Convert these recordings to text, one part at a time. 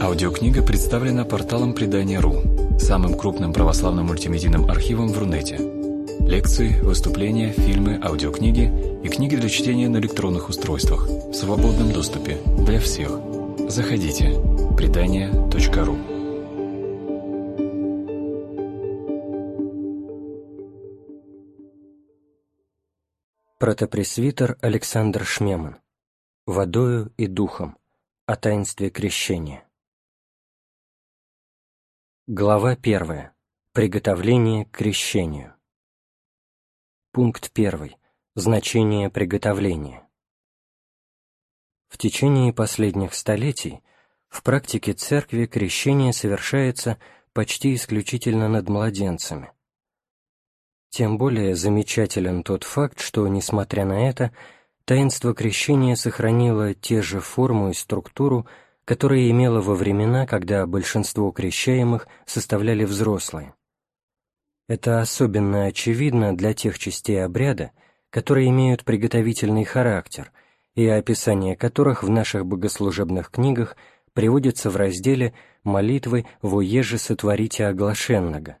Аудиокнига представлена порталом Предания.ру, самым крупным православным мультимедийным архивом в Рунете. Лекции, выступления, фильмы, аудиокниги и книги для чтения на электронных устройствах в свободном доступе для всех. Заходите. Предания.ру Протопресвитер Александр Шмеман. Водою и духом. О таинстве крещения. Глава 1. Приготовление к крещению. Пункт 1. Значение приготовления. В течение последних столетий в практике церкви крещение совершается почти исключительно над младенцами. Тем более замечателен тот факт, что, несмотря на это, таинство крещения сохранило те же форму и структуру, которое имело во времена, когда большинство крещаемых составляли взрослые. Это особенно очевидно для тех частей обряда, которые имеют приготовительный характер, и описание которых в наших богослужебных книгах приводится в разделе «Молитвы во еже сотворите оглашенного».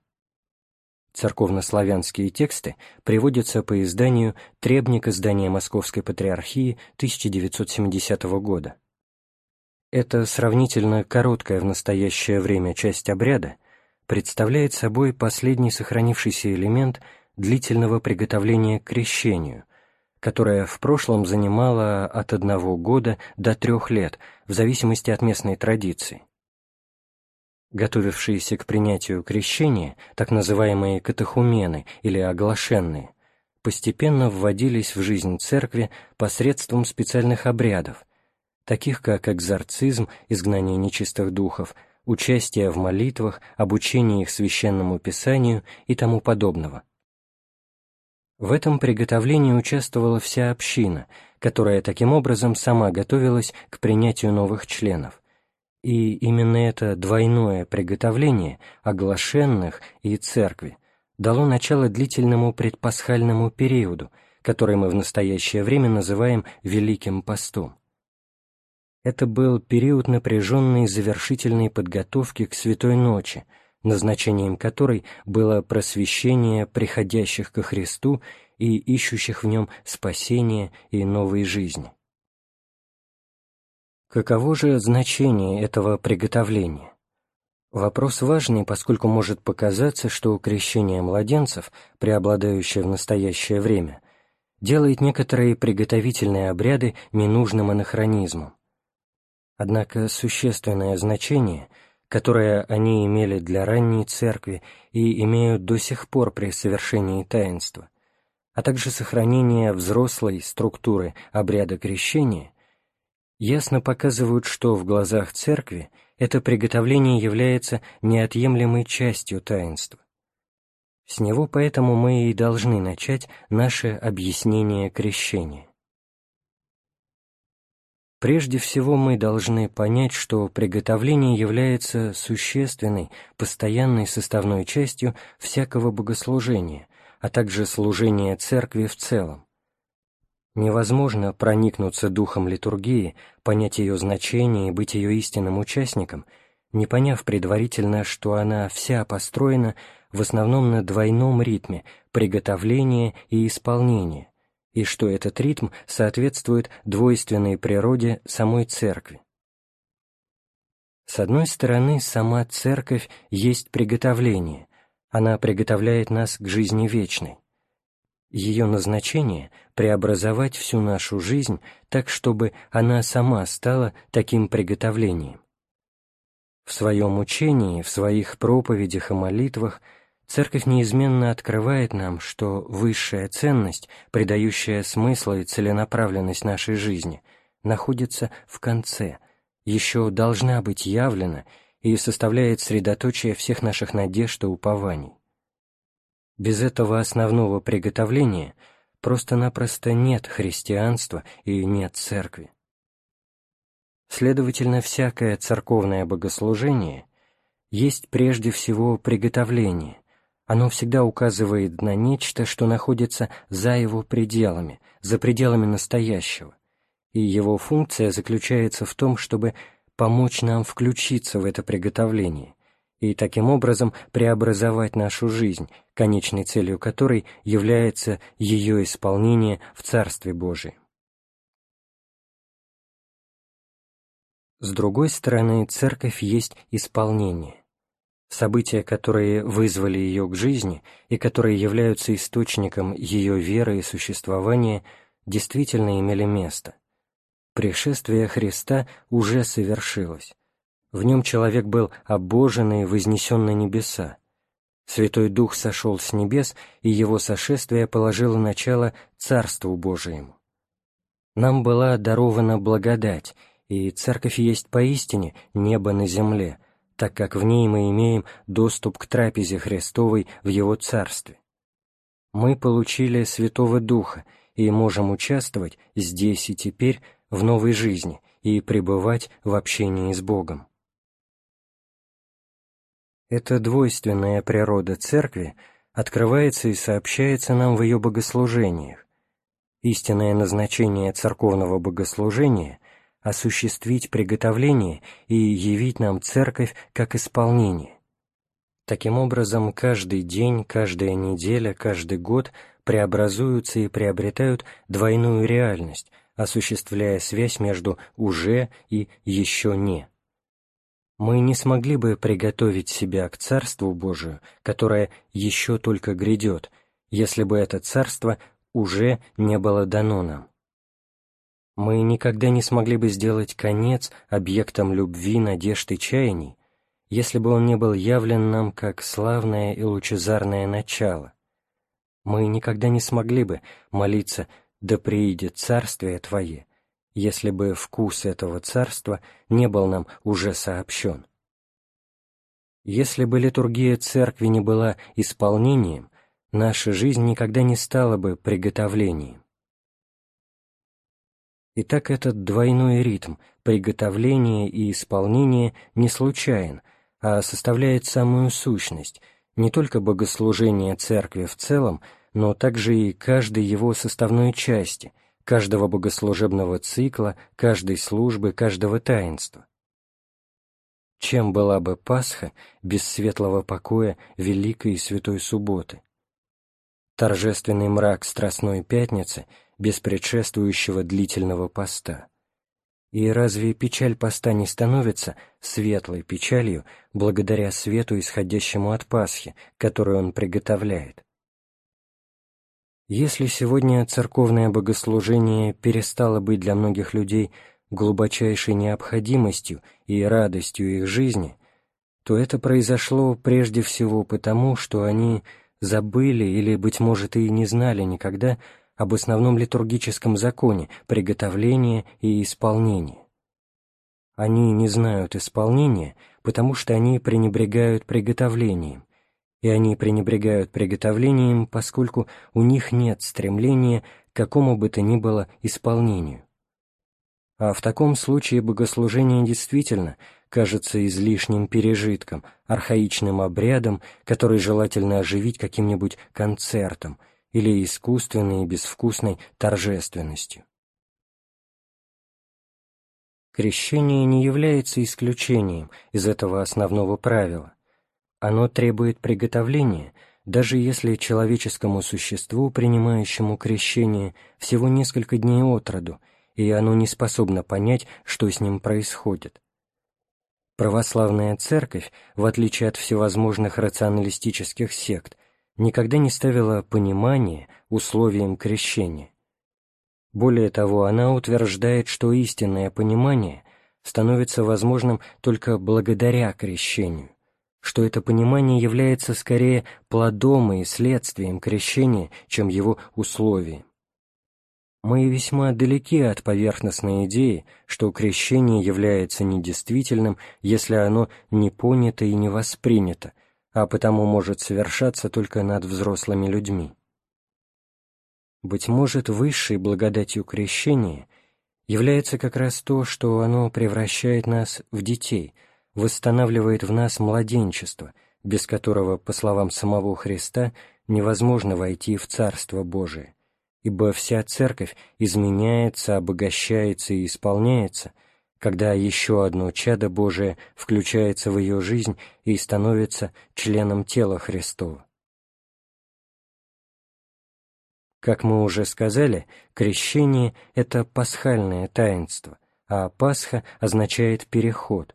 Церковнославянские тексты приводятся по изданию «Требник издания Московской Патриархии» 1970 года. Эта сравнительно короткая в настоящее время часть обряда представляет собой последний сохранившийся элемент длительного приготовления к крещению, которое в прошлом занимало от одного года до трех лет, в зависимости от местной традиции. Готовившиеся к принятию крещения, так называемые катехумены или оглашенные, постепенно вводились в жизнь церкви посредством специальных обрядов, таких как экзорцизм, изгнание нечистых духов, участие в молитвах, обучение их священному писанию и тому подобного. В этом приготовлении участвовала вся община, которая таким образом сама готовилась к принятию новых членов. И именно это двойное приготовление оглашенных и церкви дало начало длительному предпасхальному периоду, который мы в настоящее время называем Великим постом. Это был период напряженной завершительной подготовки к Святой Ночи, назначением которой было просвещение приходящих ко Христу и ищущих в нем спасения и новой жизни. Каково же значение этого приготовления? Вопрос важный, поскольку может показаться, что крещение младенцев, преобладающее в настоящее время, делает некоторые приготовительные обряды ненужным анахронизмом. Однако существенное значение, которое они имели для ранней церкви и имеют до сих пор при совершении таинства, а также сохранение взрослой структуры обряда крещения, ясно показывают, что в глазах церкви это приготовление является неотъемлемой частью таинства. С него поэтому мы и должны начать наше объяснение крещения. Прежде всего мы должны понять, что приготовление является существенной, постоянной составной частью всякого богослужения, а также служения церкви в целом. Невозможно проникнуться духом литургии, понять ее значение и быть ее истинным участником, не поняв предварительно, что она вся построена в основном на двойном ритме приготовления и исполнения, и что этот ритм соответствует двойственной природе самой Церкви. С одной стороны, сама Церковь есть приготовление, она приготовляет нас к жизни вечной. Ее назначение — преобразовать всю нашу жизнь так, чтобы она сама стала таким приготовлением. В своем учении, в своих проповедях и молитвах — Церковь неизменно открывает нам, что высшая ценность, придающая смысл и целенаправленность нашей жизни, находится в конце, еще должна быть явлена и составляет средоточие всех наших надежд и упований. Без этого основного приготовления просто-напросто нет христианства и нет церкви. Следовательно, всякое церковное богослужение есть прежде всего приготовление – оно всегда указывает на нечто, что находится за его пределами, за пределами настоящего, и его функция заключается в том, чтобы помочь нам включиться в это приготовление и таким образом преобразовать нашу жизнь, конечной целью которой является ее исполнение в Царстве Божием. С другой стороны, Церковь есть исполнение. События, которые вызвали ее к жизни и которые являются источником ее веры и существования, действительно имели место. Пришествие Христа уже совершилось. В нем человек был обожен и вознесен на небеса. Святой Дух сошел с небес, и его сошествие положило начало Царству Божиему. Нам была дарована благодать, и Церковь есть поистине небо на земле, так как в ней мы имеем доступ к трапезе Христовой в Его Царстве. Мы получили Святого Духа и можем участвовать здесь и теперь в новой жизни и пребывать в общении с Богом. Эта двойственная природа Церкви открывается и сообщается нам в ее богослужениях. Истинное назначение церковного богослужения осуществить приготовление и явить нам церковь как исполнение. Таким образом, каждый день, каждая неделя, каждый год преобразуются и приобретают двойную реальность, осуществляя связь между «уже» и «еще не». Мы не смогли бы приготовить себя к Царству Божию, которое еще только грядет, если бы это Царство уже не было дано нам мы никогда не смогли бы сделать конец объектом любви, надежд и чаяний, если бы он не был явлен нам как славное и лучезарное начало. Мы никогда не смогли бы молиться «Да приидет Царствие Твое», если бы вкус этого Царства не был нам уже сообщен. Если бы литургия Церкви не была исполнением, наша жизнь никогда не стала бы приготовлением. Итак, этот двойной ритм приготовления и исполнения не случайен, а составляет самую сущность, не только богослужения церкви в целом, но также и каждой его составной части, каждого богослужебного цикла, каждой службы, каждого таинства. Чем была бы Пасха без светлого покоя Великой и Святой Субботы? Торжественный мрак Страстной Пятницы — без предшествующего длительного поста. И разве печаль поста не становится светлой печалью благодаря свету, исходящему от Пасхи, которую он приготовляет? Если сегодня церковное богослужение перестало быть для многих людей глубочайшей необходимостью и радостью их жизни, то это произошло прежде всего потому, что они забыли или, быть может, и не знали никогда об основном литургическом законе приготовления и исполнения. Они не знают исполнения, потому что они пренебрегают приготовлением, и они пренебрегают приготовлением, поскольку у них нет стремления к какому бы то ни было исполнению. А в таком случае богослужение действительно кажется излишним пережитком, архаичным обрядом, который желательно оживить каким-нибудь концертом – или искусственной и безвкусной торжественностью. Крещение не является исключением из этого основного правила. Оно требует приготовления, даже если человеческому существу, принимающему крещение, всего несколько дней от роду, и оно не способно понять, что с ним происходит. Православная Церковь, в отличие от всевозможных рационалистических сект, никогда не ставила понимание условием крещения. Более того, она утверждает, что истинное понимание становится возможным только благодаря крещению, что это понимание является скорее плодом и следствием крещения, чем его условием. Мы весьма далеки от поверхностной идеи, что крещение является недействительным, если оно не понято и не воспринято, а потому может совершаться только над взрослыми людьми. Быть может, высшей благодатью крещения является как раз то, что оно превращает нас в детей, восстанавливает в нас младенчество, без которого, по словам самого Христа, невозможно войти в Царство Божие, ибо вся Церковь изменяется, обогащается и исполняется, когда еще одно чадо Божие включается в ее жизнь и становится членом тела Христова. Как мы уже сказали, крещение – это пасхальное таинство, а Пасха означает переход.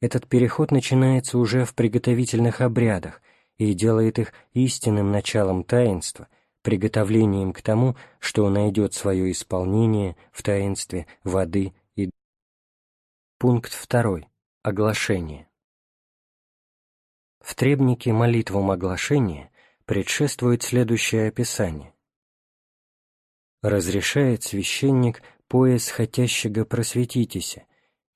Этот переход начинается уже в приготовительных обрядах и делает их истинным началом таинства, приготовлением к тому, что найдет свое исполнение в таинстве воды и Пункт 2. Оглашение. В требнике молитвам оглашения предшествует следующее описание разрешает священник пояс хотящего просветитеся,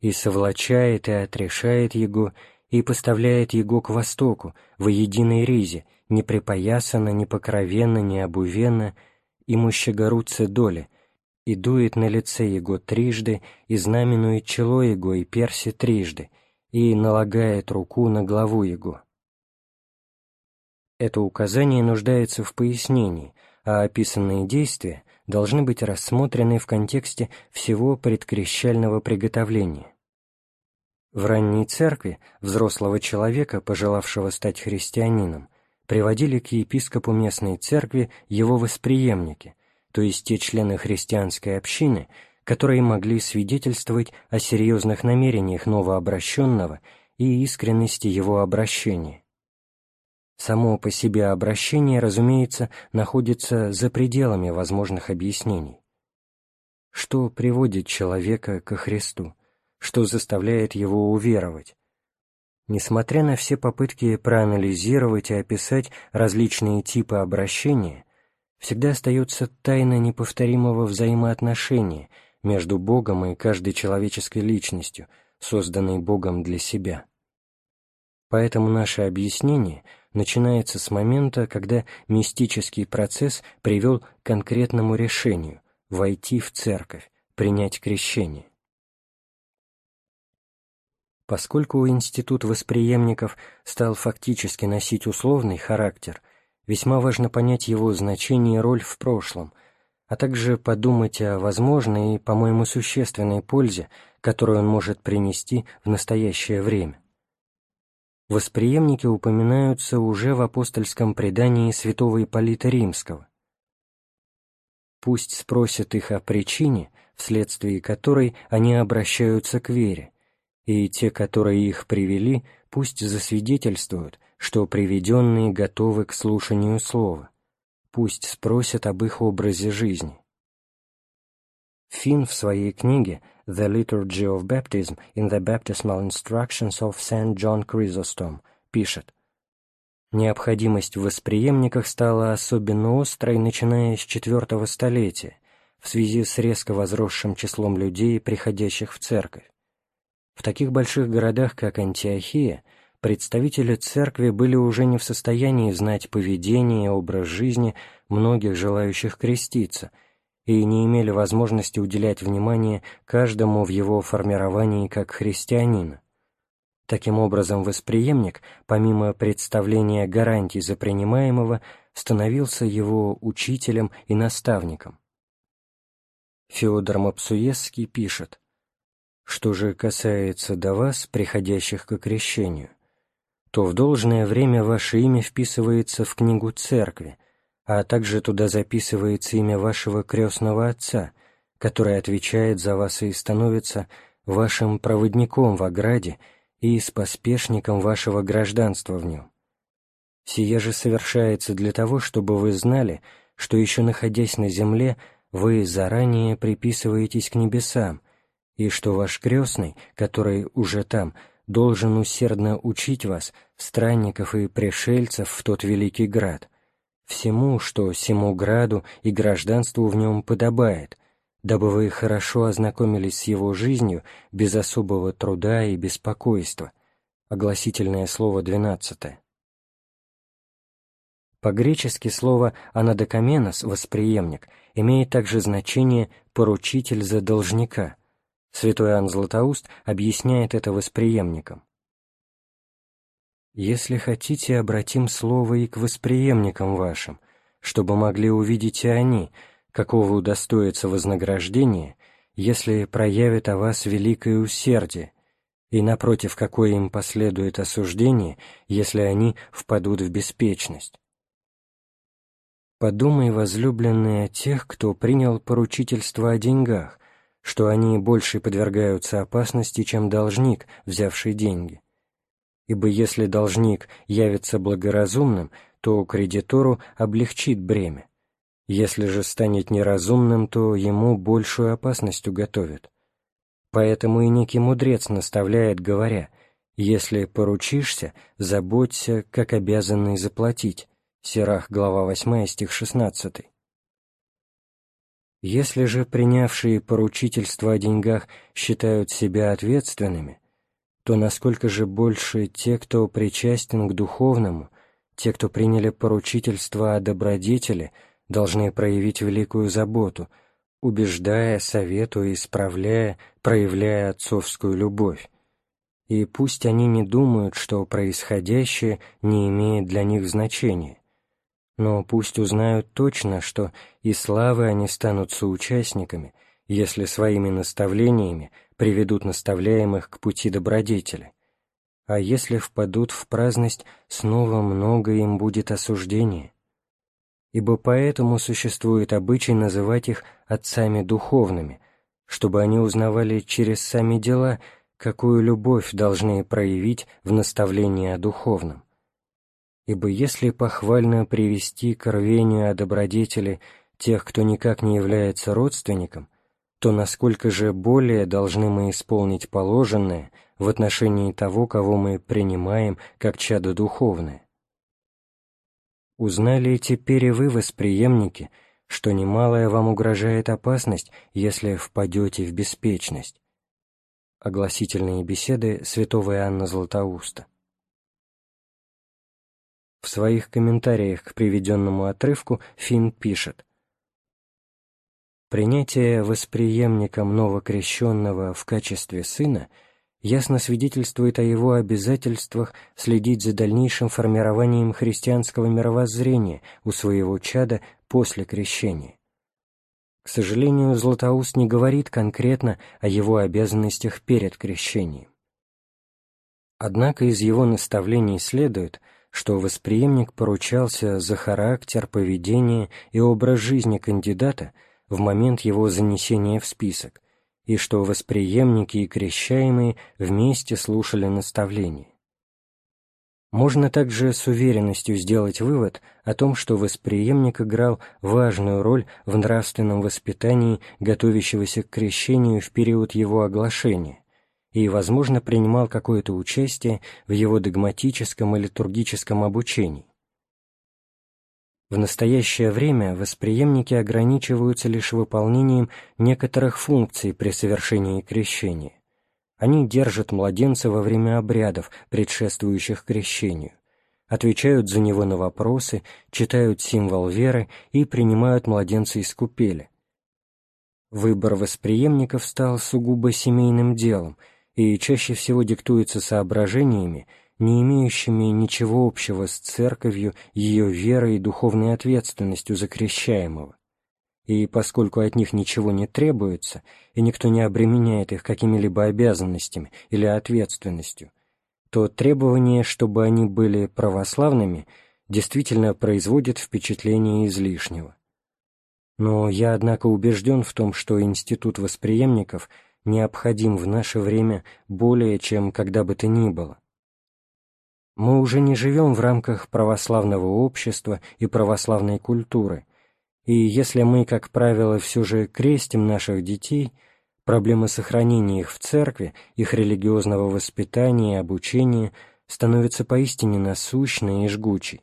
и совлачает и отрешает его, и поставляет его к востоку, в единой ризе, не припоясано, не покровенно, не обувенно, и мущегорутся доли, и дует на лице его трижды, и знаменует чело его и перси трижды, и налагает руку на главу его. Это указание нуждается в пояснении, а описанные действия должны быть рассмотрены в контексте всего предкрещального приготовления. В ранней церкви взрослого человека, пожелавшего стать христианином, приводили к епископу местной церкви его восприемники, то есть те члены христианской общины, которые могли свидетельствовать о серьезных намерениях новообращенного и искренности его обращения. Само по себе обращение, разумеется, находится за пределами возможных объяснений. Что приводит человека ко Христу? Что заставляет его уверовать? Несмотря на все попытки проанализировать и описать различные типы обращения, всегда остается тайна неповторимого взаимоотношения между Богом и каждой человеческой личностью, созданной Богом для себя. Поэтому наше объяснение – начинается с момента, когда мистический процесс привел к конкретному решению – войти в церковь, принять крещение. Поскольку институт восприемников стал фактически носить условный характер, весьма важно понять его значение и роль в прошлом, а также подумать о возможной и, по-моему, существенной пользе, которую он может принести в настоящее время. Восприемники упоминаются уже в апостольском предании святого Ипполита Римского. Пусть спросят их о причине, вследствие которой они обращаются к вере, и те, которые их привели, пусть засвидетельствуют, что приведенные готовы к слушанию слова, пусть спросят об их образе жизни. Финн в своей книге The Liturgy of Baptism in the Baptismal Instructions of St. John Chrysostom пишет, Необходимость в восприемниках стала особенно острой, начиная с IV столетия, в связи с резко возросшим числом людей, приходящих в церковь. В таких больших городах, как Антиохия, представители церкви были уже не в состоянии знать поведение и образ жизни многих желающих креститься – и не имели возможности уделять внимание каждому в его формировании как христианина. Таким образом, восприемник, помимо представления гарантий за принимаемого, становился его учителем и наставником. Феодор Мапсуесский пишет, «Что же касается до вас, приходящих к крещению, то в должное время ваше имя вписывается в книгу церкви, а также туда записывается имя вашего крестного отца, который отвечает за вас и становится вашим проводником в ограде и споспешником вашего гражданства в нем. Сие же совершается для того, чтобы вы знали, что еще находясь на земле, вы заранее приписываетесь к небесам, и что ваш крестный, который уже там, должен усердно учить вас, странников и пришельцев, в тот великий град, всему, что сему граду и гражданству в нем подобает, дабы вы хорошо ознакомились с его жизнью без особого труда и беспокойства. Огласительное слово двенадцатое. По-гречески слово «анадокаменос» — «восприемник» имеет также значение «поручитель за должника». Святой Иоанн Златоуст объясняет это восприемником. Если хотите, обратим слово и к восприемникам вашим, чтобы могли увидеть и они, какого удостоится вознаграждение, если проявит о вас великое усердие, и напротив, какое им последует осуждение, если они впадут в беспечность. Подумай, возлюбленные, о тех, кто принял поручительство о деньгах, что они больше подвергаются опасности, чем должник, взявший деньги. Ибо если должник явится благоразумным, то кредитору облегчит бремя. Если же станет неразумным, то ему большую опасность уготовит. Поэтому и некий мудрец наставляет, говоря, «Если поручишься, заботься, как обязанный заплатить». Сирах, глава 8, стих 16. Если же принявшие поручительство о деньгах считают себя ответственными, то насколько же больше те, кто причастен к духовному, те, кто приняли поручительство о добродетели, должны проявить великую заботу – убеждая, советуя, исправляя, проявляя отцовскую любовь. И пусть они не думают, что происходящее не имеет для них значения, но пусть узнают точно, что и славы они станут соучастниками, если своими наставлениями приведут наставляемых к пути добродетели. А если впадут в праздность, снова много им будет осуждения ибо поэтому существует обычай называть их отцами духовными, чтобы они узнавали через сами дела, какую любовь должны проявить в наставлении о духовном. Ибо если похвально привести к рвению о добродетели тех, кто никак не является родственником, то насколько же более должны мы исполнить положенное в отношении того, кого мы принимаем как чадо духовное. Узнали теперь и вы, восприемники, что немалая вам угрожает опасность, если впадете в беспечность. Огласительные беседы святого Иоанна Златоуста. В своих комментариях к приведенному отрывку Финн пишет «Принятие восприемником новокрещенного в качестве сына – ясно свидетельствует о его обязательствах следить за дальнейшим формированием христианского мировоззрения у своего чада после крещения. К сожалению, Златоуст не говорит конкретно о его обязанностях перед крещением. Однако из его наставлений следует, что восприемник поручался за характер, поведение и образ жизни кандидата в момент его занесения в список – и что восприемники и крещаемые вместе слушали наставления. Можно также с уверенностью сделать вывод о том, что восприемник играл важную роль в нравственном воспитании готовящегося к крещению в период его оглашения и, возможно, принимал какое-то участие в его догматическом и литургическом обучении. В настоящее время восприемники ограничиваются лишь выполнением некоторых функций при совершении крещения. Они держат младенца во время обрядов, предшествующих крещению, отвечают за него на вопросы, читают символ веры и принимают младенца из купели. Выбор восприемников стал сугубо семейным делом и чаще всего диктуется соображениями, не имеющими ничего общего с церковью, ее верой и духовной ответственностью за крещаемого. И поскольку от них ничего не требуется, и никто не обременяет их какими-либо обязанностями или ответственностью, то требование, чтобы они были православными, действительно производит впечатление излишнего. Но я, однако, убежден в том, что институт восприемников необходим в наше время более, чем когда бы то ни было. Мы уже не живем в рамках православного общества и православной культуры, и если мы, как правило, все же крестим наших детей, проблема сохранения их в церкви, их религиозного воспитания и обучения становится поистине насущной и жгучей.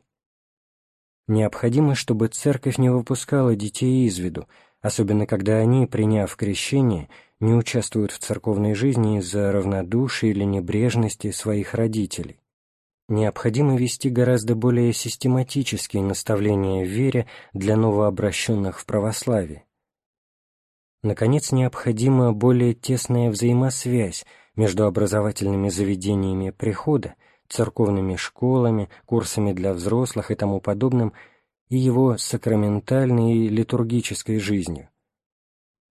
Необходимо, чтобы церковь не выпускала детей из виду, особенно когда они, приняв крещение, не участвуют в церковной жизни из-за равнодушия или небрежности своих родителей необходимо вести гораздо более систематические наставления в вере для новообращенных в православие. Наконец, необходима более тесная взаимосвязь между образовательными заведениями прихода, церковными школами, курсами для взрослых и тому подобным, и его сакраментальной и литургической жизнью.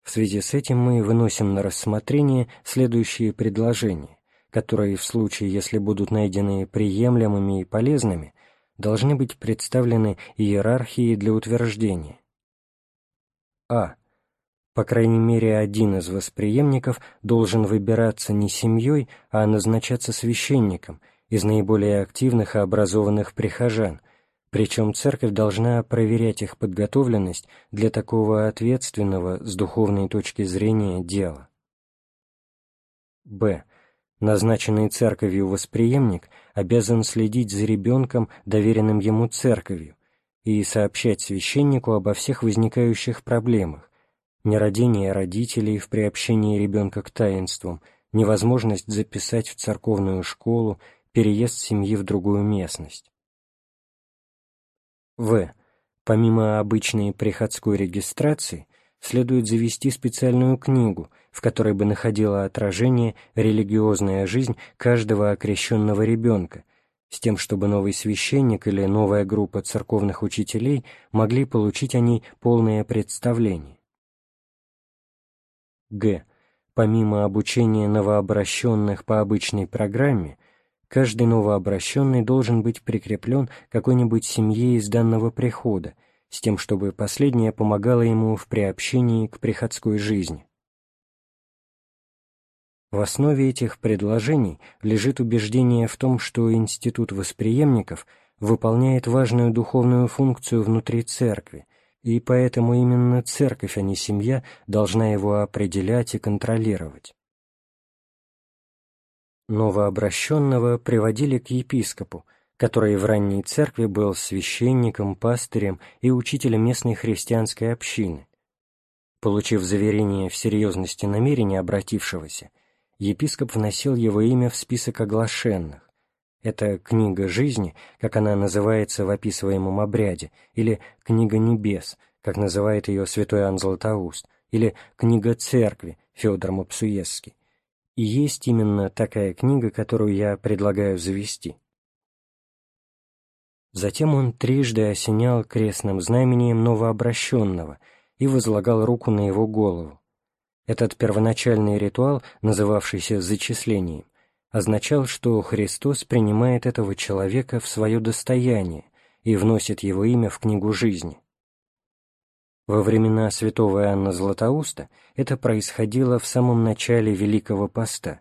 В связи с этим мы выносим на рассмотрение следующие предложения, которые в случае, если будут найдены приемлемыми и полезными, должны быть представлены иерархией для утверждения. А. По крайней мере, один из восприемников должен выбираться не семьей, а назначаться священником из наиболее активных и образованных прихожан, причем церковь должна проверять их подготовленность для такого ответственного с духовной точки зрения дела. Б. Назначенный церковью восприемник обязан следить за ребенком, доверенным ему церковью, и сообщать священнику обо всех возникающих проблемах, нерадение родителей в приобщении ребенка к таинствам, невозможность записать в церковную школу, переезд семьи в другую местность. В. Помимо обычной приходской регистрации, следует завести специальную книгу, в которой бы находила отражение религиозная жизнь каждого окрещенного ребенка, с тем, чтобы новый священник или новая группа церковных учителей могли получить о ней полное представление. Г. Помимо обучения новообращенных по обычной программе, каждый новообращенный должен быть прикреплен какой-нибудь семье из данного прихода, с тем, чтобы последняя помогала ему в приобщении к приходской жизни. В основе этих предложений лежит убеждение в том, что институт восприемников выполняет важную духовную функцию внутри церкви, и поэтому именно церковь, а не семья, должна его определять и контролировать новообращенного приводили к епископу, который в ранней церкви был священником, пастырем и учителем местной христианской общины. Получив заверение в серьезности намерения обратившегося, епископ вносил его имя в список оглашенных. Это «Книга жизни», как она называется в описываемом обряде, или «Книга небес», как называет ее святой Иоанн Златоуст, или «Книга церкви» Федор Мапсуесский и есть именно такая книга, которую я предлагаю завести. Затем он трижды осенял крестным знамением новообращенного и возлагал руку на его голову. Этот первоначальный ритуал, называвшийся зачислением, означал, что Христос принимает этого человека в свое достояние и вносит его имя в книгу жизни. Во времена святого Иоанна Златоуста это происходило в самом начале Великого Поста.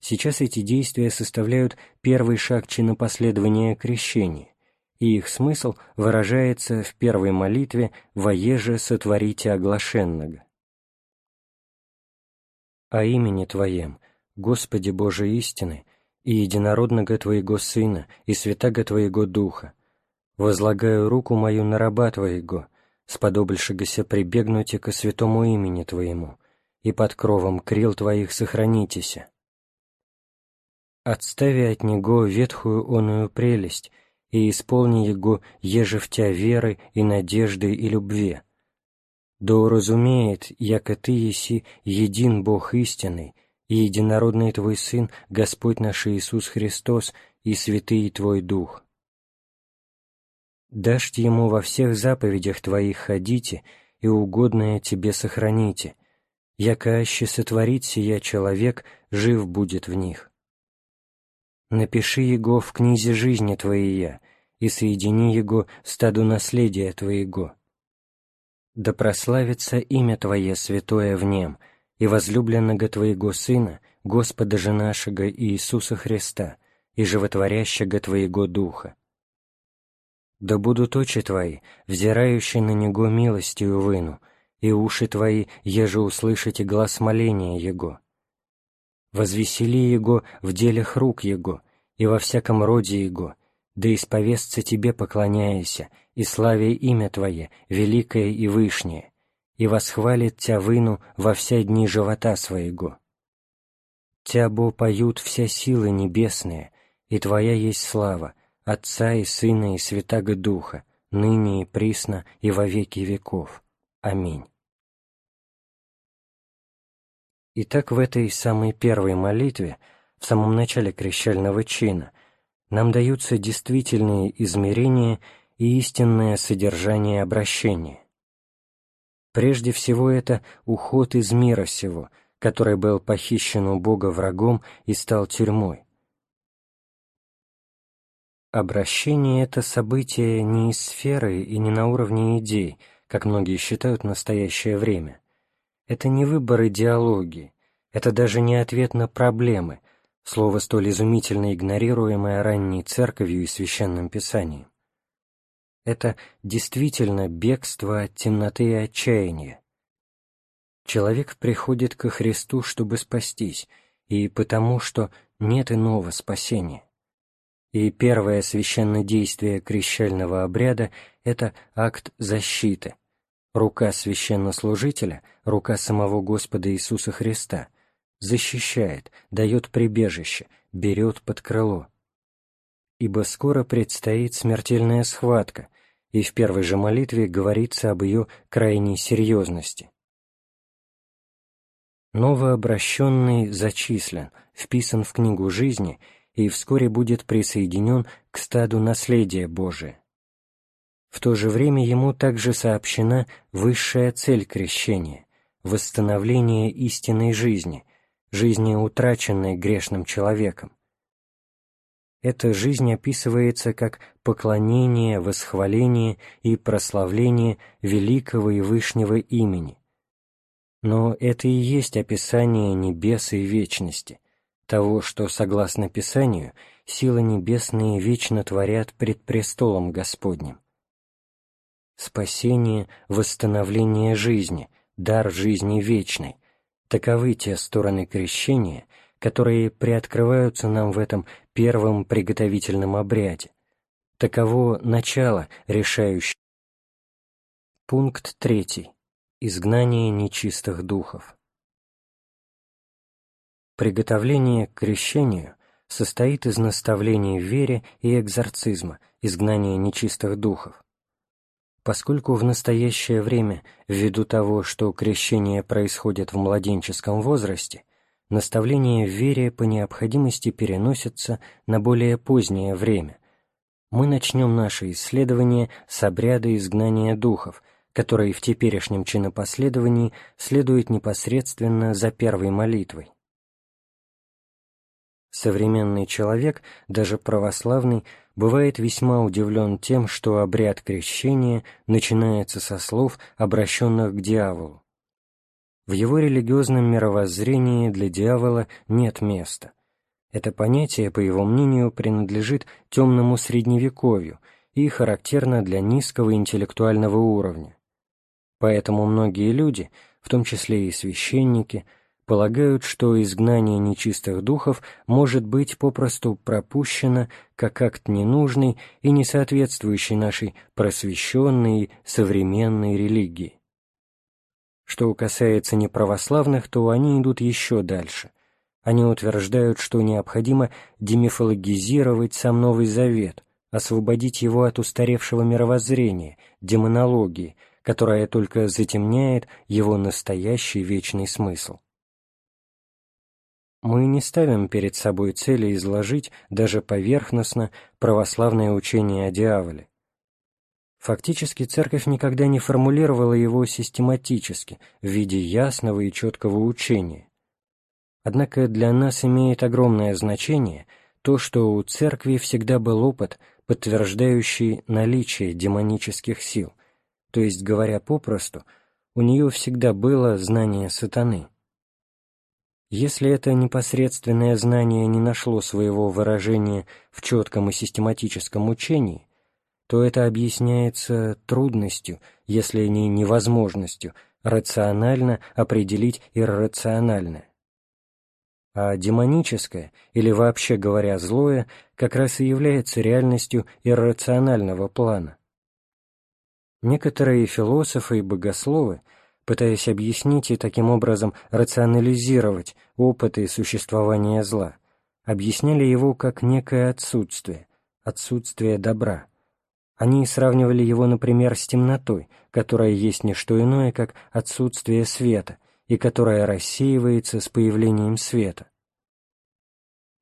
Сейчас эти действия составляют первый шаг чинопоследования крещения, и их смысл выражается в первой молитве «Воеже сотворите оглашенного». «О имени Твоем, Господи Боже истины, и единородного Твоего Сына, и святаго Твоего Духа, возлагаю руку мою на раба Твоего, сподобившегося прибегнуть ко святому имени Твоему, и под кровом крил Твоих сохранитеся. Отстави от него ветхую оную прелесть, и исполни его, еже в Тя веры и надежды и любви. Да уразумеет, яко Ты еси един Бог истинный, и единородный Твой Сын, Господь наш Иисус Христос, и святый Твой Дух Дашь ему во всех заповедях твоих ходите, и угодное тебе сохраните, яко аще сотворит сия человек, жив будет в них. Напиши его в книзе жизни твоей, и соедини его стаду наследия твоего. Да прославится имя Твое святое в нем, и возлюбленного Твоего Сына, Господа же нашего Иисуса Христа, и животворящего Твоего Духа да будут очи Твои, взирающие на Него милостью выну, и уши Твои, еже услышите глаз моления Его. Возвесели Его в делях рук Его, и во всяком роде Его, да исповестся Тебе поклоняйся, и славя имя Твое, великое и вышнее, и восхвалит Тя выну во все дни живота Своего. Тя бо поют вся силы небесные, и Твоя есть слава, Отца и Сына и Святаго Духа, ныне и присно и во веки веков. Аминь. Итак, в этой самой первой молитве, в самом начале крещального чина, нам даются действительные измерения и истинное содержание обращения. Прежде всего это уход из мира сего, который был похищен у Бога врагом и стал тюрьмой. Обращение — это событие не из сферы и не на уровне идей, как многие считают в настоящее время. Это не выбор идеологии, это даже не ответ на проблемы, слово столь изумительно игнорируемое ранней церковью и священным писанием. Это действительно бегство от темноты и отчаяния. Человек приходит ко Христу, чтобы спастись, и потому что нет иного спасения. И первое священное действие крещального обряда — это акт защиты. Рука священнослужителя, рука самого Господа Иисуса Христа, защищает, дает прибежище, берет под крыло. Ибо скоро предстоит смертельная схватка, и в первой же молитве говорится об ее крайней серьезности. Новообращенный зачислен, вписан в книгу жизни и вскоре будет присоединен к стаду наследия Божия. В то же время ему также сообщена высшая цель крещения – восстановление истинной жизни, жизни, утраченной грешным человеком, эта жизнь описывается как поклонение, восхваление и прославление великого и вышнего имени. Но это и есть описание небес и вечности, того, что, согласно Писанию, силы небесные вечно творят пред престолом Господним. Спасение, восстановление жизни, дар жизни вечной — таковы те стороны крещения, которые приоткрываются нам в этом первом приготовительном обряде. Таково начало, решающее. Пункт третий. Изгнание нечистых духов. Приготовление к крещению состоит из наставления в вере и экзорцизма, изгнания нечистых духов. Поскольку в настоящее время, ввиду того, что крещение происходит в младенческом возрасте, наставления в вере по необходимости переносятся на более позднее время. Мы начнем наше исследование с обряда изгнания духов, который в теперешнем чинопоследовании следует непосредственно за первой молитвой. Современный человек, даже православный, бывает весьма удивлен тем, что обряд крещения начинается со слов, обращенных к дьяволу. В его религиозном мировоззрении для дьявола нет места. Это понятие, по его мнению, принадлежит темному средневековью и характерно для низкого интеллектуального уровня. Поэтому многие люди, в том числе и священники, полагают, что изгнание нечистых духов может быть попросту пропущено как акт ненужный и не соответствующий нашей просвещенной современной религии. Что касается неправославных, то они идут еще дальше. Они утверждают, что необходимо демифологизировать сам Новый Завет, освободить его от устаревшего мировоззрения, демонологии, которая только затемняет его настоящий вечный смысл. Мы не ставим перед собой цели изложить даже поверхностно православное учение о дьяволе. Фактически церковь никогда не формулировала его систематически, в виде ясного и четкого учения. Однако для нас имеет огромное значение то, что у церкви всегда был опыт, подтверждающий наличие демонических сил, то есть, говоря попросту, у нее всегда было знание сатаны. Если это непосредственное знание не нашло своего выражения в четком и систематическом учении, то это объясняется трудностью, если не невозможностью, рационально определить иррациональное. А демоническое, или вообще говоря злое, как раз и является реальностью иррационального плана. Некоторые философы и богословы, пытаясь объяснить и таким образом рационализировать опыты существования зла, объясняли его как некое отсутствие, отсутствие добра – они сравнивали его, например, с темнотой, которая есть не что иное, как отсутствие света, и которая рассеивается с появлением света.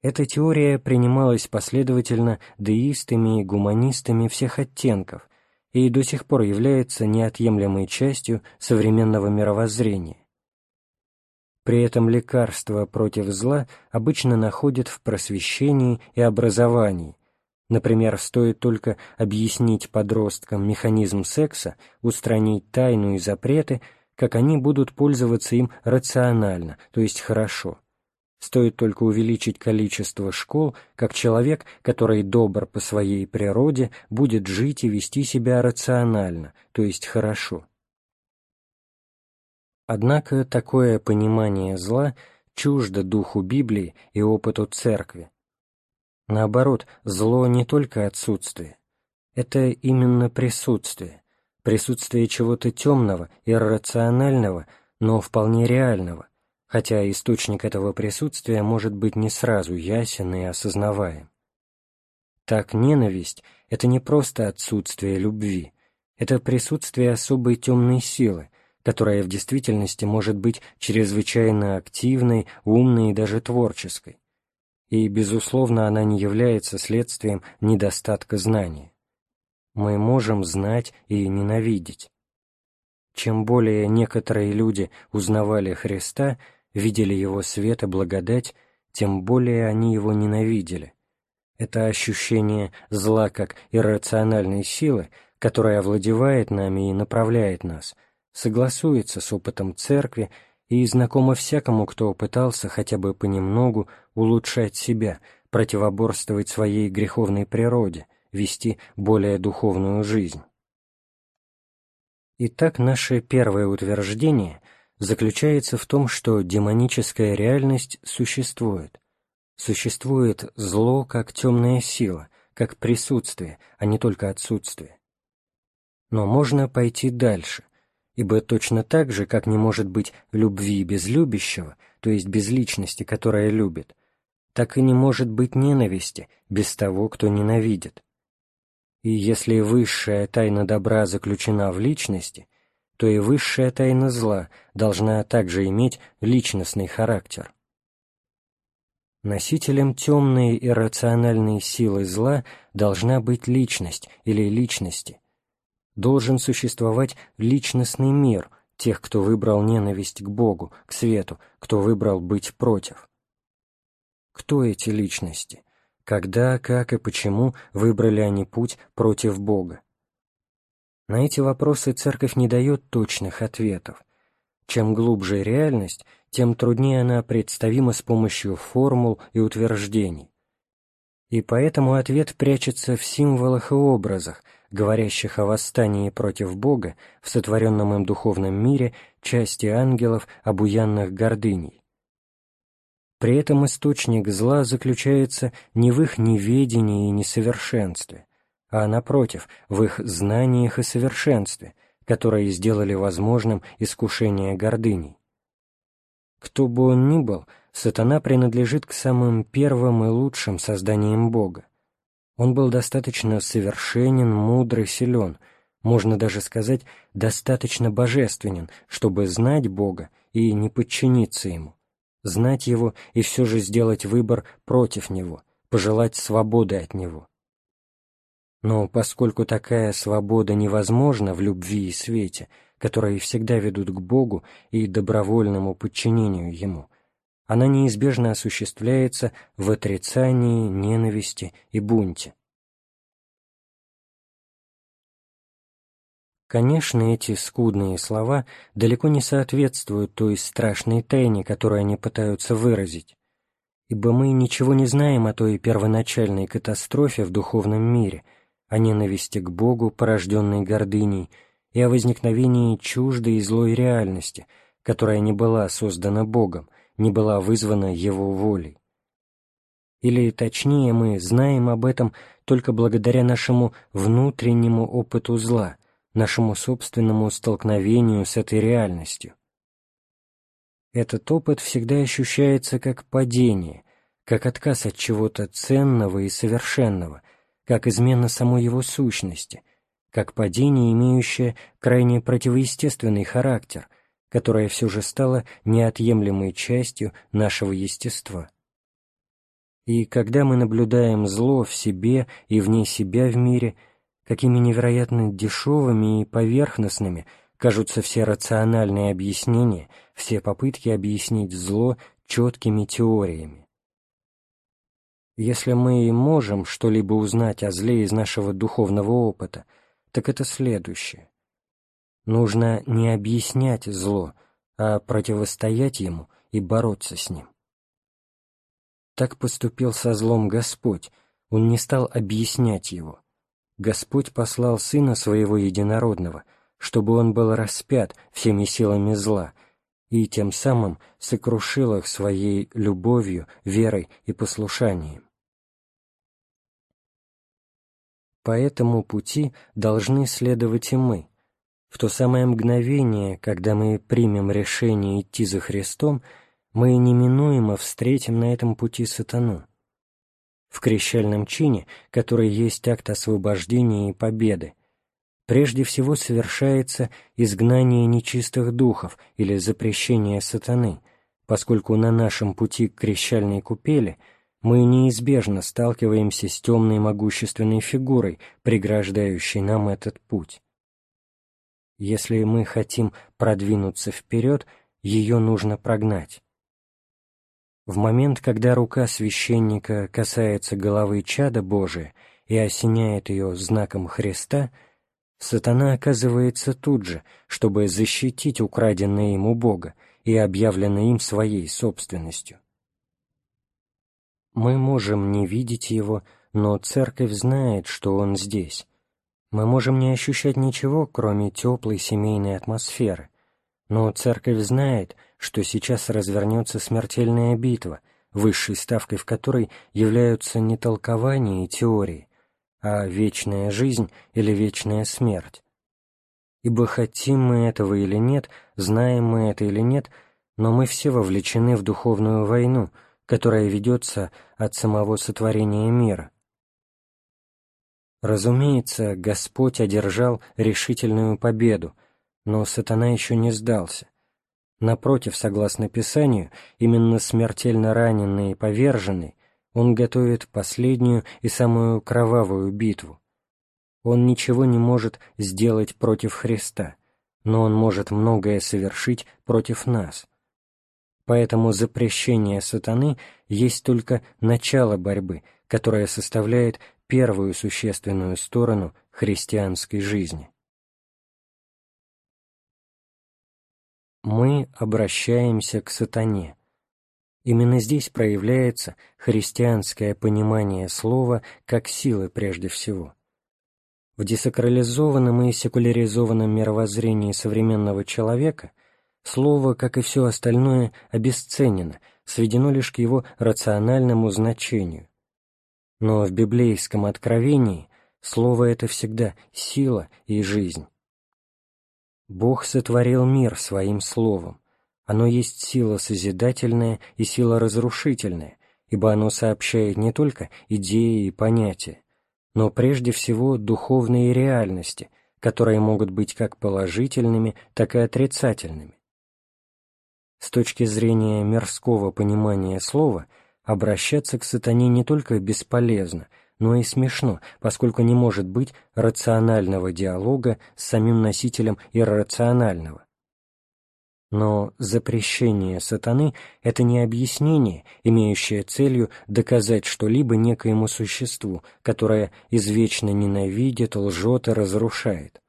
Эта теория принималась последовательно деистами и гуманистами всех оттенков и до сих пор является неотъемлемой частью современного мировоззрения. При этом лекарства против зла обычно находят в просвещении и образовании. Например, стоит только объяснить подросткам механизм секса, устранить тайну и запреты, как они будут пользоваться им рационально, то есть хорошо. Стоит только увеличить количество школ, как человек, который добр по своей природе, будет жить и вести себя рационально, то есть хорошо. Однако такое понимание зла чуждо духу Библии и опыту Церкви. Наоборот, зло не только отсутствие. Это именно присутствие. Присутствие чего-то темного, иррационального, но вполне реального, хотя источник этого присутствия может быть не сразу ясен и осознаваем. Так ненависть — это не просто отсутствие любви, это присутствие особой темной силы, которая в действительности может быть чрезвычайно активной, умной и даже творческой. И, безусловно, она не является следствием недостатка знания. Мы можем знать и ненавидеть. Чем более некоторые люди узнавали Христа, видели Его свет и благодать, тем более они Его ненавидели. Это ощущение зла как иррациональной силы, которая овладевает нами и направляет нас – согласуется с опытом церкви и знакомо всякому, кто пытался хотя бы понемногу улучшать себя, противоборствовать своей греховной природе, вести более духовную жизнь. Итак, наше первое утверждение заключается в том, что демоническая реальность существует. Существует зло как темная сила, как присутствие, а не только отсутствие. Но можно пойти дальше, ибо точно так же, как не может быть любви без любящего, то есть без личности, которая любит, так и не может быть ненависти без того, кто ненавидит. И если высшая тайна добра заключена в личности, то и высшая тайна зла должна также иметь личностный характер. Носителем темной и рациональной силы зла должна быть личность или личности, должен существовать личностный мир тех, кто выбрал ненависть к Богу, к свету, кто выбрал быть против. Кто эти личности? Когда, как и почему выбрали они путь против Бога? На эти вопросы Церковь не дает точных ответов. Чем глубже реальность, тем труднее она представима с помощью формул и утверждений. И поэтому ответ прячется в символах и образах, говорящих о восстании против Бога в сотворенном им духовном мире части ангелов, обуянных гордыней. При этом источник зла заключается не в их неведении и несовершенстве, а, напротив, в их знаниях и совершенстве, которые сделали возможным искушение гордыней. Кто бы он ни был, сатана принадлежит к самым первым и лучшим созданиям Бога. Он был достаточно совершенен, мудр и силен, можно даже сказать, достаточно божественен, чтобы знать Бога и не подчиниться Ему, знать Его и все же сделать выбор против Него, пожелать свободы от Него. Но поскольку такая свобода невозможна в любви и свете, которые всегда ведут к Богу и добровольному подчинению Ему, она неизбежно осуществляется в отрицании, ненависти и бунте. Конечно, эти скудные слова далеко не соответствуют той страшной тайне, которую они пытаются выразить, ибо мы ничего не знаем о той первоначальной катастрофе в духовном мире, о ненависти к Богу, порожденной гордыней, и о возникновении чуждой и злой реальности, которая не была создана Богом, не была вызвана Его волей. Или, точнее, мы знаем об этом только благодаря нашему внутреннему опыту зла, нашему собственному столкновению с этой реальностью. Этот опыт всегда ощущается как падение, как отказ от чего-то ценного и совершенного, как измена самой его сущности, как падение, имеющее крайне противоестественный характер – которая все же стала неотъемлемой частью нашего естества. И когда мы наблюдаем зло в себе и вне себя в мире, какими невероятно дешевыми и поверхностными кажутся все рациональные объяснения, все попытки объяснить зло четкими теориями. Если мы и можем что-либо узнать о зле из нашего духовного опыта, так это следующее. Нужно не объяснять зло, а противостоять ему и бороться с ним. Так поступил со злом Господь, Он не стал объяснять его. Господь послал Сына Своего Единородного, чтобы Он был распят всеми силами зла, и тем самым сокрушил их своей любовью, верой и послушанием. По этому пути должны следовать и мы. В то самое мгновение, когда мы примем решение идти за Христом, мы неминуемо встретим на этом пути сатану. В крещальном чине, который есть акт освобождения и победы, прежде всего совершается изгнание нечистых духов или запрещение сатаны, поскольку на нашем пути к крещальной купели мы неизбежно сталкиваемся с темной могущественной фигурой, преграждающей нам этот путь. Если мы хотим продвинуться вперед, ее нужно прогнать. В момент, когда рука священника касается головы чада Божия и осеняет ее знаком Христа, сатана оказывается тут же, чтобы защитить украденное ему Бога и объявленное им своей собственностью. Мы можем не видеть его, но Церковь знает, что он здесь. Мы можем не ощущать ничего, кроме теплой семейной атмосферы, но Церковь знает, что сейчас развернется смертельная битва, высшей ставкой в которой являются не толкования и теории, а вечная жизнь или вечная смерть. Ибо хотим мы этого или нет, знаем мы это или нет, но мы все вовлечены в духовную войну, которая ведется от самого сотворения мира. Разумеется, Господь одержал решительную победу, но сатана еще не сдался. Напротив, согласно Писанию, именно смертельно раненый и поверженный, он готовит последнюю и самую кровавую битву. Он ничего не может сделать против Христа, но он может многое совершить против нас. Поэтому запрещение сатаны есть только начало борьбы, которая составляет первую существенную сторону христианской жизни. мы обращаемся к сатане. Именно здесь проявляется христианское понимание слова как силы прежде всего. В десакрализованном и секуляризованном мировоззрении современного человека слово, как и все остальное, обесценено, сведено лишь к его рациональному значению. Но в библейском откровении слово это всегда сила и жизнь. Бог сотворил мир своим словом. Оно есть сила созидательная и сила разрушительная, ибо оно сообщает не только идеи и понятия, но прежде всего духовные реальности, которые могут быть как положительными, так и отрицательными. С точки зрения мирского понимания слова, обращаться к сатане не только бесполезно – но и смешно, поскольку не может быть рационального диалога с самим носителем иррационального. Но запрещение сатаны — это не объяснение, имеющее целью доказать что-либо некоему существу, которое извечно ненавидит, лжет и разрушает.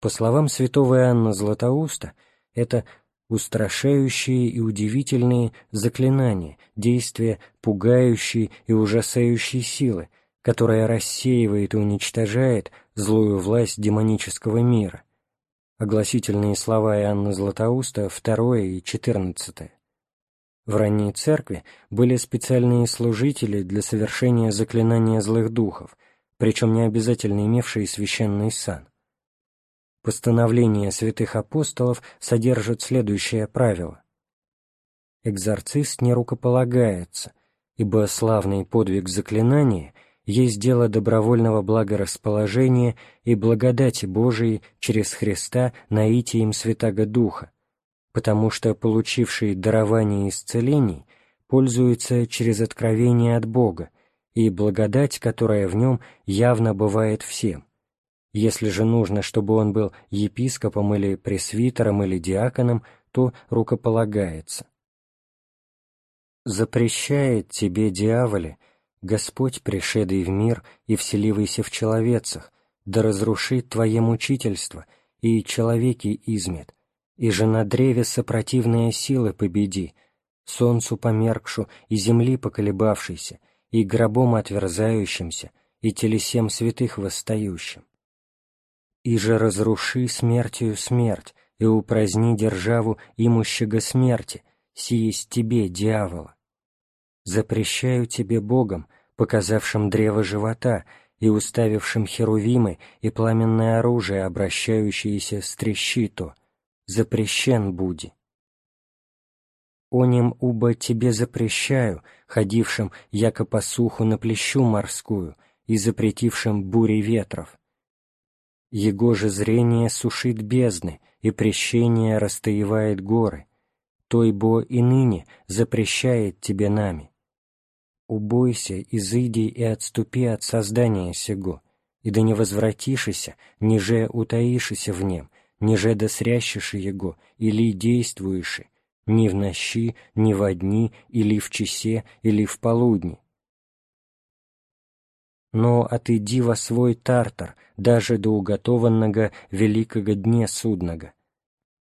По словам святого Иоанна Златоуста, это устрашающие и удивительные заклинания, действия пугающие и ужасающие силы, которая рассеивает и уничтожает злую власть демонического мира. Огласительные слова Иоанна Златоуста, второе и четырнадцатое. В ранней церкви были специальные служители для совершения заклинания злых духов, причем не обязательно имевшие священный сан. Постановления святых апостолов содержат следующее правило. Экзорцист не рукополагается, ибо славный подвиг заклинания есть дело добровольного благорасположения и благодати Божией через Христа наитием Святаго Духа, потому что получивший дарование исцелений пользуется через откровение от Бога, и благодать, которая в нем, явно бывает всем. Если же нужно, чтобы он был епископом или пресвитером или диаконом, то рукополагается. Запрещает тебе, дьяволе, Господь, пришедший в мир и вселивайся в человецах, да разрушит твое мучительство, и человеки измет, и же на древе сопротивные силы победи, солнцу померкшу и земли поколебавшейся, и гробом отверзающимся, и телесем святых восстающим. И же разруши смертью смерть, и упраздни державу имущего смерти, сиесть тебе, дьявола. Запрещаю тебе Богом, показавшим древо живота и уставившим херувимы и пламенное оружие, обращающееся с трещито, запрещен буди. Оним уба тебе запрещаю, ходившим, яко по суху на плещу морскую, и запретившим бури ветров. Его же зрение сушит бездны, и прещение расстоевает горы. Той бо и ныне запрещает тебе нами. Убойся, изыди и отступи от создания сего, и да не возвратишися, ниже утаишися в нем, ниже досрящиши его, или действуеши, ни в нощи, ни во дни, или в часе, или в полудни. Но отойди во свой тартар, даже до уготованного великого дне судного.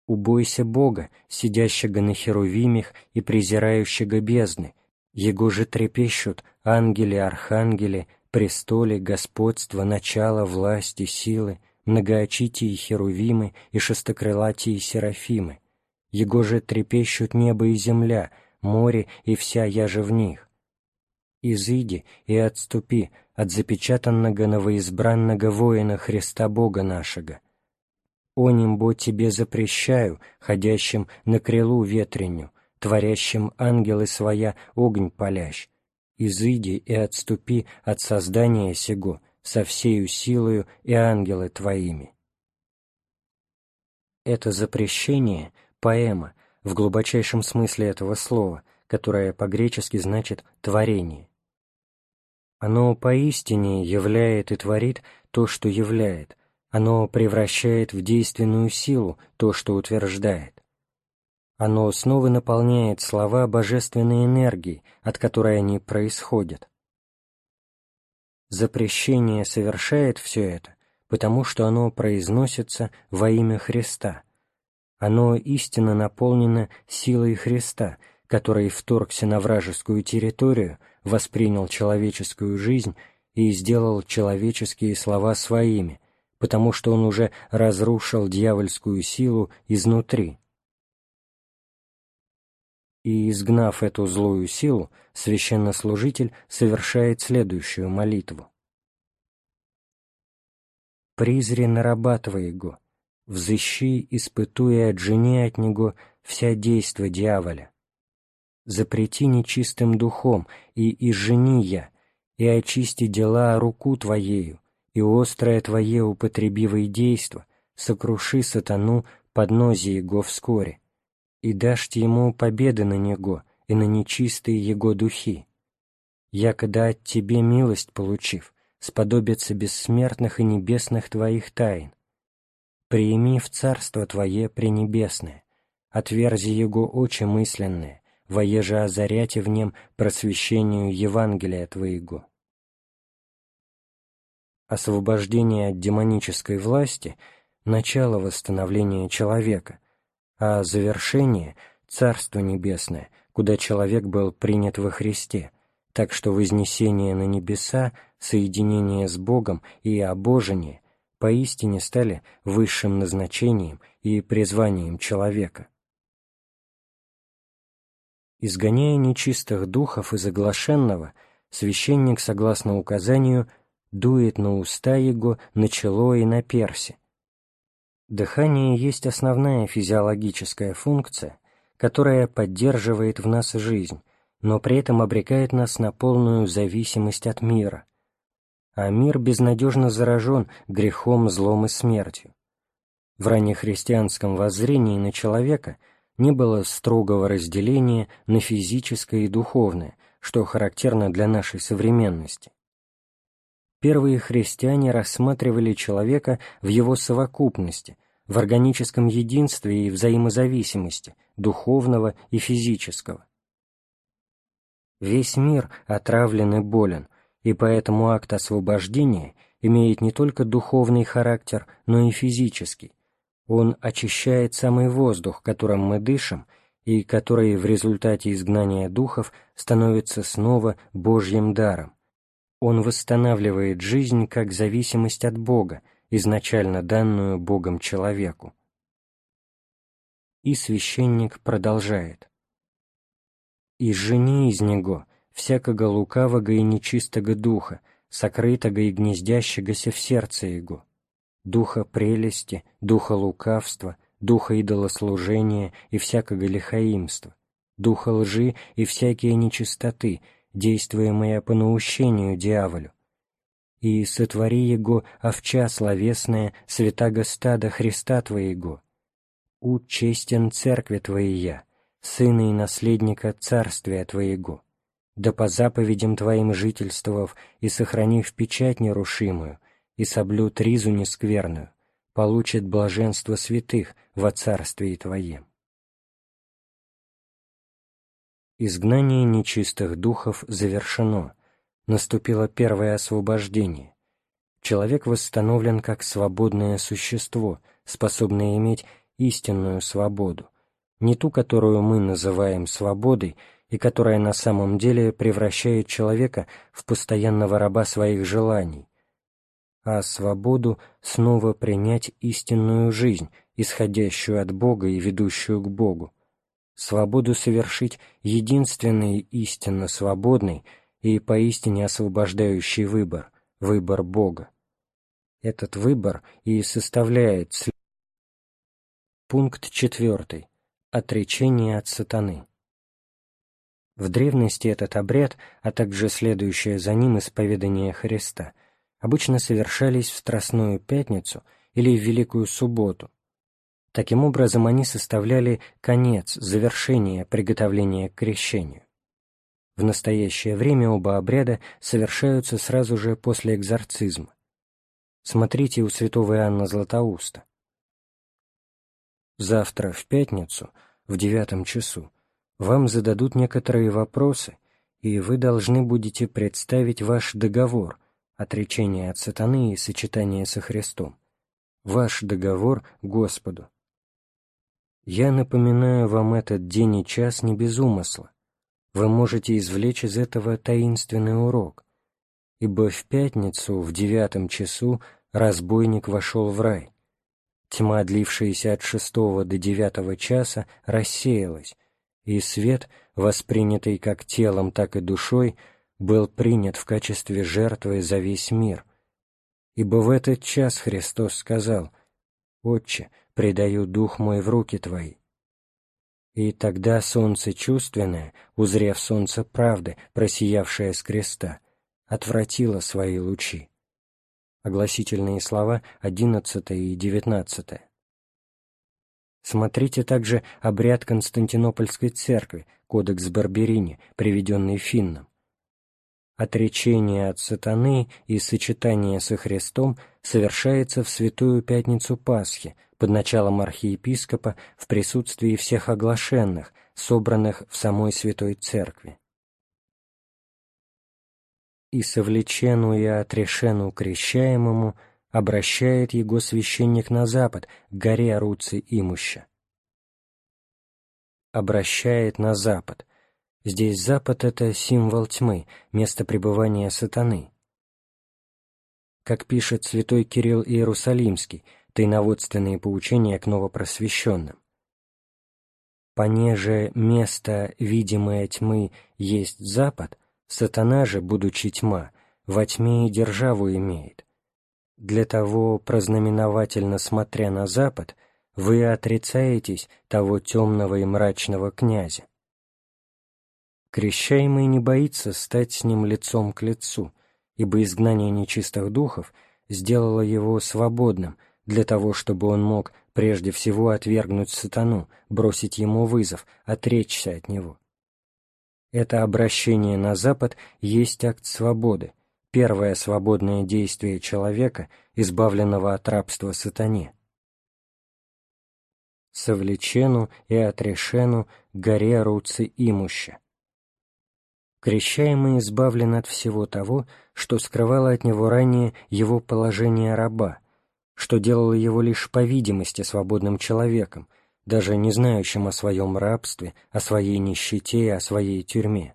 Убойся Бога, сидящего на херувимих и презирающего бездны, Его же трепещут ангели, архангели, престоле, господство, начало, власти, силы, многоочитие херувимы и шестокрылатие серафимы, его же трепещут небо и земля, море и вся яже в них. Изыди и отступи от запечатанного новоизбранного воина Христа Бога нашего. О нимбо тебе запрещаю, ходящим на крылу ветреню, творящим ангелы своя огонь палящ. Изыди и отступи от создания сего со всею силою и ангелы твоими. Это запрещение поэма в глубочайшем смысле этого слова, которое по-гречески значит «творение». Оно поистине являет и творит то, что являет, оно превращает в действенную силу то, что утверждает. Оно снова наполняет слова божественной энергией, от которой они происходят. Запрещение совершает все это, потому что оно произносится во имя Христа – оно истинно наполнено силой Христа, который вторгся на вражескую территорию, воспринял человеческую жизнь и сделал человеческие слова своими, потому что он уже разрушил дьявольскую силу изнутри. И, изгнав эту злую силу, священнослужитель совершает следующую молитву. «Призри на раба взыщи, испытуя от жени от него вся действо дьяволя. Запрети нечистым духом, и изжени я, и очисти дела руку твоею, и острое твое употребивое действо, сокруши сатану под нозе его вскоре, и дашь ему победы на него и на нечистые его духи. Якода от тебе милость получив, сподобится бессмертных и небесных твоих тайн, Приими в Царство Твое Пренебесное, отверзи Его очи мысленные, воеже озаряте в нем просвещению Евангелия Твоего. Освобождение от демонической власти – начало восстановления человека, а завершение – Царство Небесное, куда человек был принят во Христе, так что вознесение на небеса, соединение с Богом и обожение поистине стали высшим назначением и призванием человека. Изгоняя нечистых духов из оглашенного, священник, согласно указанию, дует на уста его, на чело и на перси. Дыхание есть основная физиологическая функция, которая поддерживает в нас жизнь, но при этом обрекает нас на полную зависимость от мира, а мир безнадежно заражен грехом, злом и смертью. В раннехристианском воззрении на человека не было строгого разделения на физическое и духовное, что характерно для нашей современности. Первые христиане рассматривали человека в его совокупности, в органическом единстве и взаимозависимости, духовного и физического. Весь мир отравлен и болен, и поэтому акт освобождения имеет не только духовный характер, но и физический. Он очищает самый воздух, которым мы дышим, и который в результате изгнания духов становится снова Божьим даром. Он восстанавливает жизнь как зависимость от Бога, изначально данную Богом человеку. И священник продолжает. «И жени из него всякого лукавого и нечистого духа, сокрытого и гнездящегося в сердце его, духа прелести, духа лукавства, духа идолослужения и всякого лихаимства, духа лжи и всякие нечистоты, действуемая по наущению дьяволю, и сотвори его овча словесная, святаго стада Христа Твоего. У честен церкви Твоя, сына и наследника царствия Твоего, да по заповедям Твоим жительствов и сохранив печать нерушимую, и соблюд ризу нескверную, получит блаженство святых во царствии Твоем. Изгнание нечистых духов завершено, наступило первое освобождение. Человек восстановлен как свободное существо, способное иметь истинную свободу, не ту, которую мы называем свободой, и которая на самом деле превращает человека в постоянного раба своих желаний, а свободу снова принять истинную жизнь, исходящую от Бога и ведущую к Богу, свободу совершить единственный истинно свободный и поистине освобождающий выбор, выбор Бога. Этот выбор и составляет Пункт четвертый. Отречение от сатаны. В древности этот обряд, а также следующее за ним исповедание Христа, обычно совершались в Страстную Пятницу или в Великую Субботу, Таким образом, они составляли конец, завершение приготовления к крещению. В настоящее время оба обряда совершаются сразу же после экзорцизма. Смотрите у святого Иоанна Златоуста. Завтра, в пятницу, в девятом часу, вам зададут некоторые вопросы, и вы должны будете представить ваш договор, отречение от сатаны и сочетание со Христом, ваш договор Господу. Я напоминаю вам этот день и час не без умысла. Вы можете извлечь из этого таинственный урок. Ибо в пятницу в девятом часу разбойник вошел в рай. Тьма, длившаяся от шестого до девятого часа, рассеялась, и свет, воспринятый как телом, так и душой, был принят в качестве жертвы за весь мир. Ибо в этот час Христос сказал, «Отче, предаю дух мой в руки Твои». И тогда солнце чувственное, узрев солнце правды, просиявшее с креста, отвратило свои лучи. Огласительные слова 11 и 19. Смотрите также обряд Константинопольской церкви, кодекс Барберини, приведенный Финном. Отречение от сатаны и сочетание со Христом совершается в Святую Пятницу Пасхи под началом архиепископа в присутствии всех оглашенных, собранных в самой Святой Церкви. «И совлечену и отрешену крещаемому обращает его священник на запад, к горе Аруци имуща». Обращает на запад. Здесь запад — это символ тьмы, место пребывания сатаны. Как пишет святой Кирилл Иерусалимский — тайноводственные поучения к новопросвещенным. Понеже место, видимое тьмы, есть Запад, сатана же, будучи тьма, во тьме и державу имеет. Для того, прознаменовательно смотря на Запад, вы отрицаетесь того темного и мрачного князя. Крещаемый не боится стать с ним лицом к лицу, ибо изгнание нечистых духов сделало его свободным – для того, чтобы он мог прежде всего отвергнуть сатану, бросить ему вызов, отречься от него. Это обращение на Запад есть акт свободы, первое свободное действие человека, избавленного от рабства сатане. «Совлечену и отрешену горе руцы имуща». Крещаемый избавлен от всего того, что скрывало от него ранее его положение раба, что делало его лишь по видимости свободным человеком, даже не знающим о своем рабстве, о своей нищете и о своей тюрьме.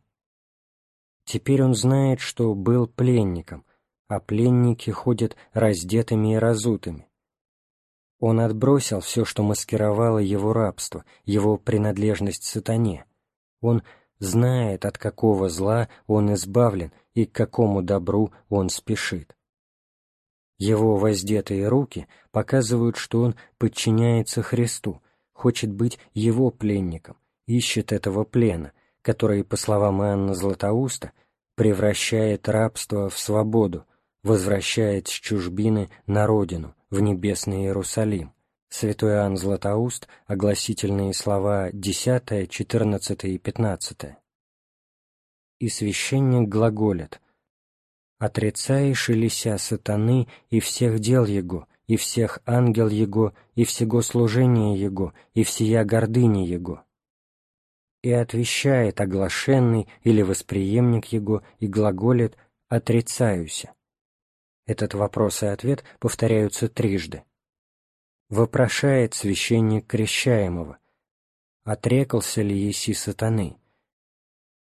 Теперь он знает, что был пленником, а пленники ходят раздетыми и разутыми. Он отбросил все, что маскировало его рабство, его принадлежность сатане. Он знает, от какого зла он избавлен и к какому добру он спешит. Его воздетые руки показывают, что он подчиняется Христу, хочет быть его пленником, ищет этого плена, который, по словам Иоанна Златоуста, превращает рабство в свободу, возвращает с чужбины на родину, в небесный Иерусалим. Святой Иоанн Златоуст, огласительные слова 10, 14 и 15. И священник глаголит «Отрицаешь и лися сатаны и всех дел его, и всех ангел его, и всего служения его, и всея гордыни его» и отвещает оглашенный или восприемник его и глаголит «отрицаюся». Этот вопрос и ответ повторяются трижды. Вопрошает священник крещаемого «Отрекался ли еси сатаны?»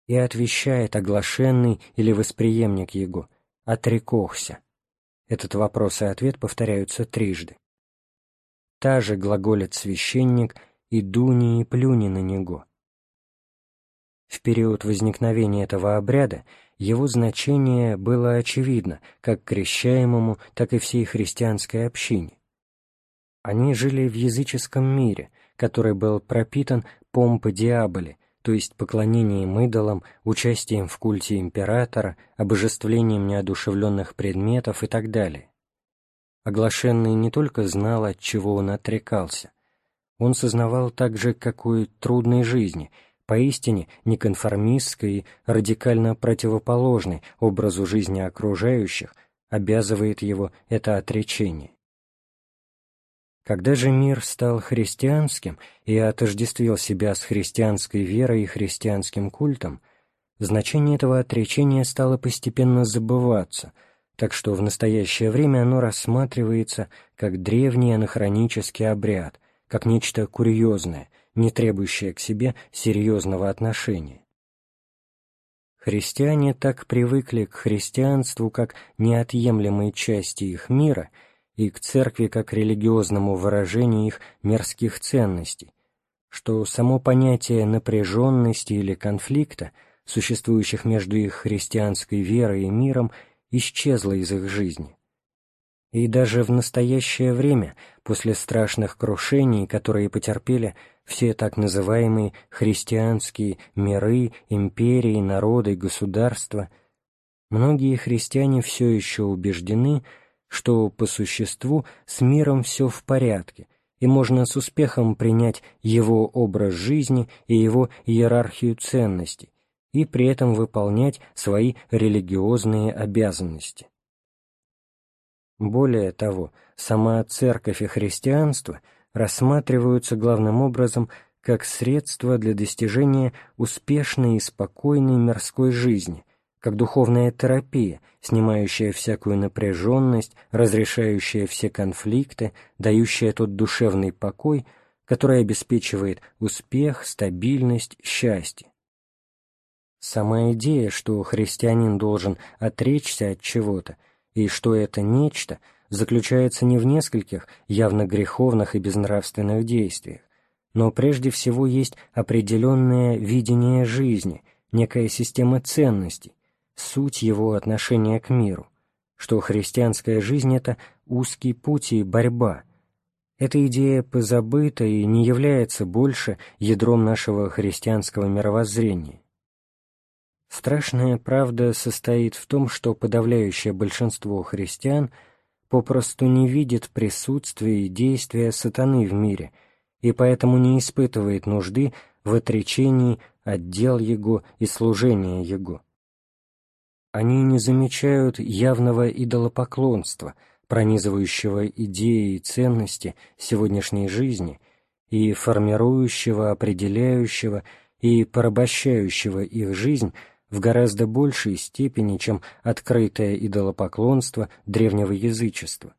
и отвещает оглашенный или восприемник его «Отрекохся». Этот вопрос и ответ повторяются трижды. Та же глаголит священник «И дуни и плюни на него». В период возникновения этого обряда его значение было очевидно как крещаемому, так и всей христианской общине. Они жили в языческом мире, который был пропитан помпой диаболи, то есть поклонением идолам, участием в культе императора, обожествлением неодушевленных предметов и так далее. Оглашенный не только знал, от чего он отрекался, он сознавал также, какой трудной жизни – поистине неконформистской и радикально противоположной образу жизни окружающих, обязывает его это отречение. Когда же мир стал христианским и отождествил себя с христианской верой и христианским культом, значение этого отречения стало постепенно забываться, так что в настоящее время оно рассматривается как древний анахронический обряд, как нечто курьезное, не требующее к себе серьезного отношения. Христиане так привыкли к христианству как неотъемлемой части их мира и к церкви как религиозному выражению их мирских ценностей, что само понятие напряженности или конфликта, существующих между их христианской верой и миром, исчезло из их жизни. И даже в настоящее время, после страшных крушений, которые потерпели все так называемые христианские миры, империи, народы, государства, многие христиане все еще убеждены, что по существу с миром все в порядке, и можно с успехом принять его образ жизни и его иерархию ценностей, и при этом выполнять свои религиозные обязанности. Более того, сама церковь и христианство рассматриваются главным образом как средство для достижения успешной и спокойной мирской жизни, как духовная терапия, снимающая всякую напряженность, разрешающая все конфликты, дающая тот душевный покой, который обеспечивает успех, стабильность, счастье. Сама идея, что христианин должен отречься от чего-то, и что это нечто заключается не в нескольких явно греховных и безнравственных действиях, но прежде всего есть определенное видение жизни, некая система ценностей, суть его отношения к миру, что христианская жизнь — это узкий путь и борьба. Эта идея позабыта и не является больше ядром нашего христианского мировоззрения. Страшная правда состоит в том, что подавляющее большинство христиан попросту не видит присутствия и действия сатаны в мире и поэтому не испытывает нужды в отречении от дел его и служения его. Они не замечают явного идолопоклонства, пронизывающего идеи и ценности сегодняшней жизни и формирующего, определяющего и порабощающего их жизнь в гораздо большей степени, чем открытое идолопоклонство древнего язычества.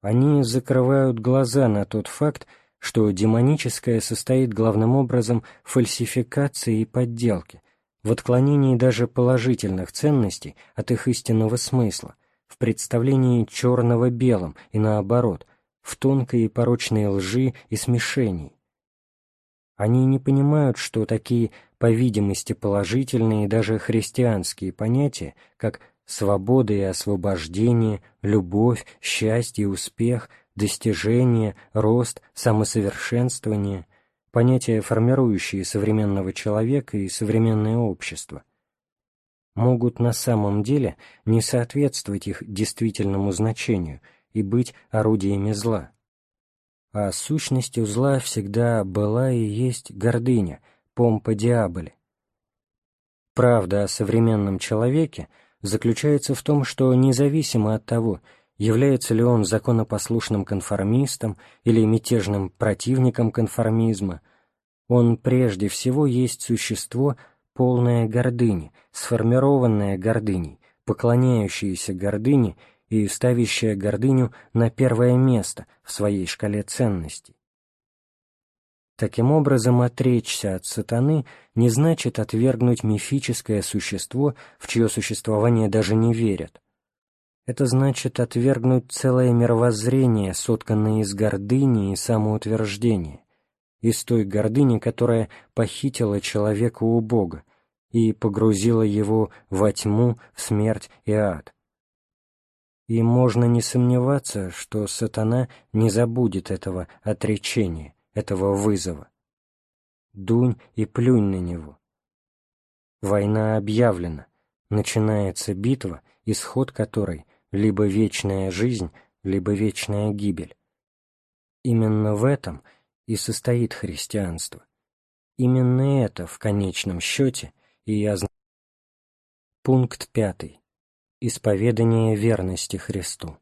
Они закрывают глаза на тот факт, что демоническое состоит главным образом в фальсификации и подделке, в отклонении даже положительных ценностей от их истинного смысла, в представлении черного белым и наоборот, в тонкой и порочной лжи и смешении. Они не понимают, что такие, по видимости, положительные и даже христианские понятия, как свобода и освобождение, любовь, счастье успех, достижение, рост, самосовершенствование, понятия, формирующие современного человека и современное общество, могут на самом деле не соответствовать их действительному значению и быть орудиями зла. А сущностью зла всегда была и есть гордыня, помпа диаболи. Правда о современном человеке заключается в том, что независимо от того, является ли он законопослушным конформистом или мятежным противником конформизма, он прежде всего есть существо, полное гордыни, сформированное гордыней, поклоняющееся гордыне и ставящее гордыню на первое место в своей шкале ценностей. Таким образом, отречься от сатаны не значит отвергнуть мифическое существо, в чье существование даже не верят, это значит отвергнуть целое мировоззрение, сотканное из гордыни и самоутверждения, из той гордыни, которая похитила человека у Бога и погрузила его во тьму, в смерть и ад. И можно не сомневаться, что сатана не забудет этого отречения, этого вызова. Дунь и плюнь на него. Война объявлена, начинается битва, исход которой либо вечная жизнь, либо вечная гибель. Именно в этом и состоит христианство. Именно это в конечном счете и означает. Пункт пятый. Исповедание верности Христу.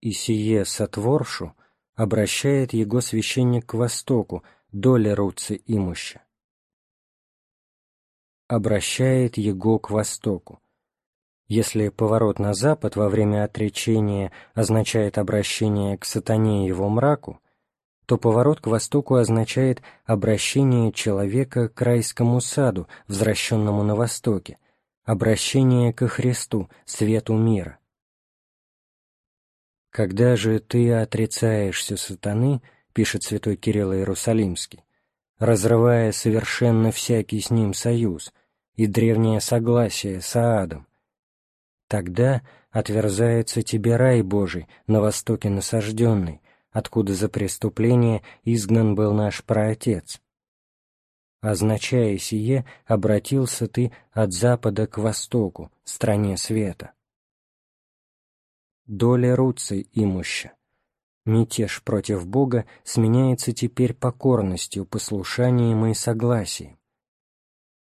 И сие сотворшу обращает его священник к востоку, доля руцы имуща. Обращает его к востоку если поворот на запад во время отречения означает обращение к сатане и его мраку, то поворот к востоку означает обращение человека к райскому саду, возвращенному на востоке, обращение ко Христу, свету мира. «Когда же ты отрицаешься сатаны, — пишет святой Кирилл Иерусалимский, разрывая совершенно всякий с ним союз и древнее согласие с Аадом, Тогда отверзается тебе рай Божий, на востоке насажденный, откуда за преступление изгнан был наш праотец. Означая сие, обратился ты от запада к востоку, стране света. Доля Руций имуща. Мятеж против Бога сменяется теперь покорностью, послушанием и согласием.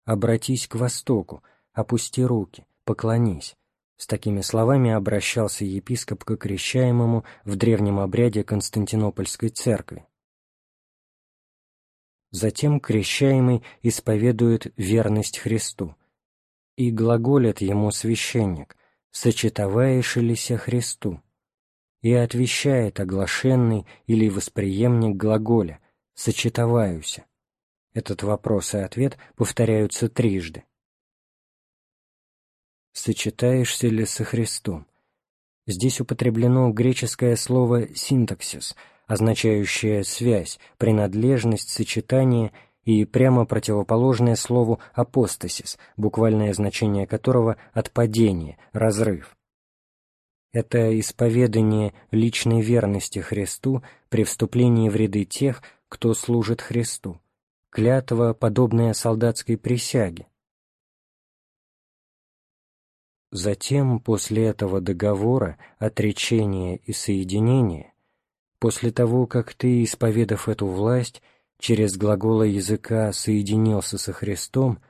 Обратись к востоку, опусти руки, поклонись, с такими словами обращался епископ к крещаемому в древнем обряде Константинопольской церкви. Затем крещаемый исповедует верность Христу, и глаголит ему священник, сочетоваешься Христу, и отвещает оглашенный или восприемник глаголя, сочетоваюся. Этот вопрос и ответ повторяются трижды сочетаешься ли со Христом. Здесь употреблено греческое слово «синтаксис», означающее связь, принадлежность, сочетание и прямо противоположное слову «апостасис», буквальное значение которого «отпадение», «разрыв». Это исповедание личной верности Христу при вступлении в ряды тех, кто служит Христу, клятва, подобная солдатской присяге, Затем, после этого договора, отречения и соединения, после того, как ты, исповедав эту власть, через глаголы языка соединился со Христом,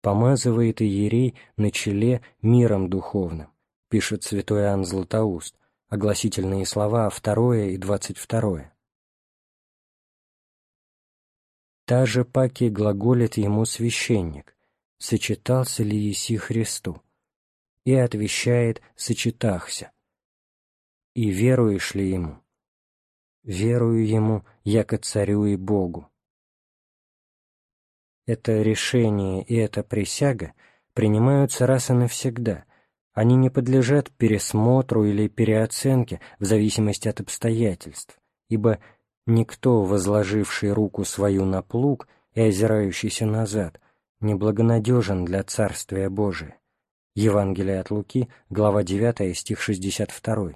помазывает иерей на челе миром духовным, пишет святой Иоанн Златоуст, огласительные слова 2 и 22. Та же паки глаголит ему священник, сочетался ли еси Христу, и отвечает «сочетахся». И веруешь ли ему? Верую ему, яко царю и Богу. Это решение и эта присяга принимаются раз и навсегда. Они не подлежат пересмотру или переоценке в зависимости от обстоятельств, ибо никто, возложивший руку свою на плуг и озирающийся назад, неблагонадежен для Царствия Божия. Евангелие от Луки, глава 9, стих 62.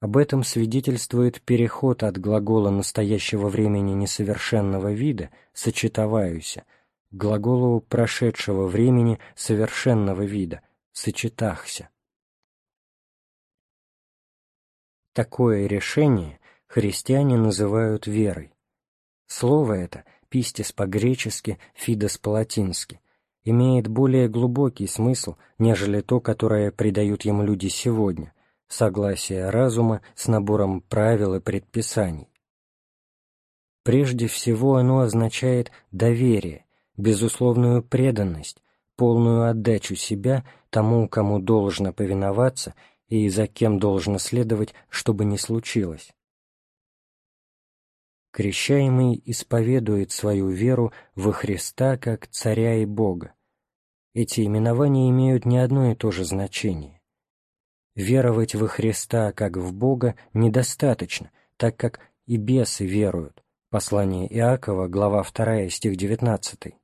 Об этом свидетельствует переход от глагола настоящего времени несовершенного вида «сочетоваюся» к глаголу прошедшего времени совершенного вида «сочетахся». Такое решение христиане называют верой. Слово это, пистис по-гречески, фидос по-латински, имеет более глубокий смысл, нежели то, которое придают ему люди сегодня, согласие разума с набором правил и предписаний. Прежде всего оно означает доверие, безусловную преданность, полную отдачу себя тому, кому должно повиноваться и за кем должно следовать, чтобы не случилось. Крещаемый исповедует свою веру во Христа как Царя и Бога. Эти именования имеют не одно и то же значение. Веровать во Христа как в Бога недостаточно, так как и бесы веруют. Послание Иакова, глава 2, стих 19.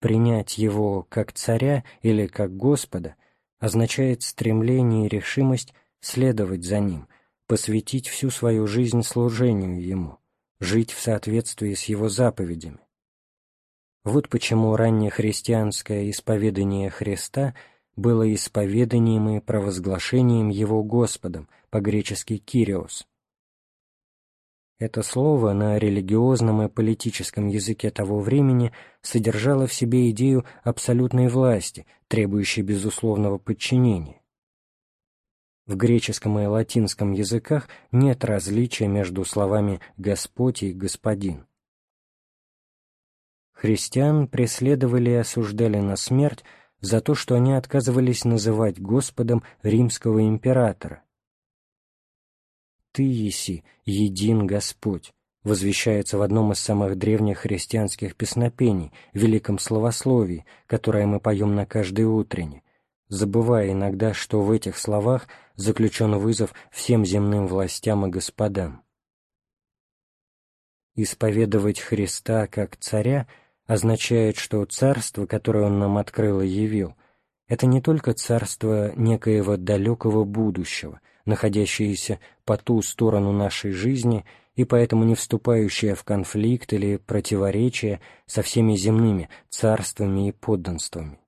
Принять Его как Царя или как Господа означает стремление и решимость следовать за Ним, посвятить всю свою жизнь служению Ему, жить в соответствии с Его заповедями. Вот почему раннее христианское исповедание Христа – было исповеданием и провозглашением его Господом, по-гречески «кириос». Это слово на религиозном и политическом языке того времени содержало в себе идею абсолютной власти, требующей безусловного подчинения. В греческом и латинском языках нет различия между словами «Господь» и «Господин». Христиан преследовали и осуждали на смерть за то, что они отказывались называть Господом римского императора. «Ты еси, един Господь», возвещается в одном из самых древних христианских песнопений, великом словословии, которое мы поем на каждой утренне, забывая иногда, что в этих словах заключен вызов всем земным властям и господам. Исповедовать Христа как царя — означает, что царство, которое он нам открыл и явил, это не только царство некоего далекого будущего, находящееся по ту сторону нашей жизни и поэтому не вступающее в конфликт или противоречие со всеми земными царствами и подданствами.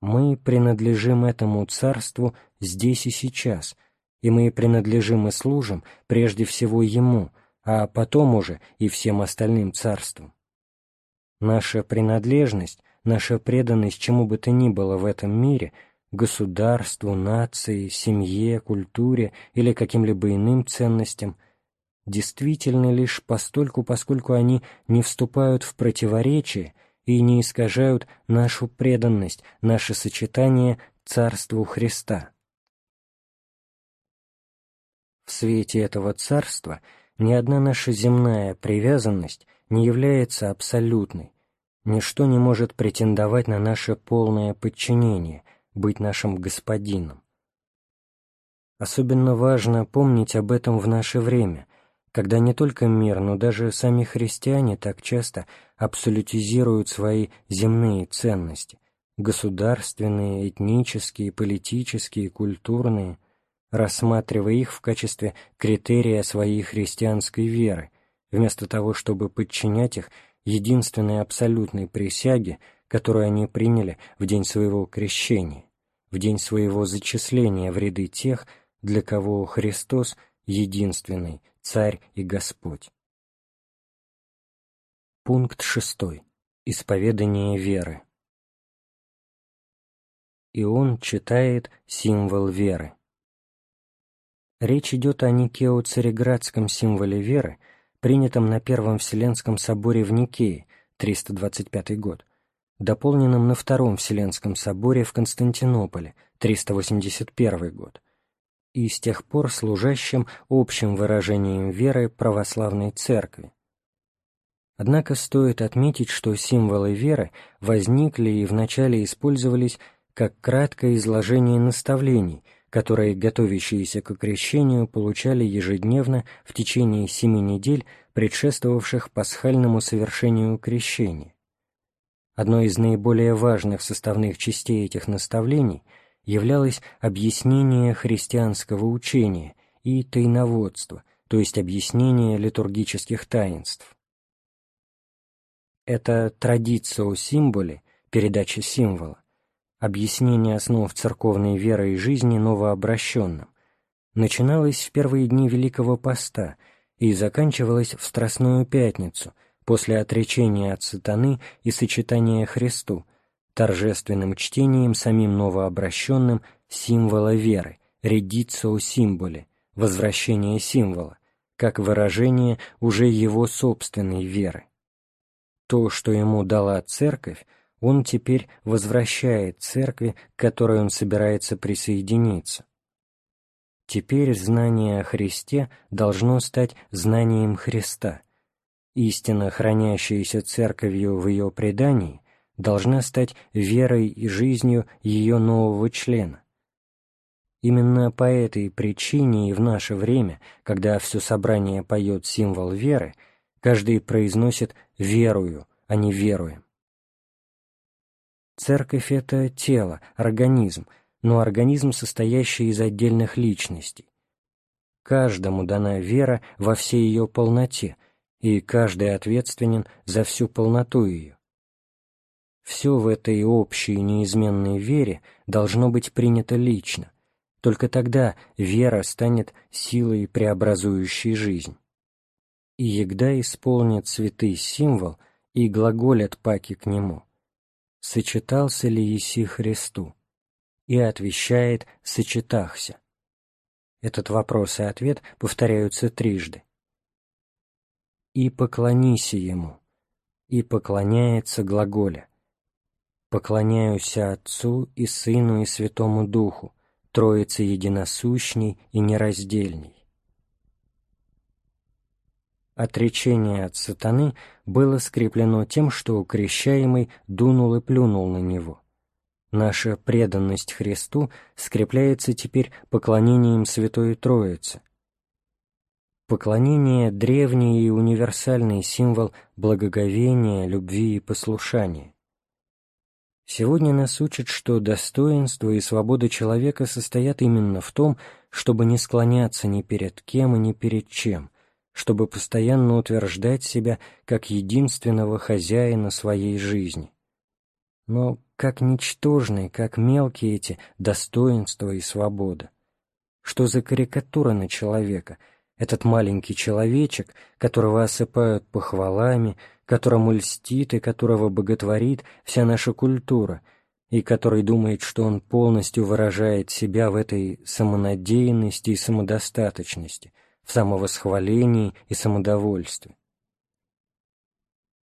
Мы принадлежим этому царству здесь и сейчас, и мы принадлежим и служим прежде всего ему, а потом уже и всем остальным царствам. Наша принадлежность, наша преданность чему бы то ни было в этом мире, государству, нации, семье, культуре или каким-либо иным ценностям, действительны лишь постольку, поскольку они не вступают в противоречие и не искажают нашу преданность, наше сочетание Царству Христа. В свете этого Царства ни одна наша земная привязанность не является абсолютной. Ничто не может претендовать на наше полное подчинение, быть нашим господином. Особенно важно помнить об этом в наше время, когда не только мир, но даже сами христиане так часто абсолютизируют свои земные ценности, государственные, этнические, политические, культурные, рассматривая их в качестве критерия своей христианской веры, вместо того, чтобы подчинять их единственной абсолютной присяге, которую они приняли в день своего крещения, в день своего зачисления в ряды тех, для кого Христос — единственный Царь и Господь. Пункт шестой. Исповедание веры. И он читает символ веры. Речь идет о Никео-Цареградском символе веры, принятом на Первом Вселенском соборе в Никее, 325 год, дополненном на Втором Вселенском соборе в Константинополе, 381 год, и с тех пор служащим общим выражением веры православной церкви. Однако стоит отметить, что символы веры возникли и вначале использовались как краткое изложение наставлений, которые готовящиеся к крещению получали ежедневно в течение семи недель, предшествовавших пасхальному совершению крещения. Одной из наиболее важных составных частей этих наставлений являлось объяснение христианского учения и тайноводства, то есть объяснение литургических таинств. Это традиция о символе, передача символа, объяснение основ церковной веры и жизни новообращенным, начиналось в первые дни Великого Поста и заканчивалось в Страстную Пятницу – после отречения от сатаны и сочетания Христу, торжественным чтением самим новообращенным символа веры, редицо символе, возвращение символа, как выражение уже его собственной веры. То, что ему дала Церковь, он теперь возвращает Церкви, к которой он собирается присоединиться. Теперь знание о Христе должно стать знанием Христа, истина, хранящаяся церковью в ее предании, должна стать верой и жизнью ее нового члена. Именно по этой причине и в наше время, когда все собрание поет символ веры, каждый произносит «верую», а не «веруем». Церковь — это тело, организм, но организм, состоящий из отдельных личностей. Каждому дана вера во всей ее полноте, и каждый ответственен за всю полноту ее. Все в этой общей неизменной вере должно быть принято лично, только тогда вера станет силой, преобразующей жизнь. И егда исполнит святый символ и глаголят паки к нему. «Сочетался ли еси Христу?» И отвечает «сочетахся». Этот вопрос и ответ повторяются трижды и поклонися ему, и поклоняется глаголя. Поклоняюся Отцу и Сыну и Святому Духу, Троице единосущней и нераздельней. Отречение от сатаны было скреплено тем, что крещаемый дунул и плюнул на него. Наша преданность Христу скрепляется теперь поклонением Святой Троице – Поклонение – древний и универсальный символ благоговения, любви и послушания. Сегодня нас учат, что достоинство и свобода человека состоят именно в том, чтобы не склоняться ни перед кем и ни перед чем, чтобы постоянно утверждать себя как единственного хозяина своей жизни. Но как ничтожны, как мелкие эти достоинства и свобода. Что за карикатура на человека – этот маленький человечек, которого осыпают похвалами, которому льстит и которого боготворит вся наша культура, и который думает, что он полностью выражает себя в этой самонадеянности и самодостаточности, в самовосхвалении и самодовольстве.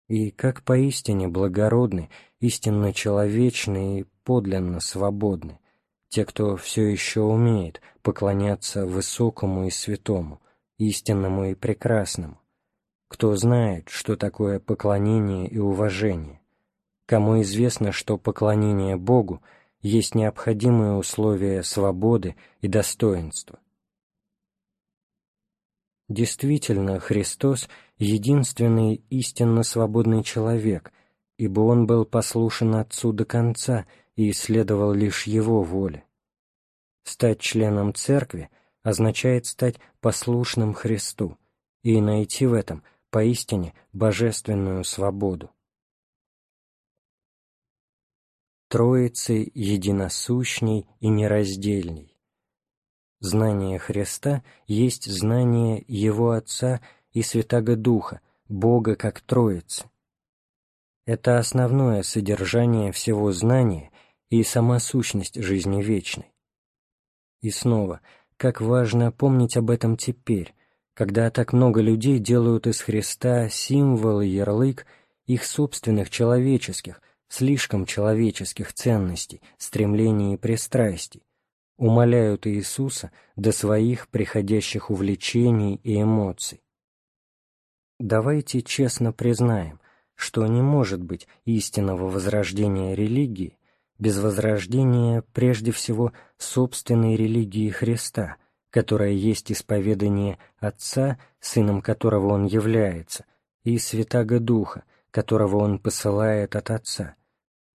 И как поистине благородны, истинно человечны и подлинно свободны, те, кто все еще умеет поклоняться высокому и святому, истинному и прекрасному, кто знает, что такое поклонение и уважение, кому известно, что поклонение Богу есть необходимое условие свободы и достоинства. Действительно, Христос — единственный истинно свободный человек, ибо Он был послушен Отцу до конца и исследовал лишь Его воле. Стать членом Церкви — означает стать послушным Христу и найти в этом поистине божественную свободу. Троицы единосущней и нераздельней. Знание Христа есть знание Его Отца и Святаго Духа, Бога как Троицы. Это основное содержание всего знания и сама сущность жизни вечной. И снова, как важно помнить об этом теперь, когда так много людей делают из Христа символ и ярлык их собственных человеческих, слишком человеческих ценностей, стремлений и пристрастий, умоляют Иисуса до своих приходящих увлечений и эмоций. Давайте честно признаем, что не может быть истинного возрождения религии без возрождения прежде всего собственной религии Христа, которая есть исповедание Отца, Сыном которого Он является, и Святаго Духа, которого Он посылает от Отца,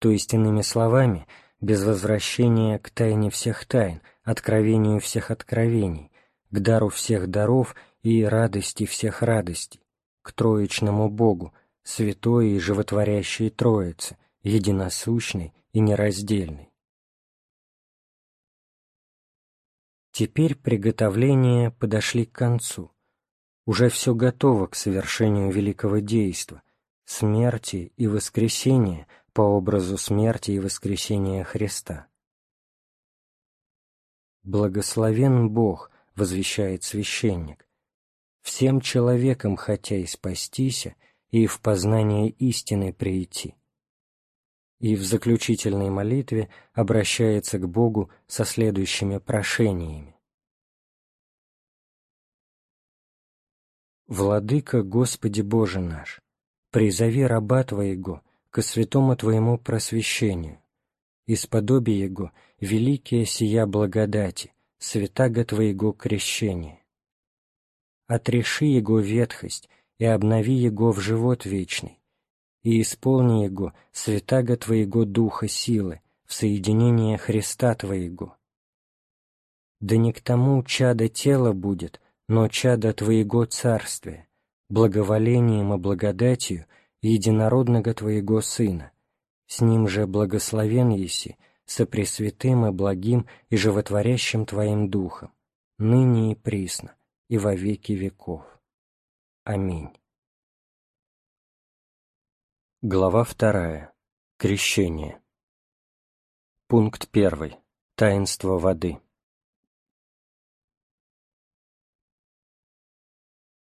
то есть, иными словами, без возвращения к тайне всех тайн, откровению всех откровений, к дару всех даров и радости всех радостей, к троечному Богу, святой и животворящей Троице, единосущной и нераздельной. Теперь приготовления подошли к концу. Уже все готово к совершению великого действа, смерти и воскресения по образу смерти и воскресения Христа. «Благословен Бог», — возвещает священник, «всем человеком хотя и спастися, и в познание истины прийти». И в заключительной молитве обращается к Богу со следующими прошениями. «Владыка Господи Боже наш, призови раба Твоего ко святому Твоему просвещению, исподоби Его великие сия благодати, святаго Твоего крещения. Отреши Его ветхость и обнови Его в живот вечный, и исполни Его святаго Твоего Духа силы в соединение Христа Твоего. Да не к тому чадо тела будет, но чадо Твоего Царствия, благоволением и благодатью единородного Твоего Сына, с Ним же благословен еси, сопресвятым и благим и животворящим Твоим Духом, ныне и присно, и во веки веков. Аминь. Глава вторая. Крещение. Пункт первый. Таинство воды.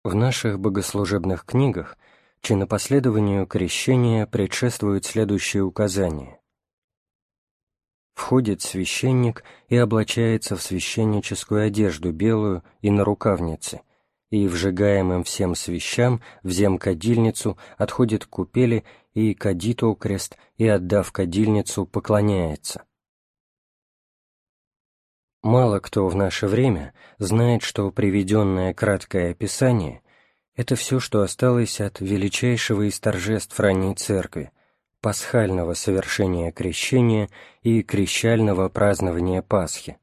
В наших богослужебных книгах чинопоследованию крещения предшествуют следующие указания. Входит священник и облачается в священническую одежду белую и на рукавнице, и, вжигаемым всем свящам, в земкадильницу, отходит к купели и кадит окрест, и, отдав кадильницу, поклоняется. Мало кто в наше время знает, что приведенное краткое описание – это все, что осталось от величайшего из торжеств ранней церкви – пасхального совершения крещения и крещального празднования Пасхи.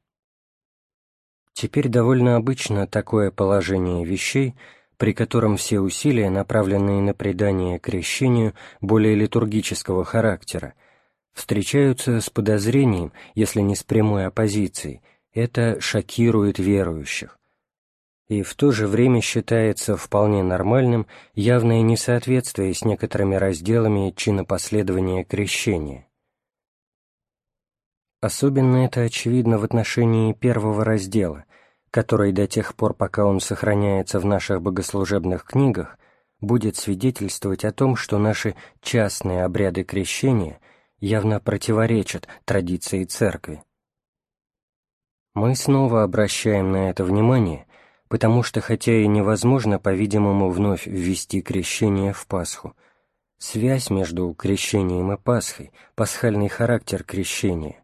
Теперь довольно обычно такое положение вещей, при котором все усилия, направленные на придание крещению более литургического характера, встречаются с подозрением, если не с прямой оппозицией – это шокирует верующих. И в то же время считается вполне нормальным явное несоответствие с некоторыми разделами чинопоследования крещения. Особенно это очевидно в отношении первого раздела, который до тех пор, пока он сохраняется в наших богослужебных книгах, будет свидетельствовать о том, что наши частные обряды крещения явно противоречат традиции Церкви. Мы снова обращаем на это внимание, потому что, хотя и невозможно, по-видимому, вновь ввести крещение в Пасху, связь между крещением и Пасхой, пасхальный характер крещения,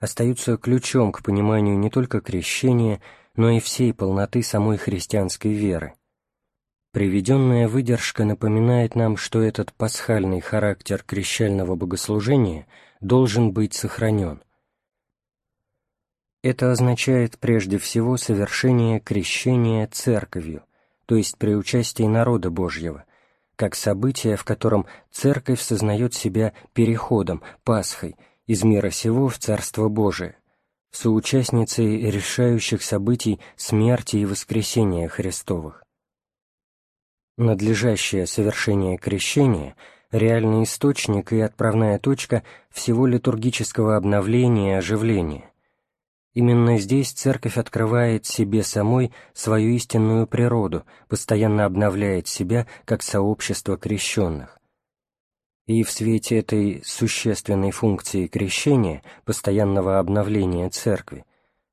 остаются ключом к пониманию не только крещения, но и всей полноты самой христианской веры. Приведенная выдержка напоминает нам, что этот пасхальный характер крещального богослужения должен быть сохранен – это означает прежде всего совершение крещения церковью, то есть при участии народа Божьего, как событие, в котором церковь сознает себя переходом, Пасхой, из мира сего в Царство Божие, соучастницей решающих событий смерти и воскресения Христовых. Надлежащее совершение крещения – реальный источник и отправная точка всего литургического обновления и оживления. Именно здесь Церковь открывает себе самой свою истинную природу, постоянно обновляет себя как сообщество крещенных. И в свете этой существенной функции крещения, постоянного обновления Церкви,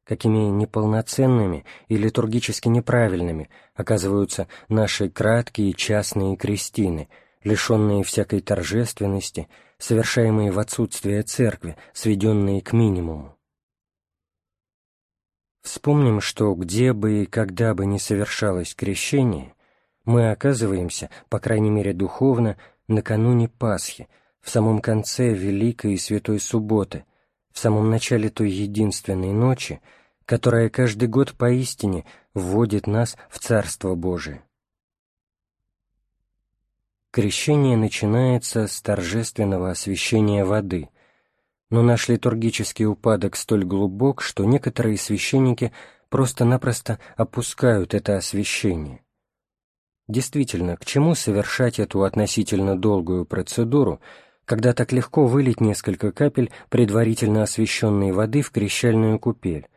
какими неполноценными и литургически неправильными оказываются наши краткие частные крестины, лишенные всякой торжественности, совершаемые в отсутствие Церкви, сведенные к минимуму. Вспомним, что где бы и когда бы ни совершалось крещение, мы оказываемся, по крайней мере духовно, накануне Пасхи, в самом конце Великой и Святой Субботы, в самом начале той единственной ночи, которая каждый год поистине вводит нас в Царство Божие. Крещение начинается с торжественного освящения воды, но наш литургический упадок столь глубок, что некоторые священники просто-напросто опускают это освящение. Действительно, к чему совершать эту относительно долгую процедуру, когда так легко вылить несколько капель предварительно освященной воды в крещальную купель,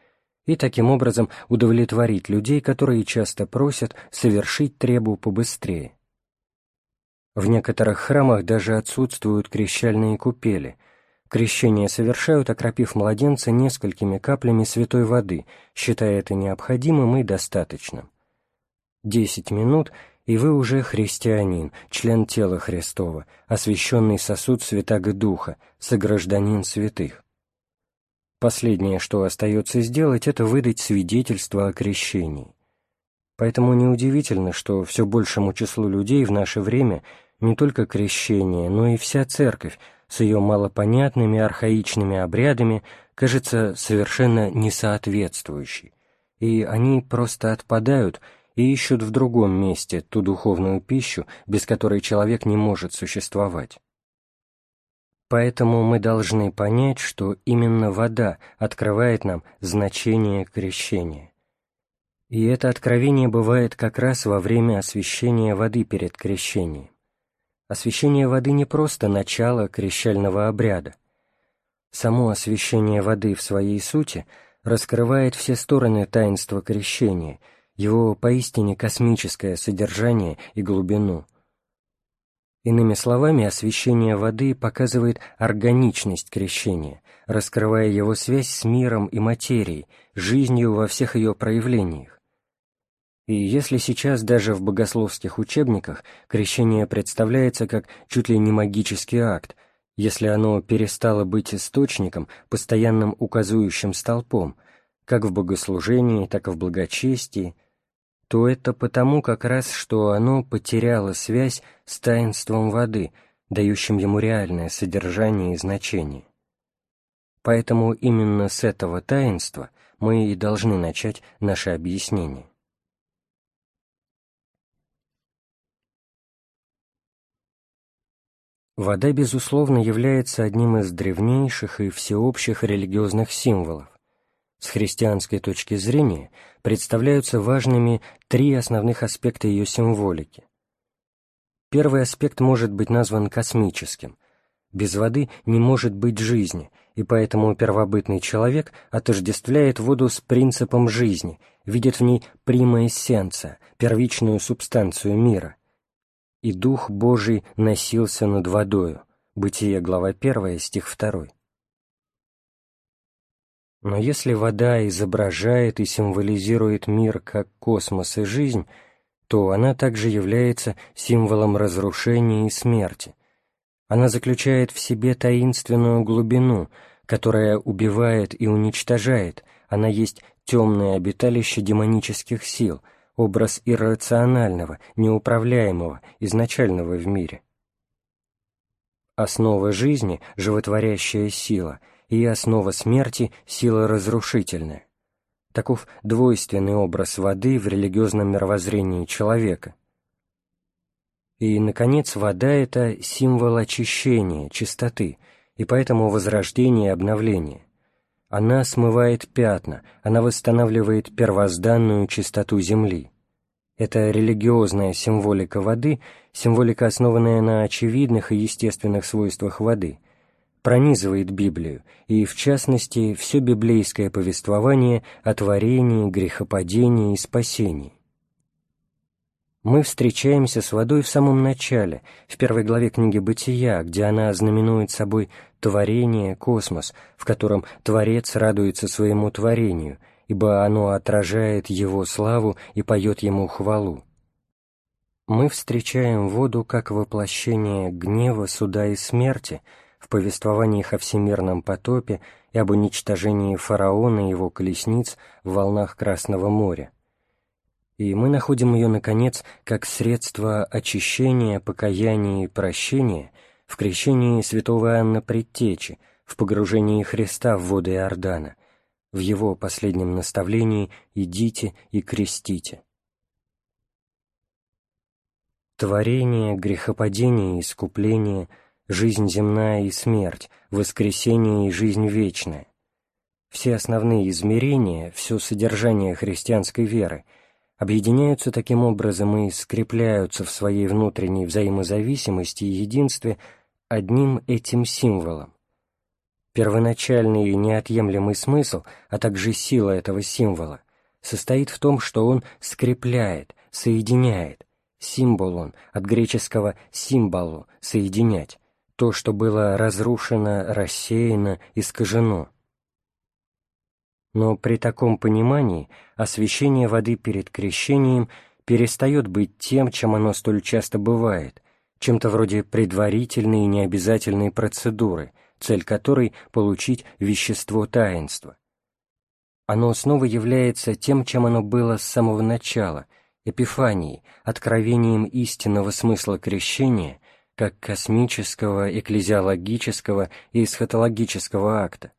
и таким образом удовлетворить людей, которые часто просят совершить требу побыстрее. В некоторых храмах даже отсутствуют крещальные купели. Крещение совершают, окропив младенца несколькими каплями святой воды, считая это необходимым и достаточным. Десять минут — и вы уже христианин, член тела Христова, освященный сосуд Святаго Духа, согражданин святых. Последнее, что остается сделать, это выдать свидетельство о крещении. Поэтому неудивительно, что все большему числу людей в наше время не только крещение, но и вся церковь с ее малопонятными архаичными обрядами кажется совершенно несоответствующей, и они просто отпадают – и ищут в другом месте ту духовную пищу, без которой человек не может существовать. Поэтому мы должны понять, что именно вода открывает нам значение крещения. И это откровение бывает как раз во время освящения воды перед крещением. Освящение воды не просто начало крещального обряда. Само освящение воды в своей сути раскрывает все стороны таинства крещения – его поистине космическое содержание и глубину. Иными словами, освящение воды показывает органичность крещения, раскрывая его связь с миром и материей, жизнью во всех ее проявлениях. И если сейчас даже в богословских учебниках крещение представляется как чуть ли не магический акт, если оно перестало быть источником, постоянным указующим столпом, как в богослужении, так и в благочестии, то это потому как раз, что оно потеряло связь с таинством воды, дающим ему реальное содержание и значение. Поэтому именно с этого таинства мы и должны начать наше объяснение. Вода, безусловно, является одним из древнейших и всеобщих религиозных символов, с христианской точки зрения представляются важными три основных аспекта ее символики. Первый аспект может быть назван космическим. Без воды не может быть жизни, и поэтому первобытный человек отождествляет воду с принципом жизни, видит в ней прима эссенция, первичную субстанцию мира. И Дух Божий носился над водою. Бытие, глава 1, стих 2. Но если вода изображает и символизирует мир как космос и жизнь, то она также является символом разрушения и смерти. Она заключает в себе таинственную глубину, которая убивает и уничтожает, она есть темное обиталище демонических сил, образ иррационального, неуправляемого, изначального в мире. Основа жизни, животворящая сила — и основа смерти — сила разрушительная. Таков двойственный образ воды в религиозном мировоззрении человека. И, наконец, вода — это символ очищения, чистоты, и поэтому возрождение и обновление. Она смывает пятна, она восстанавливает первозданную чистоту земли. Это религиозная символика воды, символика, основанная на очевидных и естественных свойствах воды, пронизывает Библию, и, в частности, все библейское повествование о творении, грехопадении и спасении. Мы встречаемся с водой в самом начале, в первой главе книги «Бытия», где она знаменует собой творение, космос, в котором Творец радуется своему творению, ибо оно отражает Его славу и поет Ему хвалу. Мы встречаем воду как воплощение гнева, суда и смерти в повествованиях о всемирном потопе и об уничтожении фараона и его колесниц в волнах Красного моря и мы находим ее, наконец, как средство очищения, покаяния и прощения в крещении святого Анна Предтечи, в погружении Христа в воды Иордана, в его последнем наставлении «идите и крестите». Творение, грехопадение и искупление, жизнь земная и смерть, воскресение и жизнь вечная. Все основные измерения, все содержание христианской веры — объединяются таким образом и скрепляются в своей внутренней взаимозависимости и единстве одним этим символом. Первоначальный и неотъемлемый смысл, а также сила этого символа, состоит в том, что он скрепляет, соединяет, символ он, от греческого «символу» — «соединять», то, что было разрушено, рассеяно, искажено — но при таком понимании освящение воды перед крещением перестает быть тем, чем оно столь часто бывает, чем-то вроде предварительной и необязательной процедуры, цель которой — получить вещество таинства. Оно снова является тем, чем оно было с самого начала, эпифанией, откровением истинного смысла крещения, как космического, экклезиологического и эсхатологического акта.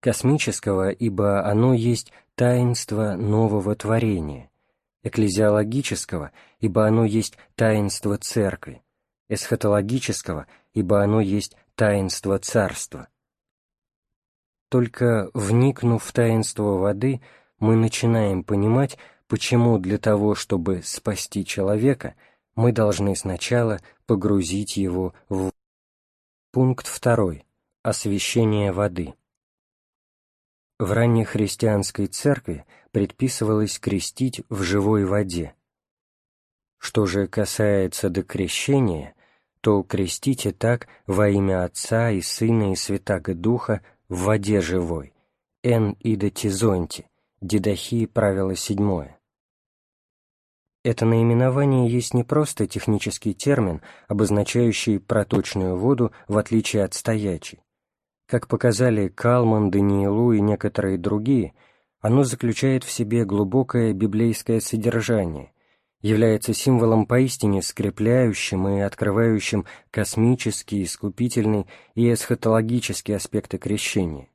Космического, ибо оно есть таинство нового творения, экклезиологического, ибо оно есть таинство церкви, эсхатологического, ибо оно есть таинство царства. Только вникнув в таинство воды, мы начинаем понимать, почему для того, чтобы спасти человека, мы должны сначала погрузить его в... Пункт второй. Освящение воды. В раннехристианской церкви предписывалось крестить в живой воде. Что же касается до крещения, то крестите так во имя Отца и Сына и Святаго Духа в воде живой. Эн ида тизонти, Дидахи, правило седьмое. Это наименование есть не просто технический термин, обозначающий проточную воду в отличие от стоячей. Как показали Калман, Даниилу и некоторые другие, оно заключает в себе глубокое библейское содержание, является символом поистине скрепляющим и открывающим космический, искупительный и эсхатологический аспекты крещения.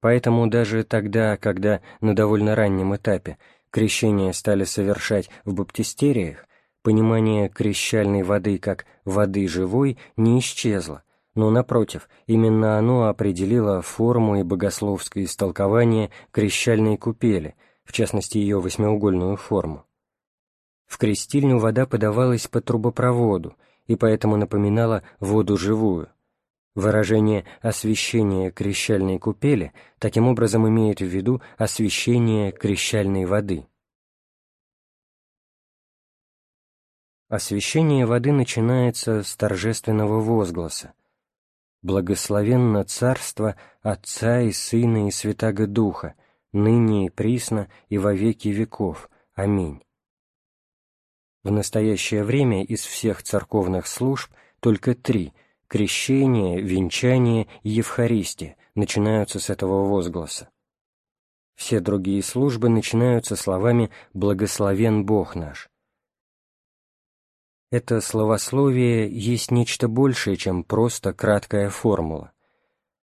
Поэтому даже тогда, когда на довольно раннем этапе крещение стали совершать в баптистериях, понимание крещальной воды как «воды живой» не исчезло, но, напротив, именно оно определило форму и богословское истолкование крещальной купели, в частности ее восьмиугольную форму. В крестильню вода подавалась по трубопроводу и поэтому напоминала воду живую. Выражение «освещение крещальной купели» таким образом имеет в виду освещение крещальной воды. Освещение воды начинается с торжественного возгласа – Благословенно Царство Отца и Сына и Святаго Духа, ныне и присно и во веки веков. Аминь. В настоящее время из всех церковных служб только три – крещение, венчание и Евхаристия – начинаются с этого возгласа. Все другие службы начинаются словами «Благословен Бог наш», это словословие есть нечто большее, чем просто краткая формула.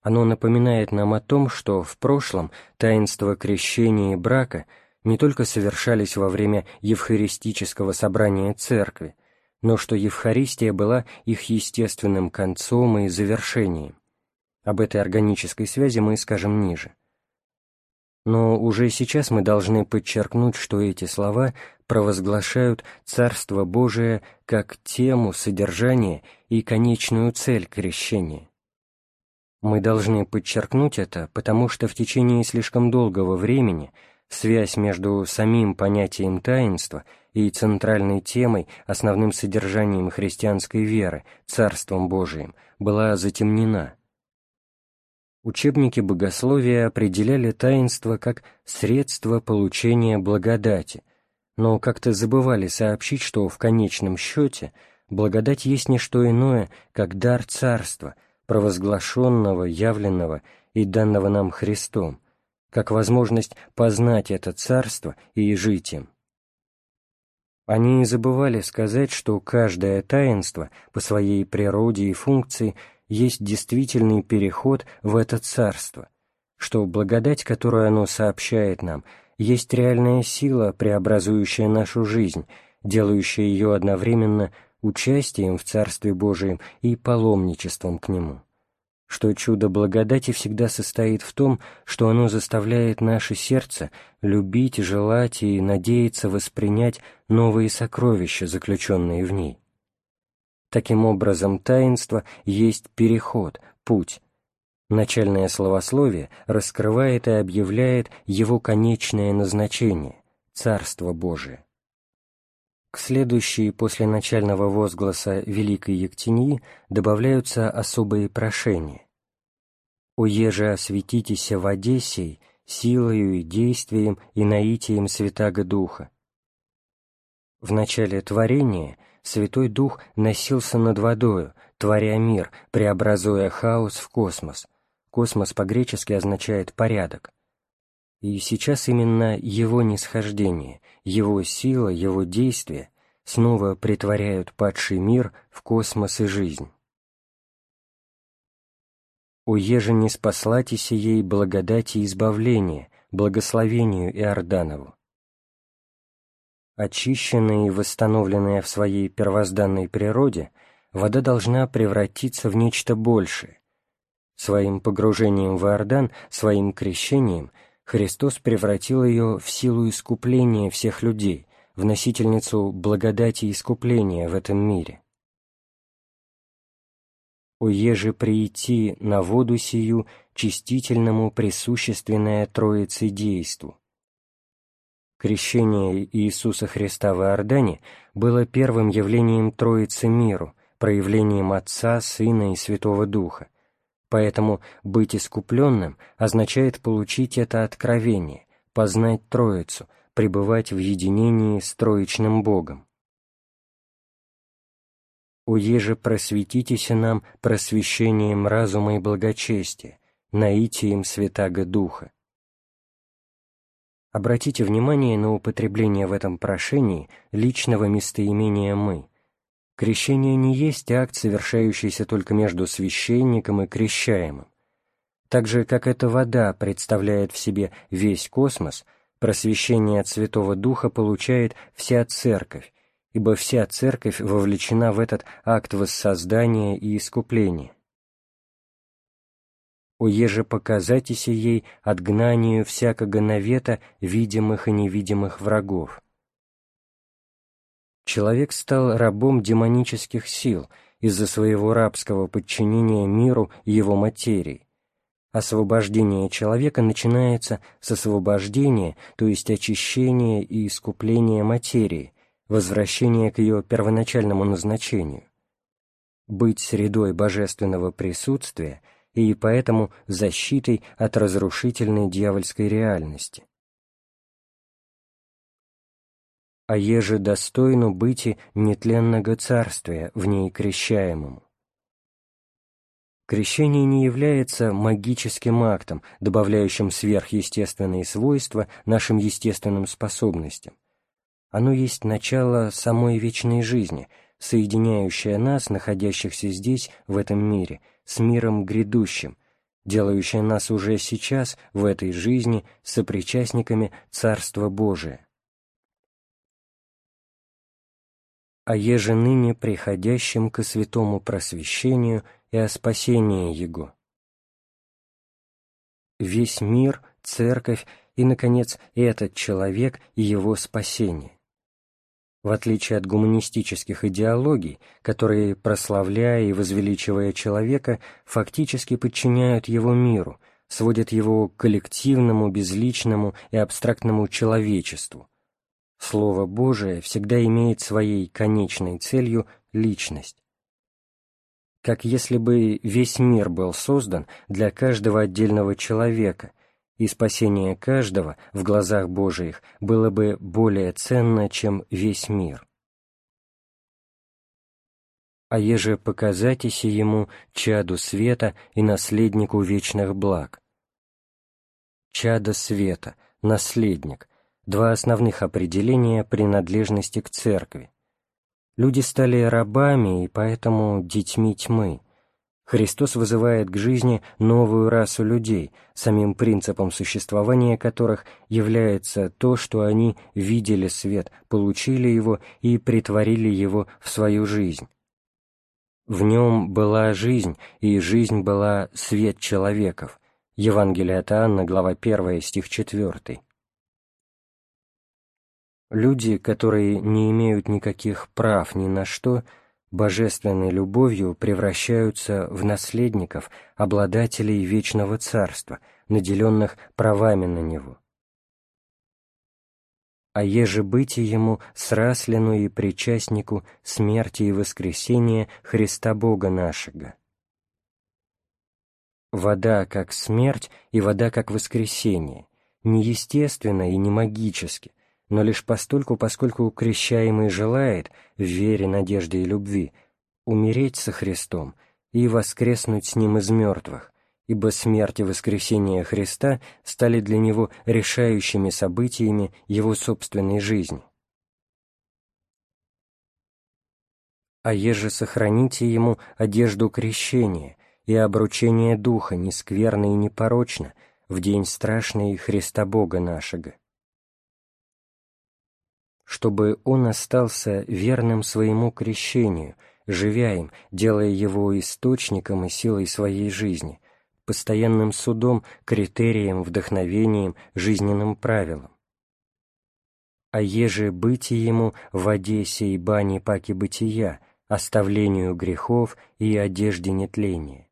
Оно напоминает нам о том, что в прошлом таинства крещения и брака не только совершались во время евхаристического собрания церкви, но что Евхаристия была их естественным концом и завершением. Об этой органической связи мы скажем ниже. Но уже сейчас мы должны подчеркнуть, что эти слова провозглашают Царство Божие как тему, содержание и конечную цель крещения. Мы должны подчеркнуть это, потому что в течение слишком долгого времени связь между самим понятием таинства и центральной темой, основным содержанием христианской веры, Царством Божиим, была затемнена – Учебники богословия определяли таинство как средство получения благодати, но как-то забывали сообщить, что в конечном счете благодать есть не что иное, как дар царства, провозглашенного, явленного и данного нам Христом, как возможность познать это царство и жить им. Они забывали сказать, что каждое таинство по своей природе и функции – есть действительный переход в это царство, что благодать, которую оно сообщает нам, есть реальная сила, преобразующая нашу жизнь, делающая ее одновременно участием в Царстве Божием и паломничеством к Нему, что чудо благодати всегда состоит в том, что оно заставляет наше сердце любить, желать и надеяться воспринять новые сокровища, заключенные в ней. Таким образом, таинство есть переход, путь. Начальное словословие раскрывает и объявляет его конечное назначение – Царство Божие. К следующей после начального возгласа Великой Ектении добавляются особые прошения. «Уеже осветитеся в Одессей силою и действием и наитием Святаго Духа». В начале творения – Святой Дух носился над водою, творя мир, преобразуя хаос в космос. Космос по-гречески означает «порядок». И сейчас именно его нисхождение, его сила, его действия снова притворяют падший мир в космос и жизнь. «Уеже не спаслатися ей благодати избавления, благословению Иорданову, Очищенная и восстановленная в своей первозданной природе, вода должна превратиться в нечто большее. Своим погружением в Иордан, своим крещением, Христос превратил ее в силу искупления всех людей, в носительницу благодати искупления в этом мире. «Оеже прийти на воду сию, чистительному присущественное Троице действу, Крещение Иисуса Христа в Иордане было первым явлением Троицы миру, проявлением Отца, Сына и Святого Духа. Поэтому быть искупленным означает получить это откровение, познать Троицу, пребывать в единении с Троичным Богом. «Уеже просветитеся нам просвещением разума и благочестия, наитием Святаго Духа». Обратите внимание на употребление в этом прошении личного местоимения «мы». Крещение не есть акт, совершающийся только между священником и крещаемым. Так же, как эта вода представляет в себе весь космос, просвещение от Святого Духа получает вся Церковь, ибо вся Церковь вовлечена в этот акт воссоздания и искупления уеже показатися ей отгнанию всякого навета видимых и невидимых врагов. Человек стал рабом демонических сил из-за своего рабского подчинения миру и его материи. Освобождение человека начинается с освобождения, то есть очищения и искупления материи, возвращения к ее первоначальному назначению. Быть средой божественного присутствия – и поэтому защитой от разрушительной дьявольской реальности. А еже достойну быти нетленного царствия в ней крещаемому. Крещение не является магическим актом, добавляющим сверхъестественные свойства нашим естественным способностям. Оно есть начало самой вечной жизни, соединяющее нас, находящихся здесь, в этом мире, с миром грядущим, делающее нас уже сейчас, в этой жизни, сопричастниками Царства Божия. А еже ныне приходящим ко святому просвещению и о спасении Его. Весь мир, церковь и, наконец, этот человек и его спасение. В отличие от гуманистических идеологий, которые, прославляя и возвеличивая человека, фактически подчиняют его миру, сводят его к коллективному, безличному и абстрактному человечеству. Слово Божие всегда имеет своей конечной целью личность. Как если бы весь мир был создан для каждого отдельного человека – и спасение каждого в глазах Божиих было бы более ценно, чем весь мир. А еже показатися ему чаду света и наследнику вечных благ. Чадо света, наследник – два основных определения принадлежности к церкви. Люди стали рабами и поэтому детьми тьмы – Христос вызывает к жизни новую расу людей, самим принципом существования которых является то, что они видели свет, получили его и притворили его в свою жизнь. В нем была жизнь, и жизнь была свет человеков. Евангелие от Иоанна, глава 1, стих 4. Люди, которые не имеют никаких прав ни на что – божественной любовью превращаются в наследников, обладателей вечного царства, наделенных правами на него. А еже быть ему сраслину и причастнику смерти и воскресения Христа Бога нашего. Вода как смерть и вода как воскресение, не естественно и не магически, но лишь постольку, поскольку крещаемый желает, в вере, надежде и любви, умереть со Христом и воскреснуть с Ним из мертвых, ибо смерть и воскресение Христа стали для него решающими событиями его собственной жизни. А еже сохраните ему одежду крещения и обручение Духа нескверно и непорочно в день страшный Христа Бога нашего чтобы он остался верным своему крещению, живя им, делая его источником и силой своей жизни, постоянным судом, критерием, вдохновением, жизненным правилом. А еже бытие ему в одессе и бане паки бытия, оставлению грехов и одежде нетления.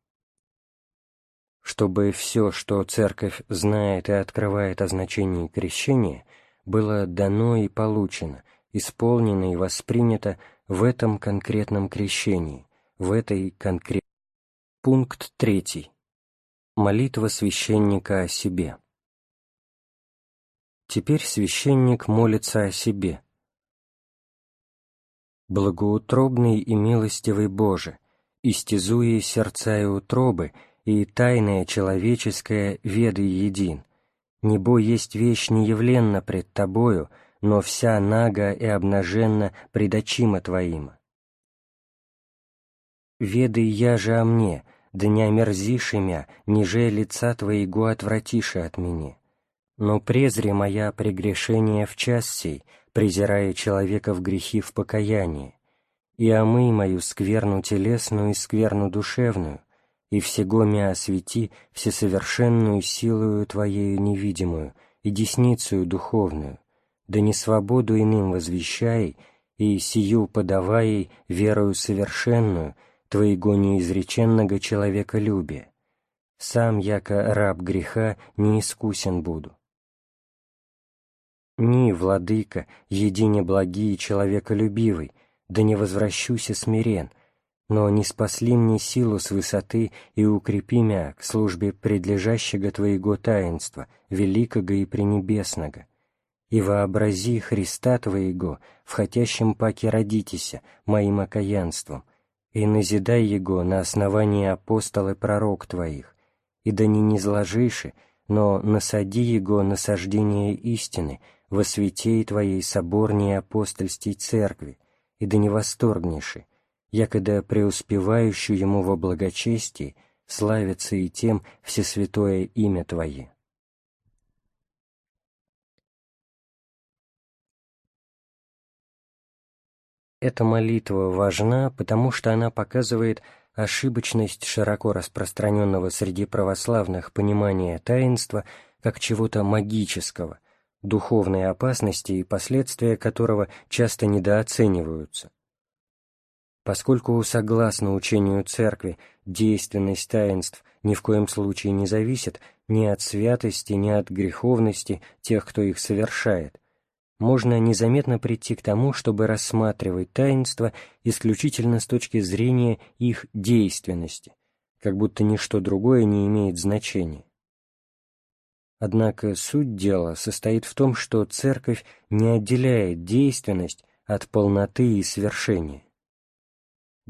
Чтобы все, что Церковь знает и открывает о значении крещения – было дано и получено, исполнено и воспринято в этом конкретном крещении, в этой конкретной. Пункт третий. Молитва священника о себе. Теперь священник молится о себе. «Благоутробный и милостивый Боже, истязуя сердца и утробы, и тайное человеческое ведай един, Небо есть вещь неявленна пред Тобою, но вся нага и обнаженна пред очима Твоима. Ведай я же о мне, да не омерзишь имя, ниже лица Твоего отвратиши от меня. Но презри моя прегрешение в час сей, презирая человека в грехи в покаянии, и омый мою скверну телесную и скверну душевную, и всего мя освети всесовершенную силою Твоею невидимую и десницею духовную, да не свободу иным возвещай, и сию подавай верою совершенную Твоего неизреченного человеколюбия. Сам, яко раб греха, не искусен буду. Ни, владыка, едине благий человеколюбивый, да не возвращуся смирен — но не спасли мне силу с высоты и укрепи мя к службе предлежащего Твоего таинства, великого и пренебесного, и вообрази Христа Твоего, в хотящем родитеся, моим окаянством, и назидай Его на основании апостол и пророк Твоих, и да не низложиши, но насади Его насаждение истины во святей Твоей соборней апостольстей церкви, и да не восторгнеши, якода преуспевающую ему во благочестии славится и тем всесвятое имя Твое. Эта молитва важна, потому что она показывает ошибочность широко распространенного среди православных понимания таинства как чего-то магического, духовные опасности и последствия которого часто недооцениваются. Поскольку, согласно учению Церкви, действенность таинств ни в коем случае не зависит ни от святости, ни от греховности тех, кто их совершает, можно незаметно прийти к тому, чтобы рассматривать таинства исключительно с точки зрения их действенности, как будто ничто другое не имеет значения. Однако суть дела состоит в том, что Церковь не отделяет действенность от полноты и свершения.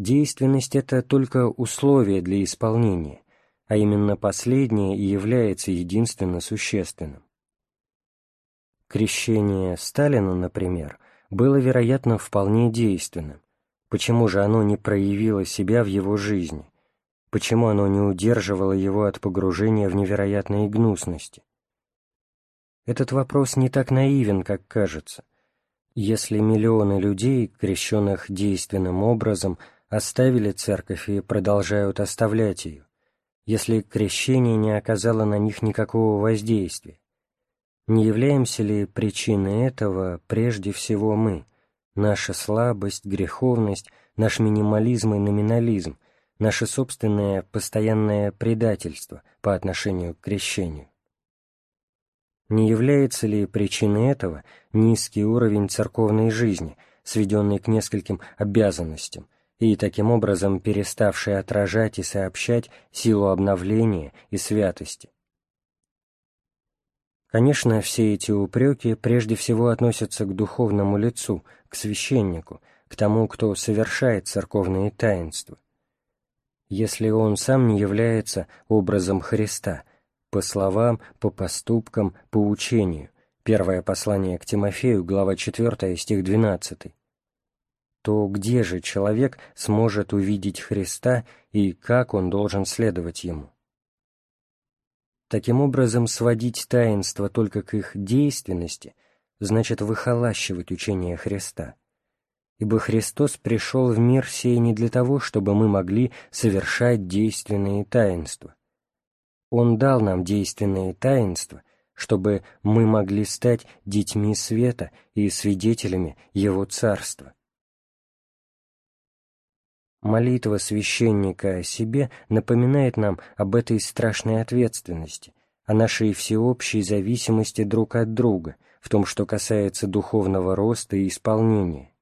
Действенность — это только условие для исполнения, а именно последнее и является единственно существенным. Крещение Сталина, например, было, вероятно, вполне действенным. Почему же оно не проявило себя в его жизни? Почему оно не удерживало его от погружения в невероятные гнусности? Этот вопрос не так наивен, как кажется. Если миллионы людей, крещенных действенным образом, оставили церковь и продолжают оставлять ее, если крещение не оказало на них никакого воздействия, не являемся ли причиной этого прежде всего мы, наша слабость, греховность, наш минимализм и номинализм, наше собственное постоянное предательство по отношению к крещению? Не является ли причиной этого низкий уровень церковной жизни, сведенный к нескольким обязанностям, и таким образом переставший отражать и сообщать силу обновления и святости? Конечно, все эти упреки прежде всего относятся к духовному лицу, к священнику, к тому, кто совершает церковные таинства. Если он сам не является образом Христа, по словам, по поступкам, по учению, первое послание к Тимофею, глава 4, стих 12, то где же человек сможет увидеть Христа и как он должен следовать ему? Таким образом, сводить таинство только к их действенности значит выхолащивать учение Христа. Ибо Христос пришел в мир сей не для того, чтобы мы могли совершать действенные таинства. Он дал нам действенные таинства, чтобы мы могли стать детьми света и свидетелями Его Царства. Молитва священника о себе напоминает нам об этой страшной ответственности, о нашей всеобщей зависимости друг от друга в том, что касается духовного роста и исполнения.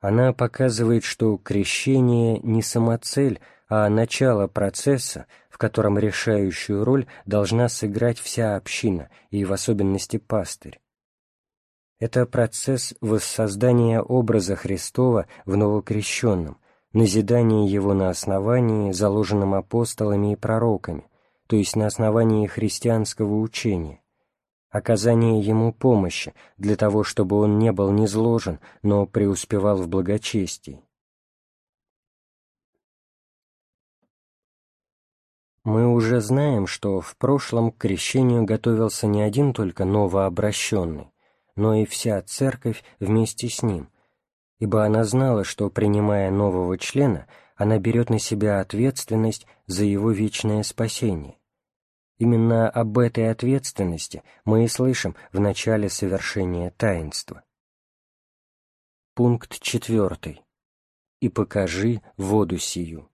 Она показывает, что крещение не самоцель, а начало процесса, в котором решающую роль должна сыграть вся община и в особенности пастырь. Это процесс воссоздания образа Христова в новокрещенном, назидание его на основании, заложенном апостолами и пророками, то есть на основании христианского учения, оказание ему помощи для того, чтобы он не был низложен, но преуспевал в благочестии. Мы уже знаем, что в прошлом к крещению готовился не один только новообращенный, но и вся церковь вместе с ним – ибо она знала, что, принимая нового члена, она берет на себя ответственность за его вечное спасение. Именно об этой ответственности мы и слышим в начале совершения таинства. Пункт четвертый. «И покажи воду сию».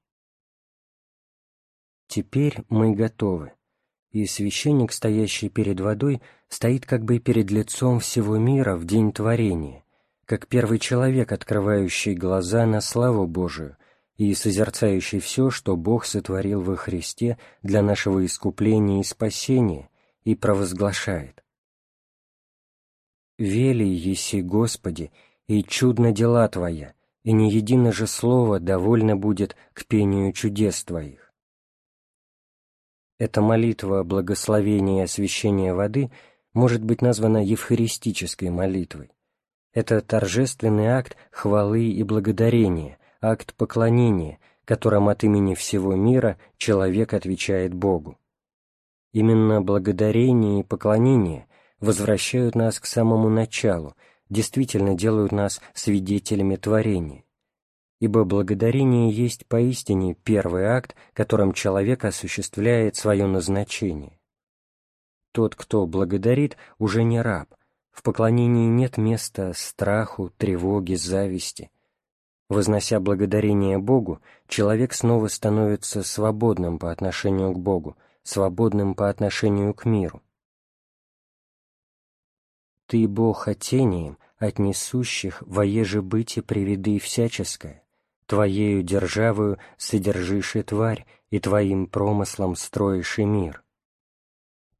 Теперь мы готовы, и священник, стоящий перед водой, стоит как бы перед лицом всего мира в день творения, как первый человек, открывающий глаза на славу Божию и созерцающий все, что Бог сотворил во Христе для нашего искупления и спасения, и провозглашает. «Вели еси, Господи, и чудно дела Твоя, и не едино же слово довольно будет к пению чудес Твоих». Эта молитва благословения и освящения воды может быть названа евхаристической молитвой. Это торжественный акт хвалы и благодарения, акт поклонения, которым от имени всего мира человек отвечает Богу. Именно благодарение и поклонение возвращают нас к самому началу, действительно делают нас свидетелями творения. Ибо благодарение есть поистине первый акт, которым человек осуществляет свое назначение. Тот, кто благодарит, уже не раб, в поклонении нет места страху, тревоге, зависти. Вознося благодарение Богу, человек снова становится свободным по отношению к Богу, свободным по отношению к миру. Ты, Бог, отением, от несущих воеже быти приведы всяческое, Твоею державою содержишь и тварь, и Твоим промыслом строишь и мир.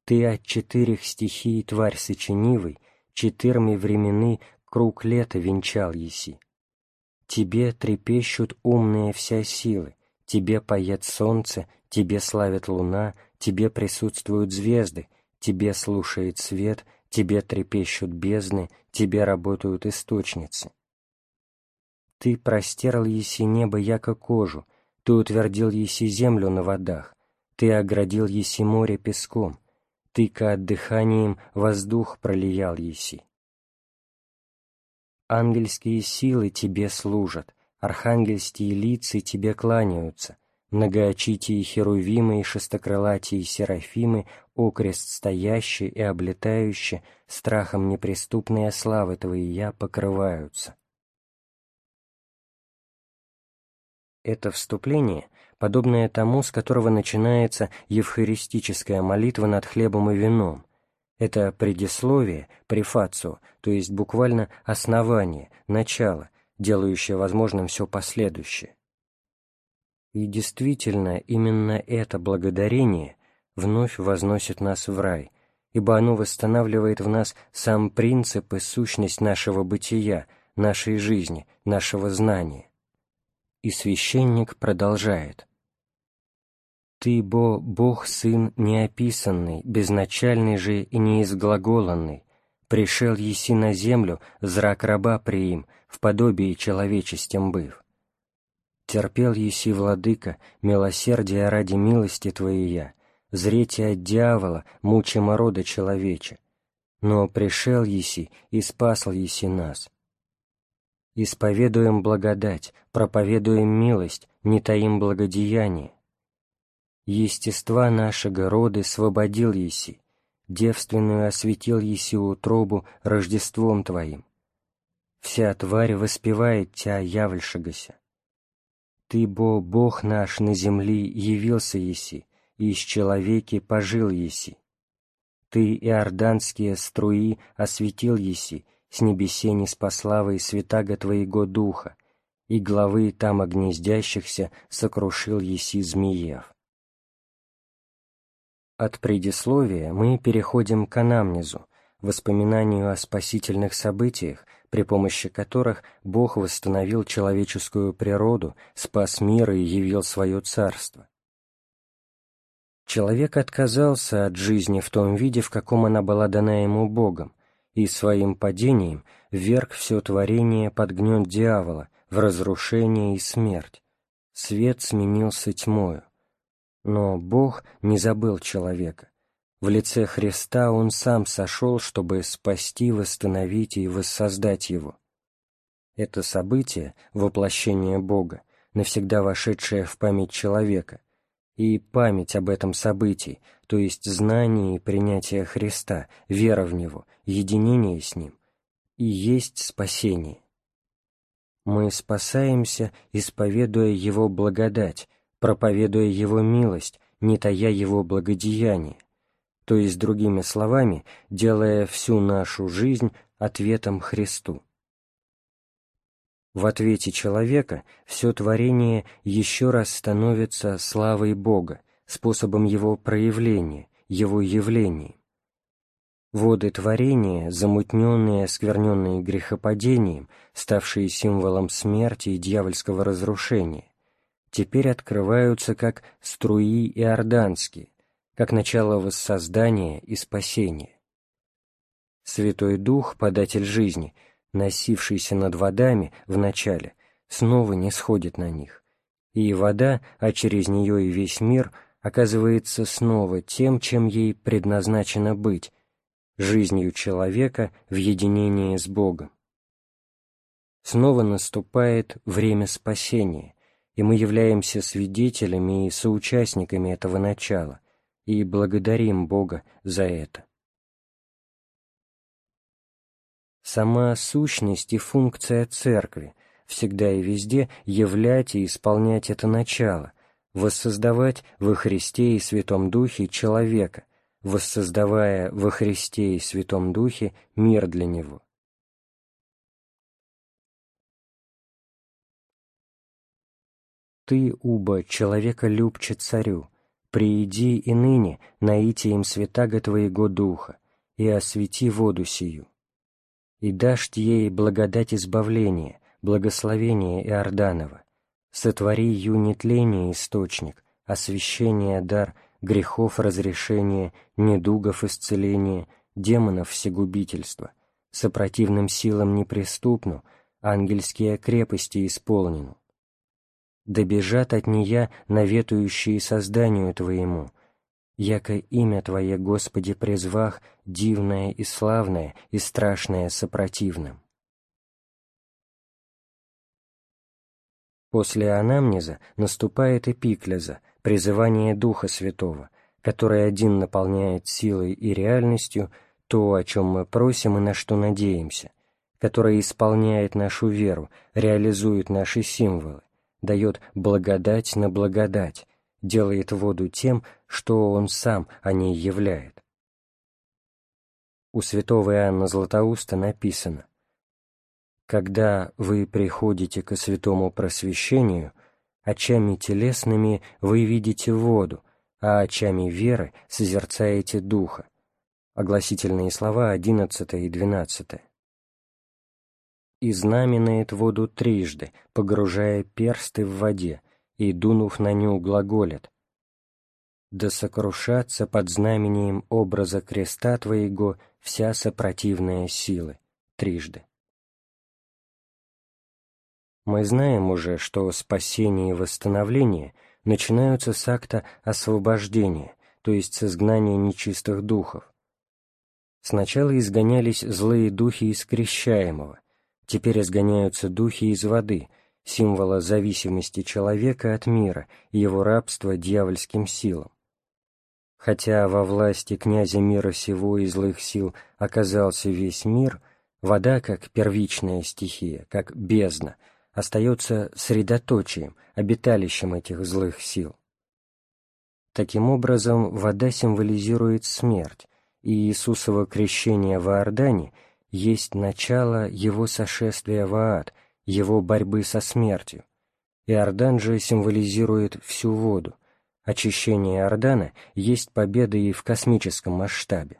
Ты от четырех стихий тварь сочинивый, четырми времены круг лета венчал еси. Тебе трепещут умные вся силы, тебе поет солнце, тебе славит луна, тебе присутствуют звезды, тебе слушает свет, тебе трепещут бездны, тебе работают источницы. Ты простерл еси небо яко кожу, ты утвердил еси землю на водах, ты оградил еси море песком, ты-ка дыханием воздух пролиял еси. Ангельские силы тебе служат, архангельские лица тебе кланяются, многоочитие херувимы и шестокрылатие серафимы, окрест стоящие и облетающие, страхом неприступные славы Твоя покрываются. Это вступление, подобное тому, с которого начинается евхаристическая молитва над хлебом и вином. Это предисловие, префацио, то есть буквально основание, начало, делающее возможным все последующее. И действительно, именно это благодарение вновь возносит нас в рай, ибо оно восстанавливает в нас сам принцип и сущность нашего бытия, нашей жизни, нашего знания. И священник продолжает. «Ты, Бо, Бог Сын неописанный, безначальный же и неизглаголанный, пришел еси на землю, зрак раба приим, в подобии человечестем быв. Терпел еси, владыка, милосердие ради милости Твоей зрете от дьявола, мучимо рода человече, но пришел еси и спасал еси нас, Исповедуем благодать, проповедуем милость, не таим благодеяние. Естества нашего роды свободил еси, девственную осветил еси утробу Рождеством Твоим. Вся тварь воспевает Тя явльшегося. Ты, Бо, Бог наш на земли, явился еси, и из человеки пожил еси. Ты иорданские струи осветил еси, с небесени спаславой святаго Твоего Духа, и главы там огнездящихся сокрушил еси змеев. От предисловия мы переходим к анамнезу, воспоминанию о спасительных событиях, при помощи которых Бог восстановил человеческую природу, спас мир и явил свое царство. Человек отказался от жизни в том виде, в каком она была дана ему Богом, и своим падением вверг все творение под гнет дьявола в разрушение и смерть. Свет сменился тьмою. Но Бог не забыл человека. В лице Христа Он сам сошел, чтобы спасти, восстановить и воссоздать его. Это событие, воплощение Бога, навсегда вошедшее в память человека, и память об этом событии, то есть знание и принятие Христа, вера в Него, единение с Ним, и есть спасение. Мы спасаемся, исповедуя Его благодать, проповедуя Его милость, не тая Его благодеяние, то есть, другими словами, делая всю нашу жизнь ответом Христу. В ответе человека все творение еще раз становится славой Бога, способом Его проявления, Его явления. Воды творения, замутненные, оскверненные грехопадением, ставшие символом смерти и дьявольского разрушения, теперь открываются как струи иорданские, как начало воссоздания и спасения. Святой Дух, податель жизни, носившийся над водами в начале, снова не сходит на них, и вода, а через нее и весь мир, оказывается снова тем, чем ей предназначено быть, жизнью человека в единении с Богом. снова наступает время спасения, и мы являемся свидетелями и соучастниками этого начала, и благодарим Бога за это. Сама сущность и функция Церкви всегда и везде являть и исполнять это начало, воссоздавать во Христе и Святом Духе человека, воссоздавая во Христе и Святом Духе мир для него. Ты, уба, человека любче царю, прииди и ныне наите им святаго Твоего Духа, и освети воду сию и дашь ей благодать избавления, благословение Иорданова. Сотвори ю нетление источник, освящение дар, грехов разрешение, недугов исцеление, демонов всегубительства, сопротивным силам неприступну, ангельские крепости исполнену. Добежат от нея наветующие созданию Твоему, яко имя Твое, Господи, призвах, дивное и славное, и страшное сопротивным. После анамнеза наступает эпиклеза, призывание Духа Святого, который один наполняет силой и реальностью то, о чем мы просим и на что надеемся, который исполняет нашу веру, реализует наши символы, дает благодать на благодать, делает воду тем, что он сам о ней являет. У святого Иоанна Златоуста написано «Когда вы приходите к святому просвещению, очами телесными вы видите воду, а очами веры созерцаете духа». Огласительные слова 11 и 12. «И знаменает воду трижды, погружая персты в воде, и, дунув на ню, глаголят «Да сокрушаться под знамением образа креста Твоего вся сопротивная силы» трижды. Мы знаем уже, что спасение и восстановление начинаются с акта освобождения, то есть с изгнания нечистых духов. Сначала изгонялись злые духи из крещаемого, теперь изгоняются духи из воды – символа зависимости человека от мира и его рабства дьявольским силам. Хотя во власти князя мира сего и злых сил оказался весь мир, вода, как первичная стихия, как бездна, остается средоточием, обиталищем этих злых сил. Таким образом, вода символизирует смерть, и Иисусово крещение в Иордане есть начало его сошествия в ад – его борьбы со смертью. Иордан же символизирует всю воду. Очищение Иордана есть победа и в космическом масштабе.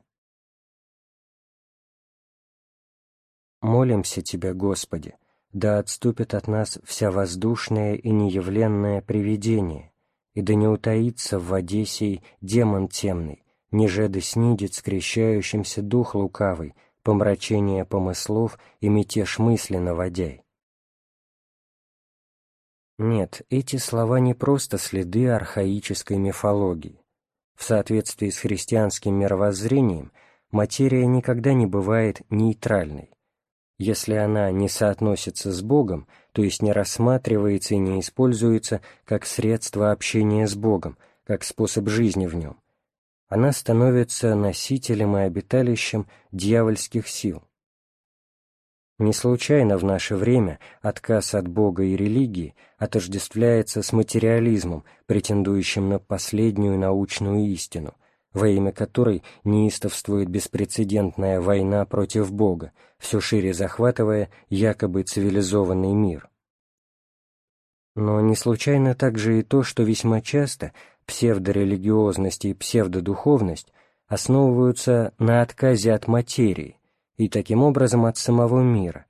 Молимся Тебя, Господи, да отступит от нас вся воздушное и неявленное привидение, и да не утаится в воде сей демон темный, ниже да снидет скрещающимся дух лукавый, помрачение помыслов и мятеж мысли наводяй. Нет, эти слова не просто следы архаической мифологии. В соответствии с христианским мировоззрением материя никогда не бывает нейтральной. Если она не соотносится с Богом, то есть не рассматривается и не используется как средство общения с Богом, как способ жизни в нем, она становится носителем и обиталищем дьявольских сил. Не случайно в наше время отказ от Бога и религии отождествляется с материализмом, претендующим на последнюю научную истину, во имя которой неистовствует беспрецедентная война против Бога, все шире захватывая якобы цивилизованный мир. Но не случайно также и то, что весьма часто псевдорелигиозность и псевдодуховность основываются на отказе от материи, и таким образом от самого мира,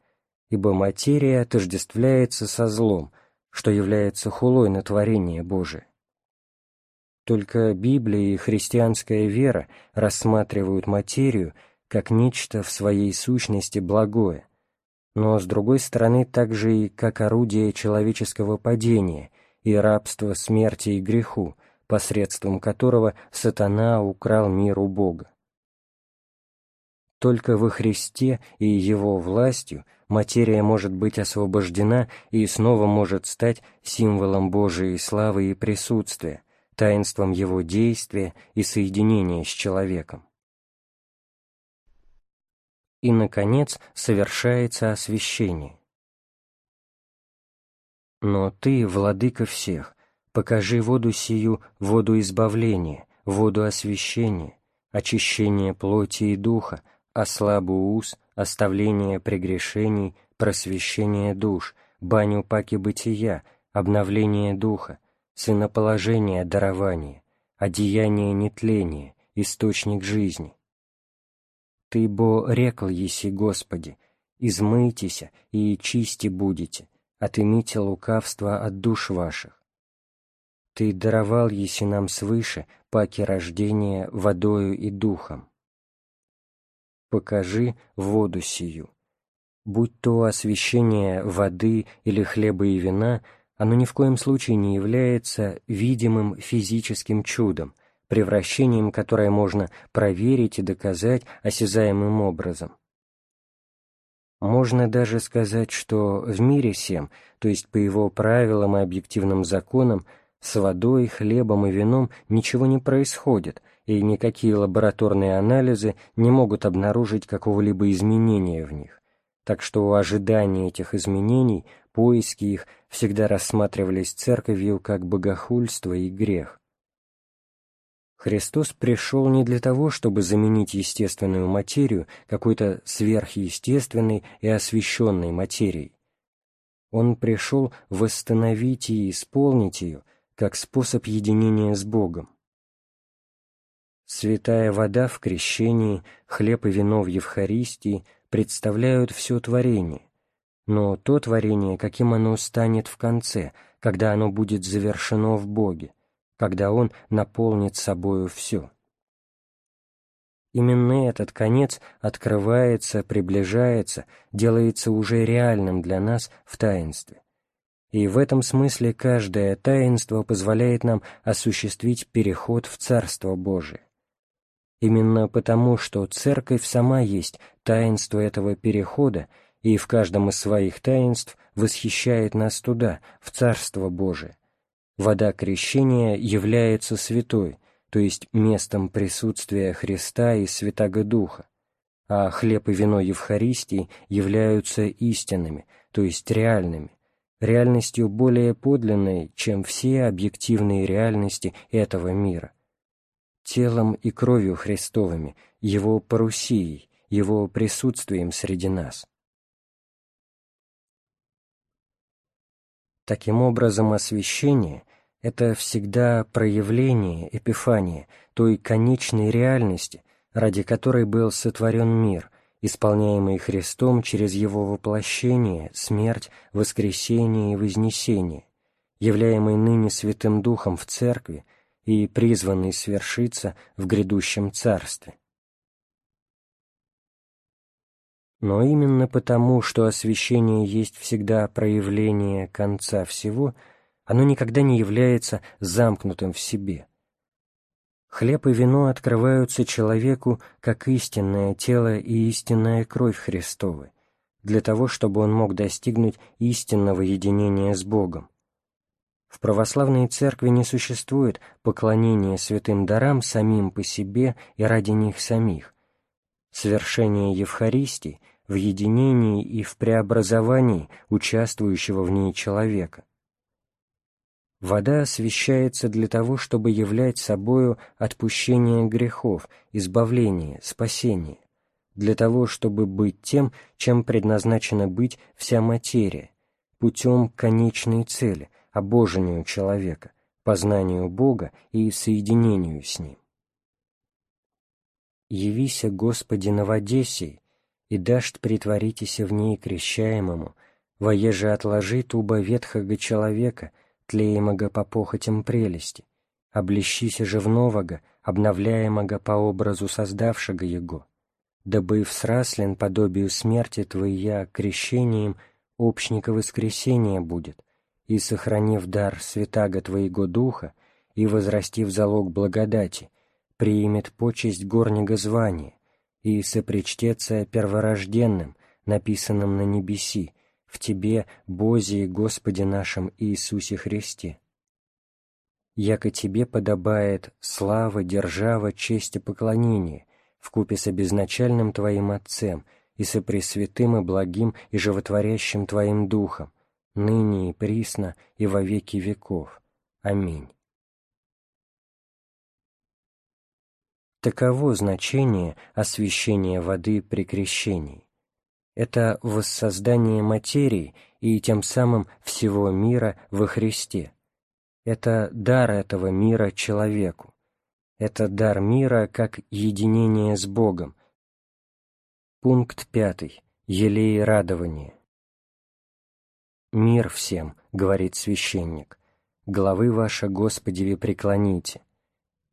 ибо материя отождествляется со злом, что является хулой на творение Божие. Только Библия и христианская вера рассматривают материю как нечто в своей сущности благое, но, с другой стороны, также и как орудие человеческого падения и рабства смерти и греху, посредством которого сатана украл мир у Бога. только во Христе и Его властью материя может быть освобождена и снова может стать символом Божией славы и присутствия, таинством Его действия и соединения с человеком. И, наконец, совершается освящение. Но Ты, Владыка всех, покажи воду сию, воду избавления, воду освящения, очищение плоти и духа, ослабу уз, оставление прегрешений, просвещение душ, баню паки бытия, обновление духа, сыноположение дарование, одеяние нетления, источник жизни. Ты, бо, рекл еси, Господи, измыйтеся и чисти будете, отымите лукавство от душ ваших. Ты даровал еси нам свыше паки рождения водою и духом покажи воду сию. Будь то освящение воды или хлеба и вина, оно ни в коем случае не является видимым физическим чудом, превращением, которое можно проверить и доказать осязаемым образом. Можно даже сказать, что в мире всем, то есть по его правилам и объективным законам, с водой, хлебом и вином ничего не происходит – и никакие лабораторные анализы не могут обнаружить какого-либо изменения в них, так что ожидание этих изменений, поиски их всегда рассматривались церковью как богохульство и грех. Христос пришел не для того, чтобы заменить естественную материю какой-то сверхъестественной и освященной материей. Он пришел восстановить и исполнить ее как способ единения с Богом. Святая вода в крещении, хлеб и вино в Евхаристии представляют все творение, но то творение, каким оно станет в конце, когда оно будет завершено в Боге, когда Он наполнит собою все. Именно этот конец открывается, приближается, делается уже реальным для нас в таинстве. И в этом смысле каждое таинство позволяет нам осуществить переход в Царство Божие. Именно потому, что Церковь сама есть таинство этого перехода и в каждом из своих таинств восхищает нас туда, в Царство Божие. Вода крещения является святой, то есть местом присутствия Христа и Святаго Духа, а хлеб и вино Евхаристии являются истинными, то есть реальными, реальностью более подлинной, чем все объективные реальности этого мира телом и кровью Христовыми, Его парусией, Его присутствием среди нас. Таким образом, освящение — это всегда проявление, эпифания той конечной реальности, ради которой был сотворен мир, исполняемый Христом через Его воплощение, смерть, воскресение и вознесение, являемый ныне Святым Духом в Церкви, и призванный свершиться в грядущем царстве. Но именно потому, что освящение есть всегда проявление конца всего, оно никогда не является замкнутым в себе. Хлеб и вино открываются человеку как истинное тело и истинная кровь Христовы, для того, чтобы он мог достигнуть истинного единения с Богом. В православной церкви не существует поклонения святым дарам самим по себе и ради них самих. Свершение Евхаристии в единении и в преобразовании участвующего в ней человека. Вода освящается для того, чтобы являть собою отпущение грехов, избавление, спасение, для того, чтобы быть тем, чем предназначена быть вся материя, путем конечной цели, обожению человека, познанию Бога и соединению с Ним. «Явися, Господи, на воде и дашь притворитеся в ней крещаемому, воеже отложи туба ветхого человека, тлеемого по похотям прелести, облещися же в нового, обновляемого по образу создавшего его, дабы всраслен подобию смерти Твоя крещением общника воскресения будет, и, сохранив дар святаго Твоего Духа и возрастив залог благодати, примет почесть горнего звания, и сопричтеться перворожденным, написанным на небеси, в Тебе, Бозе и Господе нашем Иисусе Христе. Яко Тебе подобает слава, держава, честь и поклонение, вкупе с обезначальным Твоим Отцем и со пресвятым и благим и животворящим Твоим Духом, ныне и присно и во веки веков. Аминь. Таково значение освящения воды при крещении. Это воссоздание материи и тем самым всего мира во Христе. Это дар этого мира человеку. Это дар мира как единение с Богом. Пункт пятый. Елей радование. «Мир всем», — говорит священник, — «главы Господи преклоните»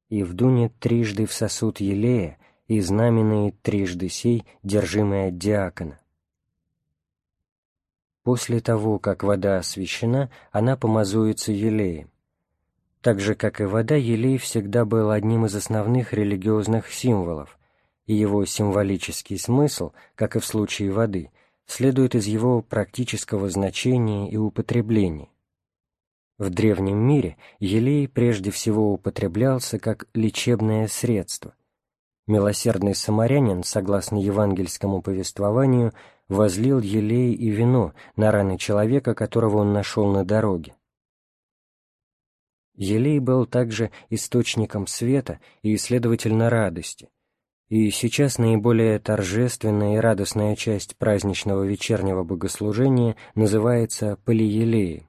и вдунет трижды в сосуд елея, и знаменный трижды сей, держимый от диакона. После того, как вода освящена, она помазуется елеем. Так же, как и вода, елей всегда был одним из основных религиозных символов, и его символический смысл, как и в случае воды, следует из его практического значения и употребления. В древнем мире елей прежде всего употреблялся как лечебное средство. Милосердный самарянин, согласно евангельскому повествованию, возлил елей и вино на раны человека, которого он нашел на дороге. Елей был также источником света и, следовательно, радости. И сейчас наиболее торжественная и радостная часть праздничного вечернего богослужения называется «полиелеем».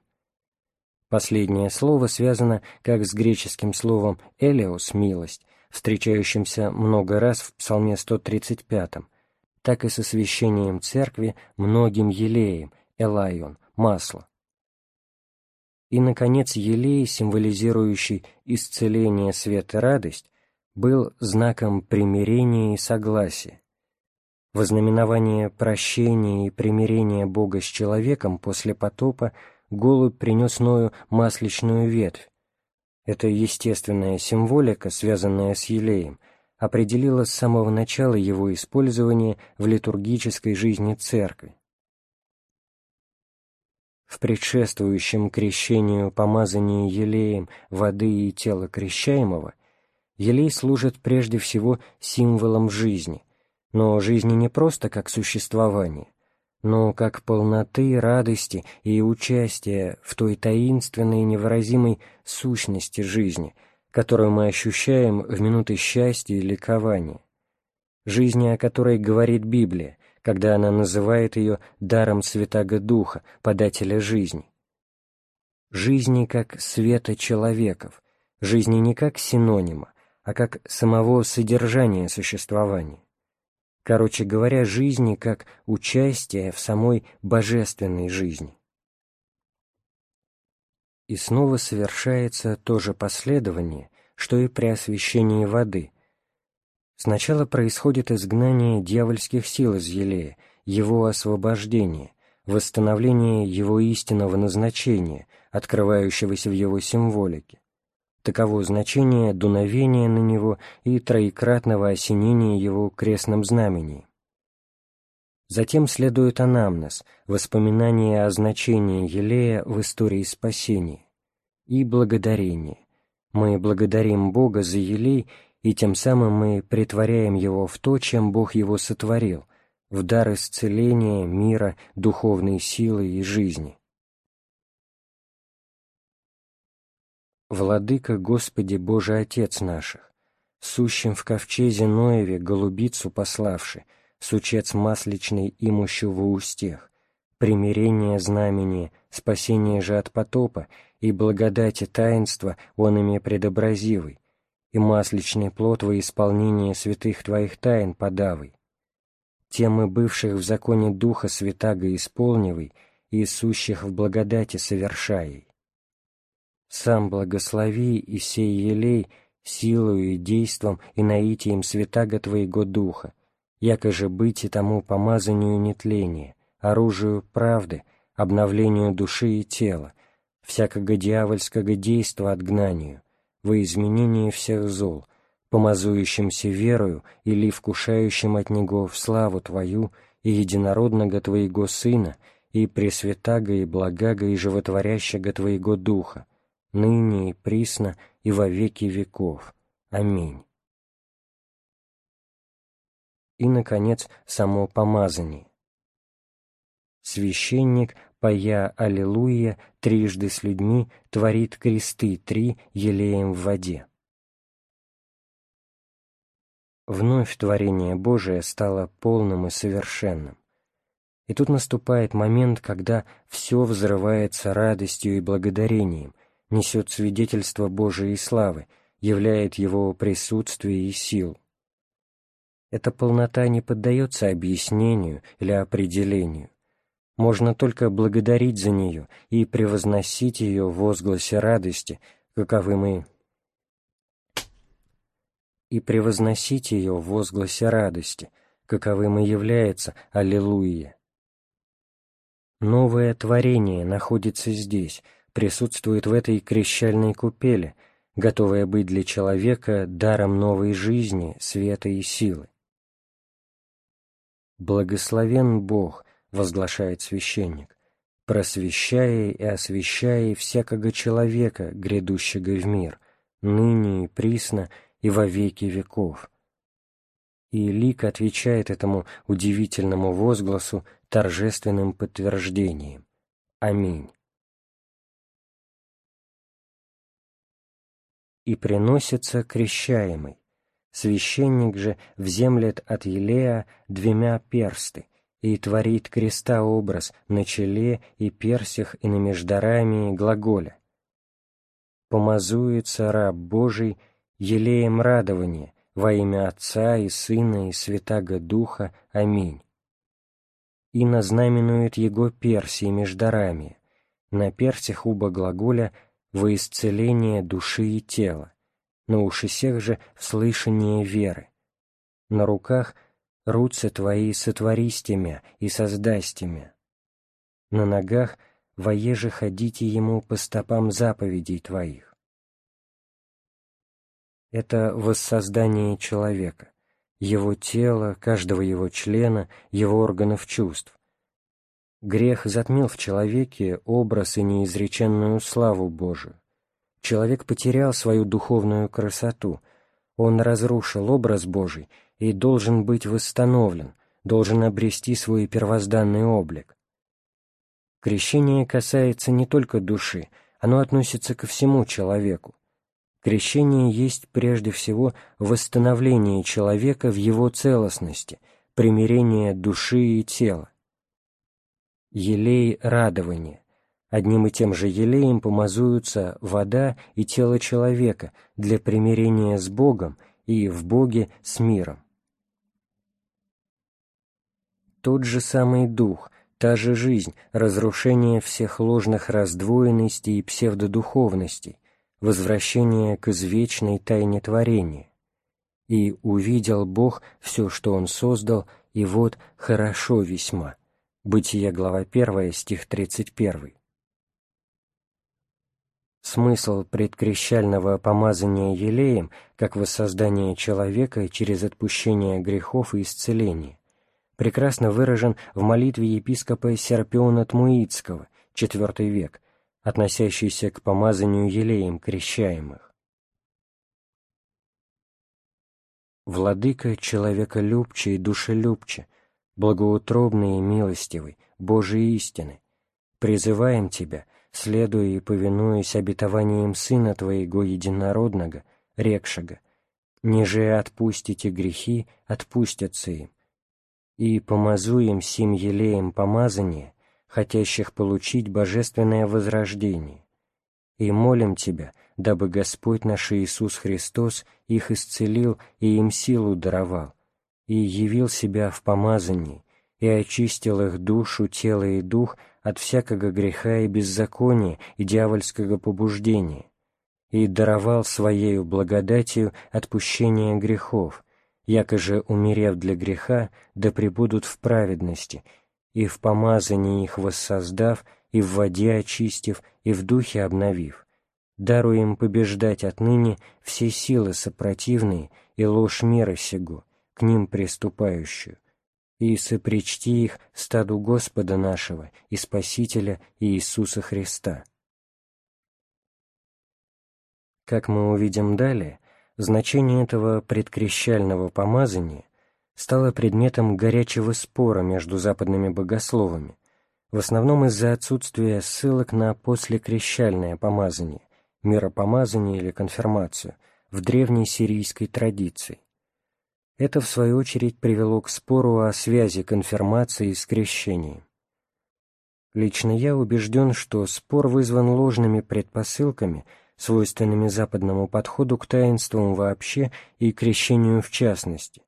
Последнее слово связано как с греческим словом «элеос» — «милость», встречающимся много раз в Псалме 135, так и с освящением церкви многим елеем, элайон, масло. И, наконец, елей, символизирующий исцеление, свет и радость, был знаком примирения и согласия. Вознаменование прощения и примирения Бога с человеком после потопа – голубь принес Ною масличную ветвь. Эта естественная символика, связанная с елеем, определила с самого начала его использования в литургической жизни церкви. В предшествующем крещению помазании елеем воды и тела крещаемого елей служит прежде всего символом жизни, но жизни не просто как существования, но как полноты, радости и участия в той таинственной невыразимой сущности жизни, которую мы ощущаем в минуты счастья и ликования. Жизни, о которой говорит Библия, когда она называет ее даром Святаго Духа, подателя жизни. Жизни как света человеков, жизни не как синонима, а как самого содержания существования короче говоря, жизни как участие в самой божественной жизни. И снова совершается то же последование, что и при освящении воды. Сначала происходит изгнание дьявольских сил из Елея, его освобождение, восстановление его истинного назначения, открывающегося в его символике. Таково значение дуновения на него и троекратного осенения его крестным знамением. Затем следует анамнез, воспоминание о значении Елея в истории спасения, и благодарение. Мы благодарим Бога за Елей, и тем самым мы притворяем его в то, чем Бог его сотворил, в дар исцеления, мира, духовной силы и жизни. Владыка Господи Боже Отец наших, сущим в ковчезе Ноеве голубицу пославши, сучец масличный имущу в устех, примирение знамени, спасение же от потопа и благодати таинства он ими предобразивый, и масличный плод во исполнение святых Твоих тайн подавый. Тем и бывших в законе Духа Святаго исполнивый и сущих в благодати совершаей сам благослови и сей елей силою и действом и наитием святаго Твоего Духа, якоже быть и тому помазанию нетления, оружию правды, обновлению души и тела, всякого дьявольского действа отгнанию, во изменении всех зол, помазующимся верою или вкушающим от Него в славу Твою и единородного Твоего Сына, и пресвятаго и благаго и животворящего Твоего Духа, ныне и присно и во веки веков. Аминь. И, наконец, само помазание. Священник, поя «Аллилуйя», трижды с людьми творит кресты три елеем в воде. Вновь творение Божие стало полным и совершенным. И тут наступает момент, когда все взрывается радостью и благодарением, несет свидетельство Божией славы, являет Его присутствие и силу. Эта полнота не поддается объяснению или определению. Можно только благодарить за нее и превозносить ее в возгласе радости, каковы мы и превозносить ее в возгласе радости, каковым и является Аллилуйя. Новое творение находится здесь, присутствует в этой крещальной купели, готовое быть для человека даром новой жизни, света и силы. «Благословен Бог», — возглашает священник, «просвещая и освящая всякого человека, грядущего в мир, ныне и присно и во веки веков. И лик отвечает этому удивительному возгласу торжественным подтверждением. Аминь. И приносится крещаемый. Священник же вземлет от Елея двумя персты и творит креста образ на челе и персях и на междарами глаголя. Помазуется раб Божий елеем радования, во имя Отца и Сына и Святаго Духа. Аминь. И назнаменует Его персии междарами, на персях уба глаголя во исцеление души и тела, на ушесех же в слышание веры, на руках руцы Твои сотвористемя и создастемя, на ногах воеже ходите Ему по стопам заповедей Твоих это воссоздание человека, его тела, каждого его члена, его органов чувств. Грех затмил в человеке образ и неизреченную славу Божию. Человек потерял свою духовную красоту, он разрушил образ Божий и должен быть восстановлен, должен обрести свой первозданный облик. Крещение касается не только души, оно относится ко всему человеку. Крещение есть прежде всего восстановление человека в его целостности, примирение души и тела. Елей радования. Одним и тем же елеем помазуются вода и тело человека для примирения с Богом и в Боге с миром. Тот же самый Дух, та же жизнь, разрушение всех ложных раздвоенностей и псевдодуховностей, возвращение к извечной тайне творения. И увидел Бог все, что Он создал, и вот хорошо весьма. Бытие, глава 1, стих 31. Смысл предкрещального помазания елеем, как воссоздание человека через отпущение грехов и исцеление, прекрасно выражен в молитве епископа Серпиона Тмуицкого, IV век, относящийся к помазанию елеем крещаемых. Владыка человеколюбче и душелюбче, благоутробный и милостивый, Божий истины, призываем Тебя, следуя и повинуясь обетованиям Сына Твоего Единородного, рекшего, ниже отпустите грехи, отпустятся им, и помазуем сим елеем помазание, хотящих получить божественное возрождение. И молим Тебя, дабы Господь наш Иисус Христос их исцелил и им силу даровал, и явил себя в помазании, и очистил их душу, тело и дух от всякого греха и беззакония и дьявольского побуждения, и даровал Своею благодатью отпущение грехов, якоже умерев для греха, да пребудут в праведности, и в помазании их воссоздав, и в воде очистив, и в духе обновив, даруем побеждать отныне все силы сопротивные и ложь мира сего, к ним приступающую, и сопричти их стаду Господа нашего и Спасителя Иисуса Христа. Как мы увидим далее, значение этого предкрещального помазания стало предметом горячего спора между западными богословами, в основном из-за отсутствия ссылок на послекрещальное помазание, миропомазание или конфирмацию в древней сирийской традиции. Это, в свою очередь, привело к спору о связи конфирмации с крещением. Лично я убежден, что спор вызван ложными предпосылками, свойственными западному подходу к таинствам вообще и крещению в частности,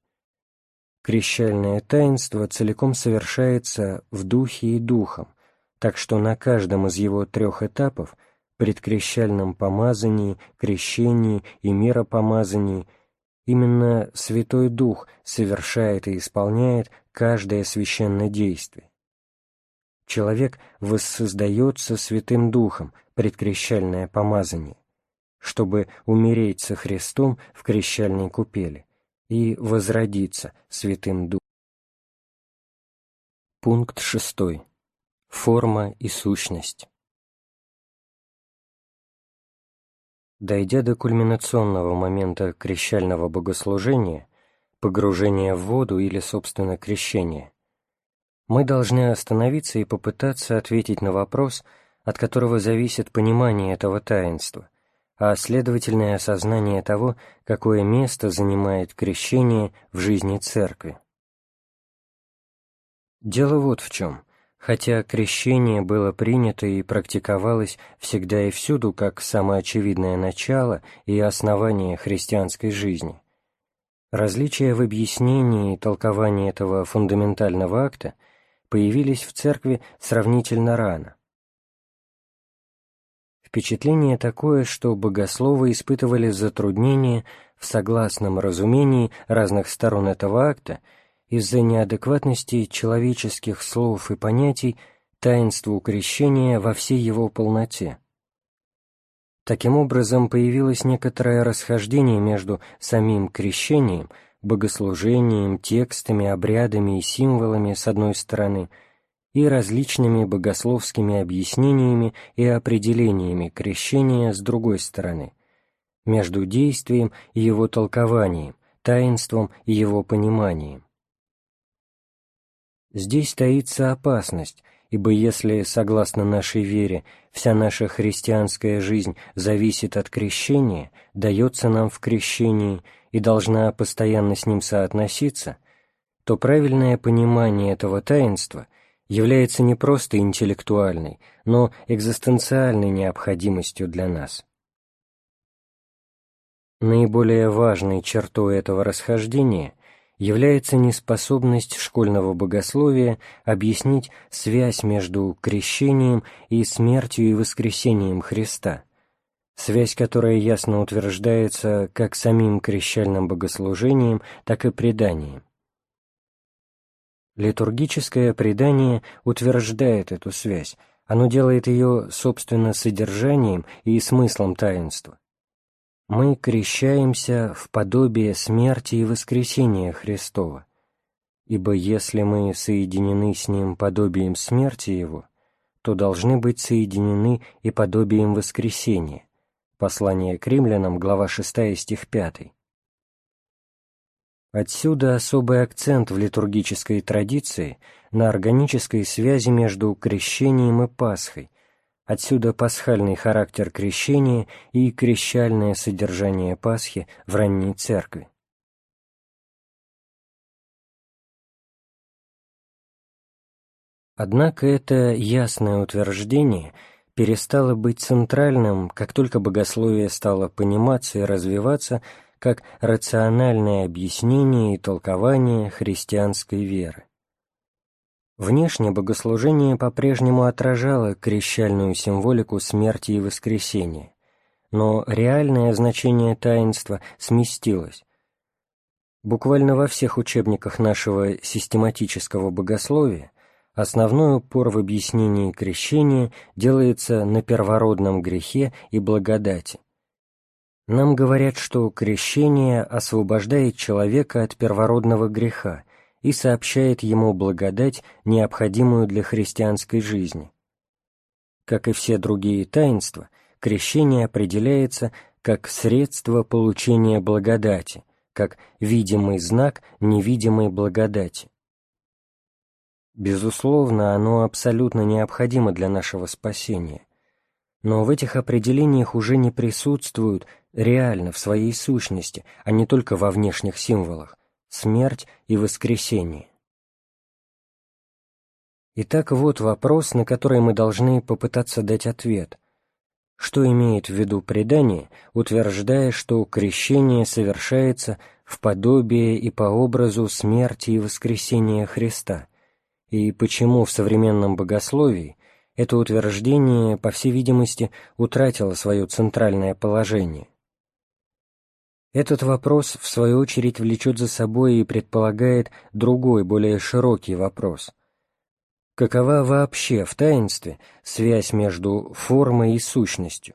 Крещальное таинство целиком совершается в духе и духом, так что на каждом из его трех этапов – предкрещальном помазании, крещении и миропомазании – именно Святой Дух совершает и исполняет каждое священное действие. Человек воссоздается Святым Духом, предкрещальное помазание, чтобы умереть со Христом в крещальной купели и возродиться Святым Духом. Пункт 6. Форма и сущность. Дойдя до кульминационного момента крещального богослужения, погружения в воду или, собственно, крещения, мы должны остановиться и попытаться ответить на вопрос, от которого зависит понимание этого таинства, а следовательное осознание того, какое место занимает крещение в жизни Церкви. Дело вот в чем. Хотя крещение было принято и практиковалось всегда и всюду как самоочевидное начало и основание христианской жизни, различия в объяснении и толковании этого фундаментального акта появились в Церкви сравнительно рано, Впечатление такое, что богословы испытывали затруднения в согласном разумении разных сторон этого акта из-за неадекватности человеческих слов и понятий таинству крещения во всей его полноте. Таким образом, появилось некоторое расхождение между самим крещением, богослужением, текстами, обрядами и символами с одной стороны – и различными богословскими объяснениями и определениями крещения с другой стороны, между действием и его толкованием, таинством и его пониманием. Здесь таится опасность, ибо если, согласно нашей вере, вся наша христианская жизнь зависит от крещения, дается нам в крещении и должна постоянно с ним соотноситься, то правильное понимание этого таинства является не просто интеллектуальной, но экзистенциальной необходимостью для нас. Наиболее важной чертой этого расхождения является неспособность школьного богословия объяснить связь между крещением и смертью и воскресением Христа, связь которая ясно утверждается как самим крещальным богослужением, так и преданием. Литургическое предание утверждает эту связь, оно делает ее, собственно, содержанием и смыслом таинства. Мы крещаемся в подобие смерти и воскресения Христова, ибо если мы соединены с Ним подобием смерти Его, то должны быть соединены и подобием воскресения. Послание к римлянам, глава 6, стих 5. Отсюда особый акцент в литургической традиции на органической связи между крещением и Пасхой, отсюда пасхальный характер крещения и крещальное содержание Пасхи в ранней церкви. Однако это ясное утверждение перестало быть центральным, как только богословие стало пониматься и развиваться – как рациональное объяснение и толкование христианской веры. Внешне богослужение по-прежнему отражало крещальную символику смерти и воскресения, но реальное значение таинства сместилось. Буквально во всех учебниках нашего систематического богословия основной упор в объяснении крещения делается на первородном грехе и благодати, Нам говорят, что крещение освобождает человека от первородного греха и сообщает ему благодать, необходимую для христианской жизни. Как и все другие таинства, крещение определяется как средство получения благодати, как видимый знак невидимой благодати. Безусловно, оно абсолютно необходимо для нашего спасения, но в этих определениях уже не присутствуют реально в своей сущности, а не только во внешних символах, смерть и воскресение. Итак, вот вопрос, на который мы должны попытаться дать ответ. Что имеет в виду предание, утверждая, что крещение совершается в подобие и по образу смерти и воскресения Христа, и почему в современном богословии это утверждение, по всей видимости, утратило свое центральное положение. Этот вопрос, в свою очередь, влечет за собой и предполагает другой, более широкий вопрос. Какова вообще в таинстве связь между формой и сущностью,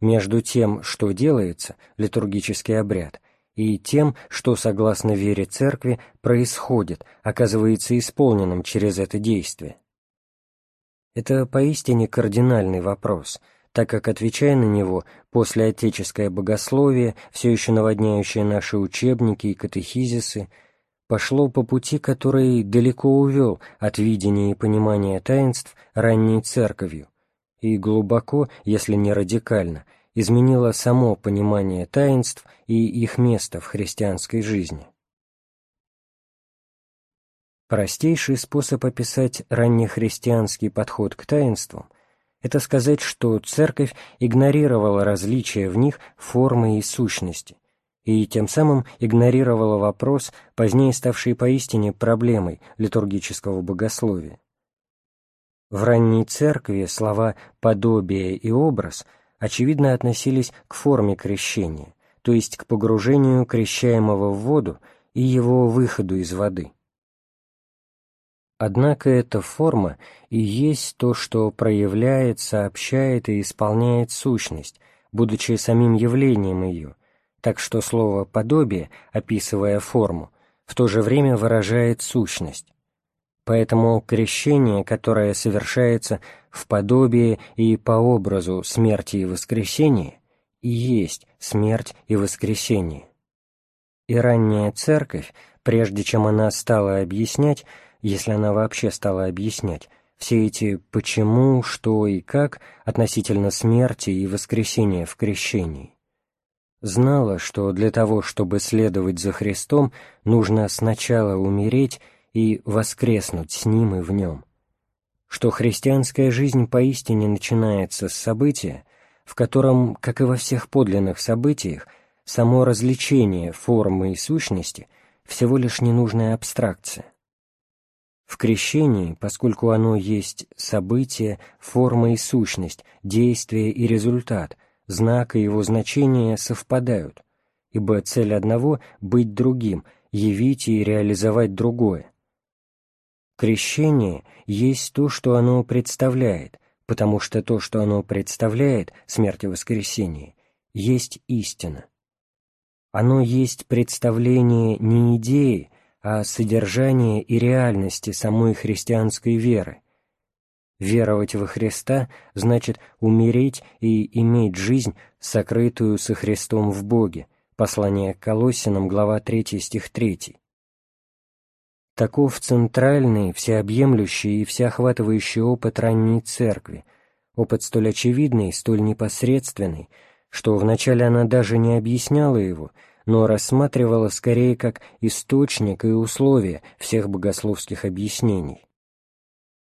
между тем, что делается, литургический обряд, и тем, что, согласно вере Церкви, происходит, оказывается исполненным через это действие? Это поистине кардинальный вопрос – так как, отвечая на него, после отеческое богословие, все еще наводняющее наши учебники и катехизисы, пошло по пути, который далеко увел от видения и понимания таинств ранней церковью, и глубоко, если не радикально, изменило само понимание таинств и их место в христианской жизни. Простейший способ описать раннехристианский подход к таинствам это сказать, что Церковь игнорировала различия в них формы и сущности, и тем самым игнорировала вопрос, позднее ставший поистине проблемой литургического богословия. В ранней Церкви слова «подобие» и «образ» очевидно относились к форме крещения, то есть к погружению крещаемого в воду и его выходу из воды. Однако эта форма и есть то, что проявляет, сообщает и исполняет сущность, будучи самим явлением ее, так что слово «подобие», описывая форму, в то же время выражает сущность. Поэтому крещение, которое совершается в подобии и по образу смерти и воскресения, и есть смерть и воскресение. И ранняя церковь, прежде чем она стала объяснять, если она вообще стала объяснять, все эти «почему», «что» и «как» относительно смерти и воскресения в крещении. Знала, что для того, чтобы следовать за Христом, нужно сначала умереть и воскреснуть с Ним и в Нем. Что христианская жизнь поистине начинается с события, в котором, как и во всех подлинных событиях, само развлечение формы и сущности всего лишь ненужная абстракция. В крещении, поскольку оно есть событие, форма и сущность, действие и результат, знак и его значение совпадают, ибо цель одного — быть другим, явить и реализовать другое. Крещение есть то, что оно представляет, потому что то, что оно представляет, смерть и воскресение, есть истина. Оно есть представление не идеи, а содержание и реальности самой христианской веры. Веровать во Христа значит умереть и иметь жизнь, сокрытую со Христом в Боге. Послание к Колоссянам, глава 3, стих 3. Таков центральный, всеобъемлющий и всеохватывающий опыт ранней церкви, опыт столь очевидный, столь непосредственный, что вначале она даже не объясняла его — но рассматривала скорее как источник и условие всех богословских объяснений.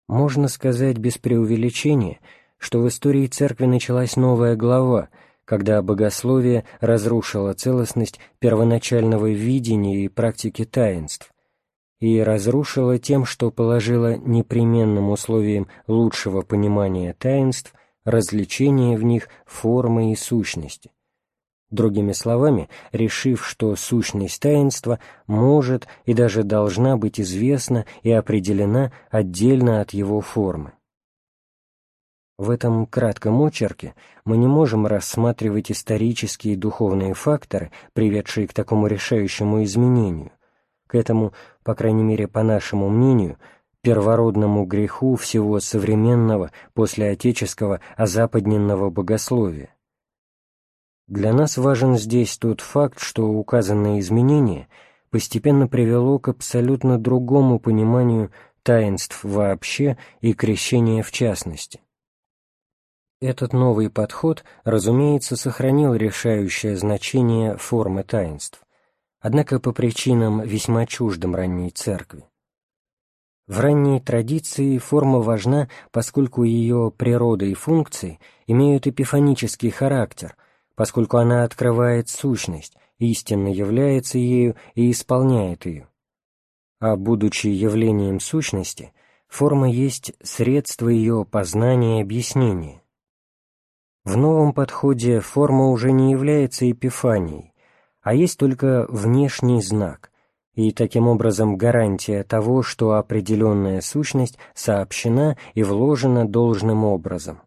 Можно сказать без преувеличения, что в истории церкви началась новая глава, когда богословие разрушило целостность первоначального видения и практики таинств, и разрушило тем, что положило непременным условием лучшего понимания таинств развлечение в них формы и сущности, Другими словами, решив, что сущность таинства может и даже должна быть известна и определена отдельно от его формы. В этом кратком очерке мы не можем рассматривать исторические и духовные факторы, приведшие к такому решающему изменению, к этому, по крайней мере, по нашему мнению, первородному греху всего современного после отеческого озападненного богословия. Для нас важен здесь тот факт, что указанное изменение постепенно привело к абсолютно другому пониманию таинств вообще и крещения в частности. Этот новый подход, разумеется, сохранил решающее значение формы таинств, однако по причинам весьма чуждым ранней церкви. В ранней традиции форма важна, поскольку ее природа и функции имеют эпифанический характер, поскольку она открывает сущность, истинно является ею и исполняет ее. А будучи явлением сущности, форма есть средство ее познания и объяснения. В новом подходе форма уже не является эпифанией, а есть только внешний знак, и таким образом гарантия того, что определенная сущность сообщена и вложена должным образом.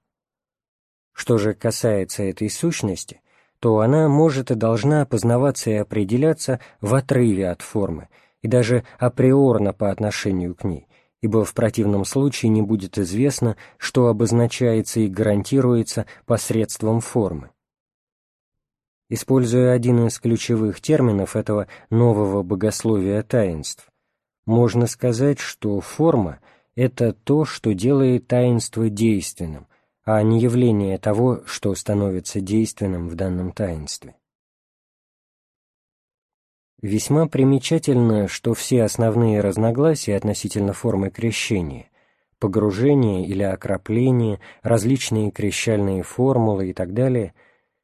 Что же касается этой сущности, то она может и должна познаваться и определяться в отрыве от формы, и даже априорно по отношению к ней, ибо в противном случае не будет известно, что обозначается и гарантируется посредством формы. Используя один из ключевых терминов этого нового богословия таинств, можно сказать, что форма — это то, что делает таинство действенным, а не явление того, что становится действенным в данном таинстве. Весьма примечательно, что все основные разногласия относительно формы крещения – погружение или окропление, различные крещальные формулы и так далее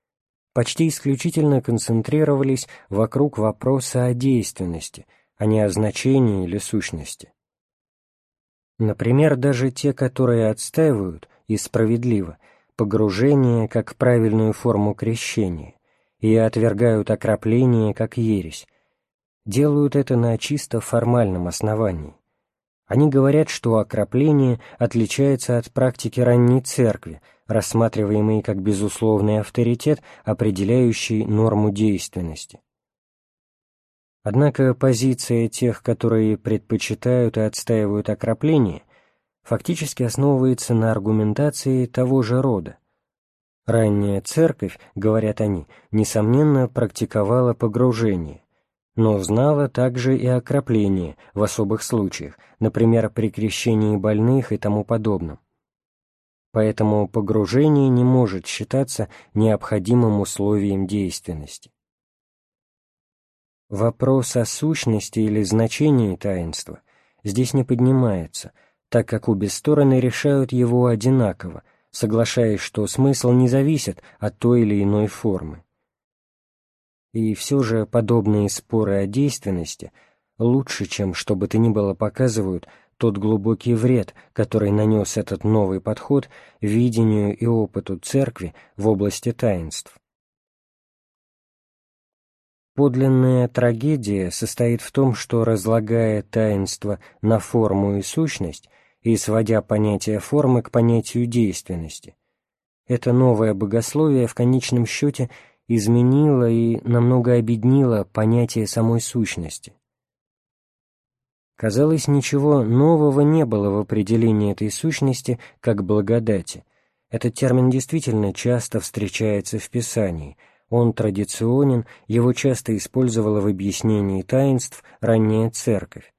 – почти исключительно концентрировались вокруг вопроса о действенности, а не о значении или сущности. Например, даже те, которые отстаивают, и справедливо, погружение как правильную форму крещения и отвергают окропление как ересь, делают это на чисто формальном основании. Они говорят, что окропление отличается от практики ранней церкви, рассматриваемой как безусловный авторитет, определяющий норму действенности. Однако позиция тех, которые предпочитают и отстаивают окропление, фактически основывается на аргументации того же рода. Ранняя церковь, говорят они, несомненно практиковала погружение, но знала также и окропление в особых случаях, например, при крещении больных и тому подобном. Поэтому погружение не может считаться необходимым условием действенности. Вопрос о сущности или значении таинства здесь не поднимается, так как обе стороны решают его одинаково, соглашаясь, что смысл не зависит от той или иной формы. И все же подобные споры о действенности лучше, чем что бы то ни было показывают тот глубокий вред, который нанес этот новый подход видению и опыту церкви в области таинств. Подлинная трагедия состоит в том, что, разлагая таинство на форму и сущность и сводя понятие формы к понятию действенности, это новое богословие в конечном счете – изменила и намного обеднила понятие самой сущности. Казалось, ничего нового не было в определении этой сущности как благодати. Этот термин действительно часто встречается в Писании. Он традиционен, его часто использовала в объяснении таинств ранняя церковь.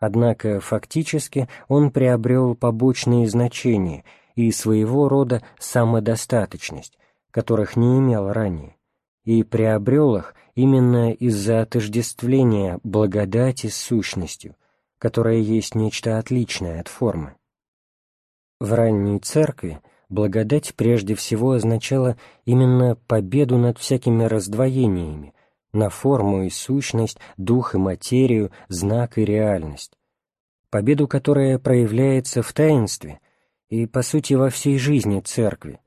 Однако фактически он приобрел побочные значения и своего рода самодостаточность, которых не имел ранее, и приобрел их именно из-за отождествления благодати с сущностью, которая есть нечто отличное от формы. В ранней церкви благодать прежде всего означала именно победу над всякими раздвоениями, на форму и сущность, дух и материю, знак и реальность. Победу, которая проявляется в таинстве и, по сути, во всей жизни церкви,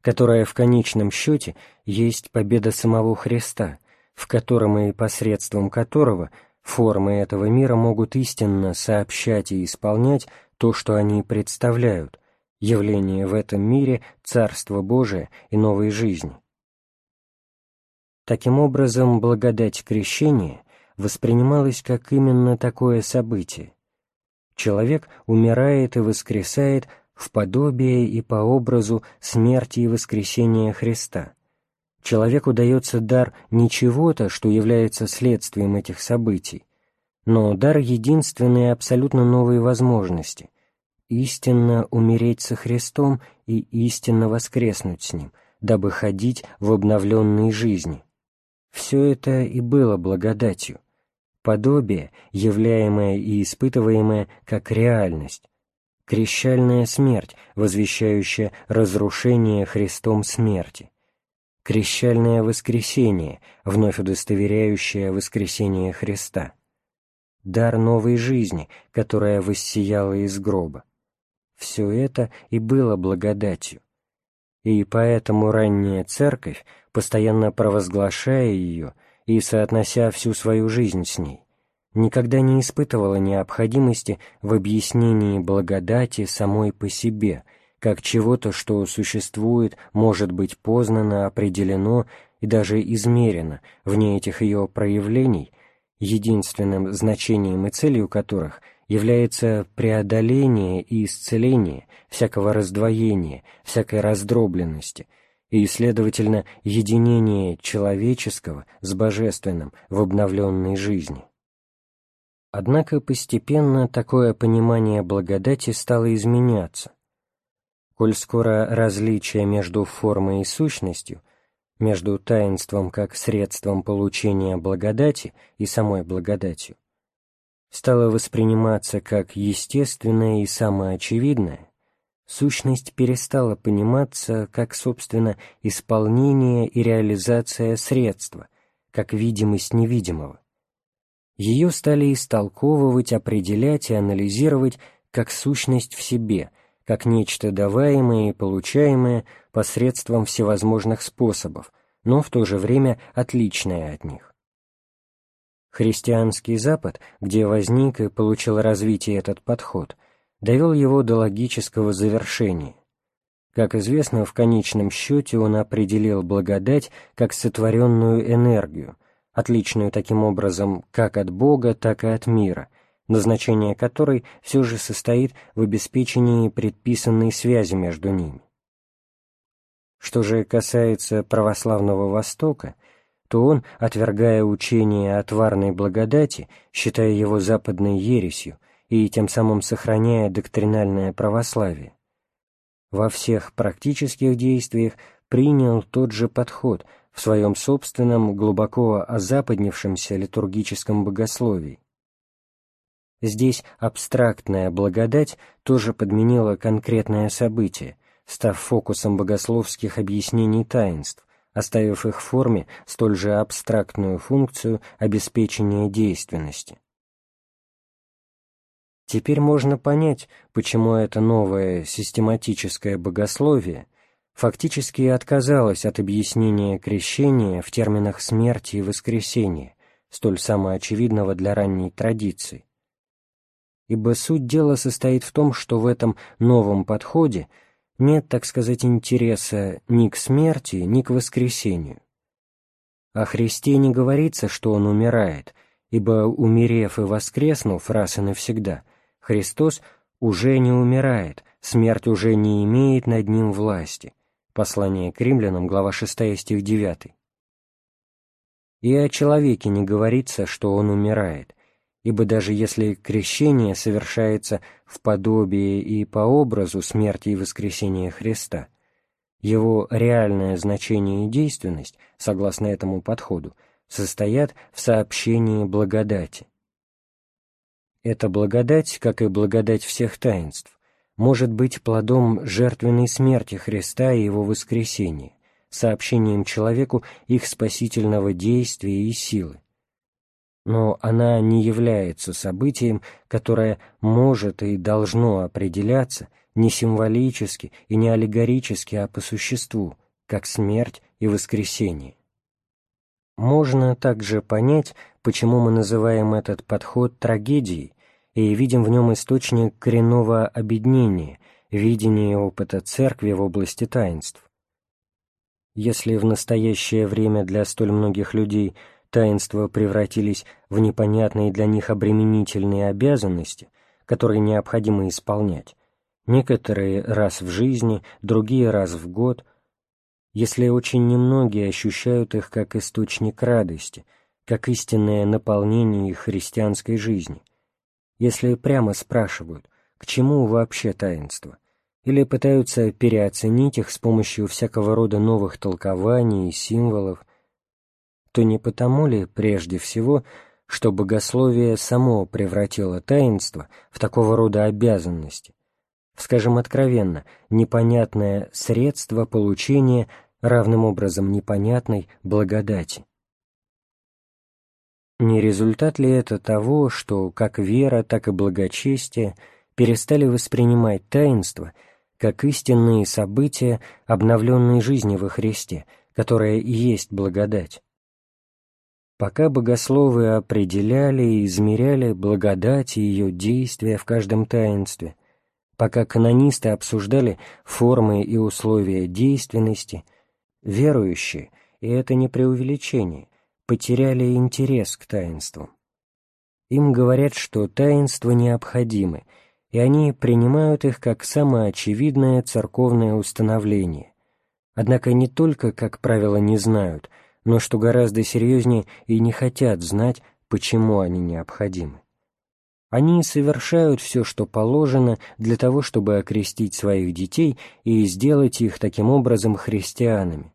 которая в конечном счете есть победа самого Христа, в котором и посредством которого формы этого мира могут истинно сообщать и исполнять то, что они представляют, явление в этом мире Царства Божия и новой жизни. Таким образом, благодать крещения воспринималась как именно такое событие. Человек умирает и воскресает в подобие и по образу смерти и воскресения Христа. Человеку дается дар не чего-то, что является следствием этих событий, но дар единственной абсолютно новой возможности — истинно умереть со Христом и истинно воскреснуть с Ним, дабы ходить в обновленной жизни. Все это и было благодатью, подобие, являемое и испытываемое как реальность, крещальная смерть, возвещающая разрушение Христом смерти, крещальное воскресение, вновь удостоверяющее воскресение Христа, дар новой жизни, которая воссияла из гроба. Все это и было благодатью. И поэтому ранняя церковь, постоянно провозглашая ее и соотнося всю свою жизнь с ней, никогда не испытывала необходимости в объяснении благодати самой по себе, как чего-то, что существует, может быть познано, определено и даже измерено вне этих ее проявлений, единственным значением и целью которых является преодоление и исцеление всякого раздвоения, всякой раздробленности и, следовательно, единение человеческого с божественным в обновленной жизни. Однако постепенно такое понимание благодати стало изменяться. Коль скоро различие между формой и сущностью, между таинством как средством получения благодати и самой благодатью, стало восприниматься как естественное и самоочевидное, сущность перестала пониматься как, собственно, исполнение и реализация средства, как видимость невидимого ее стали истолковывать, определять и анализировать как сущность в себе, как нечто даваемое и получаемое посредством всевозможных способов, но в то же время отличное от них. Христианский Запад, где возник и получил развитие этот подход, довел его до логического завершения. Как известно, в конечном счете он определил благодать как сотворенную энергию, отличную таким образом как от Бога, так и от мира, назначение которой все же состоит в обеспечении предписанной связи между ними. Что же касается православного Востока, то он, отвергая учение о тварной благодати, считая его западной ересью и тем самым сохраняя доктринальное православие, во всех практических действиях принял тот же подход – в своем собственном, глубоко озападнившемся литургическом богословии. Здесь абстрактная благодать тоже подменила конкретное событие, став фокусом богословских объяснений таинств, оставив их форме столь же абстрактную функцию обеспечения действенности. Теперь можно понять, почему это новое систематическое богословие фактически отказалась от объяснения крещения в терминах смерти и воскресения, столь самоочевидного для ранней традиции. Ибо суть дела состоит в том, что в этом новом подходе нет, так сказать, интереса ни к смерти, ни к воскресению. О Христе не говорится, что Он умирает, ибо, умерев и воскреснув раз и навсегда, Христос уже не умирает, смерть уже не имеет над Ним власти, Послание к римлянам, глава 6, стих 9. И о человеке не говорится, что он умирает, ибо даже если крещение совершается в подобии и по образу смерти и воскресения Христа, его реальное значение и действенность, согласно этому подходу, состоят в сообщении благодати. Эта благодать, как и благодать всех таинств, может быть плодом жертвенной смерти Христа и Его воскресения, сообщением человеку их спасительного действия и силы. Но она не является событием, которое может и должно определяться не символически и не аллегорически, а по существу, как смерть и воскресение. Можно также понять, почему мы называем этот подход трагедией, и видим в нем источник коренного обеднения, видения опыта Церкви в области таинств. Если в настоящее время для столь многих людей таинства превратились в непонятные для них обременительные обязанности, которые необходимо исполнять, некоторые раз в жизни, другие раз в год, если очень немногие ощущают их как источник радости, как истинное наполнение их христианской жизни, если прямо спрашивают, к чему вообще таинство, или пытаются переоценить их с помощью всякого рода новых толкований и символов, то не потому ли, прежде всего, что богословие само превратило таинство в такого рода обязанности, скажем откровенно, непонятное средство получения равным образом непонятной благодати. Не результат ли это того, что как вера, так и благочестие перестали воспринимать таинство как истинные события обновленной жизни во Христе, которая и есть благодать? Пока богословы определяли и измеряли благодать и ее действия в каждом таинстве, пока канонисты обсуждали формы и условия действенности, верующие, и это не преувеличение, потеряли интерес к таинствам. Им говорят, что таинства необходимы, и они принимают их как самоочевидное церковное установление. Однако не только, как правило, не знают, но, что гораздо серьезнее, и не хотят знать, почему они необходимы. Они совершают все, что положено, для того, чтобы окрестить своих детей и сделать их таким образом христианами.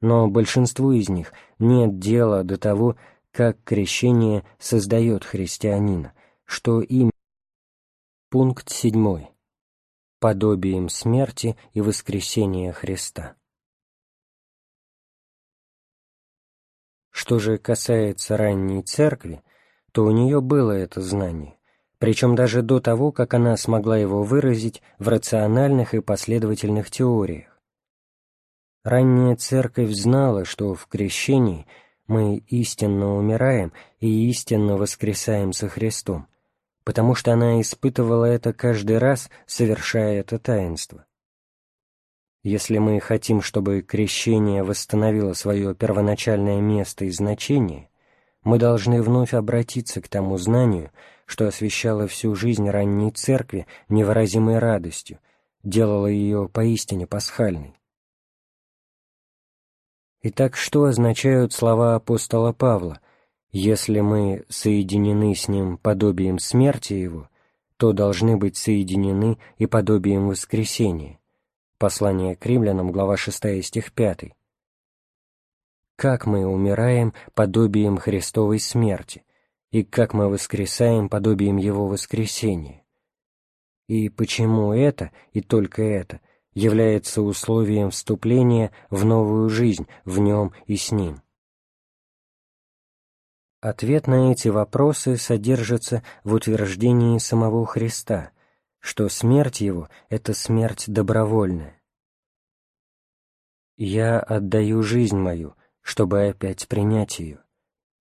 Но большинству из них нет дела до того, как крещение создает христианина, что им Пункт 7. Подобием смерти и воскресения Христа. Что же касается ранней церкви, то у нее было это знание, причем даже до того, как она смогла его выразить в рациональных и последовательных теориях. Ранняя церковь знала, что в крещении мы истинно умираем и истинно воскресаем со Христом, потому что она испытывала это каждый раз, совершая это таинство. Если мы хотим, чтобы крещение восстановило свое первоначальное место и значение, мы должны вновь обратиться к тому знанию, что освещало всю жизнь ранней церкви невыразимой радостью, делало ее поистине пасхальной. Итак, что означают слова апостола Павла «Если мы соединены с ним подобием смерти его, то должны быть соединены и подобием воскресения». Послание к римлянам, глава 6, стих 5. Как мы умираем подобием Христовой смерти, и как мы воскресаем подобием Его воскресения. И почему это, и только это, является условием вступления в новую жизнь в Нем и с Ним. Ответ на эти вопросы содержится в утверждении самого Христа, что смерть Его — это смерть добровольная. «Я отдаю жизнь мою, чтобы опять принять ее.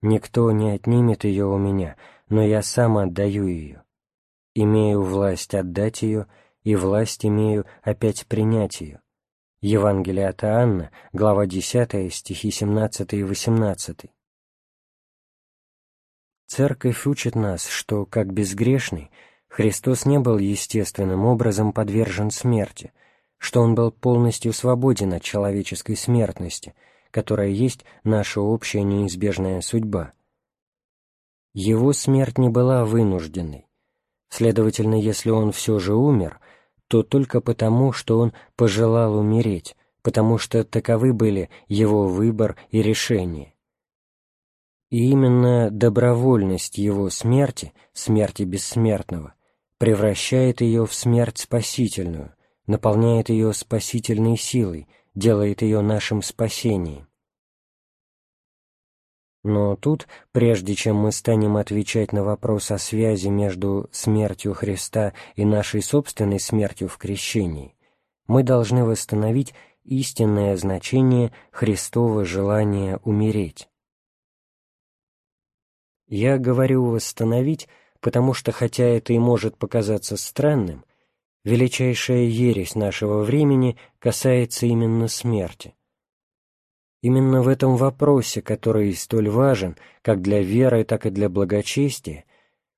Никто не отнимет ее у меня, но я сам отдаю ее. Имею власть отдать ее, и власть имею опять принять ее. Евангелие от Иоанна, глава 10, стихи 17 и 18. Церковь учит нас, что, как безгрешный, Христос не был естественным образом подвержен смерти, что Он был полностью свободен от человеческой смертности — которая есть наша общая неизбежная судьба. Его смерть не была вынужденной. Следовательно, если он все же умер, то только потому, что он пожелал умереть, потому что таковы были его выбор и решение. И именно добровольность его смерти, смерти бессмертного, превращает ее в смерть спасительную, наполняет ее спасительной силой, делает ее нашим спасением. Но тут, прежде чем мы станем отвечать на вопрос о связи между смертью Христа и нашей собственной смертью в крещении, мы должны восстановить истинное значение Христова желания умереть. Я говорю «восстановить», потому что, хотя это и может показаться странным, величайшая ересь нашего времени касается именно смерти. Именно в этом вопросе, который столь важен как для веры, так и для благочестия,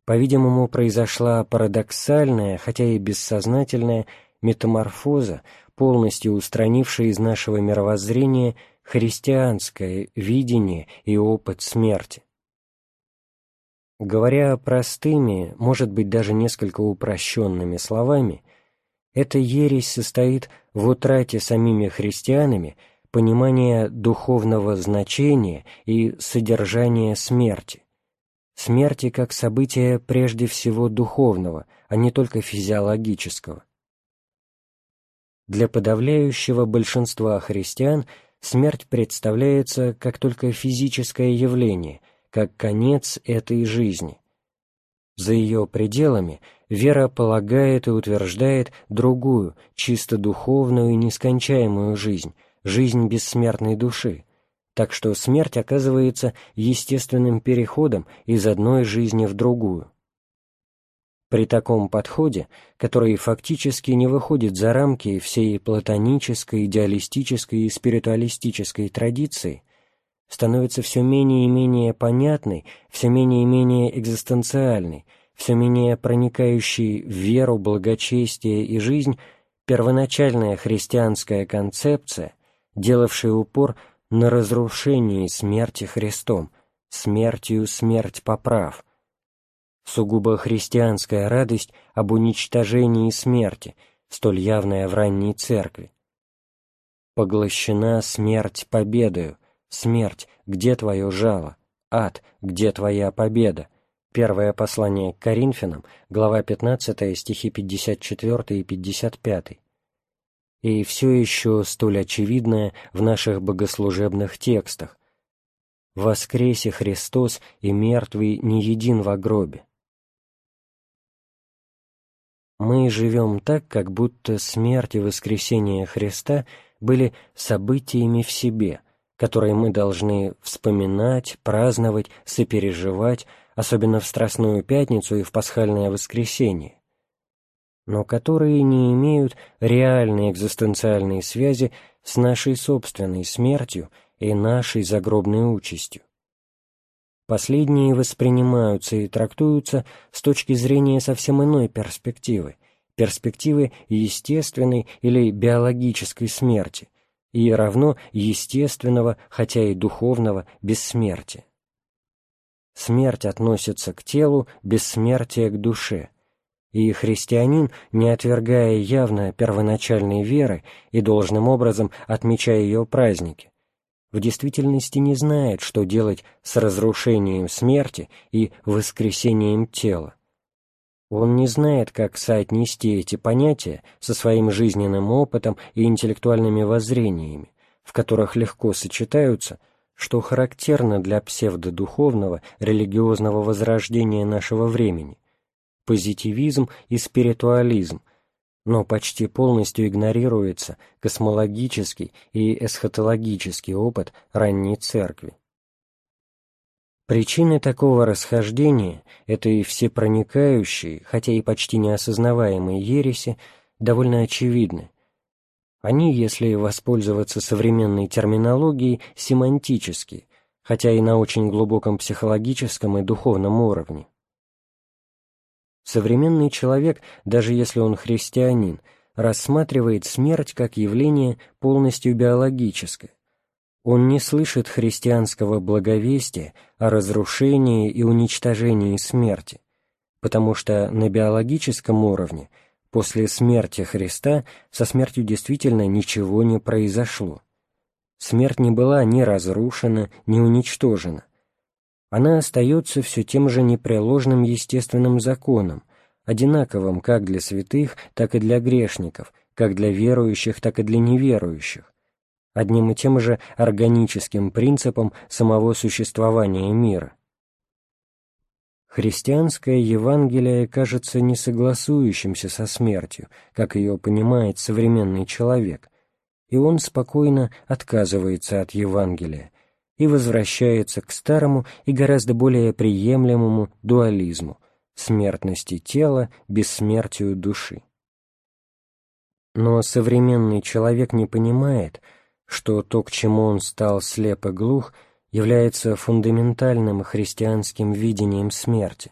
по-видимому, произошла парадоксальная, хотя и бессознательная, метаморфоза, полностью устранившая из нашего мировоззрения христианское видение и опыт смерти. Говоря простыми, может быть, даже несколько упрощенными словами, эта ересь состоит в утрате самими христианами понимания духовного значения и содержания смерти, смерти как события прежде всего духовного, а не только физиологического. Для подавляющего большинства христиан смерть представляется как только физическое явление, как конец этой жизни. За ее пределами вера полагает и утверждает другую, чисто духовную и нескончаемую жизнь, жизнь бессмертной души, так что смерть оказывается естественным переходом из одной жизни в другую. При таком подходе, который фактически не выходит за рамки всей платонической, идеалистической и спиритуалистической традиции, становится все менее и менее понятной, все менее и менее экзистенциальной, все менее проникающей в веру, благочестие и жизнь первоначальная христианская концепция, делавшая упор на разрушении смерти Христом, смертью смерть поправ. Сугубо христианская радость об уничтожении смерти, столь явная в ранней церкви. Поглощена смерть победою, смерть, где твое жало, ад, где твоя победа. Первое послание к Коринфянам, глава 15, стихи 54 и 55 и все еще столь очевидное в наших богослужебных текстах. «Воскресе Христос, и мертвый не един во гробе». Мы живем так, как будто смерть и воскресение Христа были событиями в себе, которые мы должны вспоминать, праздновать, сопереживать, особенно в Страстную Пятницу и в Пасхальное Воскресенье но которые не имеют реальной экзистенциальной связи с нашей собственной смертью и нашей загробной участью. Последние воспринимаются и трактуются с точки зрения совсем иной перспективы, перспективы естественной или биологической смерти, и равно естественного, хотя и духовного, бессмертия. Смерть относится к телу, бессмертие к душе – и христианин, не отвергая явно первоначальной веры и должным образом отмечая ее праздники, в действительности не знает, что делать с разрушением смерти и воскресением тела. Он не знает, как соотнести эти понятия со своим жизненным опытом и интеллектуальными воззрениями, в которых легко сочетаются, что характерно для псевдодуховного религиозного возрождения нашего времени, позитивизм и спиритуализм, но почти полностью игнорируется космологический и эсхатологический опыт ранней церкви. Причины такого расхождения, этой всепроникающей, хотя и почти неосознаваемой ереси, довольно очевидны. Они, если воспользоваться современной терминологией, семантические, хотя и на очень глубоком психологическом и духовном уровне. Современный человек, даже если он христианин, рассматривает смерть как явление полностью биологическое. Он не слышит христианского благовестия о разрушении и уничтожении смерти, потому что на биологическом уровне после смерти Христа со смертью действительно ничего не произошло. Смерть не была ни разрушена, ни уничтожена – она остается все тем же непреложным естественным законом, одинаковым как для святых, так и для грешников, как для верующих, так и для неверующих, одним и тем же органическим принципом самого существования мира. Христианское Евангелие кажется несогласующимся со смертью, как ее понимает современный человек, и он спокойно отказывается от Евангелия, и возвращается к старому и гораздо более приемлемому дуализму – смертности тела, бессмертию души. Но современный человек не понимает, что то, к чему он стал слеп и глух, является фундаментальным христианским видением смерти,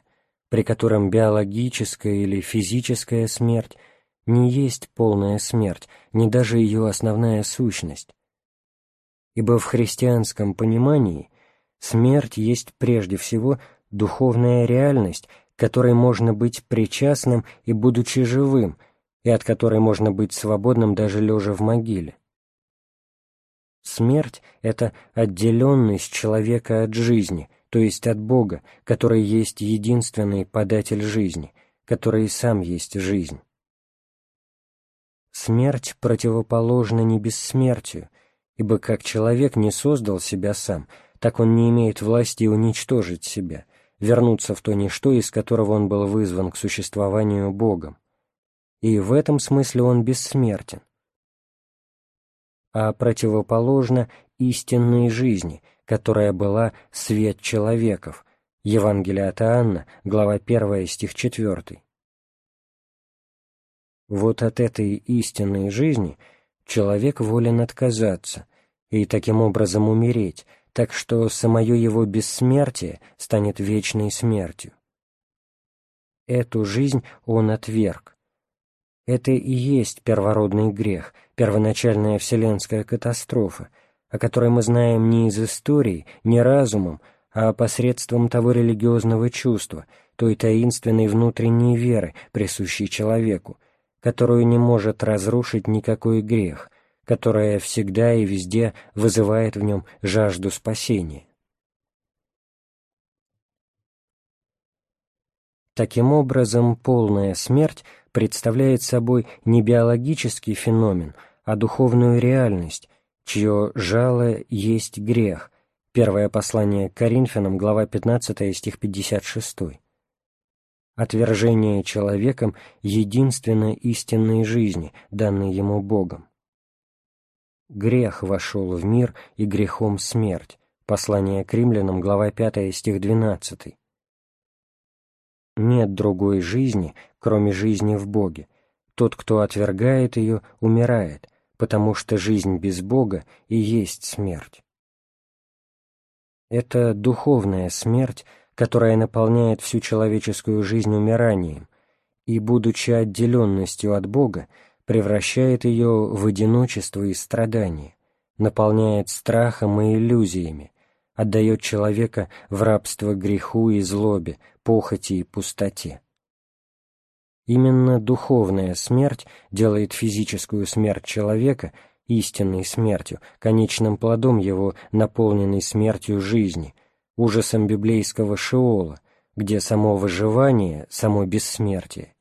при котором биологическая или физическая смерть не есть полная смерть, не даже ее основная сущность. Ибо в христианском понимании смерть есть прежде всего духовная реальность, которой можно быть причастным и будучи живым, и от которой можно быть свободным даже лежа в могиле. Смерть — это отделенность человека от жизни, то есть от Бога, который есть единственный податель жизни, который сам есть жизнь. Смерть противоположна не бессмертию, ибо как человек не создал себя сам, так он не имеет власти уничтожить себя, вернуться в то ничто, из которого он был вызван к существованию Богом. И в этом смысле он бессмертен. А противоположно истинной жизни, которая была свет человеков. Евангелие от Иоанна, глава 1, стих 4. Вот от этой истинной жизни человек волен отказаться и таким образом умереть, так что самое его бессмертие станет вечной смертью. Эту жизнь он отверг. Это и есть первородный грех, первоначальная вселенская катастрофа, о которой мы знаем не из истории, не разумом, а посредством того религиозного чувства, той таинственной внутренней веры, присущей человеку, которую не может разрушить никакой грех, которая всегда и везде вызывает в нем жажду спасения. Таким образом, полная смерть представляет собой не биологический феномен, а духовную реальность, чье жало есть грех. Первое послание к Коринфянам, глава 15, стих 56 отвержение человеком единственной истинной жизни, данной ему Богом. Грех вошел в мир и грехом смерть. Послание к римлянам, глава 5, стих 12. Нет другой жизни, кроме жизни в Боге. Тот, кто отвергает ее, умирает, потому что жизнь без Бога и есть смерть. Это духовная смерть, которая наполняет всю человеческую жизнь умиранием, и, будучи отделенностью от Бога, превращает ее в одиночество и страдание, наполняет страхом и иллюзиями, отдает человека в рабство греху и злобе, похоти и пустоте. Именно духовная смерть делает физическую смерть человека истинной смертью, конечным плодом его наполненной смертью жизни – ужасом библейского Шеола, где само выживание, само бессмертие,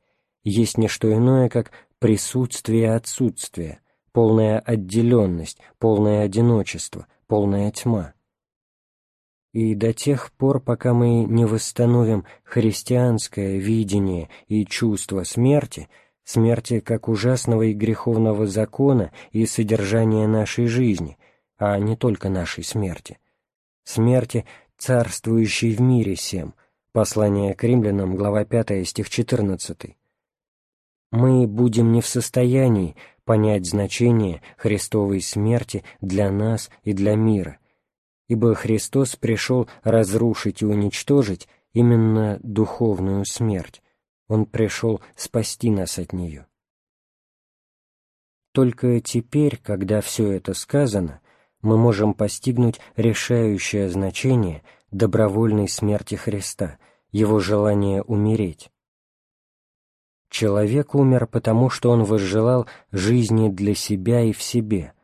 есть не что иное, как присутствие и отсутствие, полная отделенность, полное одиночество, полная тьма. И до тех пор, пока мы не восстановим христианское видение и чувство смерти, смерти как ужасного и греховного закона и содержания нашей жизни, а не только нашей смерти, смерти царствующий в мире сем. Послание к римлянам, глава 5, стих 14. Мы будем не в состоянии понять значение Христовой смерти для нас и для мира, ибо Христос пришел разрушить и уничтожить именно духовную смерть. Он пришел спасти нас от нее. Только теперь, когда все это сказано, мы можем постигнуть решающее значение добровольной смерти Христа, его желание умереть. Человек умер потому, что он возжелал жизни для себя и в себе,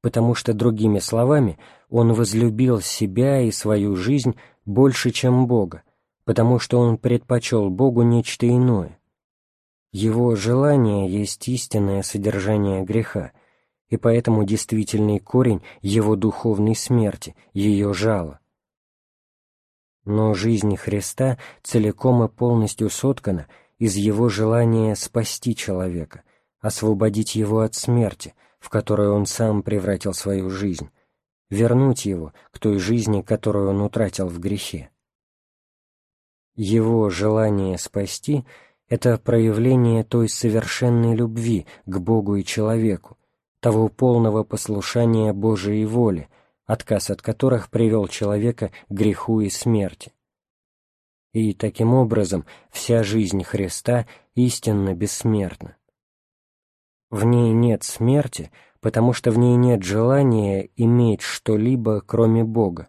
потому что, другими словами, он возлюбил себя и свою жизнь больше, чем Бога, потому что он предпочел Богу нечто иное. Его желание есть истинное содержание греха — и поэтому действительный корень его духовной смерти, ее жало. Но жизнь Христа целиком и полностью соткана из его желания спасти человека, освободить его от смерти, в которую он сам превратил свою жизнь, вернуть его к той жизни, которую он утратил в грехе. Его желание спасти Это проявление той совершенной любви к Богу и человеку, того полного послушания Божией воле, отказ от которых привел человека к греху и смерти. И таким образом вся жизнь Христа истинно бессмертна. В ней нет смерти, потому что в ней нет желания иметь что-либо, кроме Бога,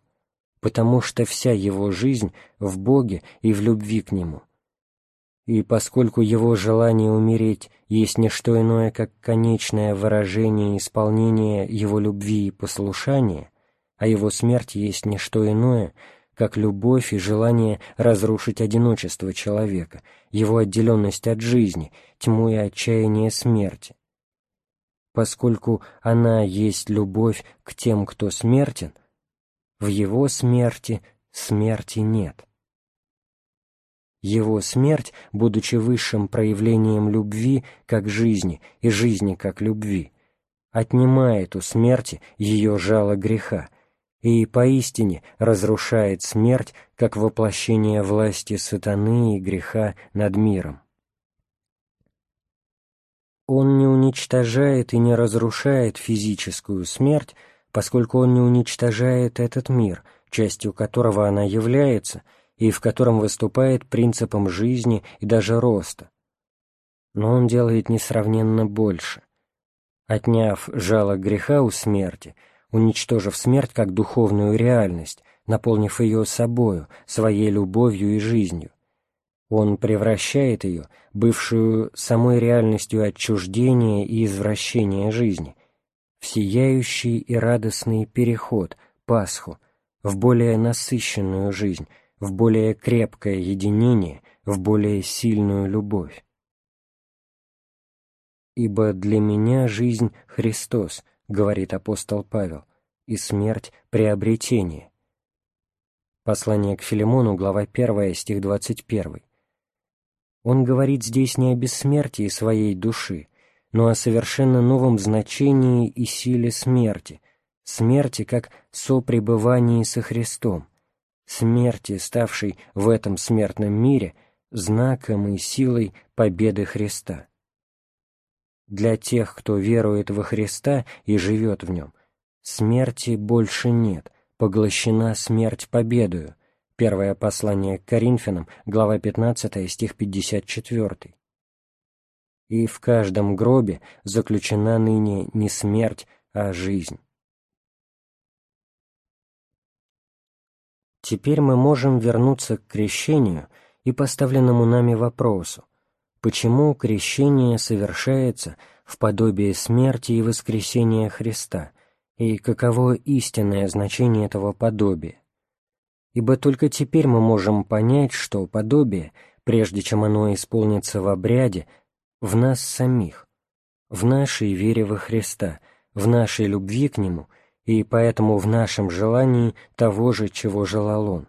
потому что вся его жизнь в Боге и в любви к Нему. И поскольку его желание умереть есть не что иное, как конечное выражение исполнения его любви и послушания, а его смерть есть не что иное, как любовь и желание разрушить одиночество человека, его отделенность от жизни, тьму и отчаяние смерти, поскольку она есть любовь к тем, кто смертен, в его смерти смерти нет. Его смерть, будучи высшим проявлением любви как жизни и жизни как любви, отнимает у смерти ее жало греха и поистине разрушает смерть как воплощение власти сатаны и греха над миром. Он не уничтожает и не разрушает физическую смерть, поскольку он не уничтожает этот мир, частью которого она является, и в котором выступает принципом жизни и даже роста. Но он делает несравненно больше. Отняв жало греха у смерти, уничтожив смерть как духовную реальность, наполнив ее собою, своей любовью и жизнью, он превращает ее, бывшую самой реальностью отчуждения и извращения жизни, в сияющий и радостный переход, Пасху, в более насыщенную жизнь, в более крепкое единение, в более сильную любовь. «Ибо для меня жизнь — Христос», — говорит апостол Павел, — «и смерть — приобретение». Послание к Филимону, глава 1, стих 21. Он говорит здесь не о бессмертии своей души, но о совершенно новом значении и силе смерти, смерти как сопребывании со Христом, смерти, ставшей в этом смертном мире знаком и силой победы Христа. Для тех, кто верует во Христа и живет в нем, смерти больше нет, поглощена смерть победою, Первое послание к Коринфянам, глава 15, стих 54. И в каждом гробе заключена ныне не смерть, а жизнь. Теперь мы можем вернуться к крещению и поставленному нами вопросу, почему крещение совершается в подобии смерти и воскресения Христа, и каково истинное значение этого подобия ибо только теперь мы можем понять, что подобие, прежде чем оно исполнится в обряде, в нас самих, в нашей вере во Христа, в нашей любви к Нему и поэтому в нашем желании того же, чего желал Он.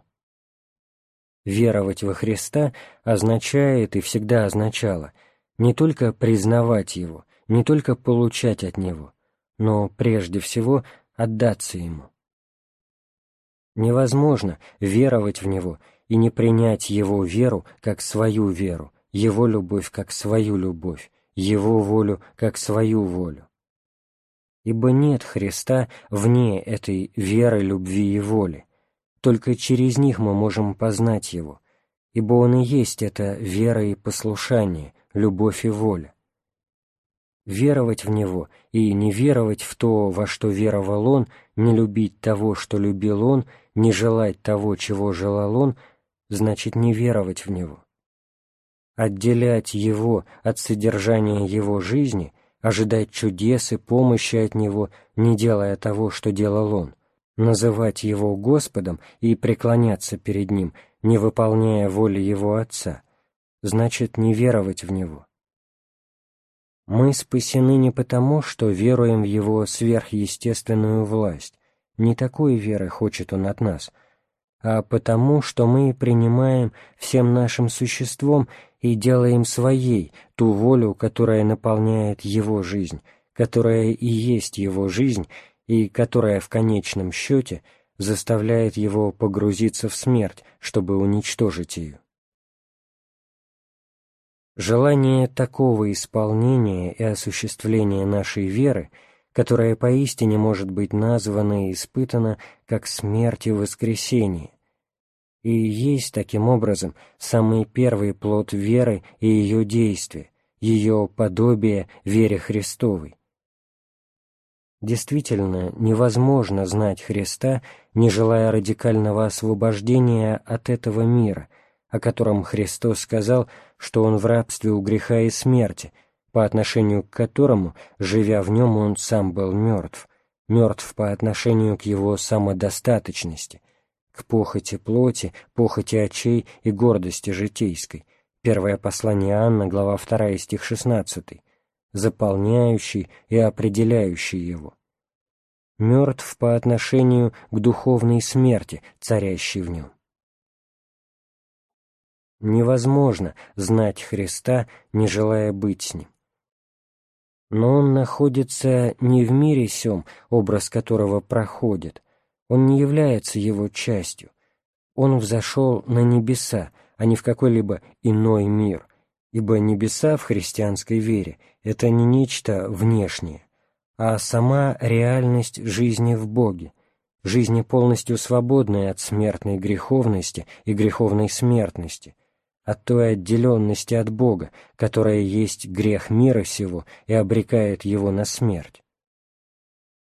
Веровать во Христа означает и всегда означало не только признавать Его, не только получать от Него, но прежде всего отдаться Ему. Невозможно веровать в Него и не принять Его веру как свою веру, Его любовь как свою любовь, Его волю как свою волю. Ибо нет Христа вне этой веры, любви и воли. Только через них мы можем познать Его, ибо Он и есть эта вера и послушание, любовь и воля. Веровать в Него и не веровать в то, во что веровал Он, не любить того, что любил Он, не желать того, чего желал он, значит не веровать в него. Отделять его от содержания его жизни, ожидать чудес и помощи от него, не делая того, что делал он, называть его Господом и преклоняться перед ним, не выполняя воли его Отца, значит не веровать в него. Мы спасены не потому, что веруем в его сверхъестественную власть, не такой веры хочет Он от нас, а потому, что мы принимаем всем нашим существом и делаем своей ту волю, которая наполняет Его жизнь, которая и есть Его жизнь, и которая в конечном счете заставляет Его погрузиться в смерть, чтобы уничтожить ее. Желание такого исполнения и осуществления нашей веры, которая поистине может быть названа и испытана как смерть и воскресение, и есть таким образом самый первый плод веры и ее действия, ее подобие вере Христовой. Действительно, невозможно знать Христа, не желая радикального освобождения от этого мира, о котором Христос сказал, что Он в рабстве у греха и смерти, по отношению к которому, живя в нем, Он сам был мертв, мертв по отношению к Его самодостаточности, к похоти плоти, похоти очей и гордости житейской. Первое послание Анна, глава 2, стих 16, заполняющий и определяющий его. Мертв по отношению к духовной смерти, царящей в нем. Невозможно знать Христа, не желая быть с Ним. Но Он находится не в мире сем, образ которого проходит, Он не является его частью. Он взошел на небеса, а не в какой-либо иной мир, ибо небеса в христианской вере — это не нечто внешнее, а сама реальность жизни в Боге, жизни полностью свободной от смертной греховности и греховной смертности, от той отделенности от Бога, которая есть грех мира сего и обрекает его на смерть.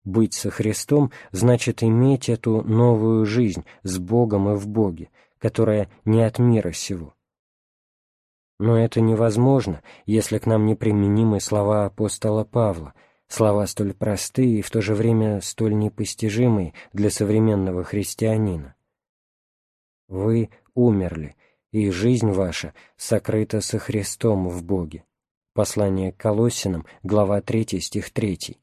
Быть со Христом значит иметь эту новую жизнь с Богом и в Боге, которая не от мира сего. Но это невозможно, если к нам не применимы слова апостола Павла, слова столь простые и в то же время столь непостижимые для современного христианина. «Вы умерли, и жизнь ваша сокрыта со Христом в Боге». Послание к Колоссянам, глава 3, стих 3.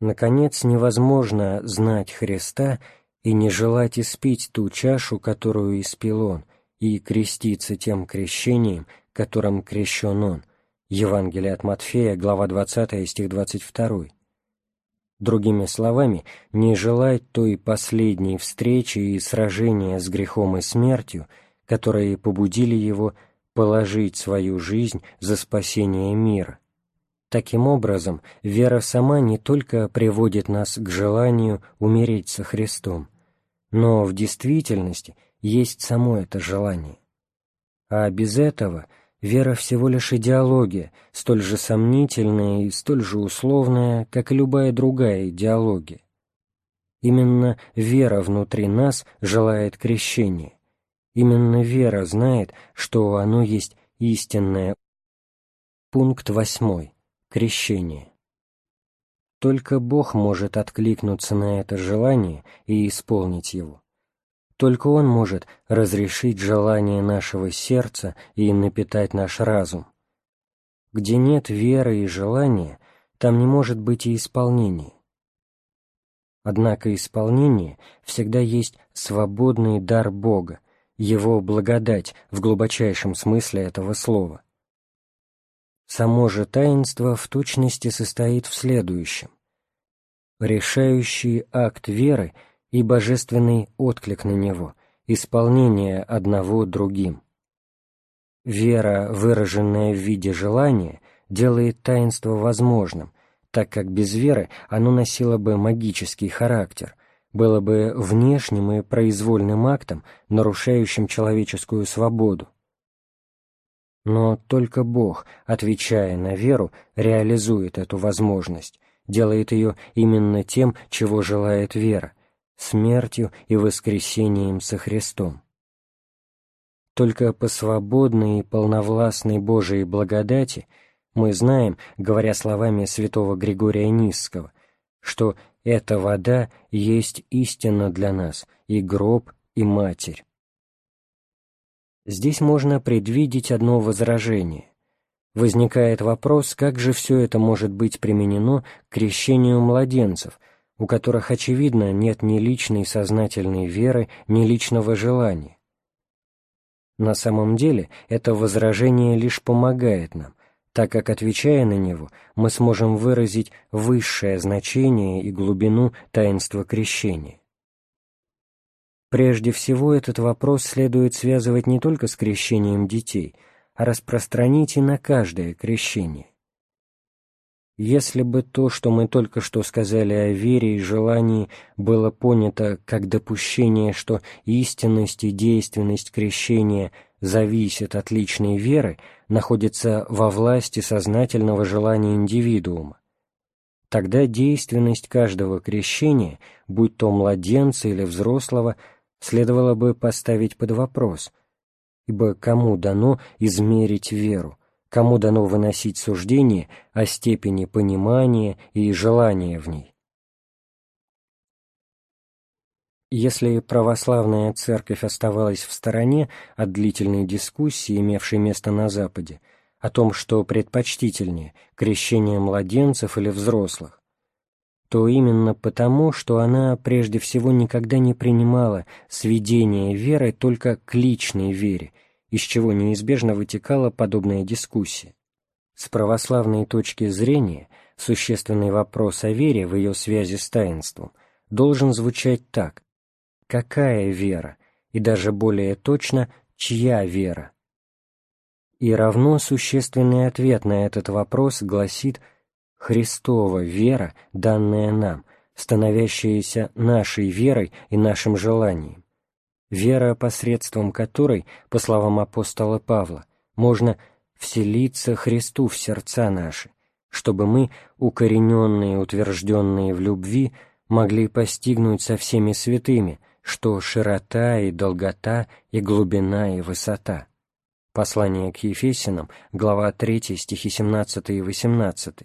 Наконец, невозможно знать Христа и не желать испить ту чашу, которую испил Он, и креститься тем крещением, которым крещен Он. Евангелие от Матфея, глава 20, стих 22. Другими словами, не желать той последней встречи и сражения с грехом и смертью, которые побудили его положить свою жизнь за спасение мира. Таким образом, вера сама не только приводит нас к желанию умереть со Христом, но в действительности есть само это желание. А без этого – Вера всего лишь идеология, столь же сомнительная и столь же условная, как и любая другая идеология. Именно вера внутри нас желает крещения. Именно вера знает, что оно есть истинное. Пункт восьмой. Крещение. Только Бог может откликнуться на это желание и исполнить его. Только Он может разрешить желание нашего сердца и напитать наш разум. Где нет веры и желания, там не может быть и исполнения. Однако исполнение всегда есть свободный дар Бога, Его благодать в глубочайшем смысле этого слова. Само же таинство в точности состоит в следующем. Решающий акт веры — и божественный отклик на него, исполнение одного другим. Вера, выраженная в виде желания, делает таинство возможным, так как без веры оно носило бы магический характер, было бы внешним и произвольным актом, нарушающим человеческую свободу. Но только Бог, отвечая на веру, реализует эту возможность, делает ее именно тем, чего желает вера, смертью и воскресением со Христом. Только по свободной и полновластной Божией благодати мы знаем, говоря словами святого Григория Низского, что эта вода есть истина для нас, и гроб, и матерь. Здесь можно предвидеть одно возражение. Возникает вопрос, как же все это может быть применено к крещению младенцев – у которых, очевидно, нет ни личной сознательной веры, ни личного желания. На самом деле это возражение лишь помогает нам, так как, отвечая на него, мы сможем выразить высшее значение и глубину таинства крещения. Прежде всего, этот вопрос следует связывать не только с крещением детей, а распространить и на каждое крещение. Если бы то, что мы только что сказали о вере и желании, было понято как допущение, что истинность и действенность крещения зависят от личной веры, находится во власти сознательного желания индивидуума, тогда действенность каждого крещения, будь то младенца или взрослого, следовало бы поставить под вопрос, ибо кому дано измерить веру, кому дано выносить суждение о степени понимания и желания в ней. Если православная церковь оставалась в стороне от длительной дискуссии, имевшей место на Западе, о том, что предпочтительнее – крещение младенцев или взрослых, то именно потому, что она прежде всего никогда не принимала сведение веры только к личной вере – из чего неизбежно вытекала подобная дискуссия. С православной точки зрения существенный вопрос о вере в ее связи с таинством должен звучать так «какая вера?» и даже более точно «чья вера?» И равно существенный ответ на этот вопрос гласит «Христова вера, данная нам, становящаяся нашей верой и нашим желанием, вера, посредством которой, по словам апостола Павла, можно вселиться Христу в сердца наши, чтобы мы, укорененные и утвержденные в любви, могли постигнуть со всеми святыми, что широта и долгота и глубина и высота. Послание к Ефесянам, глава 3, стихи 17 и 18.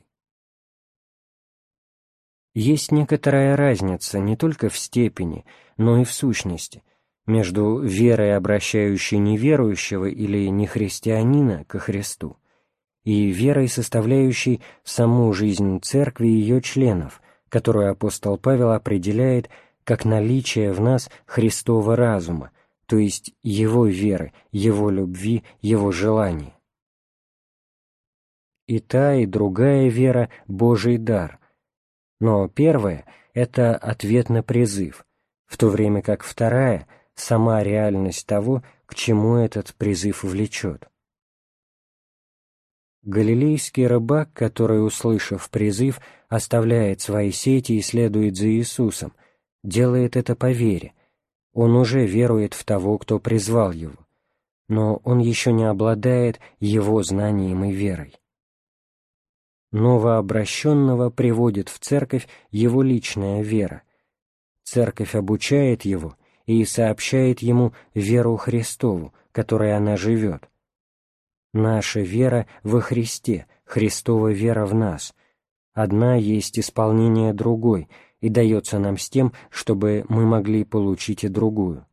Есть некоторая разница не только в степени, но и в сущности, между верой, обращающей неверующего или нехристианина ко Христу, и верой, составляющей саму жизнь Церкви и ее членов, которую апостол Павел определяет как наличие в нас Христова разума, то есть Его веры, Его любви, Его желания. И та, и другая вера — Божий дар, но первая — это ответ на призыв, в то время как вторая — сама реальность того, к чему этот призыв влечет. Галилейский рыбак, который, услышав призыв, оставляет свои сети и следует за Иисусом, делает это по вере. Он уже верует в того, кто призвал его, но он еще не обладает его знанием и верой. Новообращенного приводит в церковь его личная вера. Церковь обучает его и сообщает ему веру Христову, которой она живет. Наша вера во Христе, Христова вера в нас. Одна есть исполнение другой и дается нам с тем, чтобы мы могли получить и другую.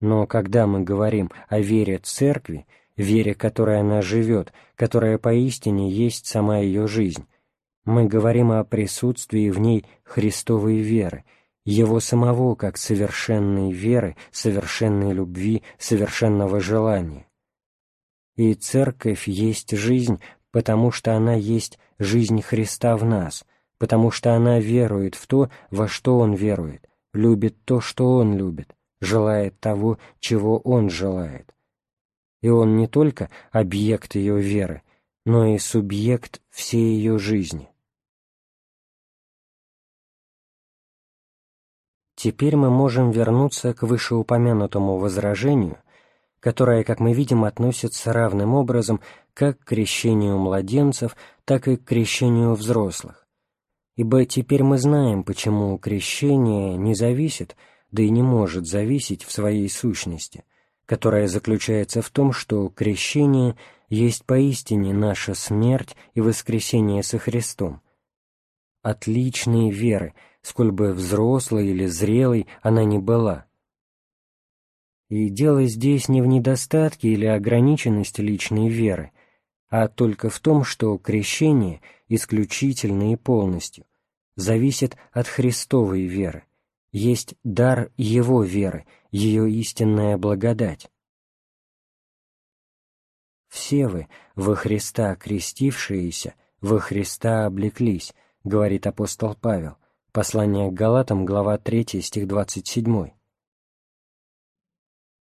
Но когда мы говорим о вере Церкви, вере, которой она живет, которая поистине есть сама ее жизнь, мы говорим о присутствии в ней Христовой веры, его самого как совершенной веры, совершенной любви, совершенного желания. И Церковь есть жизнь, потому что она есть жизнь Христа в нас, потому что она верует в то, во что Он верует, любит то, что Он любит, желает того, чего Он желает. И Он не только объект ее веры, но и субъект всей ее жизни. Теперь мы можем вернуться к вышеупомянутому возражению, которое, как мы видим, относится равным образом как к крещению младенцев, так и к крещению взрослых. Ибо теперь мы знаем, почему крещение не зависит, да и не может зависеть в своей сущности, которая заключается в том, что крещение есть поистине наша смерть и воскресение со Христом. Отличные веры — сколь бы взрослой или зрелой она ни была. И дело здесь не в недостатке или ограниченности личной веры, а только в том, что крещение исключительно и полностью зависит от Христовой веры, есть дар Его веры, ее истинная благодать. «Все вы, во Христа крестившиеся, во Христа облеклись», — говорит апостол Павел, Послание к Галатам, глава 3, стих 27.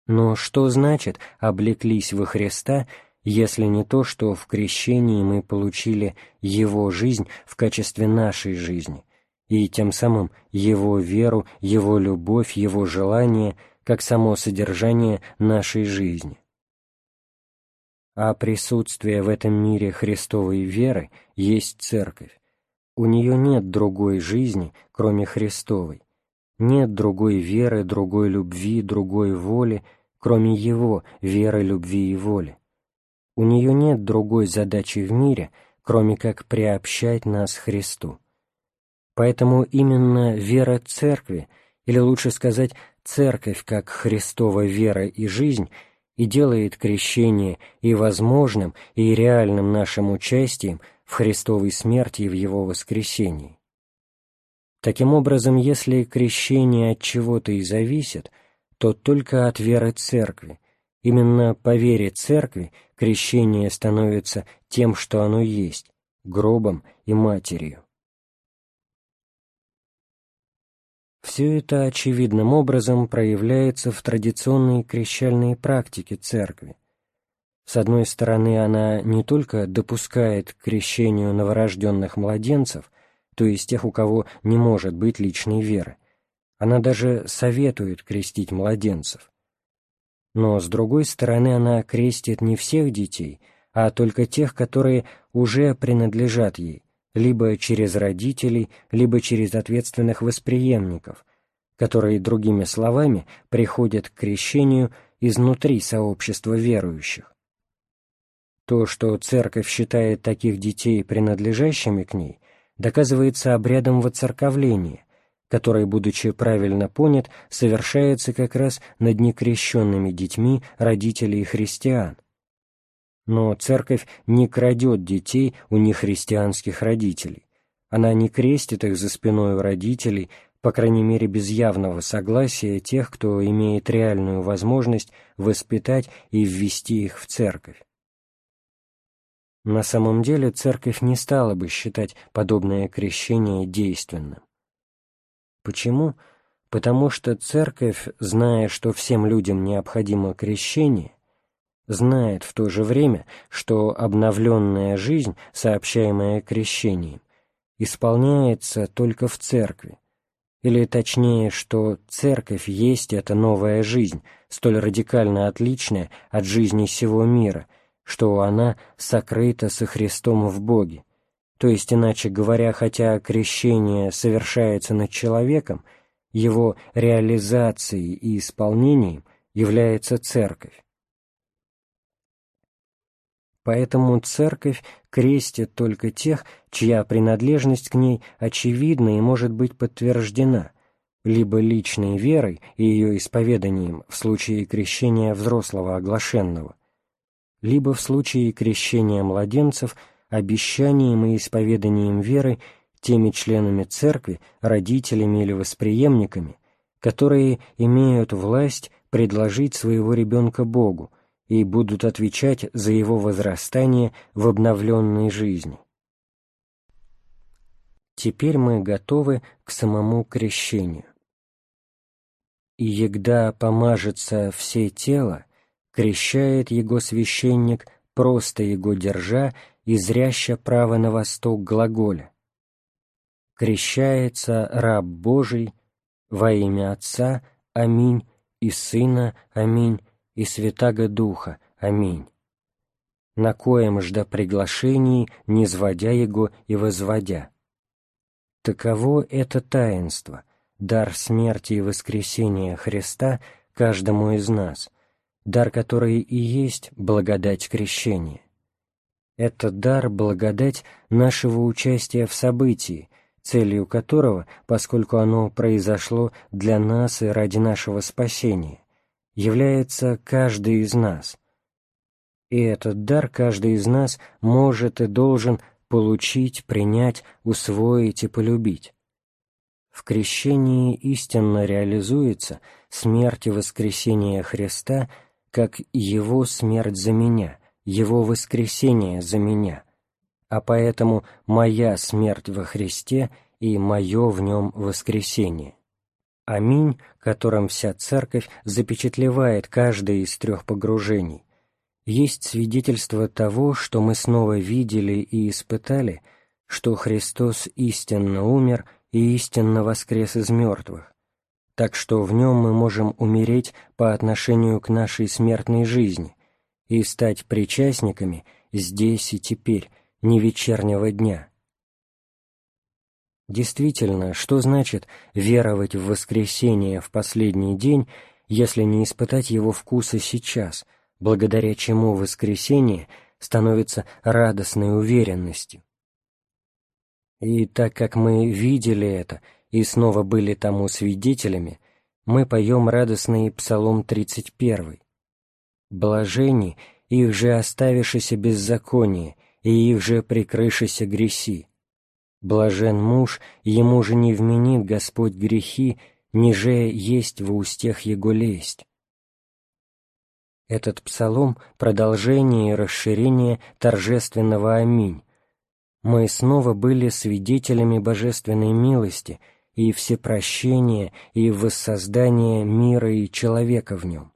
Но что значит «облеклись во Христа», если не то, что в крещении мы получили Его жизнь в качестве нашей жизни, и тем самым Его веру, Его любовь, Его желание, как само содержание нашей жизни? А присутствие в этом мире Христовой веры есть Церковь. У нее нет другой жизни, кроме Христовой. Нет другой веры, другой любви, другой воли, кроме Его веры, любви и воли. У нее нет другой задачи в мире, кроме как приобщать нас Христу. Поэтому именно вера Церкви, или лучше сказать, Церковь как Христова вера и жизнь, и делает крещение и возможным, и реальным нашим участием в Христовой смерти и в Его воскресении. Таким образом, если крещение от чего-то и зависит, то только от веры Церкви. Именно по вере Церкви крещение становится тем, что оно есть, гробом и матерью. Все это очевидным образом проявляется в традиционной крещальной практике Церкви. С одной стороны, она не только допускает к крещению новорожденных младенцев, то есть тех, у кого не может быть личной веры, она даже советует крестить младенцев. Но, с другой стороны, она крестит не всех детей, а только тех, которые уже принадлежат ей, либо через родителей, либо через ответственных восприемников, которые, другими словами, приходят к крещению изнутри сообщества верующих. То, что Церковь считает таких детей принадлежащими к ней, доказывается обрядом воцерковления, который, будучи правильно понят, совершается как раз над некрещенными детьми родителей христиан. Но Церковь не крадет детей у нехристианских родителей. Она не крестит их за спиной у родителей, по крайней мере без явного согласия тех, кто имеет реальную возможность воспитать и ввести их в Церковь. На самом деле церковь не стала бы считать подобное крещение действенным. Почему? Потому что церковь, зная, что всем людям необходимо крещение, знает в то же время, что обновленная жизнь, сообщаемая крещением, исполняется только в церкви, или точнее, что церковь есть эта новая жизнь, столь радикально отличная от жизни всего мира – что она сокрыта со Христом в Боге. То есть, иначе говоря, хотя крещение совершается над человеком, его реализацией и исполнением является Церковь. Поэтому Церковь крестит только тех, чья принадлежность к ней очевидна и может быть подтверждена, либо личной верой и ее исповеданием в случае крещения взрослого оглашенного, либо в случае крещения младенцев обещанием и исповеданием веры теми членами церкви, родителями или восприемниками, которые имеют власть предложить своего ребенка Богу и будут отвечать за его возрастание в обновленной жизни. Теперь мы готовы к самому крещению. «И егда помажется все тело, крещает его священник, просто его держа и зряща право на восток глаголя. Крещается раб Божий во имя Отца, аминь, и Сына, аминь, и Святаго Духа, аминь. На коем жда приглашении, не сводя его и возводя. Таково это таинство, дар смерти и воскресения Христа каждому из нас — дар который и есть благодать крещения. Это дар благодать нашего участия в событии, целью которого, поскольку оно произошло для нас и ради нашего спасения, является каждый из нас. И этот дар каждый из нас может и должен получить, принять, усвоить и полюбить. В крещении истинно реализуется смерть и воскресение Христа – как Его смерть за меня, Его воскресение за меня, а поэтому моя смерть во Христе и мое в Нем воскресение. «Аминь», которым вся Церковь запечатлевает каждое из трех погружений, есть свидетельство того, что мы снова видели и испытали, что Христос истинно умер и истинно воскрес из мертвых, так что в нем мы можем умереть по отношению к нашей смертной жизни и стать причастниками здесь и теперь, не вечернего дня. Действительно, что значит веровать в воскресение в последний день, если не испытать его вкуса сейчас, благодаря чему воскресение становится радостной уверенностью? И так как мы видели это и снова были тому свидетелями, мы поем радостный Псалом 31. «Блажени, их же оставившися беззаконие, и их же прикрышися греси, Блажен муж, ему же не вменит Господь грехи, ниже есть в устех его лесть. Этот псалом — продолжение и расширение торжественного «Аминь». Мы снова были свидетелями божественной милости и всепрощения и воссоздания мира и человека в нем.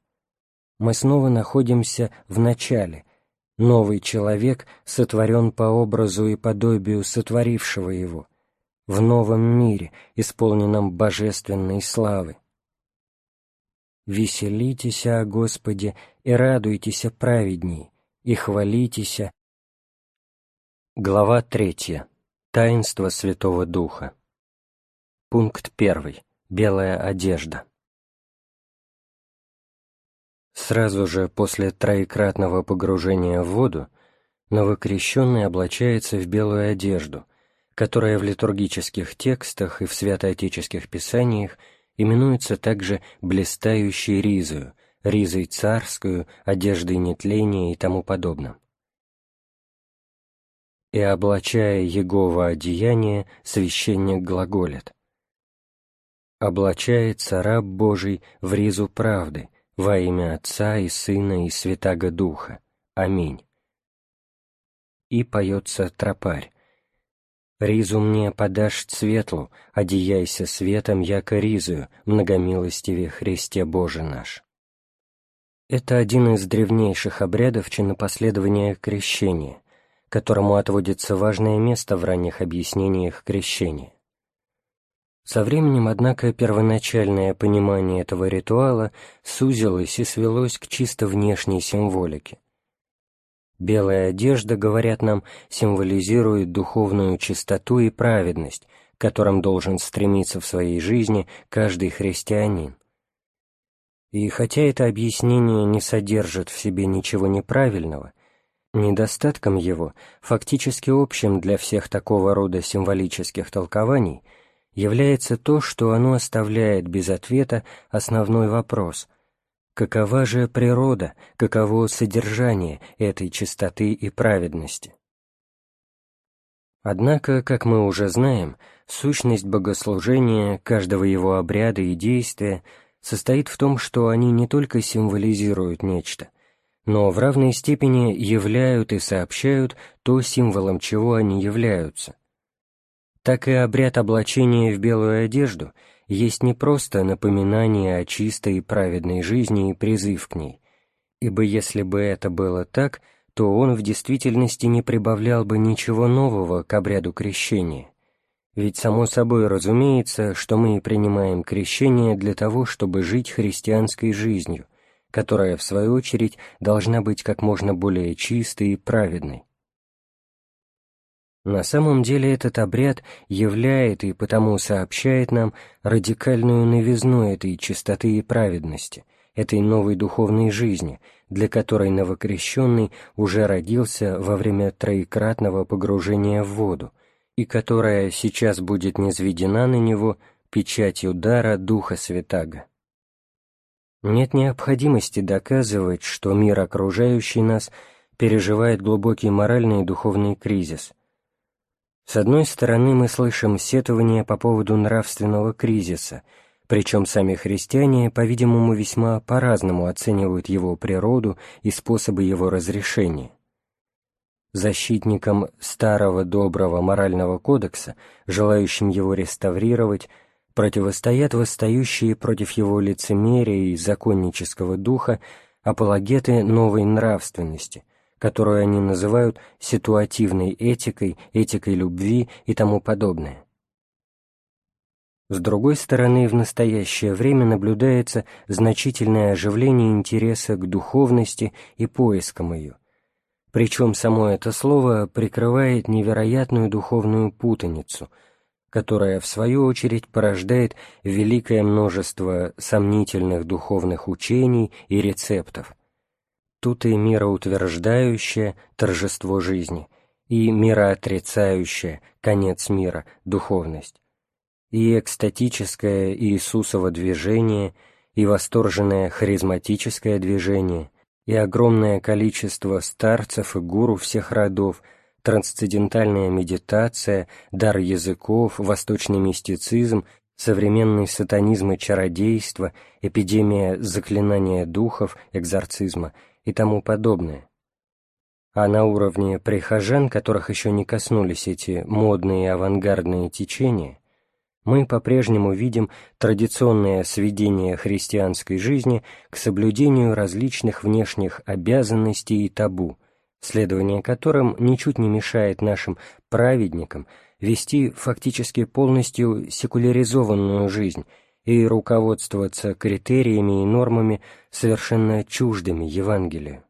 Мы снова находимся в начале — Новый человек сотворен по образу и подобию сотворившего его, в новом мире, исполненном божественной славы. «Веселитесь о Господе и радуйтесь праведней, и хвалитесь». Глава третья. Таинство Святого Духа. Пункт первый. Белая одежда. Сразу же после троекратного погружения в воду новокрещенный облачается в белую одежду, которая в литургических текстах и в святоотеческих писаниях именуется также блистающей ризою, ризой царскую, одеждой нетления и тому подобным. «И облачая Егова одеяние, священник глаголит. Облачается раб Божий в ризу правды, во имя Отца и Сына и Святаго Духа. Аминь. И поется тропарь. «Ризу мне подашь светлу, одеяйся светом, яко ризую, многомилостиве Христе Боже наш». Это один из древнейших обрядов чинопоследования крещения, которому отводится важное место в ранних объяснениях крещения. Со временем, однако, первоначальное понимание этого ритуала сузилось и свелось к чисто внешней символике. Белая одежда, говорят нам, символизирует духовную чистоту и праведность, к которым должен стремиться в своей жизни каждый христианин. И хотя это объяснение не содержит в себе ничего неправильного, недостатком его, фактически общим для всех такого рода символических толкований – является то, что оно оставляет без ответа основной вопрос – какова же природа, каково содержание этой чистоты и праведности? Однако, как мы уже знаем, сущность богослужения, каждого его обряда и действия состоит в том, что они не только символизируют нечто, но в равной степени являют и сообщают то, символом чего они являются, так и обряд облачения в белую одежду есть не просто напоминание о чистой и праведной жизни и призыв к ней, ибо если бы это было так, то он в действительности не прибавлял бы ничего нового к обряду крещения. Ведь само собой разумеется, что мы принимаем крещение для того, чтобы жить христианской жизнью, которая, в свою очередь, должна быть как можно более чистой и праведной. На самом деле этот обряд являет и потому сообщает нам радикальную новизну этой чистоты и праведности, этой новой духовной жизни, для которой новокрещенный уже родился во время троекратного погружения в воду, и которая сейчас будет низведена на него печатью дара Духа Святаго. Нет необходимости доказывать, что мир, окружающий нас, переживает глубокий моральный и духовный кризис – с одной стороны, мы слышим сетования по поводу нравственного кризиса, причем сами христиане, по-видимому, весьма по-разному оценивают его природу и способы его разрешения. Защитникам старого доброго морального кодекса, желающим его реставрировать, противостоят восстающие против его лицемерия и законнического духа апологеты новой нравственности, которую они называют ситуативной этикой, этикой любви и тому подобное. С другой стороны, в настоящее время наблюдается значительное оживление интереса к духовности и поискам ее. Причем само это слово прикрывает невероятную духовную путаницу, которая, в свою очередь, порождает великое множество сомнительных духовных учений и рецептов. Тут и мироутверждающее торжество жизни, и мироотрицающее конец мира, духовность. И экстатическое Иисусово движение, и восторженное харизматическое движение, и огромное количество старцев и гуру всех родов, трансцендентальная медитация, дар языков, восточный мистицизм, современный сатанизм и чародейство, эпидемия заклинания духов, экзорцизма и тому подобное. А на уровне прихожан, которых еще не коснулись эти модные авангардные течения, мы по-прежнему видим традиционное сведение христианской жизни к соблюдению различных внешних обязанностей и табу, следование которым ничуть не мешает нашим праведникам вести фактически полностью секуляризованную жизнь и руководствоваться критериями и нормами, совершенно чуждыми Евангелию.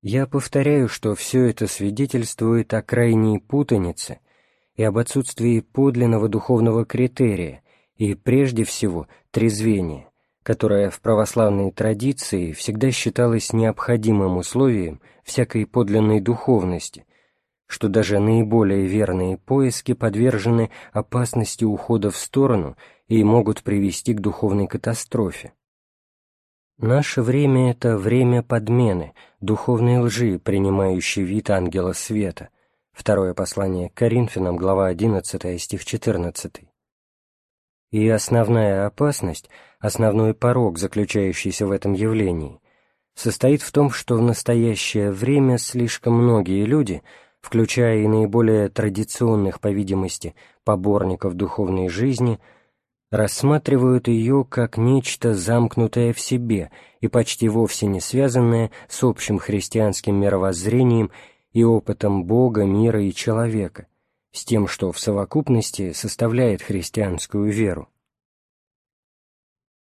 Я повторяю, что все это свидетельствует о крайней путанице – и об отсутствии подлинного духовного критерия и, прежде всего, трезвения, которое в православной традиции всегда считалось необходимым условием всякой подлинной духовности, что даже наиболее верные поиски подвержены опасности ухода в сторону и могут привести к духовной катастрофе. Наше время — это время подмены, духовной лжи, принимающей вид ангела света — Второе послание к Коринфянам, глава 11, стих 14. И основная опасность, основной порог, заключающийся в этом явлении, состоит в том, что в настоящее время слишком многие люди, включая и наиболее традиционных, по видимости, поборников духовной жизни, рассматривают ее как нечто замкнутое в себе и почти вовсе не связанное с общим христианским мировоззрением и опытом Бога, мира и человека, с тем, что в совокупности составляет христианскую веру.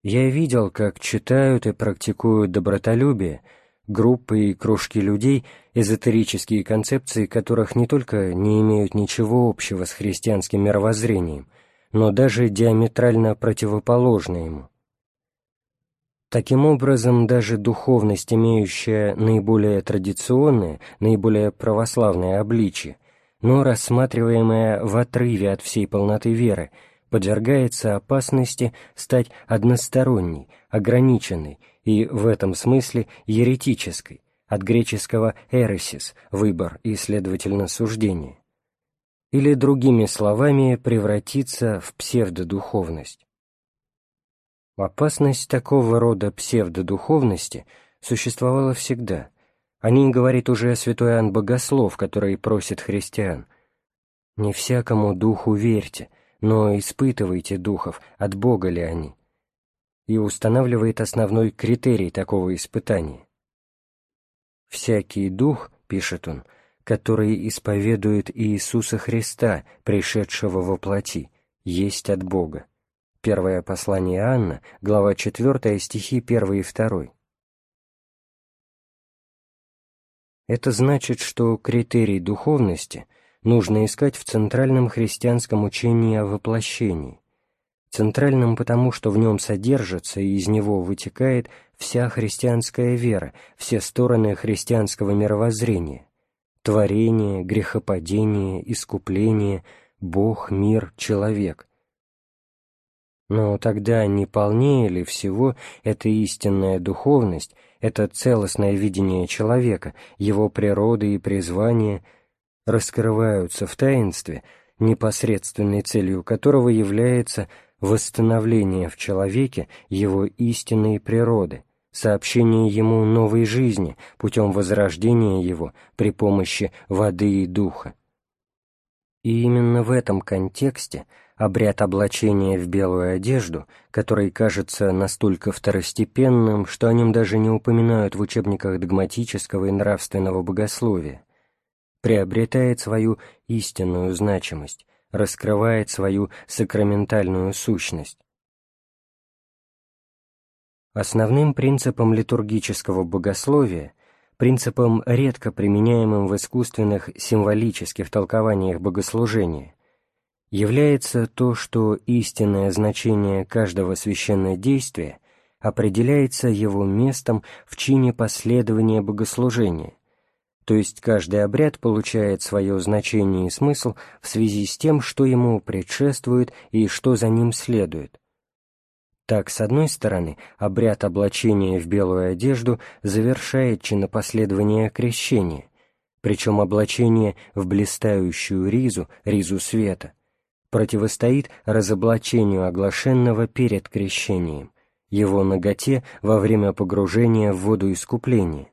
Я видел, как читают и практикуют добротолюбие группы и кружки людей, эзотерические концепции которых не только не имеют ничего общего с христианским мировоззрением, но даже диаметрально противоположны ему. Таким образом, даже духовность, имеющая наиболее традиционное, наиболее православное обличие, но рассматриваемая в отрыве от всей полноты веры, подвергается опасности стать односторонней, ограниченной и, в этом смысле, еретической, от греческого «эресис» — выбор и, следовательно, суждение. Или, другими словами, превратиться в псевдодуховность. Опасность такого рода псевдодуховности существовала всегда. О ней говорит уже святой Иоанн Богослов, который просит христиан. «Не всякому духу верьте, но испытывайте духов, от Бога ли они» и устанавливает основной критерий такого испытания. «Всякий дух, — пишет он, — который исповедует Иисуса Христа, пришедшего во плоти, есть от Бога». Первое послание Анна, глава 4, стихи 1 и 2. Это значит, что критерий духовности нужно искать в центральном христианском учении о воплощении. Центральном потому, что в нем содержится и из него вытекает вся христианская вера, все стороны христианского мировоззрения – творение, грехопадение, искупление, Бог, мир, человек – но тогда не полнее ли всего эта истинная духовность, это целостное видение человека, его природы и призвания раскрываются в таинстве, непосредственной целью которого является восстановление в человеке его истинной природы, сообщение ему новой жизни путем возрождения его при помощи воды и духа. И именно в этом контексте – обряд облачения в белую одежду, который кажется настолько второстепенным, что о нем даже не упоминают в учебниках догматического и нравственного богословия, приобретает свою истинную значимость, раскрывает свою сакраментальную сущность. Основным принципом литургического богословия, принципом, редко применяемым в искусственных символических толкованиях богослужения, является то, что истинное значение каждого священного действия определяется его местом в чине последования богослужения, то есть каждый обряд получает свое значение и смысл в связи с тем, что ему предшествует и что за ним следует. Так, с одной стороны, обряд облачения в белую одежду завершает чинопоследование крещения, причем облачение в блистающую ризу, ризу света, противостоит разоблачению оглашенного перед крещением, его ноготе во время погружения в воду искупления.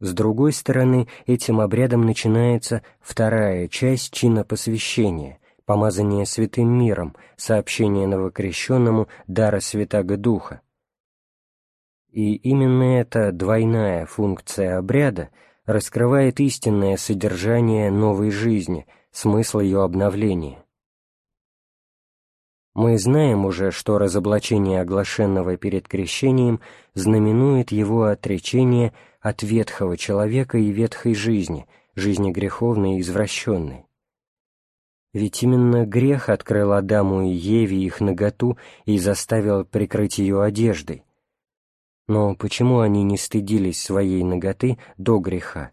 С другой стороны, этим обрядом начинается вторая часть чина посвящения, помазание святым миром, сообщение новокрещенному дара Святаго Духа. И именно эта двойная функция обряда раскрывает истинное содержание новой жизни – смысл ее обновления. Мы знаем уже, что разоблачение оглашенного перед крещением знаменует его отречение от ветхого человека и ветхой жизни, жизни греховной и извращенной. Ведь именно грех открыл Адаму и Еве их наготу и заставил прикрыть ее одеждой. Но почему они не стыдились своей наготы до греха?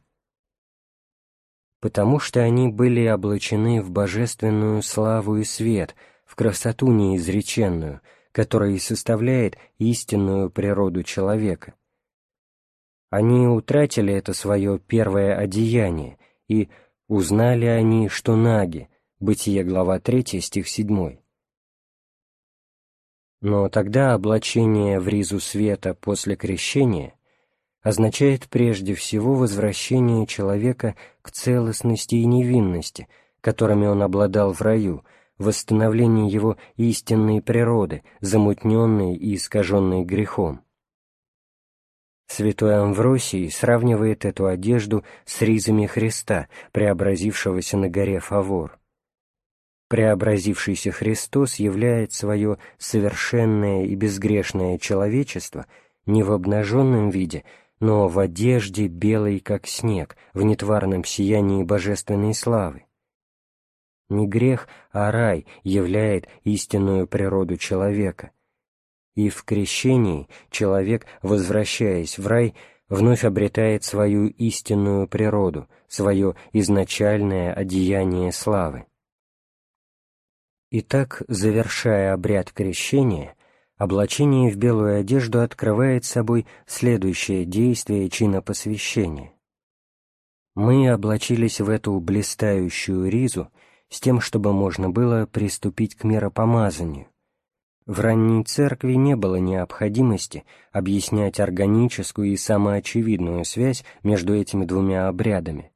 потому что они были облачены в божественную славу и свет, в красоту неизреченную, которая и составляет истинную природу человека. Они утратили это свое первое одеяние, и узнали они, что наги, Бытие, глава 3, стих 7. Но тогда облачение в ризу света после крещения означает прежде всего возвращение человека к целостности и невинности, которыми он обладал в раю, восстановление его истинной природы, замутненной и искаженной грехом. Святой Амвросий сравнивает эту одежду с ризами Христа, преобразившегося на горе Фавор. Преобразившийся Христос являет свое совершенное и безгрешное человечество не в обнаженном виде, но в одежде белой, как снег, в нетварном сиянии божественной славы. Не грех, а рай являет истинную природу человека. И в крещении человек, возвращаясь в рай, вновь обретает свою истинную природу, свое изначальное одеяние славы. Итак, завершая обряд крещения, облачение в белую одежду открывает собой следующее действие чина посвящения. Мы облачились в эту блистающую ризу с тем, чтобы можно было приступить к миропомазанию. В ранней церкви не было необходимости объяснять органическую и самоочевидную связь между этими двумя обрядами.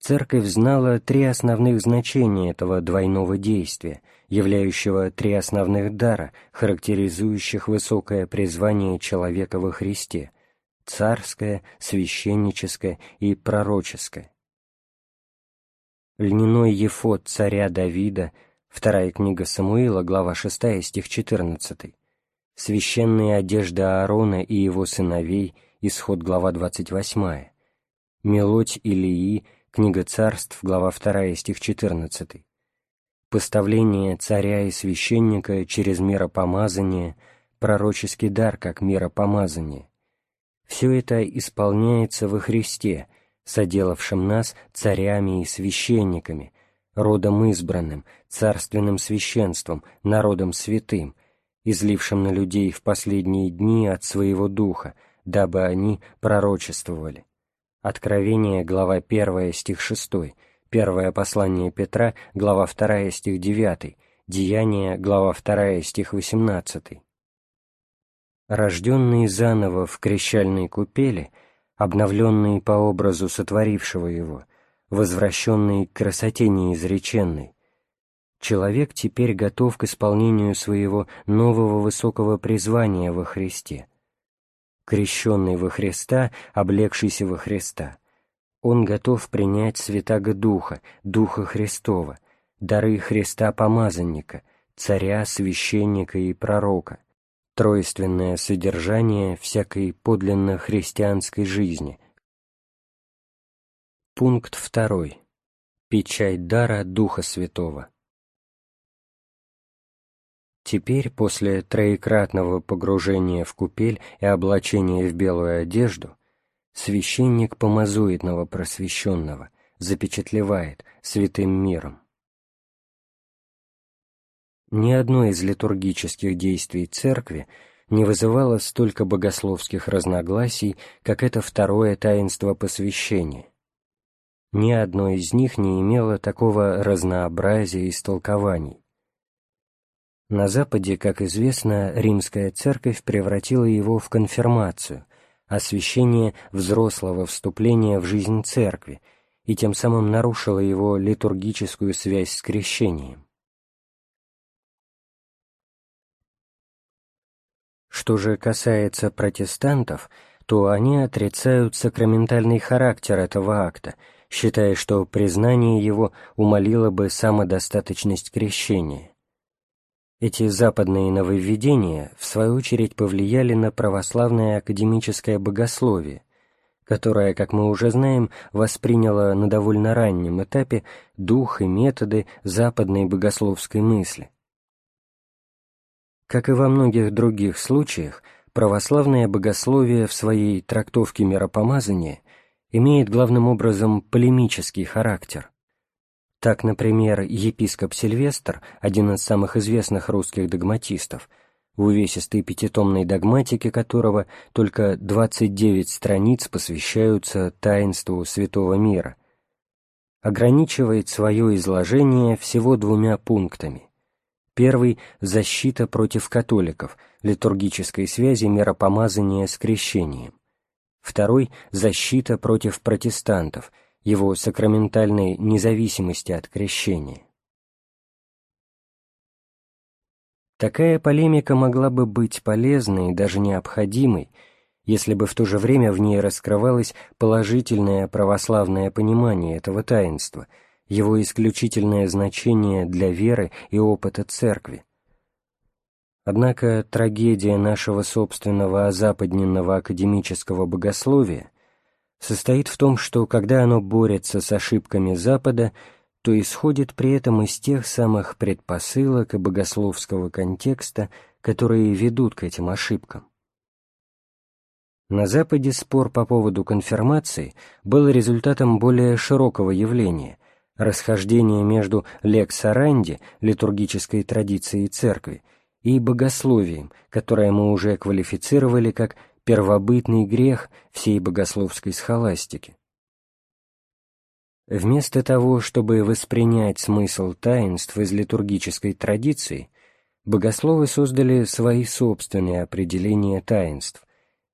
Церковь знала три основных значения этого двойного действия, являющего три основных дара, характеризующих высокое призвание человека во Христе – царское, священническое и пророческое. Льняной ефот царя Давида, вторая книга Самуила, глава 6, стих 14, священные одежды Аарона и его сыновей, исход глава 28, мелодь Илии – Книга царств, глава 2, стих 14. Поставление царя и священника через миропомазание, пророческий дар как миропомазание. Все это исполняется во Христе, соделавшем нас царями и священниками, родом избранным, царственным священством, народом святым, излившим на людей в последние дни от своего духа, дабы они пророчествовали. Откровение, глава 1, стих 6, Первое послание Петра, глава 2, стих 9, Деяние, глава 2, стих 18. Рожденный заново в крещальной купели, обновленный по образу сотворившего его, возвращенный к красоте неизреченной, человек теперь готов к исполнению своего нового высокого призвания во Христе. Крещенный во Христа, облегшийся во Христа, он готов принять Святаго Духа, Духа Христова, дары Христа Помазанника, Царя, Священника и Пророка, тройственное содержание всякой подлинно христианской жизни. Пункт второй. Печать дара Духа Святого. Теперь, после троекратного погружения в купель и облачения в белую одежду, священник помазуетного просвещенного запечатлевает святым миром. Ни одно из литургических действий Церкви не вызывало столько богословских разногласий, как это второе таинство посвящения. Ни одно из них не имело такого разнообразия истолкований. На Западе, как известно, римская церковь превратила его в конфирмацию, освящение взрослого вступления в жизнь церкви, и тем самым нарушила его литургическую связь с крещением. Что же касается протестантов, то они отрицают сакраментальный характер этого акта, считая, что признание его умолило бы самодостаточность крещения. Эти западные нововведения, в свою очередь, повлияли на православное академическое богословие, которое, как мы уже знаем, восприняло на довольно раннем этапе дух и методы западной богословской мысли. Как и во многих других случаях, православное богословие в своей трактовке миропомазания имеет главным образом полемический характер – так, например, епископ Сильвестр, один из самых известных русских догматистов, в увесистой пятитомной догматике которого только 29 страниц посвящаются таинству святого мира, ограничивает свое изложение всего двумя пунктами. Первый – защита против католиков, литургической связи миропомазания с крещением. Второй – защита против протестантов – его сакраментальной независимости от крещения. Такая полемика могла бы быть полезной и даже необходимой, если бы в то же время в ней раскрывалось положительное православное понимание этого таинства, его исключительное значение для веры и опыта Церкви. Однако трагедия нашего собственного озападненного академического богословия состоит в том, что когда оно борется с ошибками Запада, то исходит при этом из тех самых предпосылок и богословского контекста, которые ведут к этим ошибкам. На Западе спор по поводу конфирмации был результатом более широкого явления – расхождения между лекс оранди, литургической традицией церкви, и богословием, которое мы уже квалифицировали как первобытный грех всей богословской схоластики. Вместо того, чтобы воспринять смысл таинств из литургической традиции, богословы создали свои собственные определения таинств,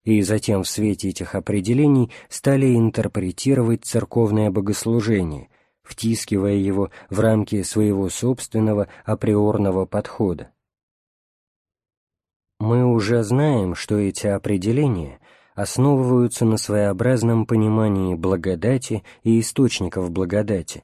и затем в свете этих определений стали интерпретировать церковное богослужение, втискивая его в рамки своего собственного априорного подхода. Мы уже знаем, что эти определения основываются на своеобразном понимании благодати и источников благодати.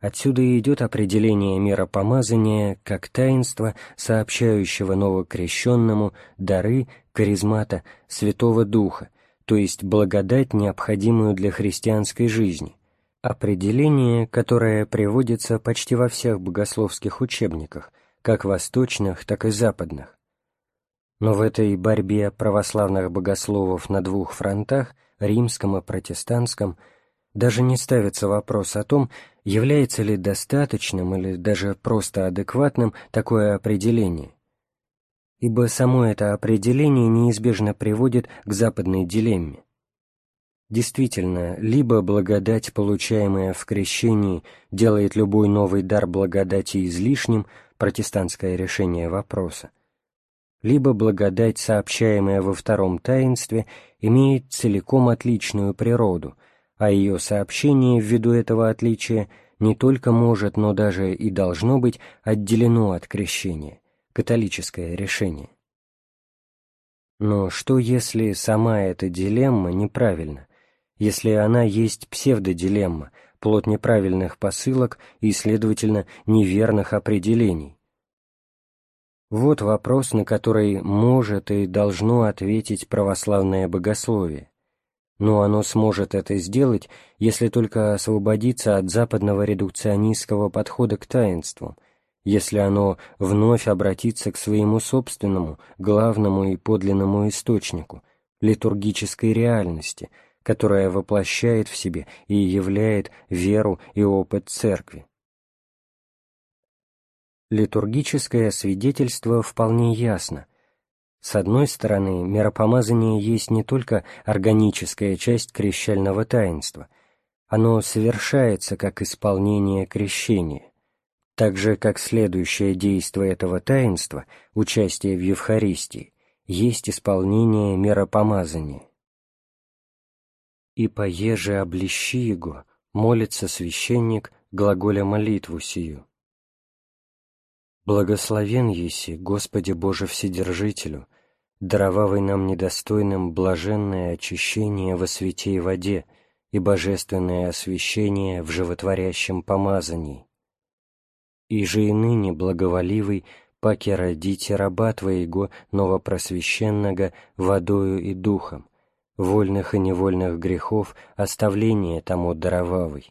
Отсюда идет определение миропомазания как таинства, сообщающего новокрещенному дары, каризмата, Святого Духа, то есть благодать, необходимую для христианской жизни. Определение, которое приводится почти во всех богословских учебниках, как восточных, так и западных. Но в этой борьбе православных богословов на двух фронтах, римском и протестантском, даже не ставится вопрос о том, является ли достаточным или даже просто адекватным такое определение. Ибо само это определение неизбежно приводит к западной дилемме. Действительно, либо благодать, получаемая в крещении, делает любой новый дар благодати излишним, протестантское решение вопроса, либо благодать, сообщаемая во втором таинстве, имеет целиком отличную природу, а ее сообщение ввиду этого отличия не только может, но даже и должно быть отделено от крещения, католическое решение. Но что если сама эта дилемма неправильна, если она есть псевдодилемма, плод неправильных посылок и, следовательно, неверных определений? Вот вопрос, на который может и должно ответить православное богословие. Но оно сможет это сделать, если только освободиться от западного редукционистского подхода к таинству, если оно вновь обратится к своему собственному, главному и подлинному источнику, литургической реальности, которая воплощает в себе и являет веру и опыт Церкви. Литургическое свидетельство вполне ясно. С одной стороны, миропомазание есть не только органическая часть крещального таинства, оно совершается как исполнение крещения, так же, как следующее действие этого таинства, участие в Евхаристии, есть исполнение миропомазания. «И поеже облещи его», молится священник глаголя молитву сию. Благословен еси, Господи Боже Вседержителю, даровавый нам недостойным блаженное очищение во святой воде и божественное освящение в животворящем помазании. И же и ныне благоволивый паки родите раба Твоего новопросвященного водою и духом, вольных и невольных грехов оставление тому даровавый.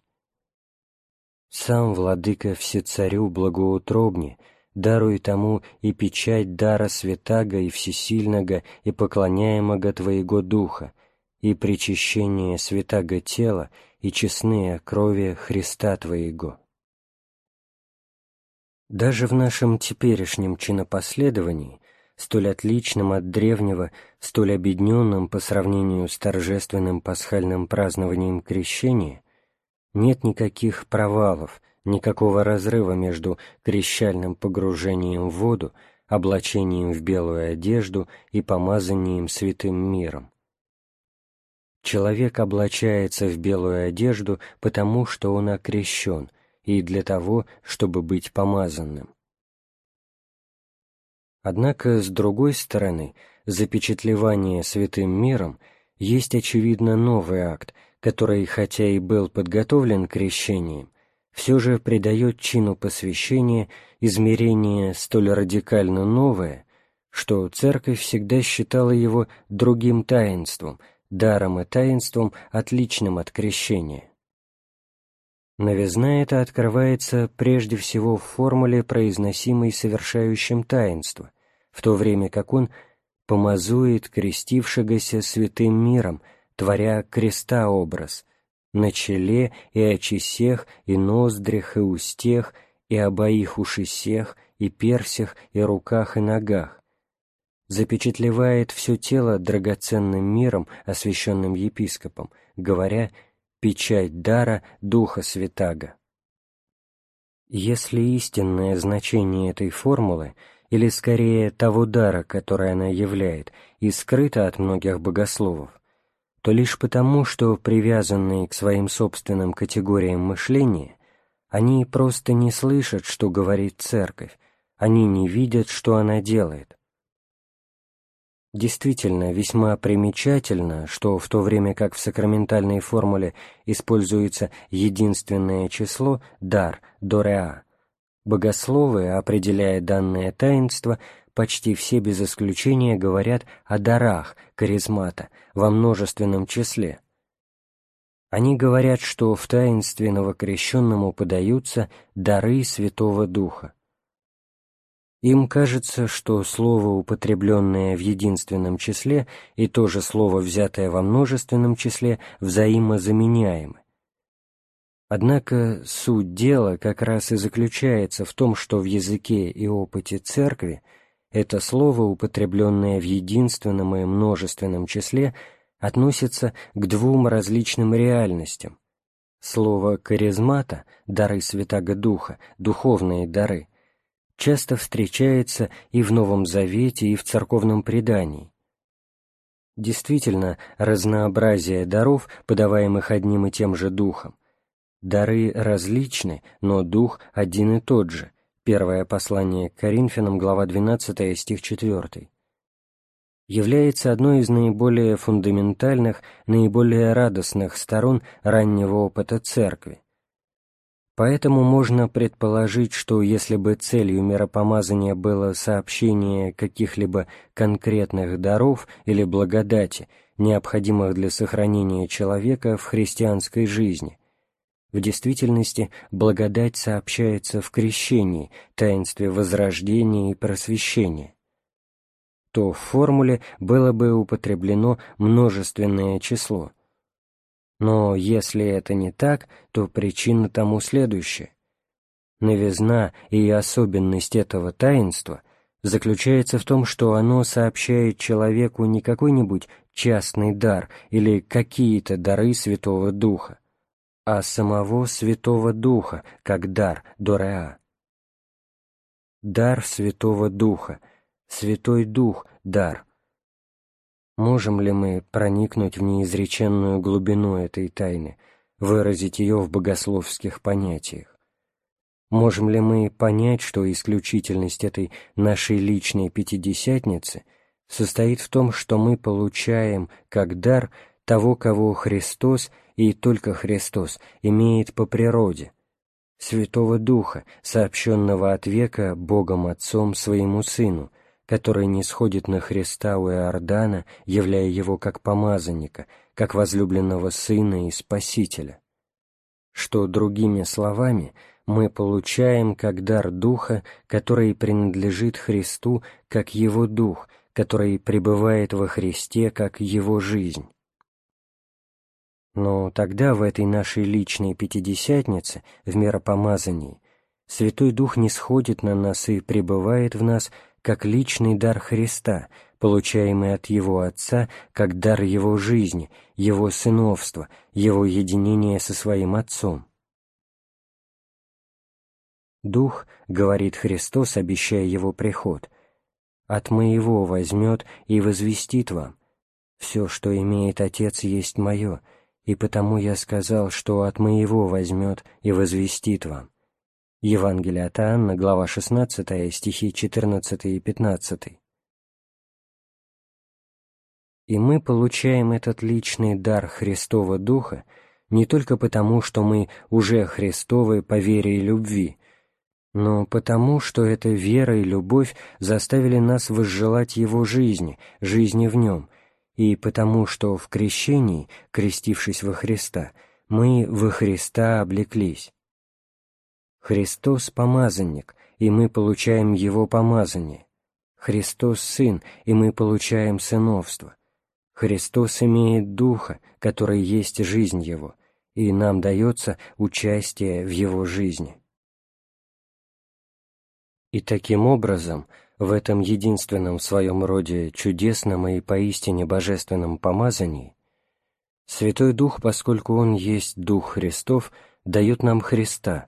Сам, Владыка, Всецарю благоутробне, даруй тому и печать дара святаго и всесильного и поклоняемого Твоего Духа, и причащение святаго тела и честные крови Христа Твоего. Даже в нашем теперешнем чинопоследовании, столь отличном от древнего, столь обедненном по сравнению с торжественным пасхальным празднованием крещения, нет никаких провалов, никакого разрыва между крещальным погружением в воду, облачением в белую одежду и помазанием святым миром. Человек облачается в белую одежду, потому что он окрещен, и для того, чтобы быть помазанным. Однако, с другой стороны, запечатлевание святым миром есть, очевидно, новый акт, который, хотя и был подготовлен крещением, все же придает чину посвящения измерение столь радикально новое, что Церковь всегда считала его другим таинством, даром и таинством, отличным от крещения. Новизна эта открывается прежде всего в формуле, произносимой совершающим таинство, в то время как он помазует крестившегося святым миром, творя креста образ, на челе и очисех, и ноздрях, и устех, и обоих ушисех, и персях, и руках, и ногах, запечатлевает все тело драгоценным миром, освященным епископом, говоря «печать дара Духа Святаго». Если истинное значение этой формулы, или скорее того дара, который она являет, и скрыто от многих богословов, то лишь потому, что привязанные к своим собственным категориям мышления, они просто не слышат, что говорит Церковь, они не видят, что она делает. Действительно, весьма примечательно, что в то время как в сакраментальной формуле используется единственное число «дар» «дореа», богословы, определяя данное таинство, почти все без исключения говорят о дарах харизмата во множественном числе. Они говорят, что в таинстве новокрещенному подаются дары Святого Духа. Им кажется, что слово, употребленное в единственном числе, и то же слово, взятое во множественном числе, взаимозаменяемы. Однако суть дела как раз и заключается в том, что в языке и опыте Церкви – это слово, употребленное в единственном и множественном числе, относится к двум различным реальностям. Слово «каризмата» — дары Святаго Духа, духовные дары — часто встречается и в Новом Завете, и в церковном предании. Действительно, разнообразие даров, подаваемых одним и тем же Духом, Дары различны, но Дух один и тот же. Первое послание к Коринфянам, глава 12, стих 4 является одной из наиболее фундаментальных, наиболее радостных сторон раннего опыта Церкви. Поэтому можно предположить, что если бы целью миропомазания было сообщение каких-либо конкретных даров или благодати, необходимых для сохранения человека в христианской жизни, в действительности благодать сообщается в крещении, таинстве возрождения и просвещения. То в формуле было бы употреблено множественное число. Но если это не так, то причина тому следующая. Новизна и особенность этого таинства заключается в том, что оно сообщает человеку не какой-нибудь частный дар или какие-то дары Святого Духа, а самого Святого Духа, как дар Дореа. Дар Святого Духа, Святой Дух — дар. Можем ли мы проникнуть в неизреченную глубину этой тайны, выразить ее в богословских понятиях? Можем ли мы понять, что исключительность этой нашей личной Пятидесятницы состоит в том, что мы получаем как дар того, кого Христос и только Христос имеет по природе, Святого Духа, сообщенного от века Богом Отцом своему Сыну, который не сходит на Христа у Иордана, являя его как помазанника, как возлюбленного Сына и Спасителя. Что, другими словами, мы получаем как дар Духа, который принадлежит Христу, как Его Дух, который пребывает во Христе, как Его жизнь. Но тогда в этой нашей личной Пятидесятнице, в миропомазании, Святой Дух не сходит на нас и пребывает в нас, как личный дар Христа, получаемый от Его Отца, как дар Его жизни, Его сыновства, Его единения со Своим Отцом. Дух, говорит Христос, обещая Его приход, от Моего возьмет и возвестит вам. Все, что имеет Отец, есть Мое, и потому я сказал, что от моего возьмет и возвестит вам». Евангелие от Анна, глава 16, стихи 14 и 15. И мы получаем этот личный дар Христова Духа не только потому, что мы уже Христовы по вере и любви, но потому, что эта вера и любовь заставили нас возжелать Его жизни, жизни в Нем – и потому что в крещении, крестившись во Христа, мы во Христа облеклись. Христос — помазанник, и мы получаем Его помазание. Христос — Сын, и мы получаем сыновство. Христос имеет Духа, который есть жизнь Его, и нам дается участие в Его жизни. И таким образом в этом единственном в своем роде чудесном и поистине божественном помазании, Святой Дух, поскольку Он есть Дух Христов, дает нам Христа,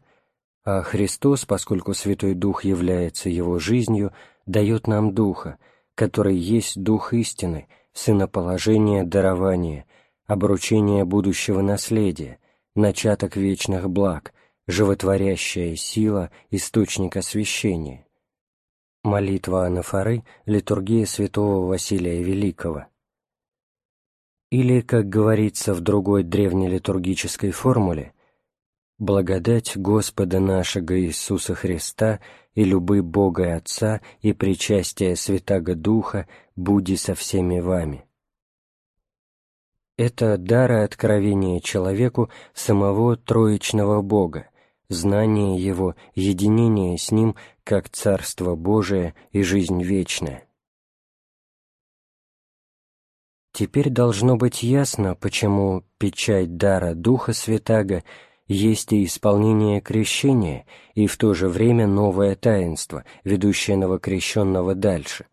а Христос, поскольку Святой Дух является Его жизнью, дает нам Духа, который есть Дух истины, сыноположение дарования, обручение будущего наследия, начаток вечных благ, животворящая сила, источник освящения. Молитва Анафоры, литургия святого Василия Великого. Или, как говорится в другой древнелитургической формуле, «Благодать Господа нашего Иисуса Христа и любы Бога Отца и причастие Святаго Духа буди со всеми вами». Это дара откровения человеку самого Троичного Бога, знание Его, единение с Ним, как Царство Божие и жизнь вечная. Теперь должно быть ясно, почему печать дара Духа Святаго есть и исполнение крещения, и в то же время новое таинство, ведущее новокрещенного дальше.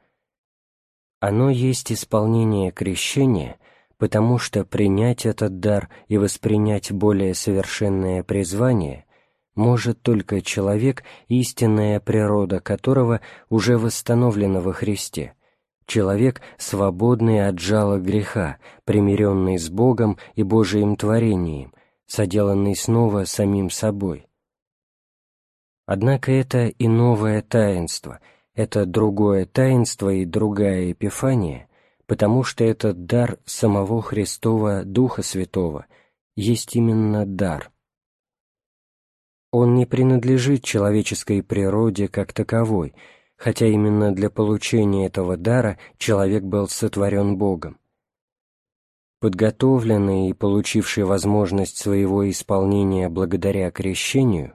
Оно есть исполнение крещения, потому что принять этот дар и воспринять более совершенное призвание может только человек, истинная природа которого уже восстановлена во Христе, человек, свободный от жала греха, примиренный с Богом и Божиим творением, соделанный снова самим собой. Однако это и новое таинство, это другое таинство и другая эпифания, потому что этот дар самого Христова Духа Святого есть именно дар. Он не принадлежит человеческой природе как таковой, хотя именно для получения этого дара человек был сотворен Богом. Подготовленный и получивший возможность своего исполнения благодаря крещению,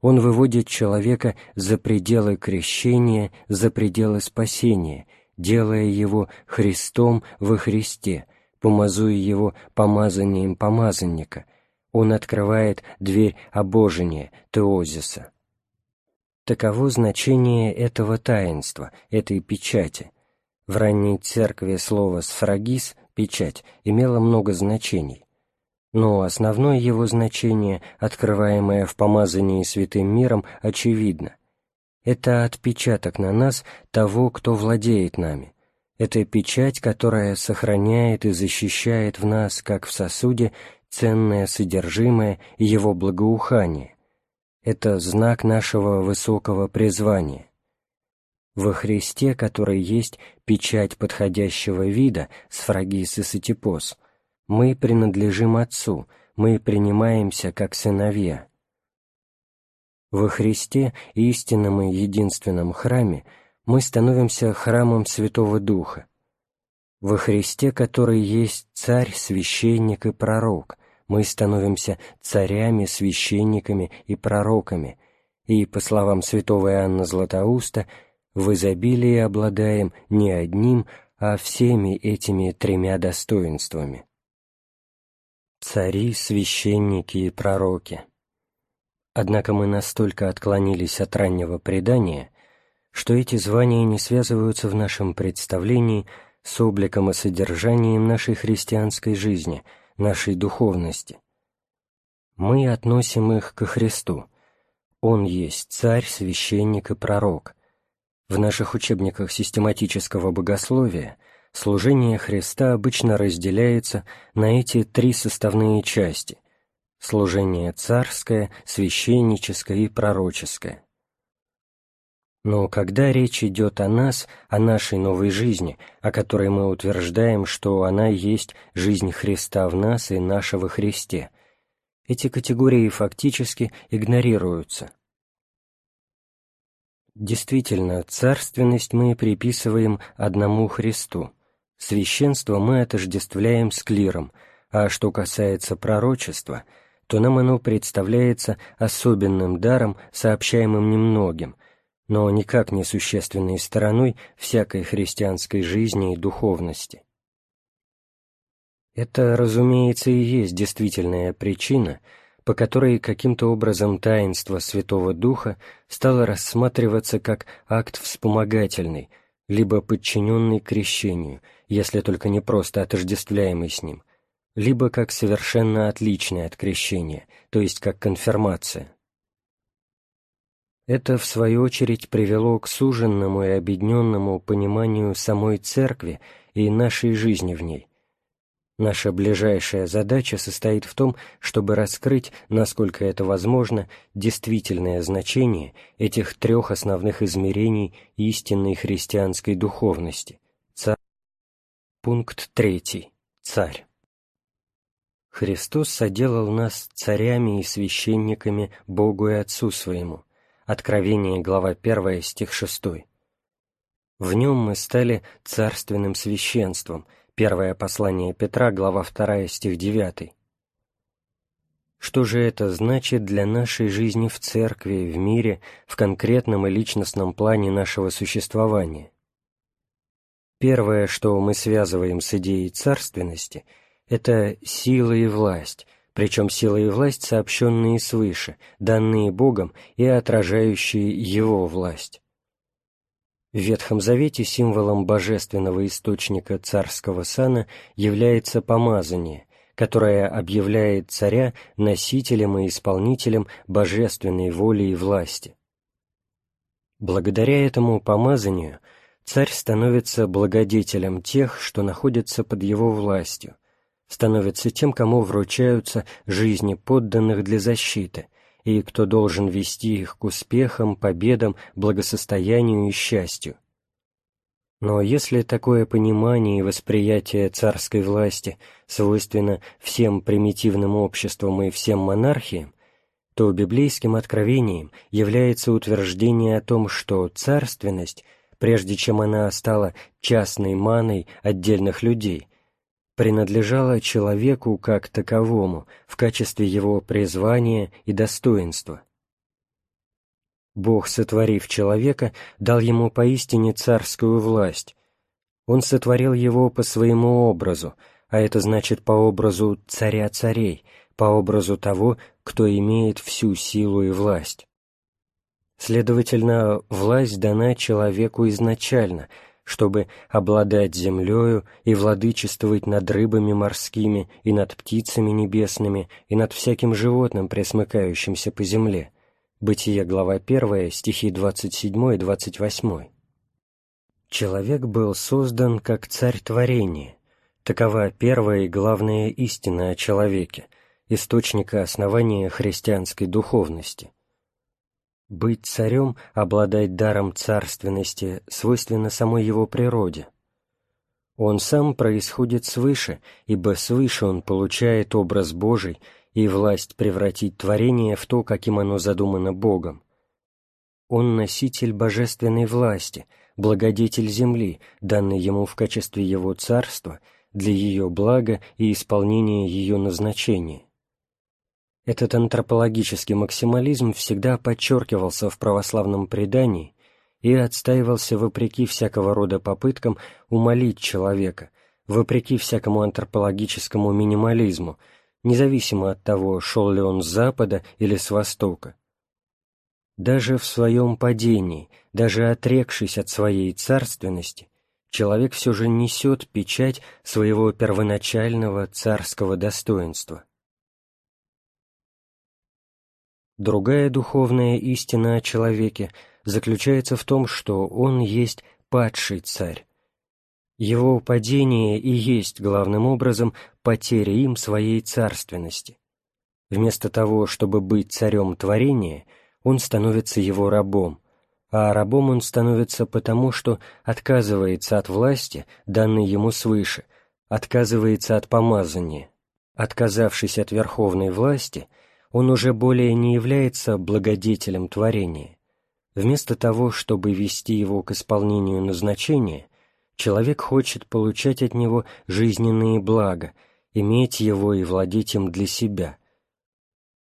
он выводит человека за пределы крещения, за пределы спасения – делая его Христом во Христе, помазуя его помазанием помазанника, он открывает дверь обожения, теозиса. Таково значение этого таинства, этой печати. В ранней церкви слово «сфрагис» — печать имело много значений. Но основное его значение, открываемое в помазании святым миром, очевидно — это отпечаток на нас того, кто владеет нами. Это печать, которая сохраняет и защищает в нас, как в сосуде, ценное содержимое его благоухание. Это знак нашего высокого призвания. Во Христе, который есть печать подходящего вида, сфрагис и сатипос, мы принадлежим Отцу, мы принимаемся как сыновья. Во Христе, истинном и единственном храме, мы становимся храмом Святого Духа. Во Христе, который есть Царь, Священник и Пророк, мы становимся царями, священниками и пророками, и, по словам святого Иоанна Златоуста, в изобилии обладаем не одним, а всеми этими тремя достоинствами. Цари, священники и пророки – Однако мы настолько отклонились от раннего предания, что эти звания не связываются в нашем представлении с обликом и содержанием нашей христианской жизни, нашей духовности. Мы относим их ко Христу. Он есть царь, священник и пророк. В наших учебниках систематического богословия служение Христа обычно разделяется на эти три составные части – служение царское, священническое и пророческое. Но когда речь идет о нас, о нашей новой жизни, о которой мы утверждаем, что она есть жизнь Христа в нас и нашего Христе, эти категории фактически игнорируются. Действительно, царственность мы приписываем одному Христу, священство мы отождествляем с клиром, а что касается пророчества – то нам оно представляется особенным даром, сообщаемым немногим, но никак не существенной стороной всякой христианской жизни и духовности. Это, разумеется, и есть действительная причина, по которой каким-то образом таинство Святого Духа стало рассматриваться как акт вспомогательный, либо подчиненный крещению, если только не просто отождествляемый с ним, либо как совершенно отличное от крещения, то есть как конфирмация. Это, в свою очередь, привело к суженному и объединенному пониманию самой Церкви и нашей жизни в ней. Наша ближайшая задача состоит в том, чтобы раскрыть, насколько это возможно, действительное значение этих трех основных измерений истинной христианской духовности. Царь. Пункт третий. Царь. Христос соделал нас царями и священниками Богу и Отцу Своему. Откровение, глава 1, стих 6. В нем мы стали царственным священством. Первое послание Петра, глава 2, стих 9. Что же это значит для нашей жизни в церкви, в мире, в конкретном и личностном плане нашего существования? Первое, что мы связываем с идеей царственности – это сила и власть, причем сила и власть, сообщенные свыше, данные Богом и отражающие Его власть. В Ветхом Завете символом божественного источника царского сана является помазание, которое объявляет царя носителем и исполнителем божественной воли и власти. Благодаря этому помазанию царь становится благодетелем тех, что находятся под его властью – становится тем, кому вручаются жизни подданных для защиты, и кто должен вести их к успехам, победам, благосостоянию и счастью. Но если такое понимание и восприятие царской власти свойственно всем примитивным обществам и всем монархиям, то библейским откровением является утверждение о том, что царственность, прежде чем она стала частной маной отдельных людей, принадлежала человеку как таковому в качестве его призвания и достоинства. Бог, сотворив человека, дал ему поистине царскую власть. Он сотворил его по своему образу, а это значит по образу царя царей, по образу того, кто имеет всю силу и власть. Следовательно, власть дана человеку изначально, чтобы обладать землею и владычествовать над рыбами морскими и над птицами небесными и над всяким животным, пресмыкающимся по земле, Бытие, глава 1, стихи 27 и 28. Человек был создан как царь творения. Такова первая и главная истина о человеке, источника основания христианской духовности. Быть царем, обладать даром царственности, свойственно самой его природе. Он сам происходит свыше, ибо свыше он получает образ Божий – и власть превратить творение в то, каким оно задумано Богом. Он носитель божественной власти, благодетель земли, данный ему в качестве его царства, для ее блага и исполнения ее назначения. Этот антропологический максимализм всегда подчеркивался в православном предании и отстаивался вопреки всякого рода попыткам умолить человека, вопреки всякому антропологическому минимализму, независимо от того, шел ли он с запада или с востока. Даже в своем падении, даже отрекшись от своей царственности, человек все же несет печать своего первоначального царского достоинства. Другая духовная истина о человеке заключается в том, что он есть падший царь, его падение и есть главным образом потеря им своей царственности. Вместо того, чтобы быть царем творения, он становится его рабом, а рабом он становится потому, что отказывается от власти, данной ему свыше, отказывается от помазания. Отказавшись от верховной власти, он уже более не является благодетелем творения. Вместо того, чтобы вести его к исполнению назначения, Человек хочет получать от него жизненные блага, иметь его и владеть им для себя.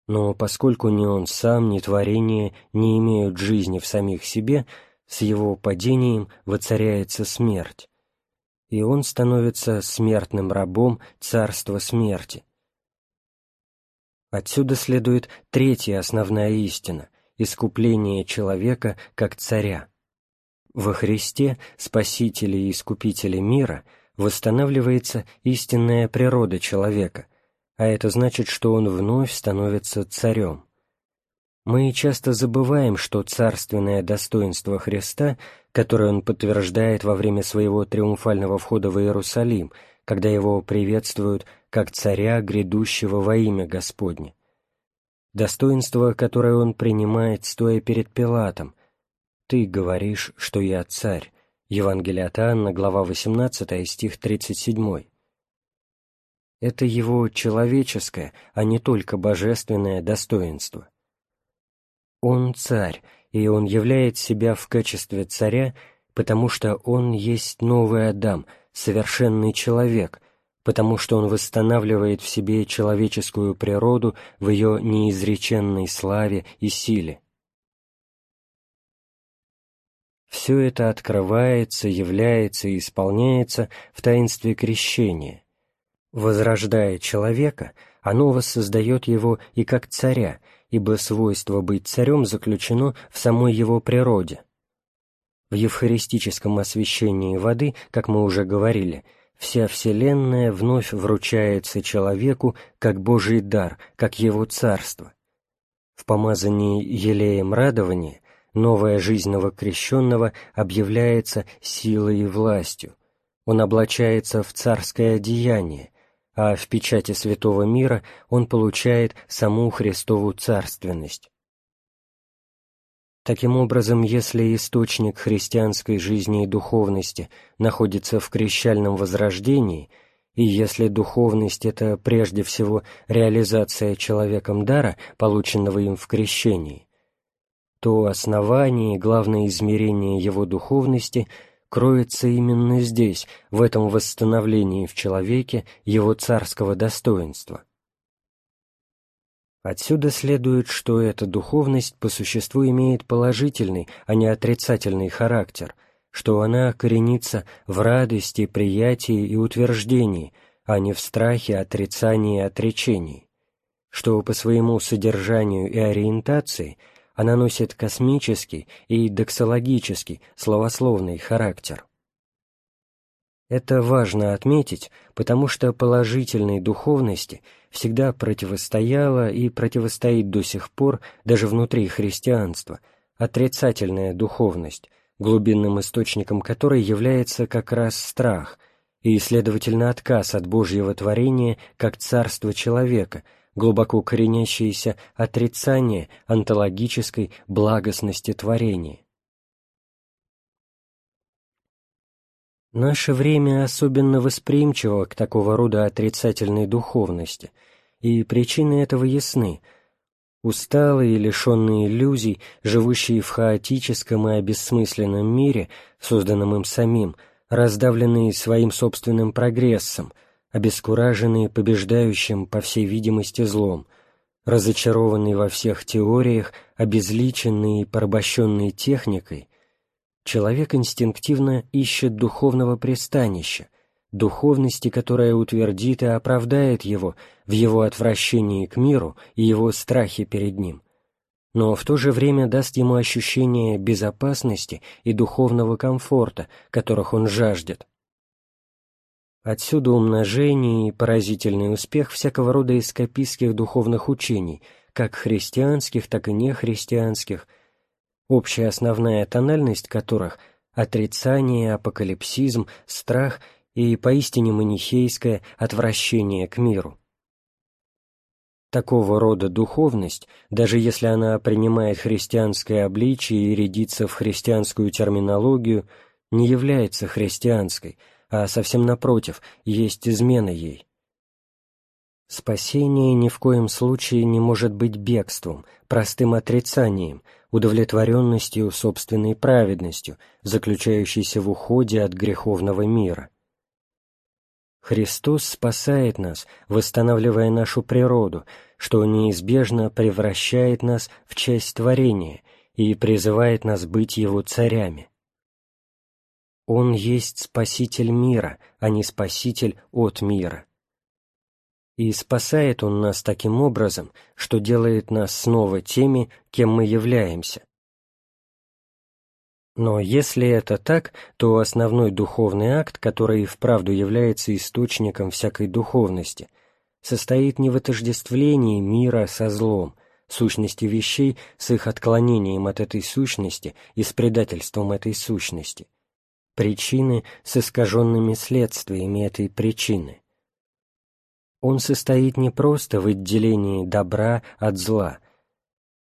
Но поскольку ни он сам, ни творение не имеют жизни в самих себе, с его падением воцаряется смерть, и он становится смертным рабом царства смерти. Отсюда следует третья основная истина – искупление человека как царя. Во Христе, Спасителе и Искупителе мира, восстанавливается истинная природа человека, а это значит, что он вновь становится царем. Мы часто забываем, что царственное достоинство Христа, которое он подтверждает во время своего триумфального входа в Иерусалим, когда его приветствуют как царя, грядущего во имя Господне, достоинство, которое он принимает, стоя перед Пилатом, «Ты говоришь, что я царь» Евангелие от Анна, глава 18, стих 37. Это его человеческое, а не только божественное достоинство. Он царь, и он являет себя в качестве царя, потому что он есть новый Адам, совершенный человек, потому что он восстанавливает в себе человеческую природу в ее неизреченной славе и силе. Все это открывается, является и исполняется в таинстве крещения. Возрождая человека, оно воссоздает его и как царя, ибо свойство быть царем заключено в самой его природе. В евхаристическом освящении воды, как мы уже говорили, вся Вселенная вновь вручается человеку как Божий дар, как его царство. В помазании елеем радования Новая жизнь новокрещенного объявляется силой и властью. Он облачается в царское одеяние, а в печати святого мира он получает саму Христову царственность. Таким образом, если источник христианской жизни и духовности находится в крещальном возрождении, и если духовность — это прежде всего реализация человеком дара, полученного им в крещении, то основание и главное измерение его духовности — кроется именно здесь, в этом восстановлении в человеке его царского достоинства. Отсюда следует, что эта духовность по существу имеет положительный, а не отрицательный характер, что она коренится в радости, приятии и утверждении, а не в страхе, отрицании и отречении, что по своему содержанию и ориентации – она носит космический и доксологический, словословный характер. Это важно отметить, потому что положительной духовности всегда противостояла и противостоит до сих пор даже внутри христианства отрицательная духовность, глубинным источником которой является как раз страх и, следовательно, отказ от Божьего творения как царства человека – глубоко коренящееся отрицание онтологической благостности творения. Наше время особенно восприимчиво к такого рода отрицательной духовности, и причины этого ясны. Усталые лишенные иллюзий, живущие в хаотическом и обессмысленном мире, созданном им самим, раздавленные своим собственным прогрессом – обескураженный побеждающим, по всей видимости, злом, разочарованный во всех теориях, обезличенный и порабощенный техникой, человек инстинктивно ищет духовного пристанища, духовности, которая утвердит и оправдает его в его отвращении к миру и его страхе перед ним, но в то же время даст ему ощущение безопасности и духовного комфорта, которых он жаждет. Отсюда умножение и поразительный успех всякого рода эскапистских духовных учений, как христианских, так и нехристианских, общая основная тональность которых – отрицание, апокалипсизм, страх и поистине манихейское отвращение к миру. Такого рода духовность, даже если она принимает христианское обличие и рядится в христианскую терминологию, не является христианской – а совсем напротив, есть измена ей. Спасение ни в коем случае не может быть бегством, простым отрицанием, удовлетворенностью собственной праведностью, заключающейся в уходе от греховного мира. Христос спасает нас, восстанавливая нашу природу, что неизбежно превращает нас в часть творения и призывает нас быть Его царями. Он есть Спаситель мира, а не Спаситель от мира. И спасает Он нас таким образом, что делает нас снова теми, кем мы являемся. Но если это так, то основной духовный акт, который вправду является источником всякой духовности, состоит не в отождествлении мира со злом, сущности вещей с их отклонением от этой сущности и с предательством этой сущности, причины с искаженными следствиями этой причины. Он состоит не просто в отделении добра от зла,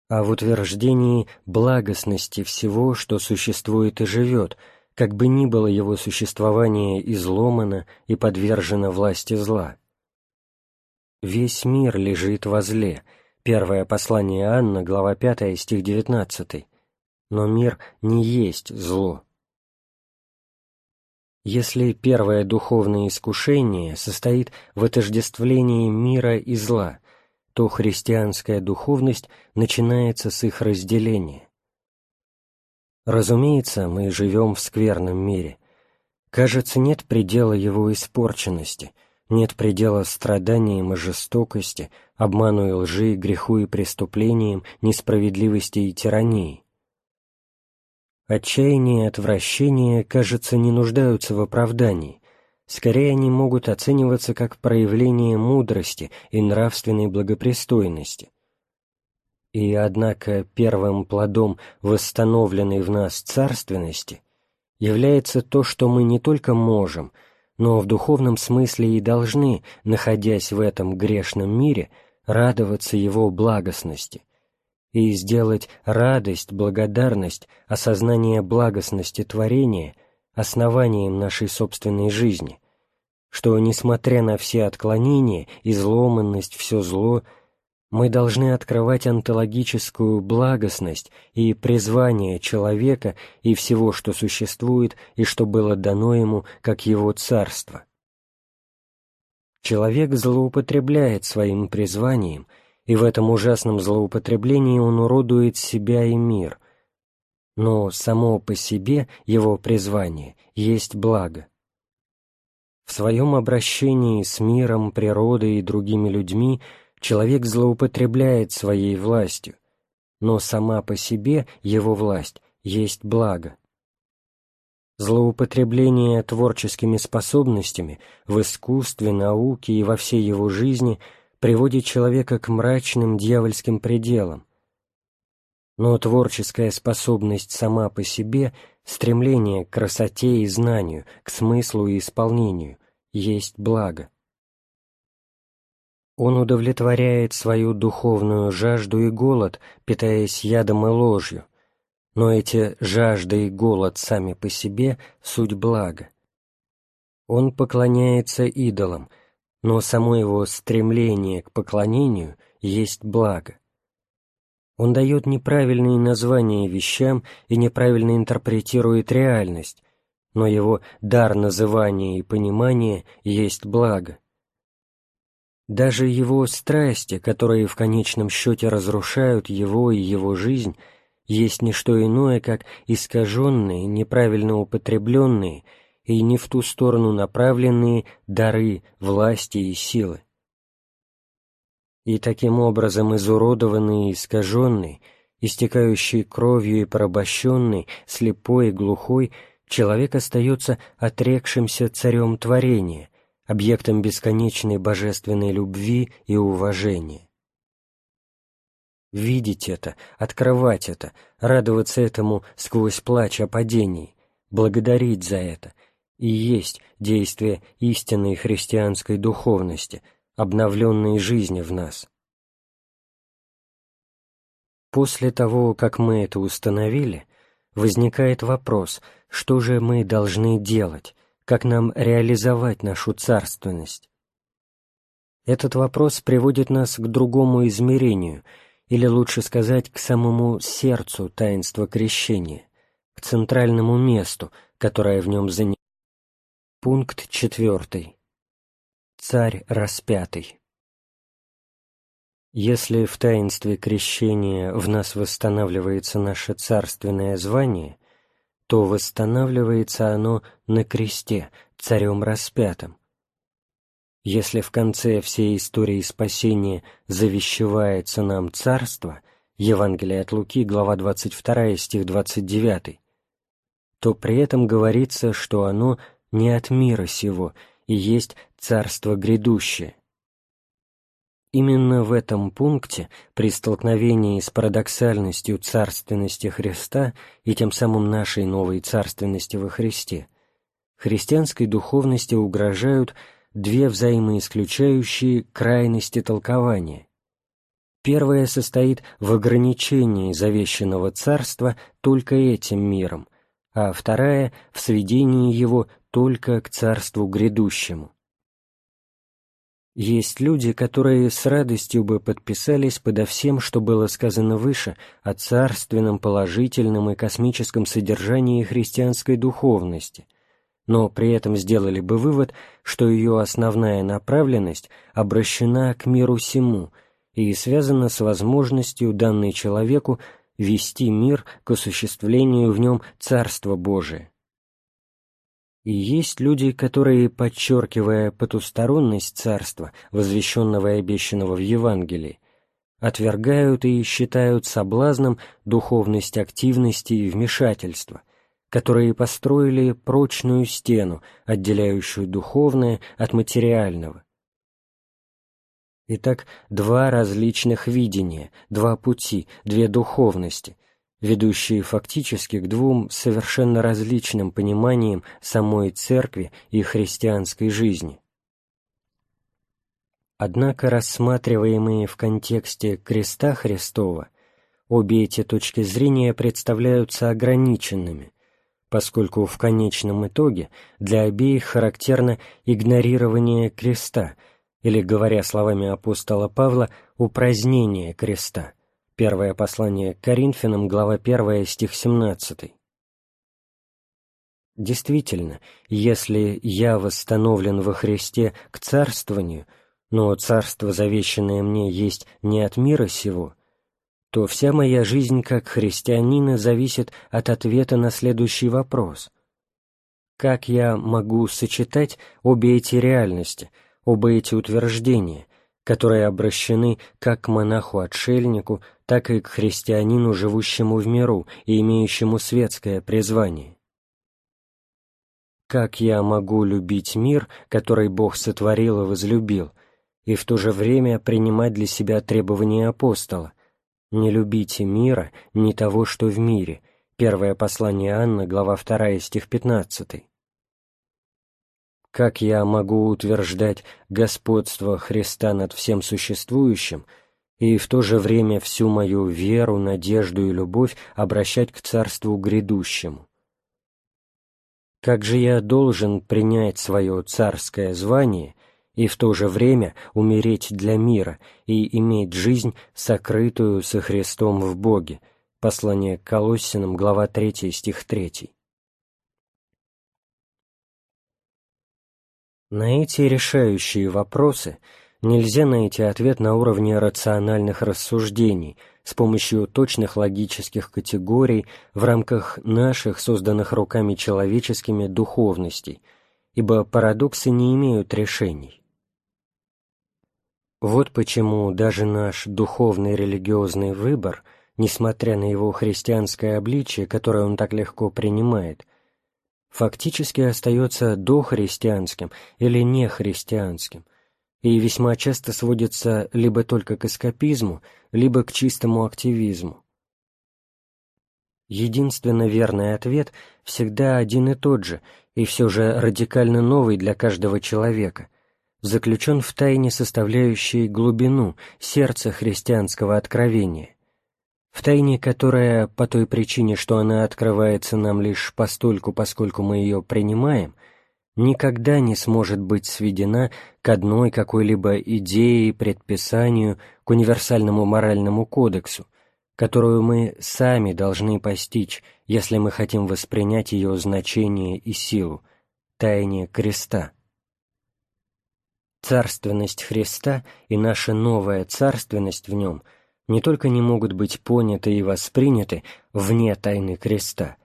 а в утверждении благостности всего, что существует и живет, как бы ни было его существование изломано и подвержено власти зла. Весь мир лежит во зле. Первое послание Анна, глава 5, стих 19. Но мир не есть зло. Если первое духовное искушение состоит в отождествлении мира и зла, то христианская духовность начинается с их разделения. Разумеется, мы живем в скверном мире. Кажется, нет предела его испорченности, нет предела страданиям и жестокости, обману и лжи, греху и преступлениям, несправедливости и тирании. Отчаяние и отвращение, кажется, не нуждаются в оправдании. Скорее, они могут оцениваться как проявление мудрости и нравственной благопристойности. И, однако, первым плодом восстановленной в нас царственности является то, что мы не только можем, но в духовном смысле и должны, находясь в этом грешном мире, радоваться его благостности и сделать радость, благодарность, осознание благостности творения основанием нашей собственной жизни, что, несмотря на все отклонения, изломанность, все зло, мы должны открывать онтологическую благостность и призвание человека и всего, что существует и что было дано ему, как его царство. Человек злоупотребляет своим призванием, и в этом ужасном злоупотреблении он уродует себя и мир, но само по себе его призвание есть благо. В своем обращении с миром, природой и другими людьми – человек злоупотребляет своей властью, но сама по себе его власть есть благо. Злоупотребление творческими способностями в искусстве, науке и во всей его жизни приводит человека к мрачным дьявольским пределам. Но творческая способность сама по себе, стремление к красоте и знанию, к смыслу и исполнению, есть благо. Он удовлетворяет свою духовную жажду и голод, питаясь ядом и ложью, но эти жажда и голод сами по себе — суть блага. Он поклоняется идолам, но само его стремление к поклонению есть благо. Он дает неправильные названия вещам и неправильно интерпретирует реальность, но его дар называния и понимания есть благо. Даже его страсти, которые в конечном счете разрушают его и его жизнь, есть не что иное, как искаженные, неправильно употребленные и не в ту сторону направленные дары, власти и силы. И таким образом изуродованный и искаженный, истекающий кровью и порабощенный, слепой и глухой, человек остается отрекшимся царем творения, объектом бесконечной божественной любви и уважения. Видеть это, открывать это, радоваться этому сквозь плач о падении, благодарить за это и есть действие истинной христианской духовности, обновленной жизни в нас. После того, как мы это установили, возникает вопрос, что же мы должны делать, как нам реализовать нашу царственность? Этот вопрос приводит нас к другому измерению, или лучше сказать, к самому сердцу таинства крещения, к центральному месту, которое в нем занимает. Пункт четвертый. Царь распятый. Если в таинстве крещения в нас восстанавливается наше царственное звание, то восстанавливается оно на кресте, царем распятым. Если в конце всей истории спасения завещевается нам царство, Евангелие от Луки, глава 22, стих 29, то при этом говорится, что оно не от мира сего и есть царство грядущее. Именно в этом пункте, при столкновении с парадоксальностью царственности Христа и тем самым нашей новой царственности во Христе, христианской духовности угрожают две взаимоисключающие крайности толкования. Первая состоит в ограничении завещанного царства только этим миром, а вторая — в сведении его только к царству грядущему. Есть люди, которые с радостью бы подписались подо всем, что было сказано выше, о царственном, положительном и космическом содержании христианской духовности, но при этом сделали бы вывод, что ее основная направленность обращена к миру сему и связана с возможностью данной человеку вести мир к осуществлению в нем Царства Божия. И есть люди, которые, подчеркивая потусторонность царства, возвещенного и обещанного в Евангелии, отвергают и считают соблазном духовность активности и вмешательства, которые построили прочную стену, отделяющую духовное от материального. Итак, два различных видения, два пути, две духовности, ведущие фактически к двум совершенно различным пониманиям самой церкви и христианской жизни. Однако рассматриваемые в контексте креста Христова, обе эти точки зрения представляются ограниченными, поскольку в конечном итоге для обеих характерно игнорирование креста, или, говоря словами апостола Павла, упразднение креста. Первое послание к Коринфянам, глава 1, стих 17. Действительно, если я восстановлен во Христе к царствованию – но царство, завещанное мне, есть не от мира сего, то вся моя жизнь как христианина зависит от ответа на следующий вопрос. Как я могу сочетать обе эти реальности, оба эти утверждения, которые обращены как к монаху-отшельнику, так и к христианину, живущему в миру и имеющему светское призвание? Как я могу любить мир, который Бог сотворил и возлюбил, и в то же время принимать для себя требования апостола «Не любите мира, ни того, что в мире» Первое послание Анны, глава 2, стих 15. Как я могу утверждать господство Христа над всем существующим и в то же время всю мою веру, надежду и любовь обращать к Царству грядущему? Как же я должен принять свое царское звание и в то же время умереть для мира и иметь жизнь, сокрытую со Христом в Боге. Послание к Колоссянам, глава 3, стих 3. На эти решающие вопросы нельзя найти ответ на уровне рациональных рассуждений с помощью точных логических категорий в рамках наших, созданных руками человеческими, духовностей, ибо парадоксы не имеют решений. Вот почему даже наш духовный религиозный выбор, несмотря на его христианское обличие, которое он так легко принимает, фактически остается дохристианским или нехристианским, и весьма часто сводится либо только к эскапизму, либо к чистому активизму. Единственно верный ответ всегда один и тот же, и все же радикально новый для каждого человека, заключен в тайне, составляющей глубину сердца христианского откровения, в тайне, которая, по той причине, что она открывается нам лишь постольку, поскольку мы ее принимаем, никогда не сможет быть сведена к одной какой-либо идее, предписанию, к универсальному моральному кодексу, которую мы сами должны постичь, если мы хотим воспринять ее значение и силу, тайне креста. Царственность Христа и наша новая царственность в нем не только не могут быть поняты и восприняты вне тайны креста,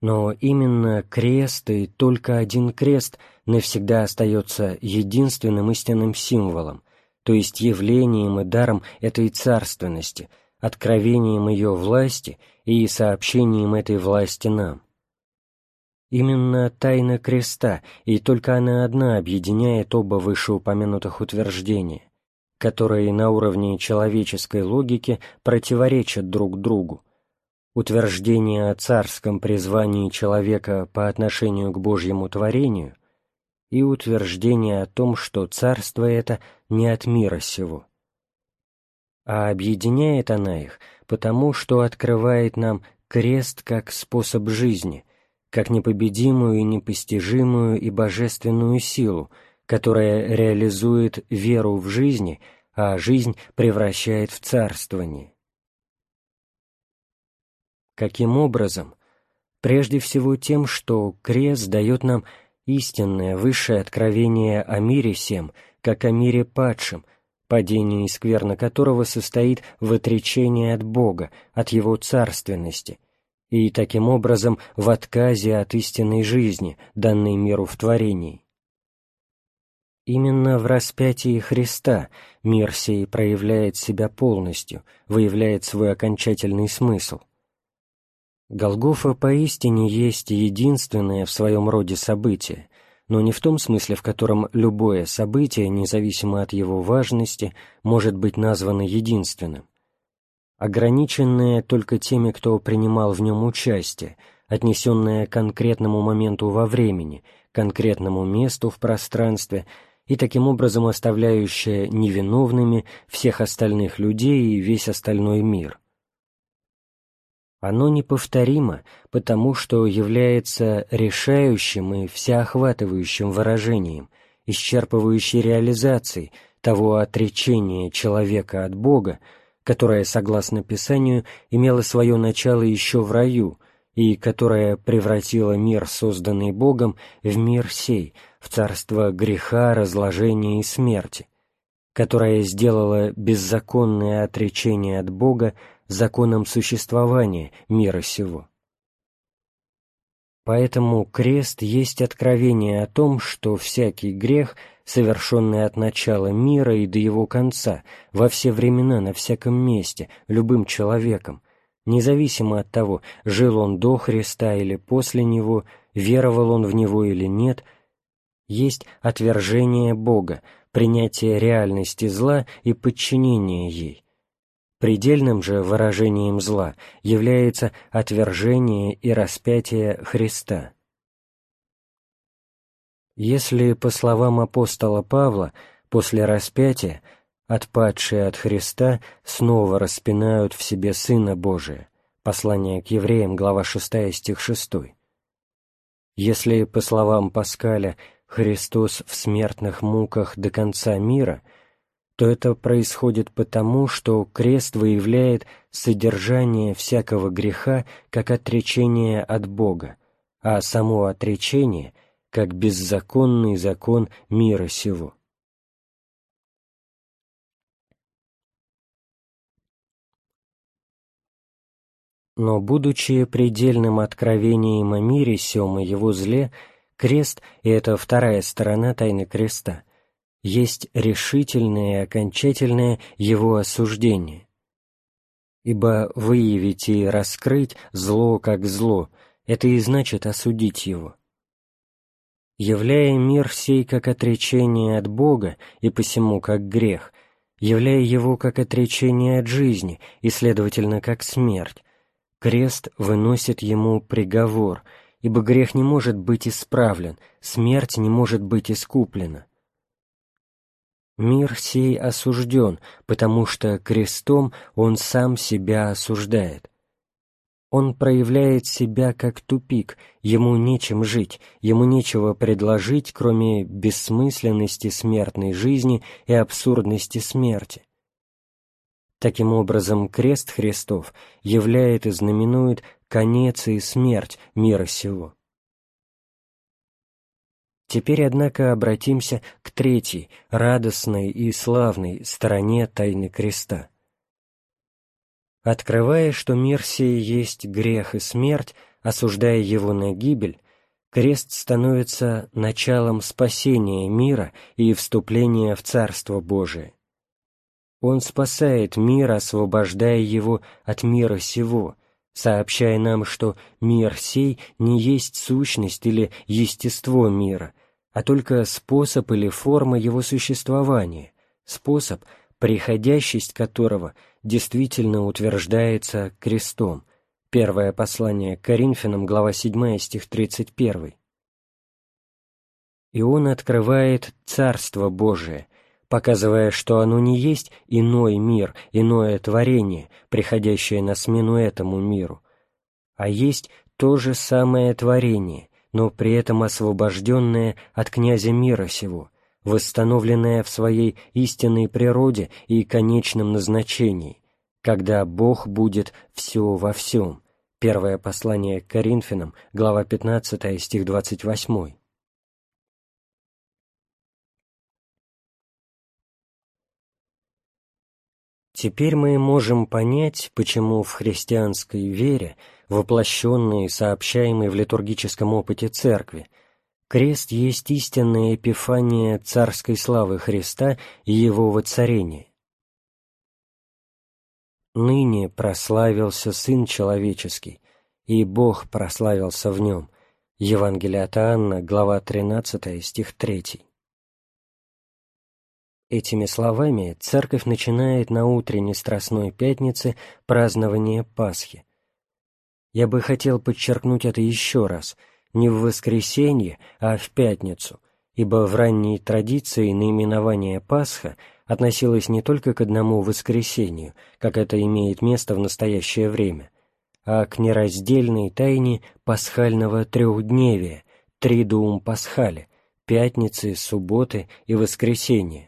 но именно крест и только один крест навсегда остается единственным истинным символом, то есть явлением и даром этой царственности, откровением ее власти и сообщением этой власти нам. Именно тайна креста, и только она одна объединяет оба вышеупомянутых утверждения, которые на уровне человеческой логики противоречат друг другу. Утверждение о царском призвании человека по отношению к Божьему творению и утверждение о том, что царство это не от мира сего. А объединяет она их потому, что открывает нам крест как способ жизни, как непобедимую и непостижимую и божественную силу, которая реализует веру в жизни, а жизнь превращает в царствование. Каким образом? Прежде всего тем, что крест дает нам истинное высшее откровение о мире всем, как о мире падшем, падение и которого состоит в отречении от Бога, от Его царственности – и таким образом в отказе от истинной жизни, данной миру в творении. Именно в распятии Христа мир сей проявляет себя полностью, выявляет свой окончательный смысл. Голгофа поистине есть единственное в своем роде событие, но не в том смысле, в котором любое событие, независимо от его важности, может быть названо единственным. ограниченное только теми, кто принимал в нем участие, отнесенное к конкретному моменту во времени, конкретному месту в пространстве и таким образом оставляющее невиновными всех остальных людей и весь остальной мир. Оно неповторимо, потому что является решающим и всеохватывающим выражением, исчерпывающей реализацией того отречения человека от Бога, которое, согласно Писанию, имело свое начало еще в раю и которое превратило мир, созданный Богом, в мир сей, в царство греха, разложения и смерти, которое сделало беззаконное отречение от Бога законом существования мира сего. Поэтому крест есть откровение о том, что всякий грех, совершенный от начала мира и до его конца, во все времена, на всяком месте, любым человеком, независимо от того, жил он до Христа или после Него, веровал он в Него или нет, есть отвержение Бога, принятие реальности зла и подчинение ей, Предельным же выражением зла является отвержение и распятие Христа. Если, по словам апостола Павла, после распятия отпадшие от Христа снова распинают в себе Сына Божия, послание к евреям, глава 6, стих 6. Если, по словам Паскаля, Христос в смертных муках до конца мира – то это происходит потому, что крест выявляет содержание всякого греха как отречение от Бога, а само отречение как беззаконный закон мира сего. Но, будучи предельным откровением о мире сём и его зле, крест, и это вторая сторона тайны креста, есть решительное и окончательное его осуждение. Ибо выявить и раскрыть зло как зло — это и значит осудить его. Являя мир сей как отречение от Бога и посему как грех, являя его как отречение от жизни и, следовательно, как смерть, крест выносит ему приговор, ибо грех не может быть исправлен, смерть не может быть искуплена. Мир сей осужден, потому что крестом он сам себя осуждает. Он проявляет себя как тупик, ему нечем жить, ему нечего предложить, кроме бессмысленности смертной жизни и абсурдности смерти. Таким образом, крест Христов являет и знаменует конец и смерть мира сего. Теперь, однако, обратимся к третьей, радостной и славной стороне тайны креста. Открывая, что мир сей есть грех и смерть, осуждая его на гибель, крест становится началом спасения мира и вступления в Царство Божие. Он спасает мир, освобождая его от мира сего, сообщая нам, что мир сей не есть сущность или естество мира, а только способ или форма его существования, способ, приходящесть которого действительно утверждается крестом. Первое послание к Коринфянам, глава 7, стих 31. И он открывает Царство Божие, показывая, что оно не есть иной мир, иное творение, приходящее на смену этому миру, а есть то же самое творение, но при этом освобожденное от князя мира сего, восстановленное в своей истинной природе и конечном назначении, когда Бог будет все во всем. Первое послание к Коринфянам, глава 15, стих 28. Теперь мы можем понять, почему в христианской вере – воплощенный и сообщаемый в литургическом опыте Церкви, крест есть истинная эпифания царской славы Христа и Его воцарения. Ныне прославился Сын Человеческий, и Бог прославился в Нем. Евангелие от Анна, глава 13, стих 3. Этими словами Церковь начинает на утренней Страстной Пятнице празднование Пасхи. Я бы хотел подчеркнуть это еще раз, не в воскресенье, а в пятницу, ибо в ранней традиции наименование Пасха относилось не только к одному воскресению, как это имеет место в настоящее время, а к нераздельной тайне пасхального трехдневия, тридуум пасхале, пятницы, субботы и воскресенья.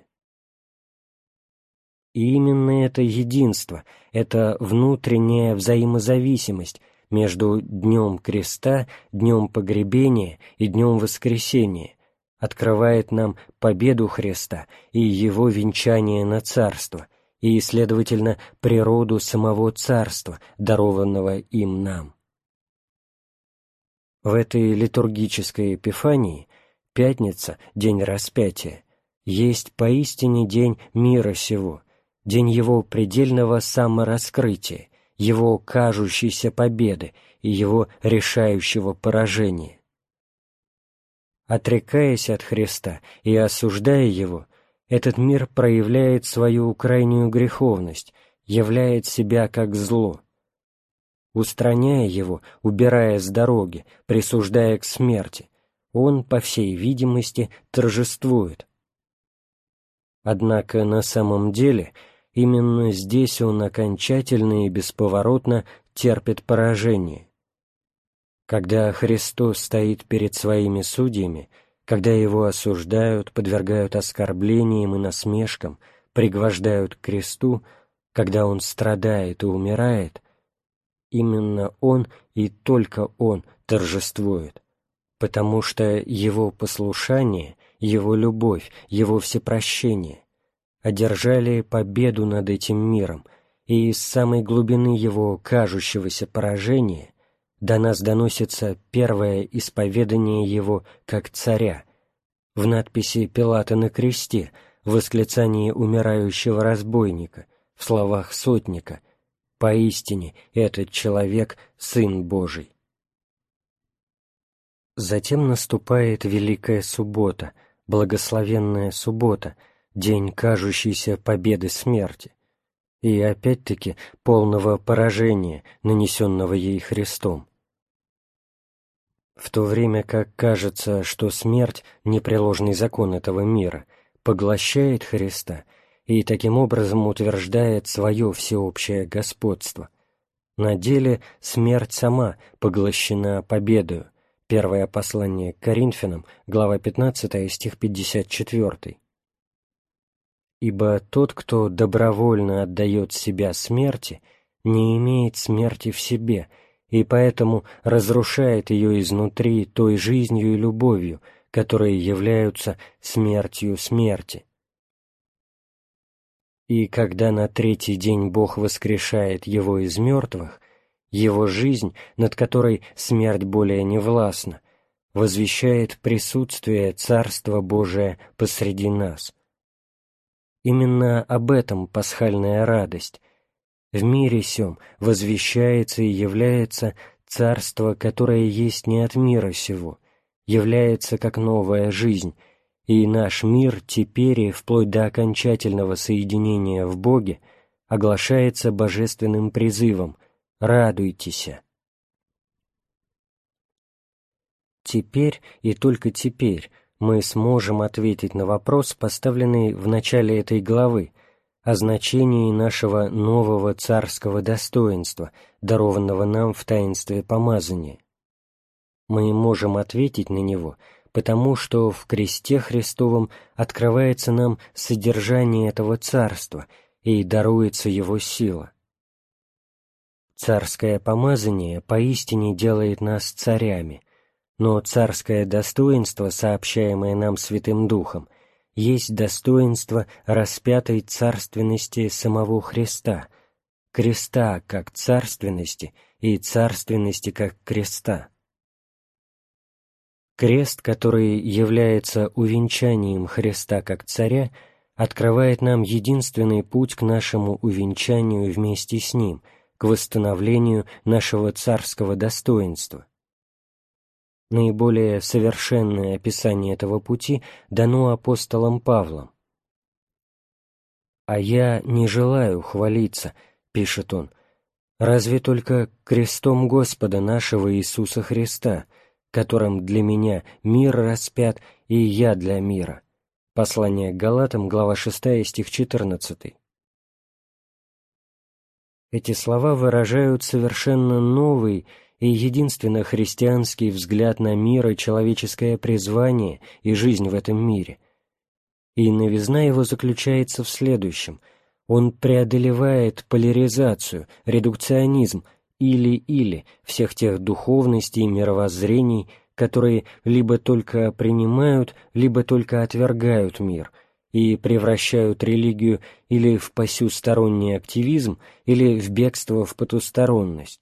И именно это единство, эта внутренняя взаимозависимость между Днем Креста, Днем Погребения и Днем Воскресения открывает нам победу Христа и Его венчание на Царство, и, следовательно, природу самого Царства, дарованного им нам. В этой литургической эпифании пятница, день распятия, есть поистине день мира сего, день его предельного самораскрытия, его кажущейся победы и его решающего поражения. Отрекаясь от Христа и осуждая Его, этот мир проявляет свою крайнюю греховность, являет себя как зло. Устраняя его, убирая с дороги, присуждая к смерти, он, по всей видимости, торжествует. Однако на самом деле именно здесь он окончательно и бесповоротно терпит поражение. Когда Христос стоит перед своими судьями, когда его осуждают, подвергают оскорблениям и насмешкам, пригвождают к кресту, когда он страдает и умирает, именно он и только он торжествует, потому что его послушание, его любовь, его всепрощение одержали победу над этим миром, и из самой глубины его кажущегося поражения до нас доносится первое исповедание его как царя в надписи Пилата на кресте, в восклицании умирающего разбойника, в словах сотника «Поистине этот человек — Сын Божий». Затем наступает Великая Суббота, благословенная Суббота, день кажущейся победы смерти, и опять-таки полного поражения, нанесенного ей Христом. В то время как кажется, что смерть, непреложный закон этого мира, поглощает Христа и таким образом утверждает свое всеобщее господство, на деле смерть сама поглощена победою. Первое послание к Коринфянам, глава 15, стих 54. «Ибо тот, кто добровольно отдает себя смерти, не имеет смерти в себе, и поэтому разрушает ее изнутри той жизнью и любовью, которые являются смертью смерти. И когда на третий день Бог воскрешает его из мертвых, его жизнь, над которой смерть более не властна, возвещает присутствие Царства Божия посреди нас. Именно об этом пасхальная радость, в мире сем возвещается и является царство, которое есть не от мира сего, является как новая жизнь, и наш мир теперь и вплоть до окончательного соединения в Боге оглашается божественным призывом «Радуйтесь!». Теперь и только теперь мы сможем ответить на вопрос, поставленный в начале этой главы, о значении нашего нового царского достоинства, дарованного нам в таинстве помазания. Мы можем ответить на него, потому что в кресте Христовом открывается нам содержание этого царства и даруется его сила. Царское помазание поистине делает нас царями, но царское достоинство, сообщаемое нам Святым Духом – есть достоинство распятой царственности самого Христа, креста как царственности и царственности как креста. Крест, который является увенчанием Христа как царя, открывает нам единственный путь к нашему увенчанию вместе с Ним, к восстановлению нашего царского достоинства. Наиболее совершенное описание этого пути дано апостолом Павлом. «А я не желаю хвалиться», — пишет он, — «разве только крестом Господа нашего Иисуса Христа, которым для меня мир распят, и я для мира». Послание к Галатам, глава 6, стих 14. Эти слова выражают совершенно новый и единственно христианский взгляд на мир и человеческое призвание и жизнь в этом мире. И новизна его заключается в следующем. Он преодолевает поляризацию, редукционизм или-или всех тех духовностей и мировоззрений, которые либо только принимают, либо только отвергают мир и превращают религию или в посюсторонний активизм, или в бегство в потусторонность.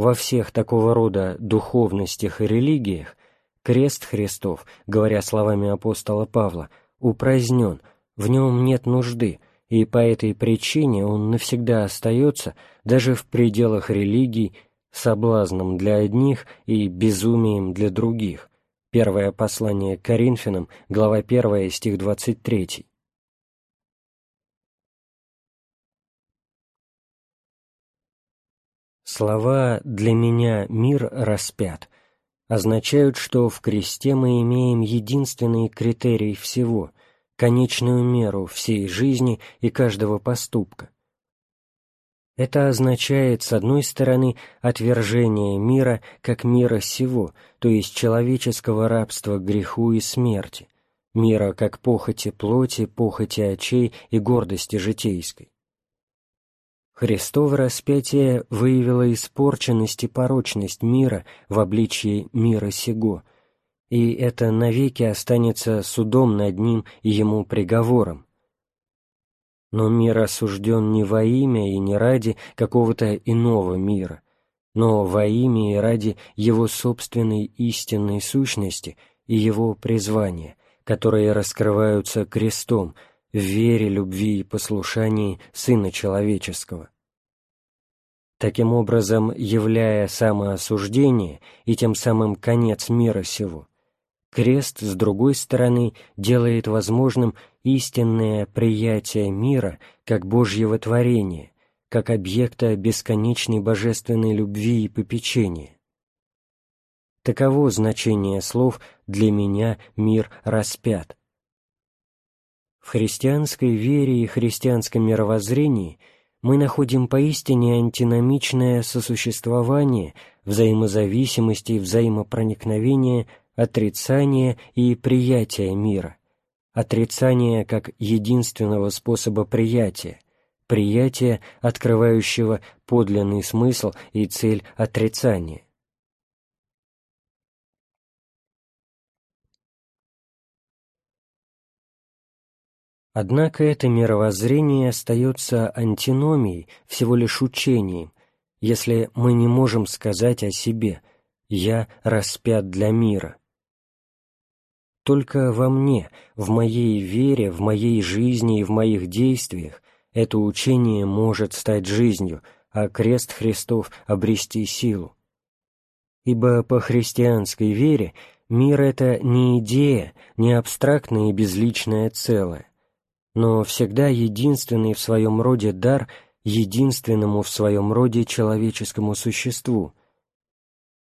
Во всех такого рода духовностях и религиях крест Христов, говоря словами апостола Павла, упразднен, в нем нет нужды, и по этой причине он навсегда остается даже в пределах религий соблазном для одних и безумием для других. Первое послание к Коринфянам, глава 1, стих 23. Слова «для меня мир распят» означают, что в кресте мы имеем единственный критерий всего, конечную меру всей жизни и каждого поступка. Это означает, с одной стороны, отвержение мира как мира сего, то есть человеческого рабства греху и смерти, мира как похоти плоти, похоти очей и гордости житейской. Христово распятие выявило испорченность и порочность мира в обличии мира сего, и это навеки останется судом над ним и ему приговором. Но мир осужден не во имя и не ради какого-то иного мира, но во имя и ради его собственной истинной сущности и его призвания, которые раскрываются крестом – в вере, любви и послушании Сына Человеческого. Таким образом, являя самоосуждение и тем самым конец мира сего, крест, с другой стороны, делает возможным истинное приятие мира как Божьего творения, как объекта бесконечной божественной любви и попечения. Таково значение слов «для меня мир распят», христианской вере и христианском мировоззрении мы находим поистине антиномичное сосуществование, взаимозависимости и взаимопроникновения, отрицания и приятия мира. Отрицание как единственного способа приятия, приятия, открывающего подлинный смысл и цель отрицания. Однако это мировоззрение остается антиномией, всего лишь учением, если мы не можем сказать о себе «я распят для мира». Только во мне, в моей вере, в моей жизни и в моих действиях это учение может стать жизнью, а крест Христов обрести силу. Ибо по христианской вере мир — это не идея, не абстрактное и безличное целое но всегда единственный в своем роде дар единственному в своем роде человеческому существу.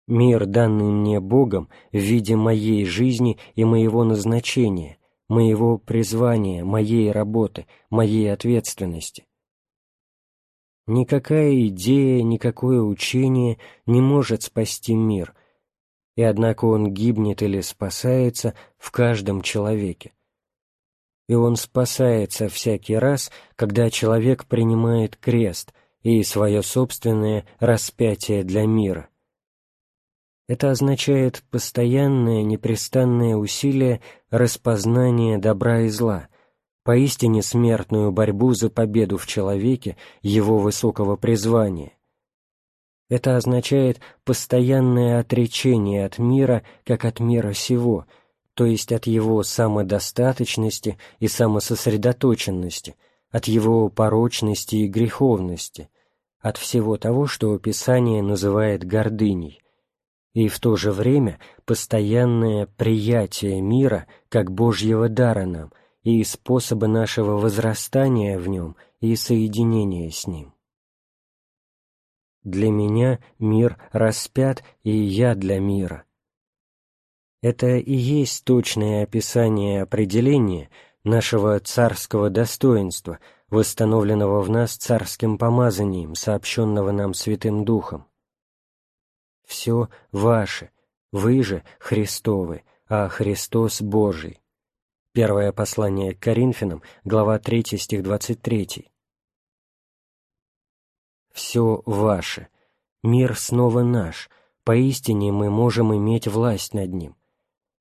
Мир, данный мне Богом в виде моей жизни и моего назначения, моего призвания, моей работы, моей ответственности. Никакая идея, никакое учение не может спасти мир, и однако он гибнет или спасается в каждом человеке и он спасается всякий раз, когда человек принимает крест и свое собственное распятие для мира. Это означает постоянное непрестанное усилие распознания добра и зла, поистине смертную борьбу за победу в человеке его высокого призвания. Это означает постоянное отречение от мира, как от мира сего – то есть от его самодостаточности и самососредоточенности, от его порочности и греховности, от всего того, что Писание называет гордыней, и в то же время постоянное приятие мира как Божьего дара нам и способы нашего возрастания в нем и соединения с ним. Для меня мир распят, и я для мира. Это и есть точное описание определения нашего царского достоинства, восстановленного в нас царским помазанием, сообщенного нам Святым Духом. Все ваше, вы же Христовы, а Христос Божий. Первое послание к Коринфянам, глава 3, стих 23. Все ваше. Мир снова наш. Поистине мы можем иметь власть над ним.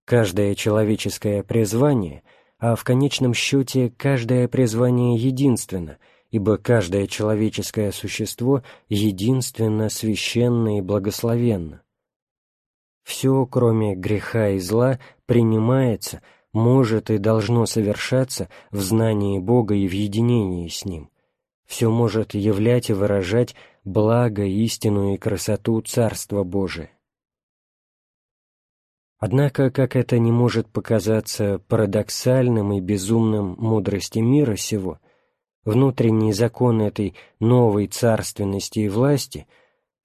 Каждое человеческое призвание, а в конечном счете каждое призвание единственно, ибо каждое человеческое существо единственно, священно и благословенно. Все, кроме греха и зла, принимается – может и должно совершаться в знании Бога и в единении с Ним. Все может являть и выражать благо, истину и красоту Царства Божия. Однако, как это не может показаться парадоксальным и безумным мудрости мира сего, внутренний закон этой новой царственности и власти –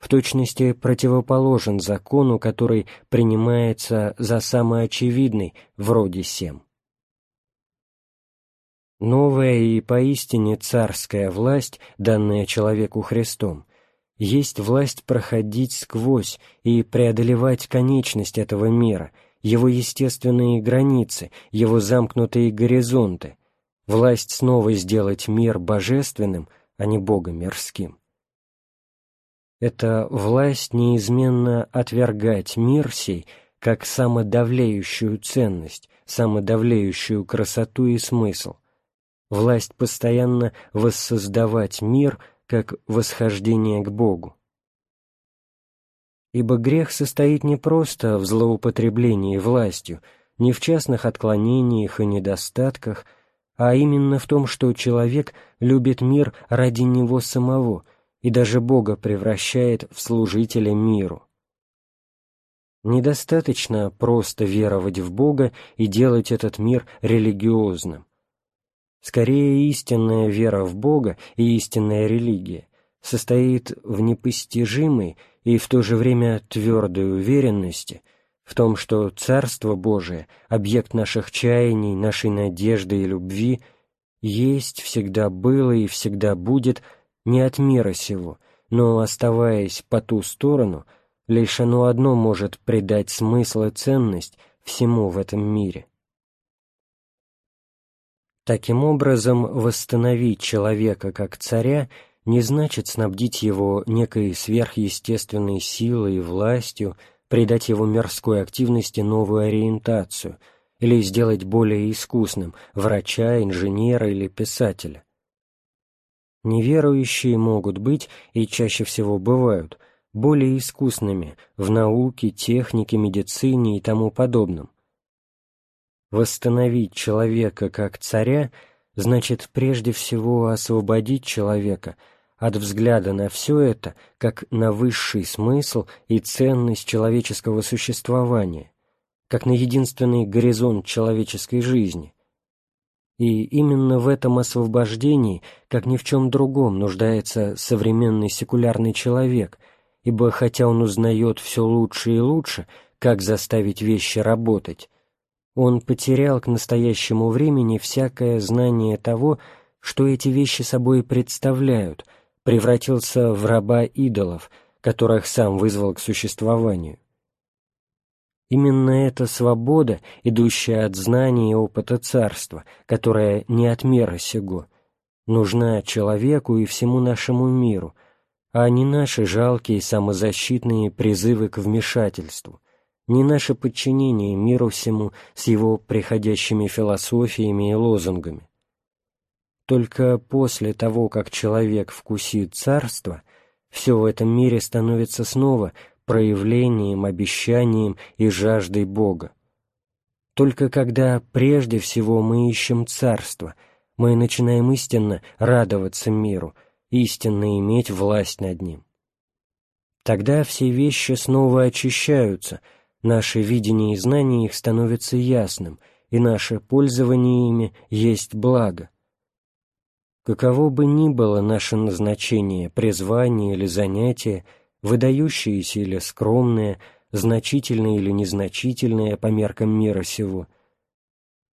в точности противоположен закону, который принимается за самоочевидный вроде сем. Новая и поистине царская власть, данная человеку Христом, есть власть проходить сквозь и преодолевать конечность этого мира, его естественные границы, его замкнутые горизонты, власть снова сделать мир божественным, а не Богом мирским. Это власть неизменно отвергать мир сей как самодавлеющую ценность, самодавлеющую красоту и смысл, власть постоянно воссоздавать мир как восхождение к Богу. Ибо грех состоит не просто в злоупотреблении властью, не в частных отклонениях и недостатках, а именно в том, что человек любит мир ради него самого – и даже Бога превращает в служителя миру. Недостаточно просто веровать в Бога и делать этот мир религиозным. Скорее, истинная вера в Бога и истинная религия состоит в непостижимой и в то же время твердой уверенности в том, что Царство Божие, объект наших чаяний, нашей надежды и любви, есть, всегда было и всегда будет – не от мира сего, но, оставаясь по ту сторону, лишь оно одно может придать смысл и ценность всему в этом мире. Таким образом, восстановить человека как царя не значит снабдить его некой сверхъестественной силой и властью, придать его мирской активности новую ориентацию или сделать более искусным врача, инженера или писателя. Неверующие могут быть, и чаще всего бывают, более искусными в науке, технике, медицине и тому подобном. Восстановить человека как царя значит прежде всего освободить человека от взгляда на все это как на высший смысл и ценность человеческого существования, как на единственный горизонт человеческой жизни – и именно в этом освобождении, как ни в чем другом, нуждается современный секулярный человек, ибо хотя он узнает все лучше и лучше, как заставить вещи работать, он потерял к настоящему времени всякое знание того, что эти вещи собой представляют, превратился в раба идолов, которых сам вызвал к существованию. Именно эта свобода, идущая от знания и опыта царства, которая не от мира сего, нужна человеку и всему нашему миру, а не наши жалкие самозащитные призывы к вмешательству, не наше подчинение миру всему с его приходящими философиями и лозунгами. Только после того, как человек вкусит царство, все в этом мире становится снова проявлением, обещанием и жаждой Бога. Только когда прежде всего мы ищем Царство, мы начинаем истинно радоваться миру, истинно иметь власть над ним. Тогда все вещи снова очищаются, наше видение и знание их становится ясным, и наше пользование ими есть благо. Каково бы ни было наше назначение, призвание или занятие, выдающееся или скромное, значительное или незначительное по меркам мира сего,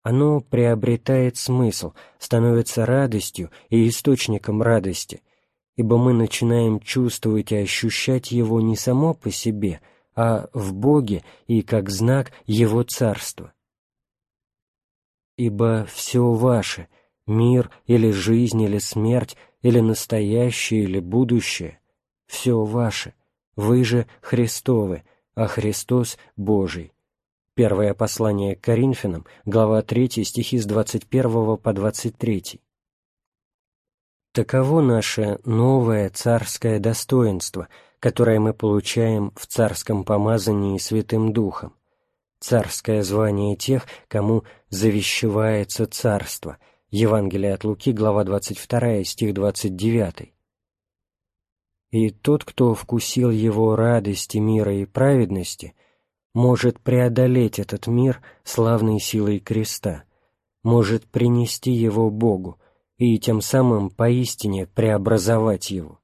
оно приобретает смысл, становится радостью и источником радости, ибо мы начинаем чувствовать и ощущать его не само по себе, а в Боге и как знак Его Царства. Ибо все ваше, мир или жизнь или смерть, или настоящее или будущее, все ваше, вы же Христовы, а Христос Божий. Первое послание к Коринфянам, глава 3, стихи с 21 по 23. Таково наше новое царское достоинство, которое мы получаем в царском помазании Святым Духом, царское звание тех, кому завещевается царство. Евангелие от Луки, глава 22, стих 29. И тот, кто вкусил его радости, мира и праведности, может преодолеть этот мир славной силой креста, может принести его Богу, и тем самым поистине преобразовать его.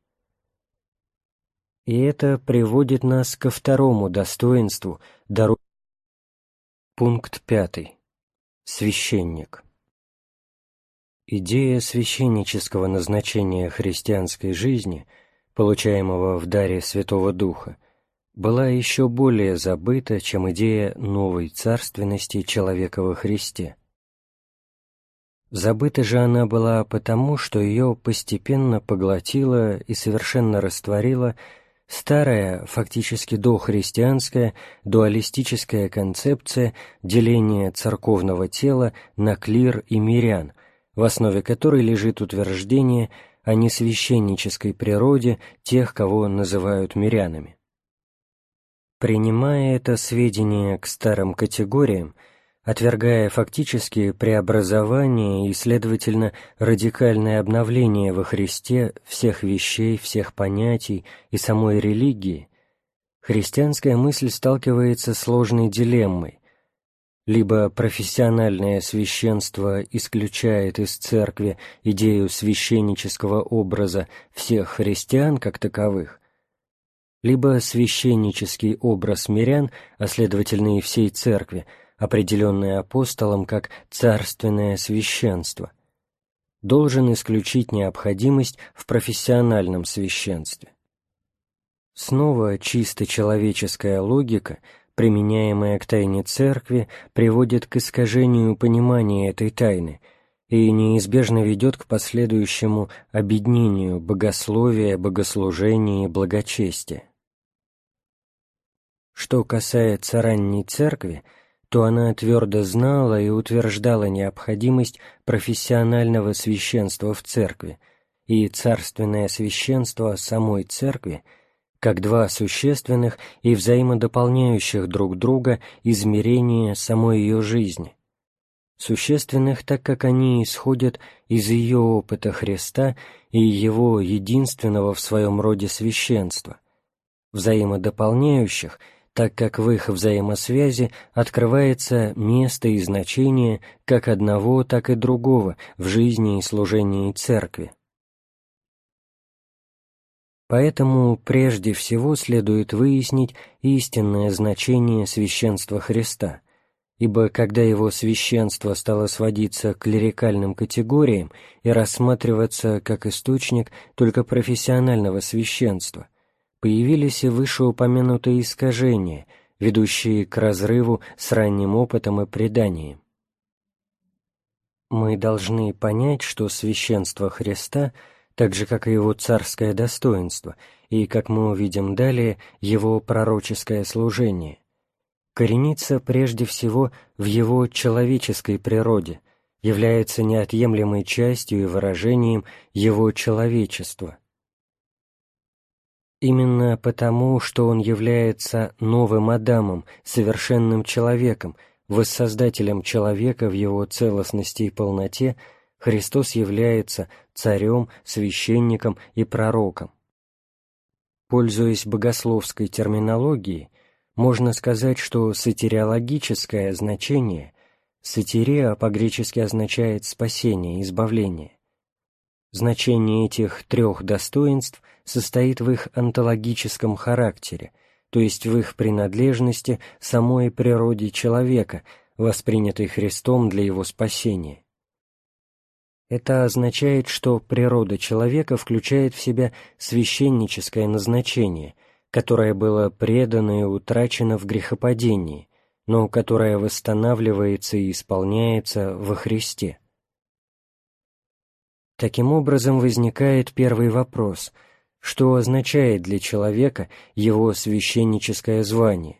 И это приводит нас ко второму достоинству дорог. Пункт пятый. Священник. Идея священнического назначения христианской жизни, получаемого в даре Святого Духа, была еще более забыта, чем идея новой царственности человека во Христе. Забыта же она была потому, что ее постепенно поглотила и совершенно растворила старая, фактически дохристианская, дуалистическая концепция деления церковного тела на клир и мирян, в основе которой лежит утверждение о несвященнической природе тех, кого называют мирянами. Принимая это сведение к старым категориям, отвергая фактически преобразование и, следовательно, радикальное обновление во Христе всех вещей, всех понятий и самой религии, христианская мысль сталкивается с сложной дилеммой. Либо профессиональное священство исключает из церкви идею священнического образа всех христиан как таковых, либо священнический образ мирян, а следовательно и всей церкви – определенное апостолом как царственное священство, должен исключить необходимость в профессиональном священстве. Снова чисто человеческая логика, применяемая к тайне церкви, приводит к искажению понимания этой тайны и неизбежно ведет к последующему обеднению богословия, богослужения и благочестия. Что касается ранней церкви, то она твердо знала и утверждала необходимость профессионального священства в церкви и царственное священство самой церкви как два существенных и взаимодополняющих друг друга измерения самой ее жизни. Существенных, так как они исходят из ее опыта Христа и его единственного в своем роде священства, взаимодополняющих – так как в их взаимосвязи открывается место и значение как одного, так и другого в жизни и служении Церкви. Поэтому прежде всего следует выяснить истинное значение священства Христа, ибо когда его священство стало сводиться к клерикальным категориям и рассматриваться как источник только профессионального священства, появились и вышеупомянутые искажения, ведущие к разрыву с ранним опытом и преданием. Мы должны понять, что священство Христа, так же как и его царское достоинство, и, как мы увидим далее, его пророческое служение, коренится прежде всего в его человеческой природе, является неотъемлемой частью и выражением его человечества, Именно потому, что он является новым Адамом, совершенным человеком, воссоздателем человека в его целостности и полноте, Христос является царем, священником и пророком. Пользуясь богословской терминологией, можно сказать, что сатериологическое значение Сатирия по-гречески означает «спасение», «избавление». Значение этих трех достоинств состоит в их онтологическом характере, то есть в их принадлежности самой природе человека, воспринятой Христом для его спасения. Это означает, что природа человека включает в себя священническое назначение, которое было предано и утрачено в грехопадении, но которое восстанавливается и исполняется во Христе. Таким образом возникает первый вопрос – что означает для человека его священническое звание?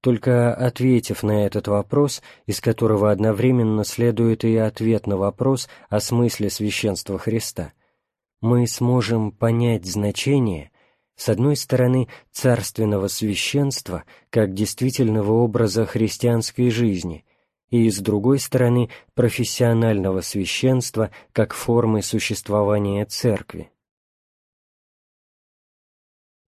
Только ответив на этот вопрос, из которого одновременно следует и ответ на вопрос о смысле священства Христа, мы сможем понять значение с одной стороны, царственного священства как действительного образа христианской жизни, и с другой стороны, профессионального священства как формы существования церкви.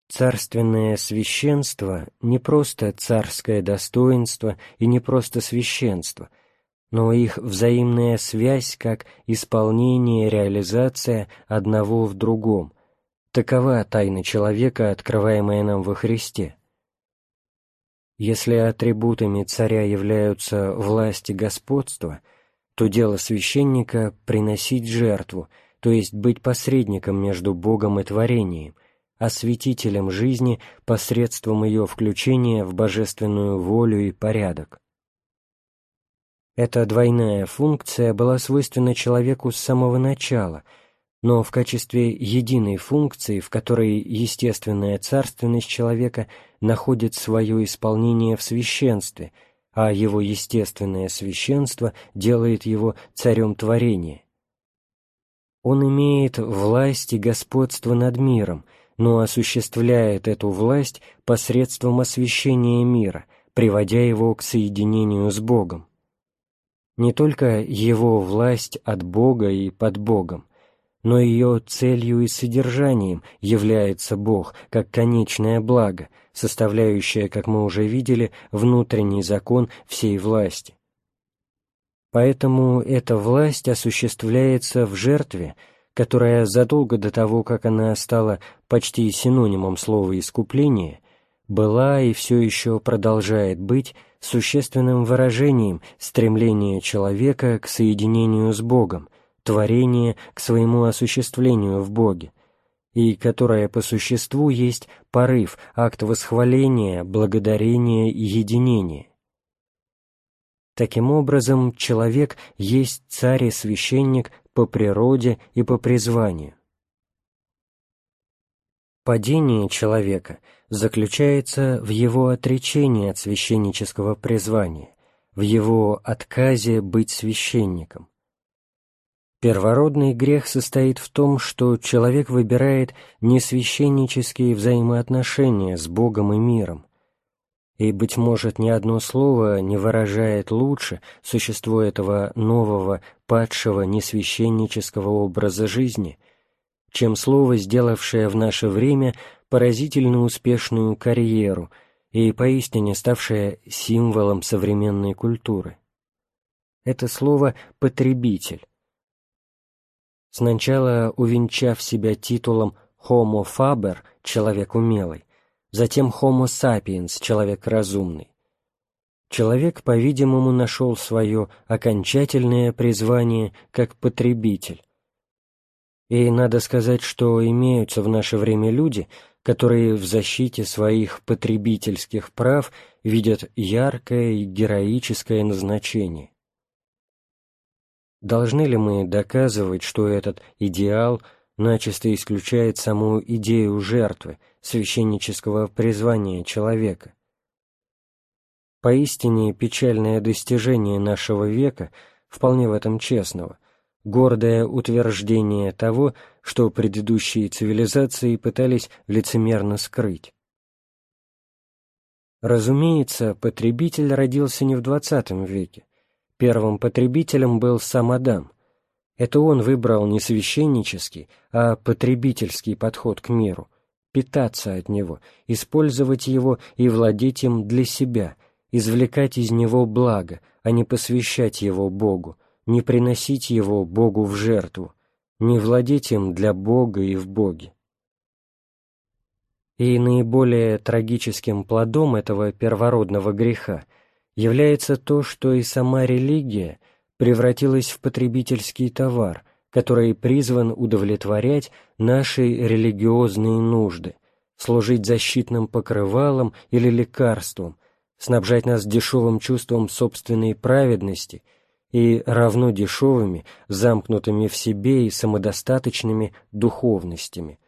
Царственное священство не просто царское достоинство и не просто священство, но их взаимная связь как исполнение и реализация одного в другом, Такова тайна человека, открываемая нам во Христе. Если атрибутами царя являются власть и господство, то дело священника — приносить жертву, то есть быть посредником между Богом и творением, осветителем жизни посредством ее включения в божественную волю и порядок. Эта двойная функция была свойственна человеку с самого начала — но в качестве единой функции, в которой естественная царственность человека находит свое исполнение в священстве, а его естественное священство делает его царем творения. Он имеет власть и господство над миром, но осуществляет эту власть посредством освящения мира, приводя его к соединению с Богом. Не только его власть от Бога и под Богом, но ее целью и содержанием является Бог как конечное благо, составляющее, как мы уже видели, внутренний закон всей власти. Поэтому эта власть осуществляется в жертве, которая задолго до того, как она стала почти синонимом слова «искупление», была и все еще продолжает быть существенным выражением стремления человека к соединению с Богом, творение к своему осуществлению в Боге, и которое по существу есть порыв, акт восхваления, благодарения и единения. Таким образом, человек есть царь и священник по природе и по призванию. Падение человека заключается в его отречении от священнического призвания, в его отказе быть священником. Первородный грех состоит в том, что человек выбирает несвященнические взаимоотношения с Богом и миром, и, быть может, ни одно слово не выражает лучше существо этого нового, падшего, несвященнического образа жизни, чем слово, сделавшее в наше время поразительно успешную карьеру и поистине ставшее символом современной культуры. Это слово «потребитель», сначала увенчав себя титулом «Homo faber» — «человек умелый», затем «Homo sapiens» — «человек разумный». Человек, по-видимому, нашел свое окончательное призвание как потребитель. И надо сказать, что имеются в наше время люди, которые в защите своих потребительских прав видят яркое и героическое назначение. Должны ли мы доказывать, что этот идеал начисто исключает саму идею жертвы, священнического призвания человека? Поистине печальное достижение нашего века, вполне в этом честного, гордое утверждение того, что предыдущие цивилизации пытались лицемерно скрыть. Разумеется, потребитель родился не в XX веке, Первым потребителем был сам Адам. Это он выбрал не священнический, а потребительский подход к миру, питаться от него, использовать его и владеть им для себя, извлекать из него благо, а не посвящать его Богу, не приносить его Богу в жертву, не владеть им для Бога и в Боге. И наиболее трагическим плодом этого первородного греха является то, что и сама религия превратилась в потребительский товар, который призван удовлетворять наши религиозные нужды, служить защитным покрывалом или лекарством, снабжать нас дешевым чувством собственной праведности и равно дешевыми, замкнутыми в себе и самодостаточными духовностями.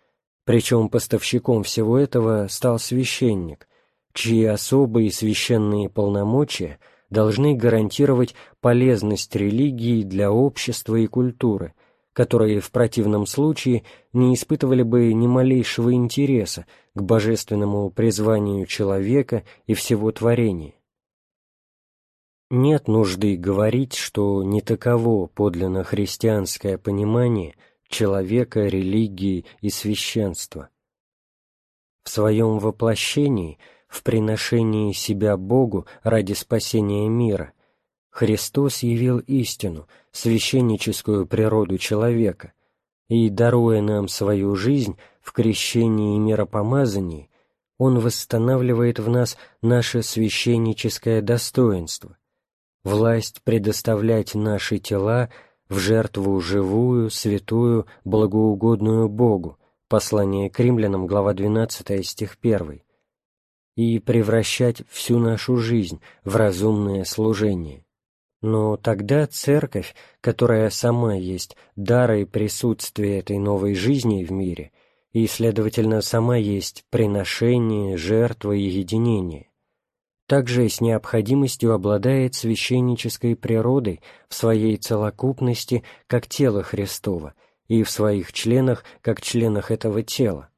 Причем поставщиком всего этого стал священник, чьи особые священные полномочия должны гарантировать полезность религии для общества и культуры, которые в противном случае не испытывали бы ни малейшего интереса к божественному призванию человека и всего творения. Нет нужды говорить, что не таково подлинно христианское понимание человека, религии и священства. В своем воплощении, в приношении себя Богу ради спасения мира, Христос явил истину, священническую природу человека, и, даруя нам свою жизнь в крещении и миропомазании, Он восстанавливает в нас наше священническое достоинство, власть предоставлять наши тела в жертву живую, святую, благоугодную Богу, послание к римлянам, глава 12, стих 1, и превращать всю нашу жизнь в разумное служение. Но тогда церковь, которая сама есть дар и присутствие этой новой жизни в мире, и, следовательно, сама есть приношение, жертва и единение, также с необходимостью обладает священнической природой в своей целокупности как тело Христово и в своих членах как членах этого тела.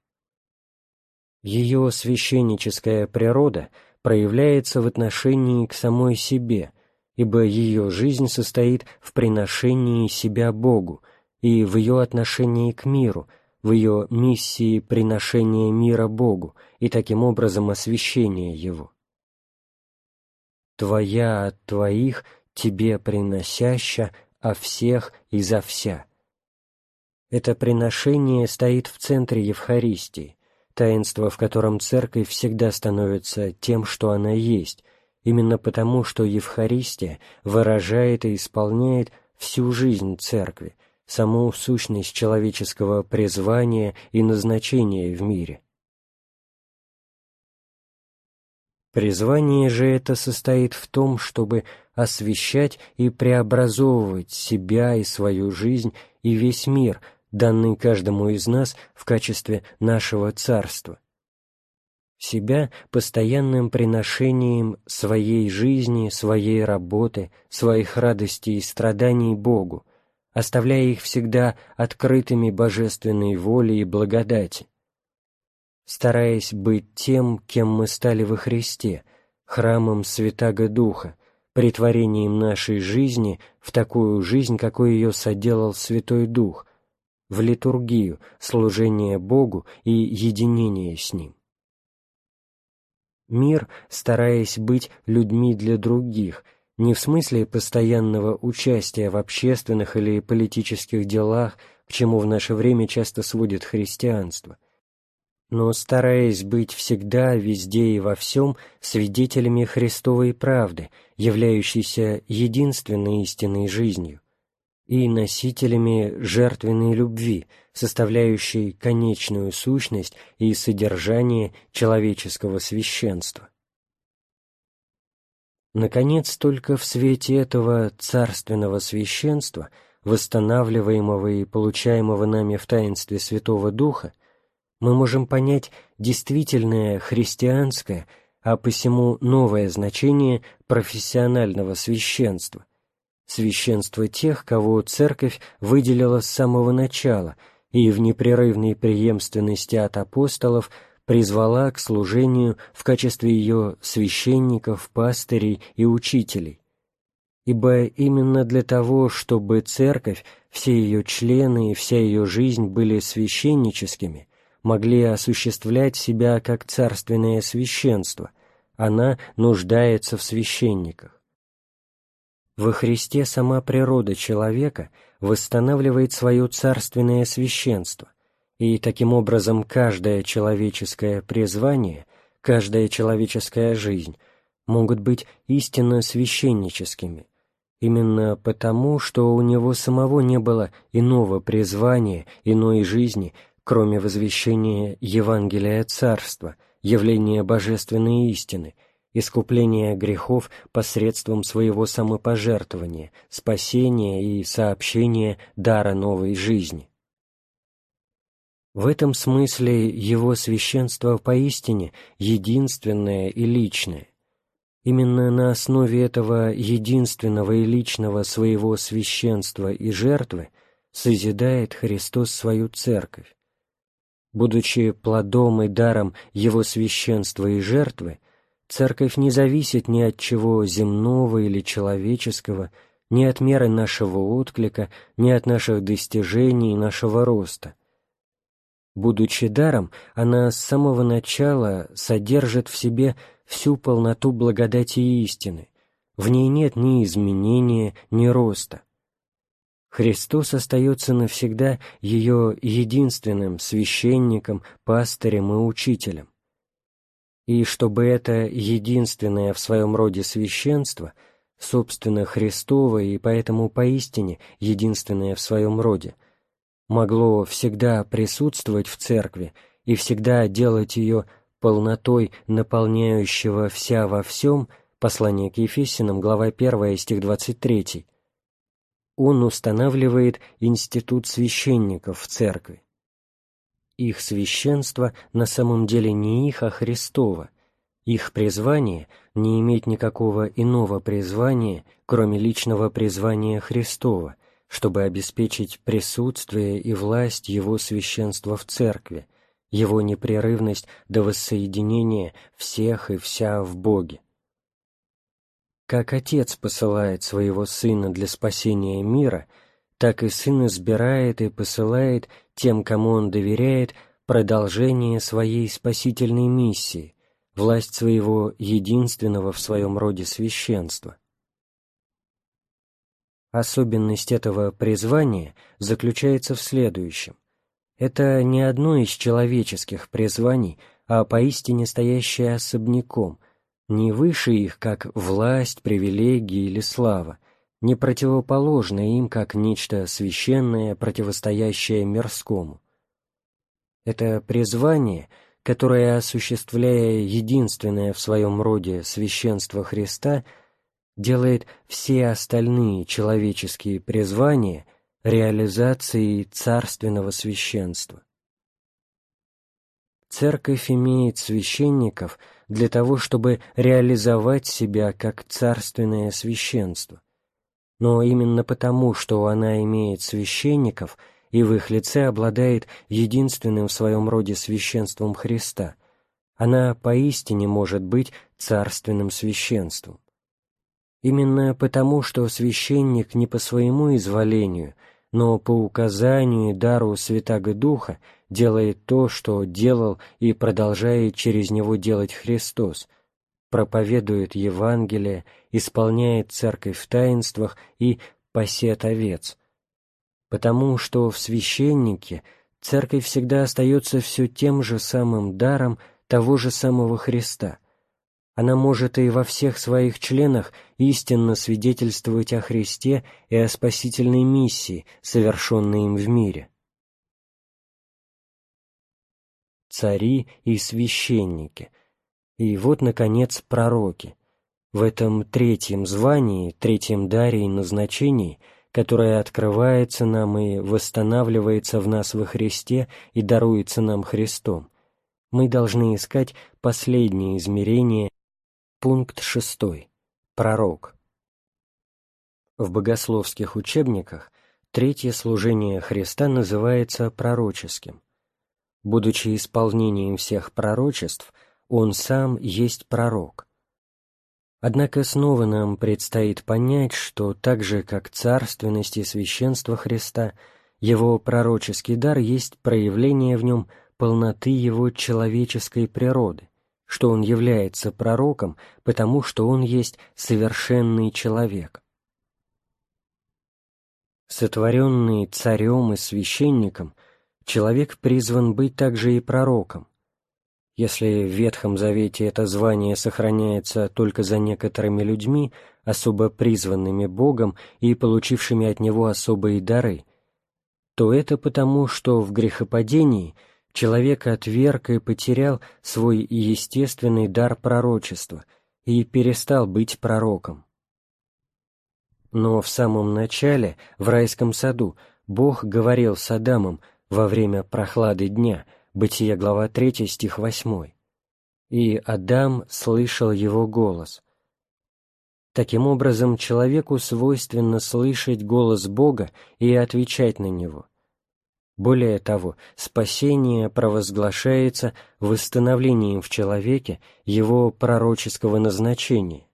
Ее священническая природа проявляется в отношении к самой себе – ибо ее жизнь состоит в приношении себя Богу и в ее отношении к миру, в ее миссии приношения мира Богу и таким образом освящения его. «Твоя от твоих, тебе приносяща, а всех и за вся». Это приношение стоит в центре Евхаристии, таинство, в котором Церковь всегда становится тем, что она есть, именно потому, что Евхаристия выражает и исполняет всю жизнь Церкви, саму сущность человеческого призвания и назначения в мире. Призвание же это состоит в том, чтобы освещать и преобразовывать себя и свою жизнь и весь мир, данный каждому из нас в качестве нашего царства, себя постоянным приношением своей жизни, своей работы, своих радостей и страданий Богу, оставляя их всегда открытыми божественной воле и благодати. Стараясь быть тем, кем мы стали во Христе, храмом Святаго Духа, притворением нашей жизни в такую жизнь, какой ее соделал Святой Дух, в литургию, служение Богу и единение с Ним мир, стараясь быть людьми для других, не в смысле постоянного участия в общественных или политических делах, к чему в наше время часто сводит христианство, но стараясь быть всегда, везде и во всем свидетелями Христовой правды, являющейся единственной истинной жизнью, и носителями жертвенной любви, составляющей конечную сущность и содержание человеческого священства. Наконец, только в свете этого царственного священства, восстанавливаемого и получаемого нами в таинстве Святого Духа, мы можем понять действительное христианское, а посему новое значение профессионального священства, священство тех, кого Церковь выделила с самого начала и в непрерывной преемственности от апостолов призвала к служению в качестве ее священников, пастырей и учителей. Ибо именно для того, чтобы Церковь, все ее члены и вся ее жизнь были священническими, могли осуществлять себя как царственное священство – она нуждается в священниках. Во Христе сама природа человека восстанавливает свое царственное священство, и таким образом каждое человеческое призвание, каждая человеческая жизнь могут быть истинно священническими, именно потому, что у него самого не было иного призвания, иной жизни, кроме возвещения Евангелия Царства, явления божественной истины, искупления грехов посредством своего самопожертвования, спасения и сообщения дара новой жизни. В этом смысле его священство поистине единственное и личное, Именно на основе этого единственного и личного своего священства и жертвы созидает Христос свою Церковь. Будучи плодом и даром Его священства и жертвы, Церковь не зависит ни от чего земного или человеческого, ни от меры нашего отклика, ни от наших достижений и нашего роста. Будучи даром, она с самого начала содержит в себе всю полноту благодати и истины, в ней нет ни изменения, ни роста. Христос остается навсегда ее единственным священником, пастырем и учителем. И чтобы это единственное в своем роде священство, собственно Христово и поэтому поистине единственное в своем роде, могло всегда присутствовать в Церкви и всегда делать ее полнотой наполняющего вся во всем, послание к Ефесянам, глава 1, стих 23, он устанавливает институт священников в церкви. Их священство на самом деле не их, а Христово. Их призвание не иметь никакого иного призвания, кроме личного призвания Христова, чтобы обеспечить присутствие и власть Его священства в церкви, его непрерывность до воссоединения всех и вся в Боге. Как Отец посылает своего Сына для спасения мира, так и Сын избирает и посылает тем, кому Он доверяет, продолжение своей спасительной миссии, власть своего единственного в своем роде священства. Особенность этого призвания заключается в следующем. Это не одно из человеческих призваний, а поистине стоящее особняком, не выше их, как власть, привилегии или слава, не противоположное им, как нечто священное, противостоящее мирскому. Это призвание, которое, осуществляя единственное в своем роде священство Христа, делает все остальные человеческие призвания – реализацией царственного священства. Церковь имеет священников для того, чтобы реализовать себя как царственное священство. Но именно потому, что она имеет священников и в их лице обладает единственным в своем роде священством Христа, она поистине может быть царственным священством. Именно потому, что священник не по своему изволению – но по указанию и дару Святаго Духа делает то, что делал и продолжает через него делать Христос, проповедует Евангелие, исполняет церковь в таинствах и пасет овец. Потому что в священнике церковь всегда остается все тем же самым даром того же самого Христа, она может и во всех своих членах истинно свидетельствовать о Христе и о спасительной миссии, совершенной им в мире. Цари и священники. И вот, наконец, пророки. В этом третьем звании, третьем даре и назначении, которое открывается нам и восстанавливается в нас во Христе и даруется нам Христом, мы должны искать последнее измерение Пункт 6. Пророк. В богословских учебниках третье служение Христа называется пророческим. Будучи исполнением всех пророчеств, Он сам есть пророк. Однако снова нам предстоит понять, что так же, как царственность и священство Христа, Его пророческий дар есть проявление в нем полноты Его человеческой природы, что он является пророком, потому что он есть совершенный человек. Сотворенный царем и священником, человек призван быть также и пророком. Если в Ветхом Завете это звание сохраняется только за некоторыми людьми, особо призванными Богом и получившими от Него особые дары, то это потому, что в грехопадении человек отверг и потерял свой естественный дар пророчества и перестал быть пророком. Но в самом начале, в райском саду, Бог говорил с Адамом во время прохлады дня, Бытие, глава 3, стих 8. «И Адам слышал его голос». Таким образом, человеку свойственно слышать голос Бога и отвечать на него. Более того, спасение провозглашается восстановлением в человеке его пророческого назначения.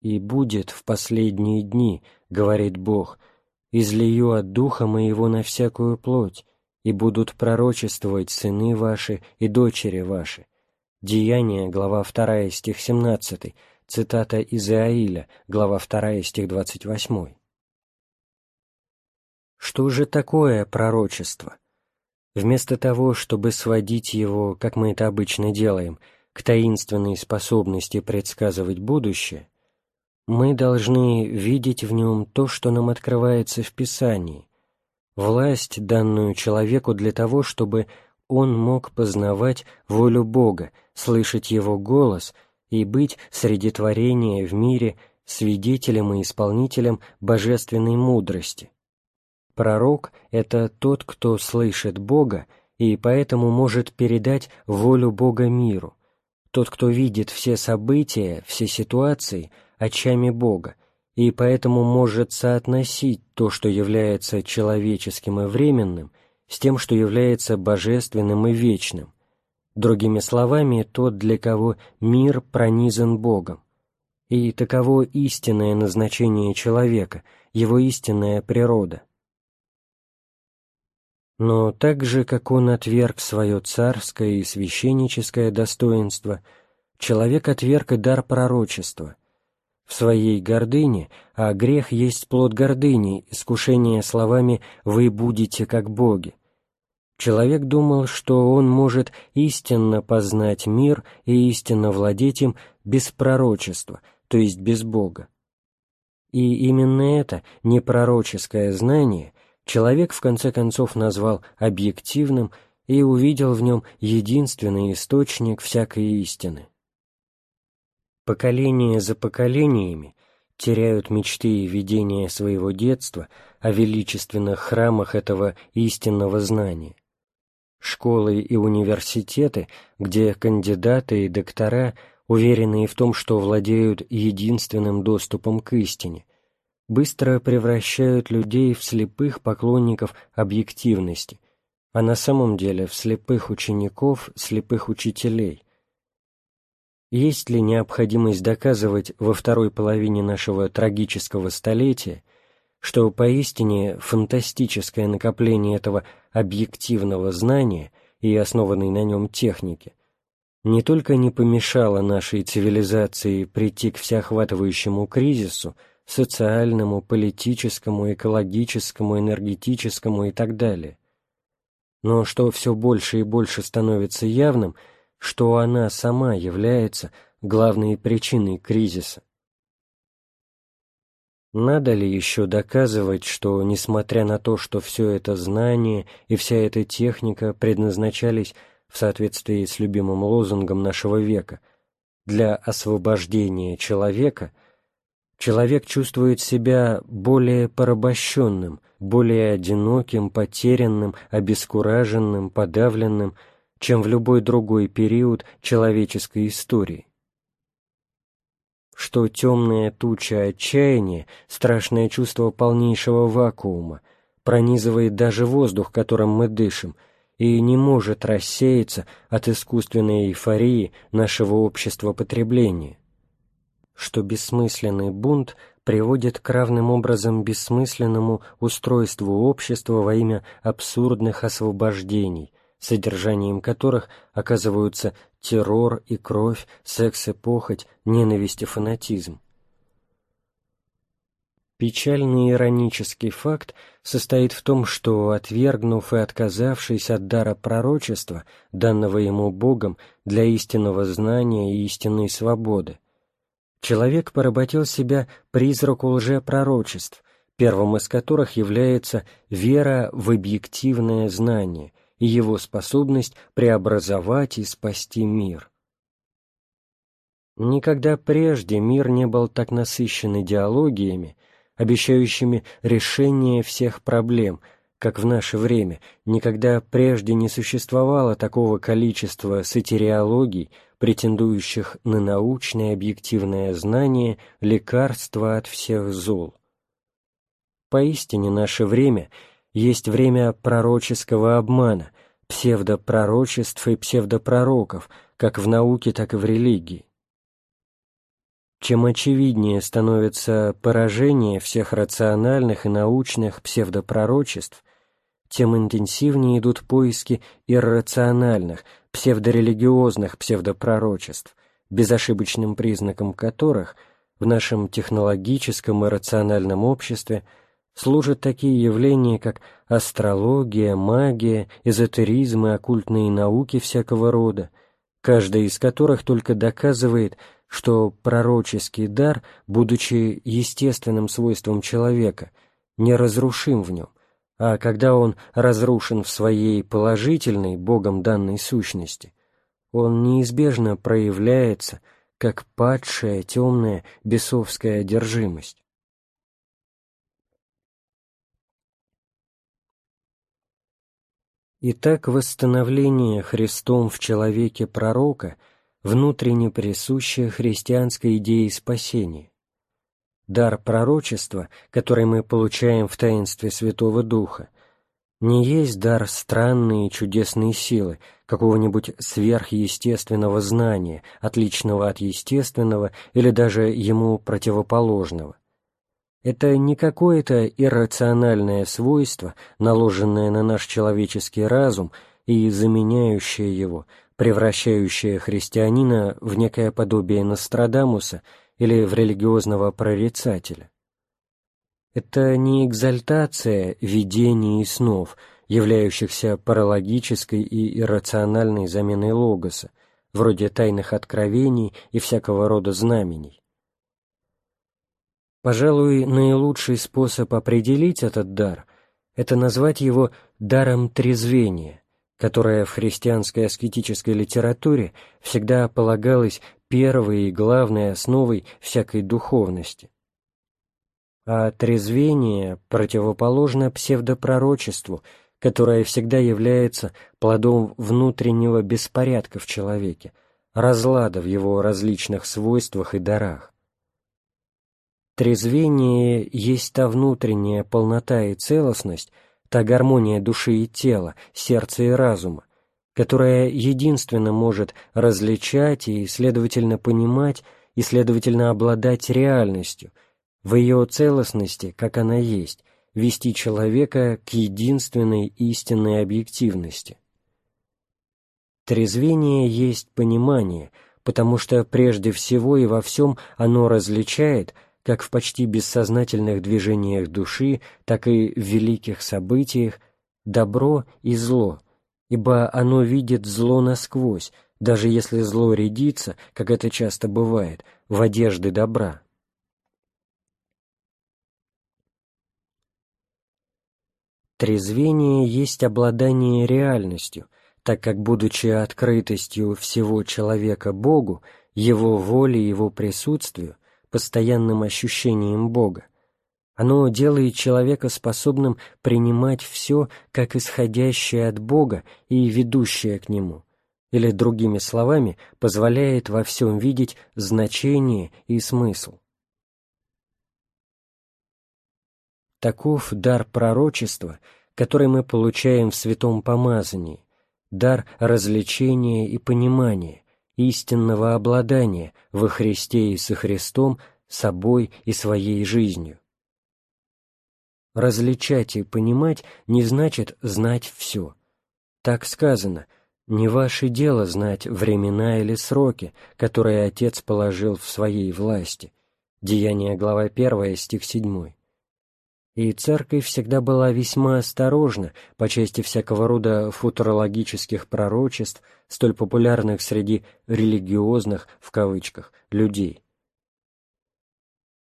«И будет в последние дни, — говорит Бог, — излию от Духа Моего на всякую плоть, и будут пророчествовать сыны ваши и дочери ваши». Деяние, глава 2, стих 17, Цитата из Иаиля, глава 2, стих 28. Что же такое пророчество? Вместо того, чтобы сводить его, как мы это обычно делаем, к таинственной способности предсказывать будущее, мы должны видеть в нем то, что нам открывается в Писании, власть, данную человеку для того, чтобы он мог познавать волю Бога, слышать Его голос — и быть среди творения в мире свидетелем и исполнителем божественной мудрости. Пророк — это тот, кто слышит Бога и поэтому может передать волю Бога миру, тот, кто видит все события, все ситуации очами Бога, и поэтому может соотносить то, что является человеческим и временным, с тем, что является божественным и вечным, Другими словами, тот, для кого мир пронизан Богом. И таково истинное назначение человека, его истинная природа. Но так же, как он отверг свое царское и священническое достоинство, человек отверг и дар пророчества. В своей гордыне, а грех есть плод гордыни, искушение словами «вы будете как боги», Человек думал, что он может истинно познать мир и истинно владеть им без пророчества, то есть без Бога. И именно это непророческое знание человек в конце концов назвал объективным и увидел в нем единственный источник всякой истины. Поколения за поколениями теряют мечты и видения своего детства о величественных храмах этого истинного знания школы и университеты, где кандидаты и доктора, уверенные в том, что владеют единственным доступом к истине, быстро превращают людей в слепых поклонников объективности, а на самом деле в слепых учеников, слепых учителей. Есть ли необходимость доказывать во второй половине нашего трагического столетия, что поистине фантастическое накопление этого объективного знания и основанной на нем техники не только не помешало нашей цивилизации прийти к всеохватывающему кризису, социальному, политическому, экологическому, энергетическому и так далее, но что все больше и больше становится явным, что она сама является главной причиной кризиса. Надо ли еще доказывать, что, несмотря на то, что все это знание и вся эта техника предназначались в соответствии с любимым лозунгом нашего века для освобождения человека, человек чувствует себя более порабощенным, более одиноким, потерянным, обескураженным, подавленным, чем в любой другой период человеческой истории. Что темная туча отчаяния, страшное чувство полнейшего вакуума, пронизывает даже воздух, которым мы дышим, и не может рассеяться от искусственной эйфории нашего общества потребления, что бессмысленный бунт приводит к равным образом бессмысленному устройству общества во имя абсурдных освобождений, содержанием которых оказываются террор и кровь, секс и похоть, ненависть и фанатизм. Печальный иронический факт состоит в том, что, отвергнув и отказавшись от дара пророчества, данного ему Богом для истинного знания и истинной свободы, человек поработил себя призраку лжепророчеств, первым из которых является вера в объективное знание его способность преобразовать и спасти мир. Никогда прежде мир не был так насыщен идеологиями, обещающими решение всех проблем, как в наше время, никогда прежде не существовало такого количества сатириологий, претендующих на научное объективное знание лекарства от всех зол. Поистине наше время есть время пророческого обмана, псевдопророчеств и псевдопророков, как в науке, так и в религии. Чем очевиднее становится поражение всех рациональных и научных псевдопророчеств, тем интенсивнее идут поиски иррациональных, псевдорелигиозных псевдопророчеств, безошибочным признаком которых в нашем технологическом и рациональном обществе служат такие явления, как астрология, магия, эзотеризм и оккультные науки всякого рода, каждая из которых только доказывает – что пророческий дар, будучи естественным свойством человека, не разрушим в нем, а когда он разрушен в своей положительной, Богом данной сущности, он неизбежно проявляется как падшая, темная, бесовская одержимость. Итак, восстановление Христом в человеке пророка – внутренне присущая христианской идее спасения. Дар пророчества, который мы получаем в таинстве Святого Духа, не есть дар странной и чудесной силы, какого-нибудь сверхъестественного знания, отличного от естественного или даже ему противоположного. Это не какое-то иррациональное свойство, наложенное на наш человеческий разум и заменяющее его, превращающее христианина в некое подобие Нострадамуса или в религиозного прорицателя. Это не экзальтация видений и снов, являющихся паралогической и иррациональной заменой логоса, вроде тайных откровений и всякого рода знамений. Пожалуй, наилучший способ определить этот дар – это назвать его даром трезвения, которая в христианской аскетической литературе всегда полагалась первой и главной основой всякой духовности. А трезвение противоположно псевдопророчеству, которое всегда является плодом внутреннего беспорядка в человеке, разлада в его различных свойствах и дарах. Трезвение есть та внутренняя полнота и целостность, та гармония души и тела, сердца и разума, которая единственно может различать и, следовательно, понимать и, следовательно, обладать реальностью, в ее целостности, как она есть, вести человека к единственной истинной объективности. Трезвение есть понимание, потому что прежде всего и во всем оно различает – как в почти бессознательных движениях души, так и в великих событиях, добро и зло, ибо оно видит зло насквозь, даже если зло рядится, как это часто бывает, в одежды добра. Трезвение есть обладание реальностью, так как, будучи открытостью всего человека Богу, его воле его присутствию, постоянным ощущением Бога. Оно делает человека способным принимать все как исходящее от Бога и ведущее к Нему, или, другими словами, позволяет во всем видеть значение и смысл. Таков дар пророчества, который мы получаем в святом помазании, дар развлечения и понимания, истинного обладания во Христе и со Христом, собой и своей жизнью. Различать и понимать не значит знать все. Так сказано, не ваше дело знать времена или сроки, которые Отец положил в своей власти. Деяние, глава 1, стих 7. И церковь всегда была весьма осторожна по части всякого рода футурологических пророчеств, столь популярных среди «религиозных» в кавычках людей.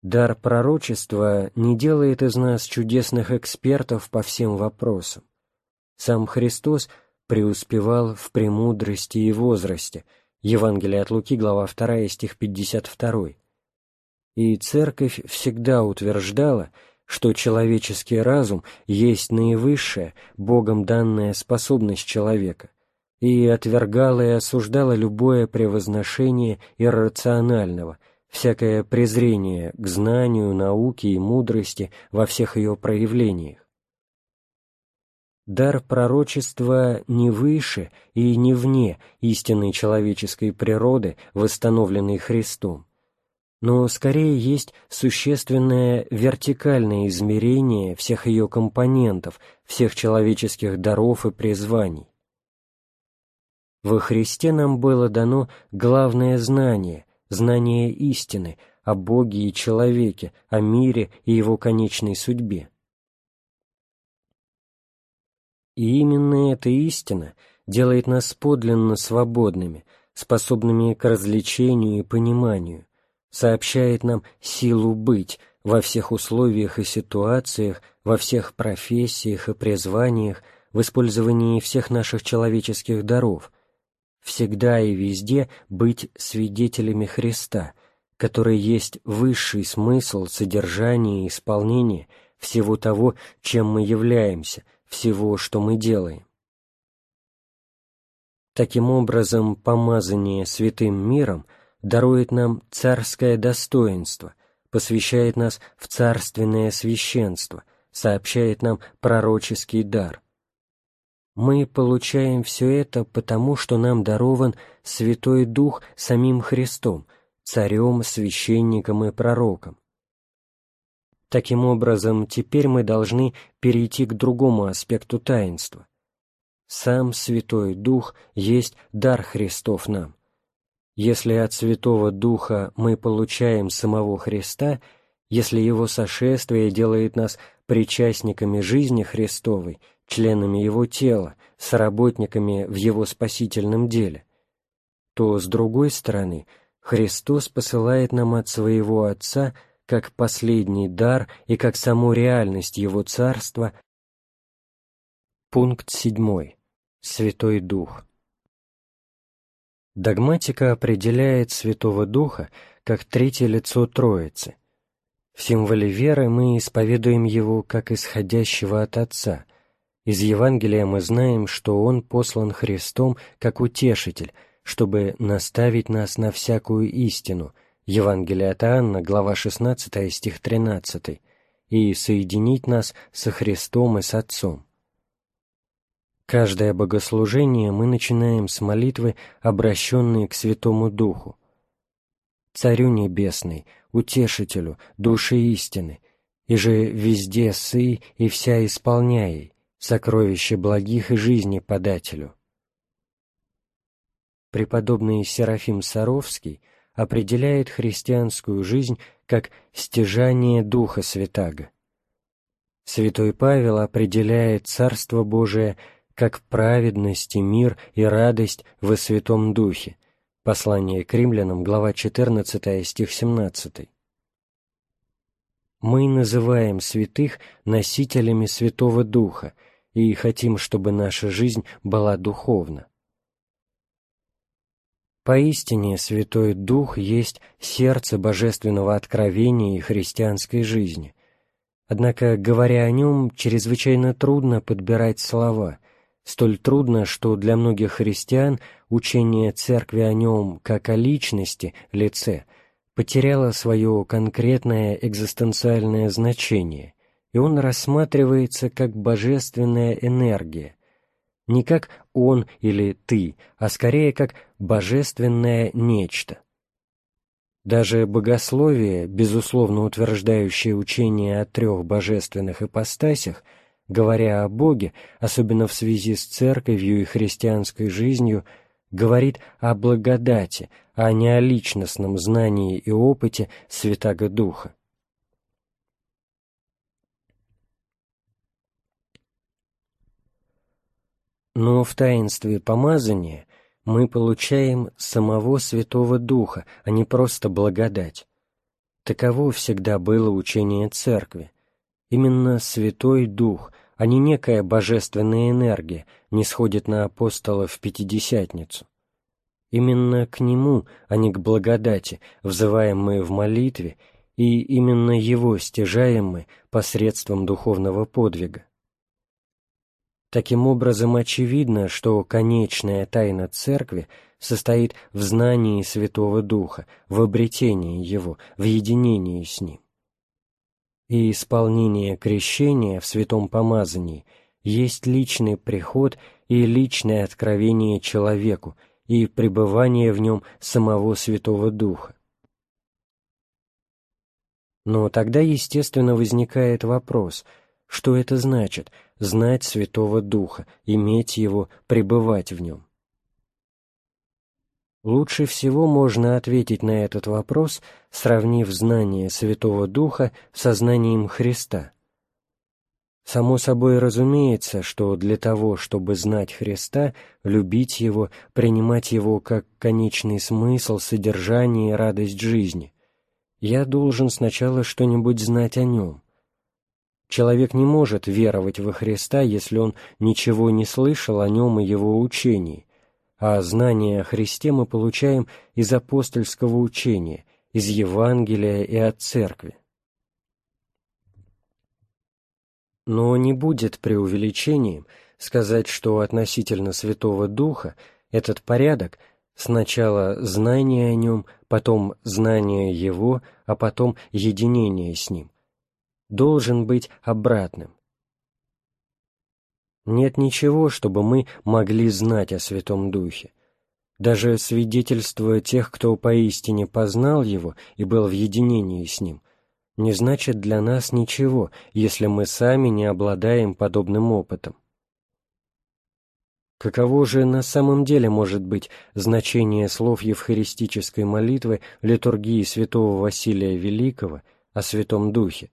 Дар пророчества не делает из нас чудесных экспертов по всем вопросам. Сам Христос преуспевал в премудрости и возрасте. Евангелие от Луки, глава 2, стих 52. И Церковь всегда утверждала, что человеческий разум есть наивысшая, Богом данная способность человека, и отвергала и осуждала любое превозношение иррационального – всякое презрение к знанию, науке и мудрости во всех ее проявлениях. Дар пророчества не выше и не вне истинной человеческой природы, восстановленной Христом, но скорее есть существенное вертикальное измерение всех ее компонентов, всех человеческих даров и призваний. Во Христе нам было дано главное знание, знание истины о Боге и человеке, о мире и его конечной судьбе. И именно эта истина делает нас подлинно свободными, способными к развлечению и пониманию, сообщает нам силу быть во всех условиях и ситуациях, во всех профессиях и призваниях, в использовании всех наших человеческих даров – всегда и везде быть свидетелями Христа, который есть высший смысл, содержание и исполнение всего того, чем мы являемся, всего, что мы делаем. Таким образом, помазание святым миром дарует нам царское достоинство, посвящает нас в царственное священство, сообщает нам пророческий дар – мы получаем все это потому, что нам дарован Святой Дух самим Христом, царем, священником и пророком. Таким образом, теперь мы должны перейти к другому аспекту таинства. Сам Святой Дух есть дар Христов нам. Если от Святого Духа мы получаем самого Христа, если Его сошествие делает нас причастниками жизни Христовой, членами его тела, соработниками в его спасительном деле, то, с другой стороны, Христос посылает нам от своего Отца как последний дар и как саму реальность Его Царства Пункт 7. Святой Дух. Догматика определяет Святого Духа как третье лицо Троицы. В символе веры мы исповедуем Его как исходящего от Отца, из Евангелия мы знаем, что Он послан Христом как утешитель, чтобы наставить нас на всякую истину, Евангелие от Иоанна, глава 16, стих 13, и соединить нас со Христом и с Отцом. Каждое богослужение мы начинаем с молитвы, обращенной к Святому Духу. Царю Небесный, Утешителю, Душе истины, и же везде сы и вся исполняй, сокровище благих и жизни подателю. Преподобный Серафим Саровский определяет христианскую жизнь как стяжание Духа Святаго. Святой Павел определяет Царство Божие как праведность и мир и радость во Святом Духе. Послание к римлянам, глава 14, стих 17 мы называем святых носителями Святого Духа и хотим, чтобы наша жизнь была духовна. Поистине Святой Дух есть сердце божественного откровения и христианской жизни. Однако, говоря о нем, чрезвычайно трудно подбирать слова, столь трудно, что для многих христиан учение Церкви о нем как о личности, лице, потеряло свое конкретное экзистенциальное значение – и он рассматривается как божественная энергия, не как он или ты, а скорее как божественное нечто. Даже богословие, безусловно утверждающее учение о трех божественных ипостасях, говоря о Боге, особенно в связи с церковью и христианской жизнью, говорит о благодати, а не о личностном знании и опыте Святаго Духа. Но в таинстве помазания мы получаем самого Святого Духа, а не просто благодать. Таково всегда было учение Церкви. Именно Святой Дух, а не некая божественная энергия, не сходит на апостолов в Пятидесятницу. Именно к Нему, а не к благодати, взываем мы в молитве, и именно Его стяжаем мы посредством духовного подвига. Таким образом, очевидно, что конечная тайна Церкви состоит в знании Святого Духа, в обретении Его, в единении с Ним. И исполнение крещения в святом помазании есть личный приход и личное откровение человеку и пребывание в нем самого Святого Духа. Но тогда, естественно, возникает вопрос, что это значит – знать Святого Духа, иметь Его, пребывать в Нем? Лучше всего можно ответить на этот вопрос, сравнив знание Святого Духа со знанием Христа. Само собой разумеется, что для того, чтобы знать Христа, любить Его, принимать Его как конечный смысл, содержание и радость жизни, я должен сначала что-нибудь знать о Нем. Человек не может веровать во Христа, если он ничего не слышал о нем и его учении, а знание о Христе мы получаем из апостольского учения, из Евангелия и от Церкви. Но не будет преувеличением сказать, что относительно Святого Духа этот порядок сначала знание о нем, потом знание его, а потом единение с ним – должен быть обратным. Нет ничего, чтобы мы могли знать о Святом Духе. Даже свидетельство тех, кто поистине познал Его и был в единении с Ним, не значит для нас ничего, если мы сами не обладаем подобным опытом. Каково же на самом деле может быть значение слов евхаристической молитвы литургии святого Василия Великого о Святом Духе,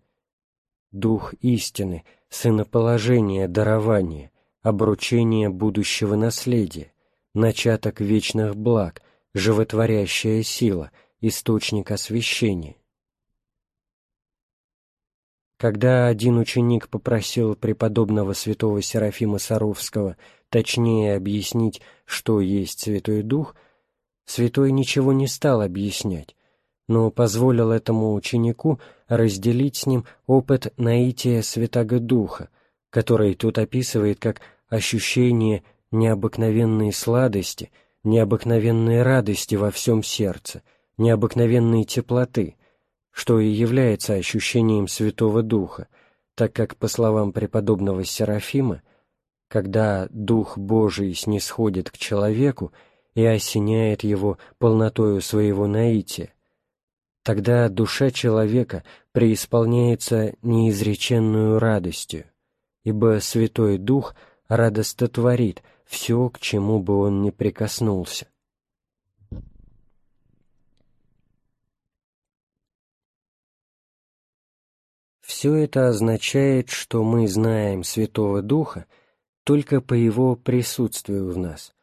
дух истины, сыноположение дарование, обручение будущего наследия, начаток вечных благ, животворящая сила, источник освящения. Когда один ученик попросил преподобного святого Серафима Саровского точнее объяснить, что есть Святой Дух, святой ничего не стал объяснять, но позволил этому ученику разделить с ним опыт наития Святаго Духа, который тут описывает как ощущение необыкновенной сладости, необыкновенной радости во всем сердце, необыкновенной теплоты, что и является ощущением Святого Духа, так как, по словам преподобного Серафима, когда Дух Божий снисходит к человеку и осеняет его полнотою своего наития, Тогда душа человека преисполняется неизреченную радостью, ибо Святой Дух радостотворит все, к чему бы он ни прикоснулся. Все это означает, что мы знаем Святого Духа только по Его присутствию в нас,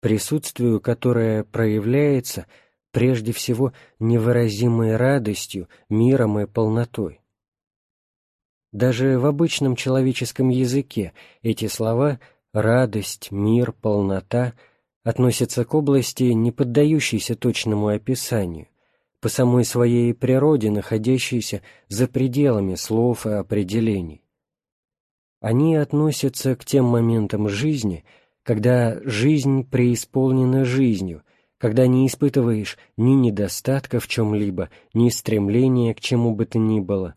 присутствию, которое проявляется – прежде всего невыразимой радостью, миром и полнотой. Даже в обычном человеческом языке эти слова «радость», «мир», «полнота» относятся к области, не поддающейся точному описанию, по самой своей природе находящейся за пределами слов и определений. Они относятся к тем моментам жизни, когда жизнь преисполнена жизнью, когда не испытываешь ни недостатка в чем-либо, ни стремления к чему бы то ни было,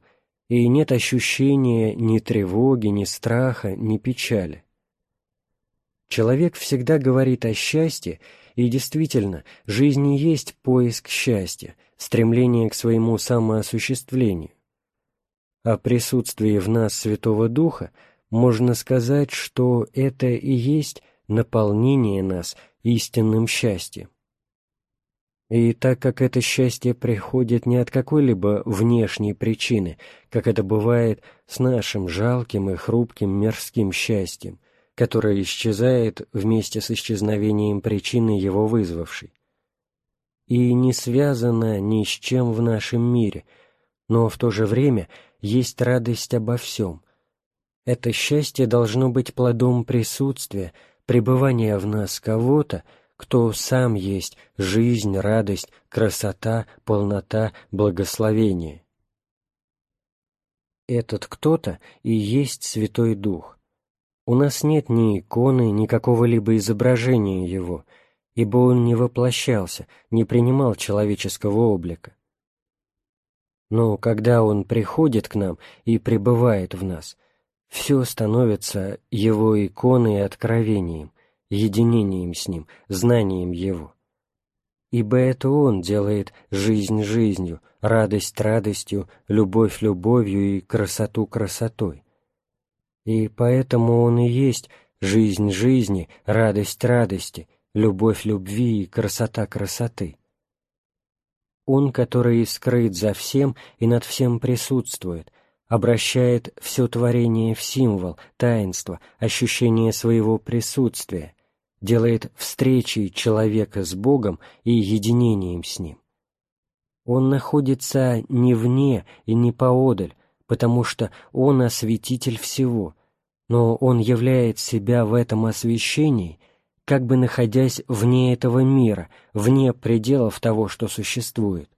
и нет ощущения ни тревоги, ни страха, ни печали. Человек всегда говорит о счастье, и действительно, жизнь и есть поиск счастья, стремление к своему самоосуществлению. О присутствии в нас Святого Духа – можно сказать, что это и есть наполнение нас истинным счастьем. И так как это счастье приходит не от какой-либо внешней причины, как это бывает с нашим жалким и хрупким мирским счастьем, которое исчезает вместе с исчезновением причины его вызвавшей, и не связано ни с чем в нашем мире, но в то же время есть радость обо всем. Это счастье должно быть плодом присутствия, пребывания в нас кого-то, кто сам есть жизнь, радость, красота, полнота, благословение. Этот кто-то и есть Святой Дух. У нас нет ни иконы, ни какого-либо изображения Его, ибо Он не воплощался, не принимал человеческого облика. Но когда Он приходит к нам и пребывает в нас, все становится Его иконой и откровением, единением с Ним, знанием Его. Ибо это Он делает жизнь жизнью, радость радостью, любовь любовью и красоту красотой. И поэтому Он и есть жизнь жизни, радость радости, любовь любви и красота красоты. Он, который скрыт за всем и над всем присутствует, обращает все творение в символ, таинство, ощущение своего присутствия, делает встречей человека с Богом и единением с Ним. Он находится не вне и не поодаль, потому что Он осветитель всего, но Он являет себя в этом освещении, как бы находясь вне этого мира, вне пределов того, что существует.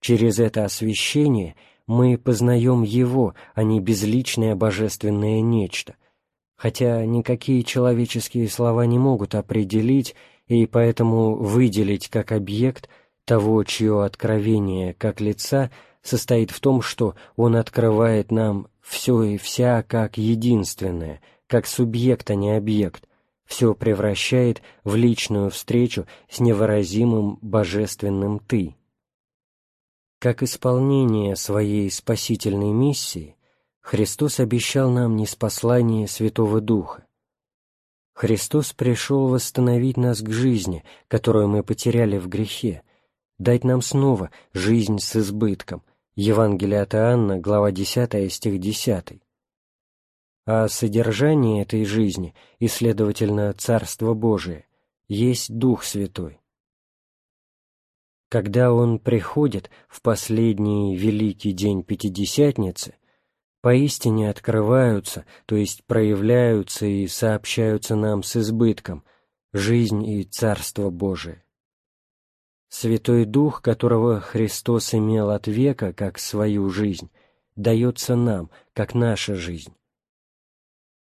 Через это освещение мы познаем Его, а не безличное божественное нечто, хотя никакие человеческие слова не могут определить и поэтому выделить как объект того, чье откровение как лица состоит в том, что он открывает нам все и вся как единственное, как субъект, а не объект, все превращает в личную встречу с невыразимым божественным «ты». Как исполнение своей спасительной миссии, Христос обещал нам неспослание Святого Духа. Христос пришел восстановить нас к жизни, которую мы потеряли в грехе, дать нам снова жизнь с избытком. Евангелие от Иоанна, глава 10, стих 10. А содержание этой жизни, и, следовательно, Царство Божие, есть Дух Святой. Когда Он приходит в последний великий день Пятидесятницы, поистине открываются, то есть проявляются и сообщаются нам с избытком, жизнь и Царство Божие. Святой Дух, которого Христос имел от века как свою жизнь, дается нам, как наша жизнь.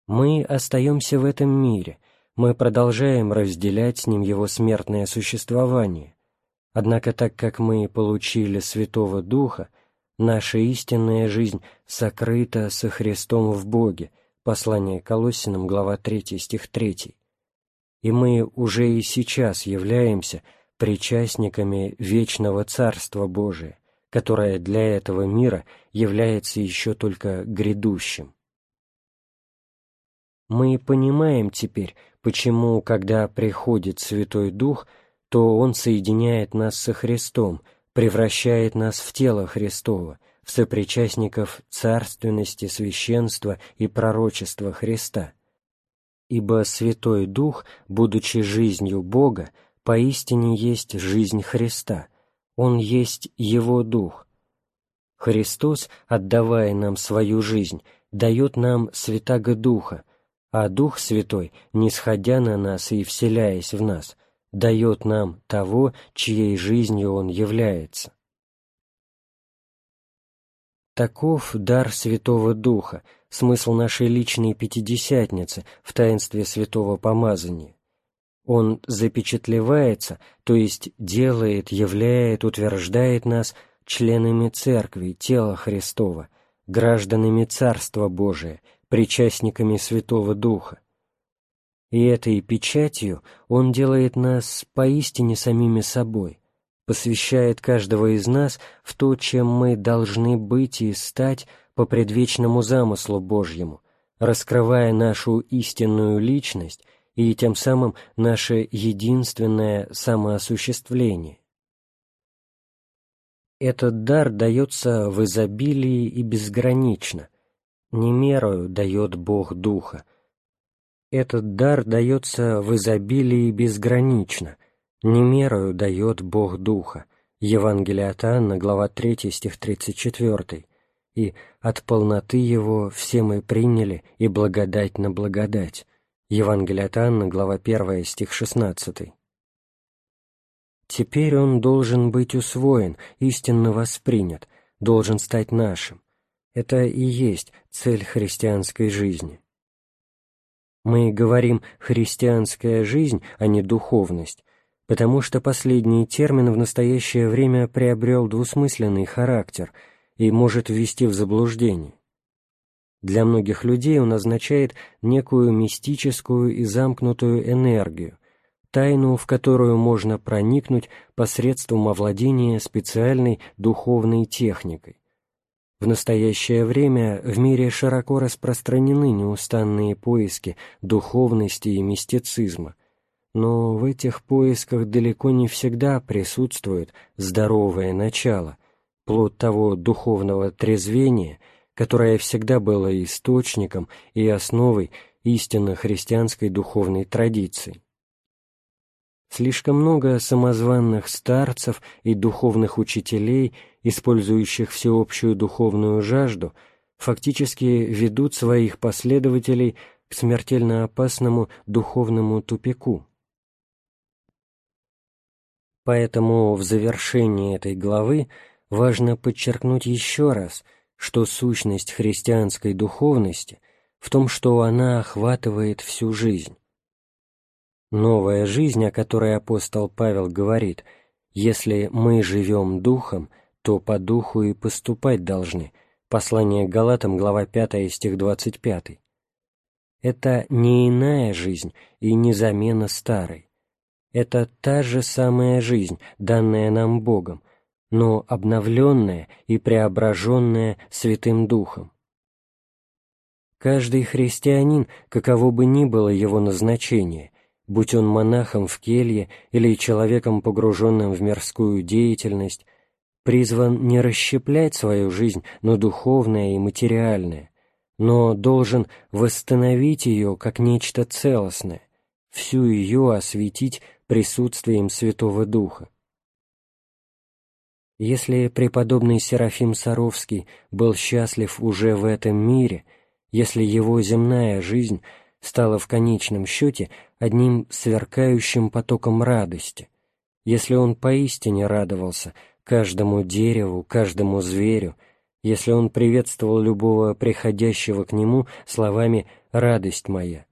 Мы остаемся в этом мире, мы продолжаем разделять с ним его смертное существование, однако так как мы получили Святого Духа, Наша истинная жизнь сокрыта со Христом в Боге. Послание Колоссянам, глава 3, стих 3. И мы уже и сейчас являемся причастниками вечного Царства Божия, которое для этого мира является еще только грядущим. Мы понимаем теперь, почему, когда приходит Святой Дух, то Он соединяет нас со Христом – превращает нас в тело Христово, в сопричастников царственности, священства и пророчества Христа. Ибо Святой Дух, будучи жизнью Бога, поистине есть жизнь Христа, Он есть Его Дух. Христос, отдавая нам свою жизнь, дает нам Святаго Духа, а Дух Святой, нисходя на нас и вселяясь в нас, дает нам того, чьей жизнью он является. Таков дар Святого Духа, смысл нашей личной Пятидесятницы в таинстве Святого Помазания. Он запечатлевается, то есть делает, являет, утверждает нас членами Церкви, тела Христова, гражданами Царства Божия, причастниками Святого Духа. И этой печатью Он делает нас поистине самими собой, посвящает каждого из нас в то, чем мы должны быть и стать по предвечному замыслу Божьему, раскрывая нашу истинную личность и тем самым наше единственное самоосуществление. Этот дар дается в изобилии и безгранично, не мерою дает Бог Духа. Этот дар дается в изобилии безгранично, не мерою дает Бог Духа. Евангелие от Анна, глава 3, стих 34, и «от полноты Его все мы приняли и благодать на благодать». Евангелие от Анна, глава 1, стих 16. Теперь он должен быть усвоен, истинно воспринят, должен стать нашим. Это и есть цель христианской жизни. Мы говорим «христианская жизнь», а не «духовность», потому что последний термин в настоящее время приобрел двусмысленный характер и может ввести в заблуждение. Для многих людей он означает некую мистическую и замкнутую энергию, тайну, в которую можно проникнуть посредством овладения специальной духовной техникой. В настоящее время в мире широко распространены неустанные поиски духовности и мистицизма, но в этих поисках далеко не всегда присутствует здоровое начало, плод того духовного трезвения, которое всегда было источником и основой истинно христианской духовной традиции. Слишком много самозванных старцев и духовных учителей, использующих всеобщую духовную жажду, фактически ведут своих последователей к смертельно опасному духовному тупику. Поэтому в завершении этой главы важно подчеркнуть еще раз – что сущность христианской духовности в том, что она охватывает всю жизнь. Новая жизнь, о которой апостол Павел говорит, если мы живем духом, то по духу и поступать должны. Послание к Галатам, глава 5, стих 25. Это не иная жизнь и не замена старой. Это та же самая жизнь, данная нам Богом, но обновленное и преображенное Святым Духом. Каждый христианин, каково бы ни было его назначение, будь он монахом в келье или человеком, погруженным в мирскую деятельность, призван не расщеплять свою жизнь на духовное и материальное, но должен восстановить ее как нечто целостное, всю ее осветить присутствием Святого Духа. Если преподобный Серафим Саровский был счастлив уже в этом мире, если его земная жизнь стала в конечном счете одним сверкающим потоком радости, если он поистине радовался каждому дереву, каждому зверю, если он приветствовал любого приходящего к нему словами «радость моя»,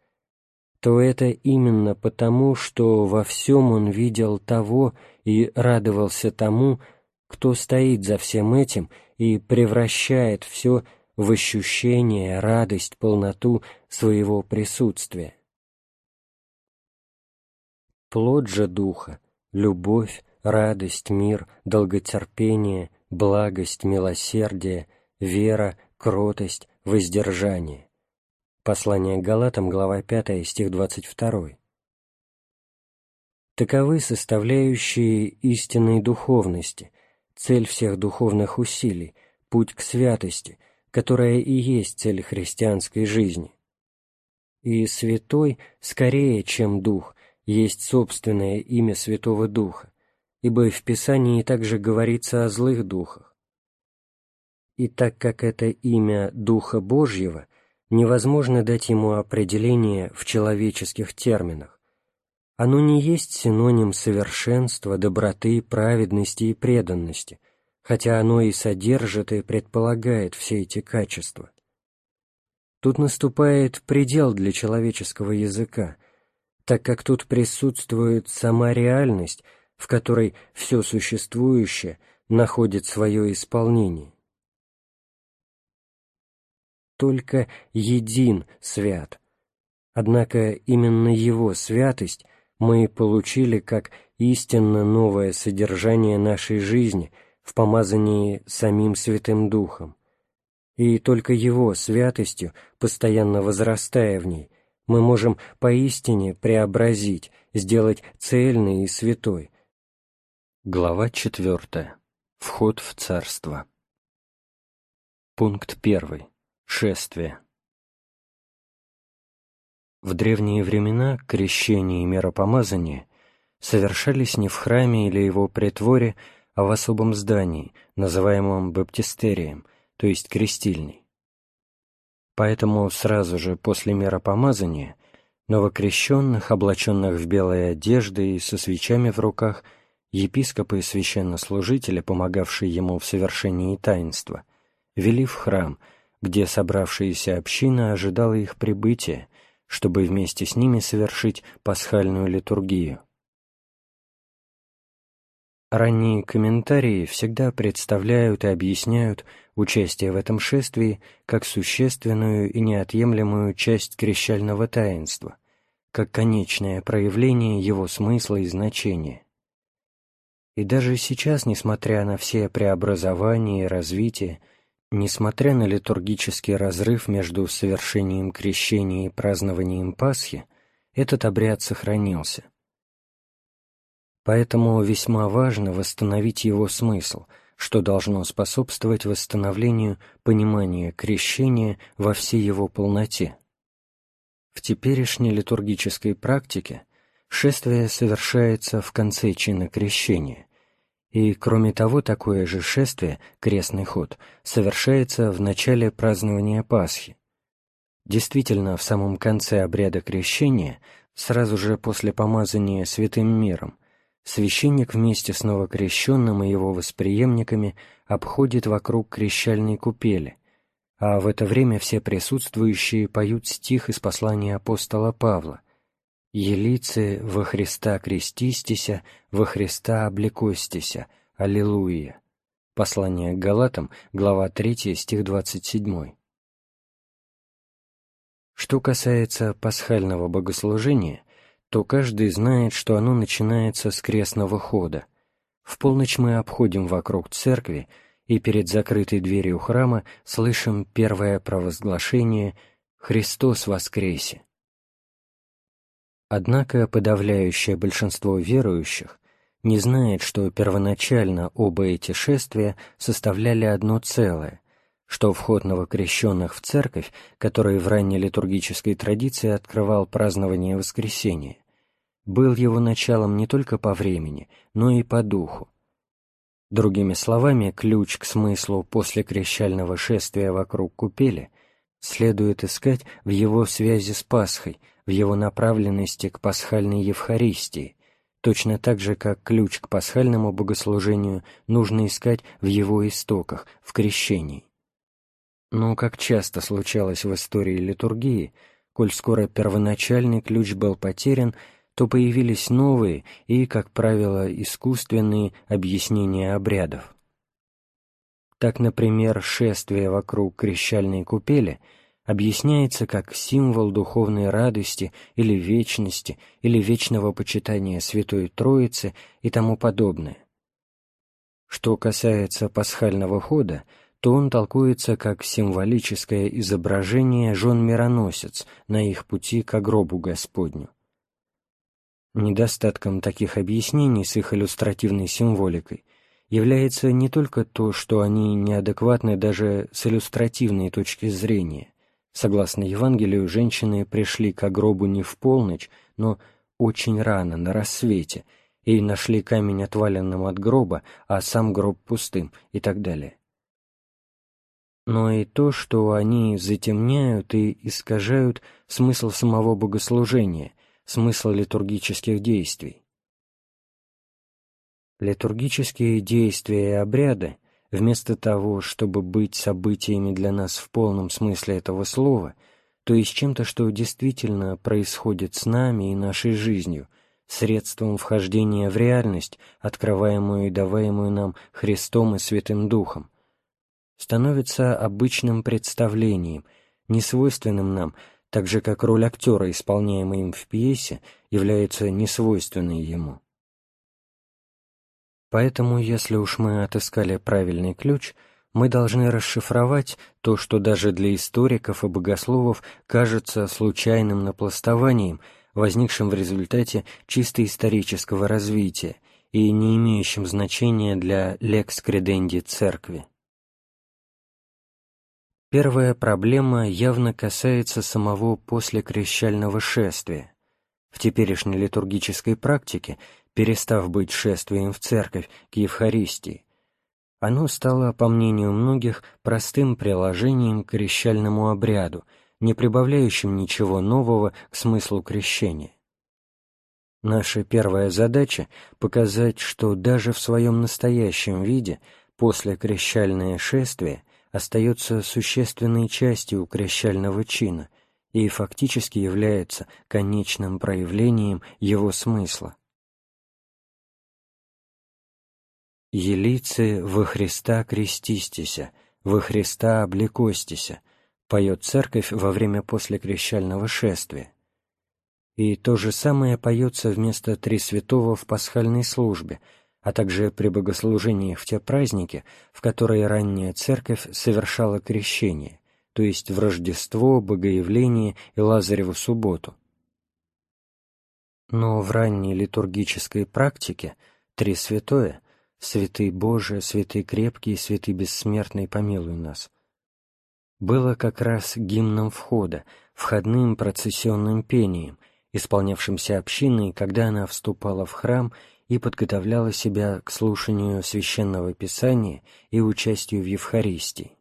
то это именно потому, что во всем он видел того и радовался тому, кто стоит за всем этим и превращает все в ощущение, радость, полноту своего присутствия. Плод же Духа — любовь, радость, мир, долготерпение, благость, милосердие, вера, кротость, воздержание. Послание к Галатам, глава 5, стих 22. Таковы составляющие истинной духовности, цель всех духовных усилий, путь к святости, которая и есть цель христианской жизни. И святой, скорее, чем дух, есть собственное имя Святого Духа, ибо в Писании также говорится о злых духах. И так как это имя Духа Божьего, невозможно дать ему определение в человеческих терминах, оно не есть синоним совершенства, доброты, праведности и преданности, хотя оно и содержит и предполагает все эти качества. Тут наступает предел для человеческого языка, так как тут присутствует сама реальность, в которой все существующее находит свое исполнение. Только един свят, однако именно его святость – мы получили как истинно новое содержание нашей жизни в помазании самим Святым Духом. и только Его святостью, постоянно возрастая в ней, мы можем поистине преобразить, сделать цельной и святой. Глава 4. Вход в Царство. Пункт 1. Шествие. В древние времена крещение и миропомазание совершались не в храме или его притворе, а в особом здании, называемом баптистерием, то есть крестильней. Поэтому сразу же после миропомазания новокрещенных, облаченных в белые одежды и со свечами в руках, епископы и священнослужители, помогавшие ему в совершении таинства, вели в храм, где собравшаяся община ожидала их прибытия, чтобы вместе с ними совершить пасхальную литургию. Ранние комментарии всегда представляют и объясняют участие в этом шествии как существенную и неотъемлемую часть крещального таинства, как конечное проявление его смысла и значения. И даже сейчас, несмотря на все преобразования и развитие, несмотря на литургический разрыв между совершением крещения и празднованием Пасхи, этот обряд сохранился – Поэтому весьма важно восстановить его смысл, что должно способствовать восстановлению понимания крещения во всей его полноте. В теперешней литургической практике шествие совершается в конце чина крещения, и, кроме того, такое же шествие, крестный ход, совершается в начале празднования Пасхи. Действительно, в самом конце обряда крещения, сразу же после помазания святым миром, священник вместе с новокрещенным и его восприемниками обходит вокруг крещальной купели, а в это время все присутствующие поют стих из послания апостола Павла «Елицы во Христа крестистися, во Христа облекостися, Аллилуйя». Послание к Галатам, глава 3, стих 27. Что касается пасхального богослужения, то каждый знает, что оно начинается с крестного хода. В полночь мы обходим вокруг церкви и перед закрытой дверью храма слышим первое провозглашение «Христос воскресе!». Однако подавляющее большинство верующих не знает, что первоначально оба эти шествия составляли одно целое, что вход новокрещенных в церковь, который в ранней литургической традиции открывал празднование Воскресения, был его началом не только по времени, но и по духу. Другими словами, ключ к смыслу после крещального шествия вокруг купели следует искать в его связи с Пасхой, в его направленности к пасхальной Евхаристии, точно так же, как ключ к пасхальному богослужению нужно искать в его истоках, в крещении. Но, как часто случалось в истории литургии, коль скоро первоначальный ключ был потерян, то появились новые и, как правило, искусственные объяснения обрядов. Так, например, шествие вокруг крещальной купели объясняется как символ духовной радости или вечности, или вечного почитания Святой Троицы и тому подобное. Что касается пасхального хода, то он толкуется как символическое изображение жен-мироносец на их пути к гробу Господню. Недостатком таких объяснений с их иллюстративной символикой является не только то, что они неадекватны даже с иллюстративной точки зрения. Согласно Евангелию, женщины пришли к гробу не в полночь, но очень рано, на рассвете, и нашли камень отваленным от гроба, а сам гроб пустым и так далее но и то, что они затемняют и искажают смысл самого богослужения, смысл литургических действий. Литургические действия и обряды, вместо того, чтобы быть событиями для нас в полном смысле этого слова, то есть чем-то, что действительно происходит с нами и нашей жизнью, средством вхождения в реальность, открываемую и даваемую нам Христом и Святым Духом, становится обычным представлением, несвойственным нам, так же как роль актера, исполняемая им в пьесе, является несвойственной ему. Поэтому, если уж мы отыскали правильный ключ, мы должны расшифровать то, что даже для историков и богословов кажется случайным напластованием, возникшим в результате чисто исторического развития и не имеющим значения для лекс креденди церкви. Первая проблема явно касается самого послекрещального шествия. В теперешней литургической практике, перестав быть шествием в церковь к Евхаристии, оно стало, по мнению многих, простым приложением к крещальному обряду, не прибавляющим ничего нового к смыслу крещения. Наша первая задача — показать, что даже в своем настоящем виде после крещальное шествие остается существенной частью крещального чина и фактически является конечным проявлением его смысла. «Елицы во Христа крестистися, во Христа облекостися», поет церковь во время послекрещального шествия. И то же самое поется вместо Три Святого в пасхальной службе, а также при богослужениях в те праздники, в которые ранняя церковь совершала крещение, то есть в Рождество, Богоявление и Лазареву субботу. Но в ранней литургической практике Три Святое «Святый Боже, святый крепкий, святый бессмертный, помилуй нас», было как раз гимном входа, входным процессионным пением, исполнявшимся общиной, когда она вступала в храм и подготовляла себя к слушанию священного писания и участию в Евхаристии.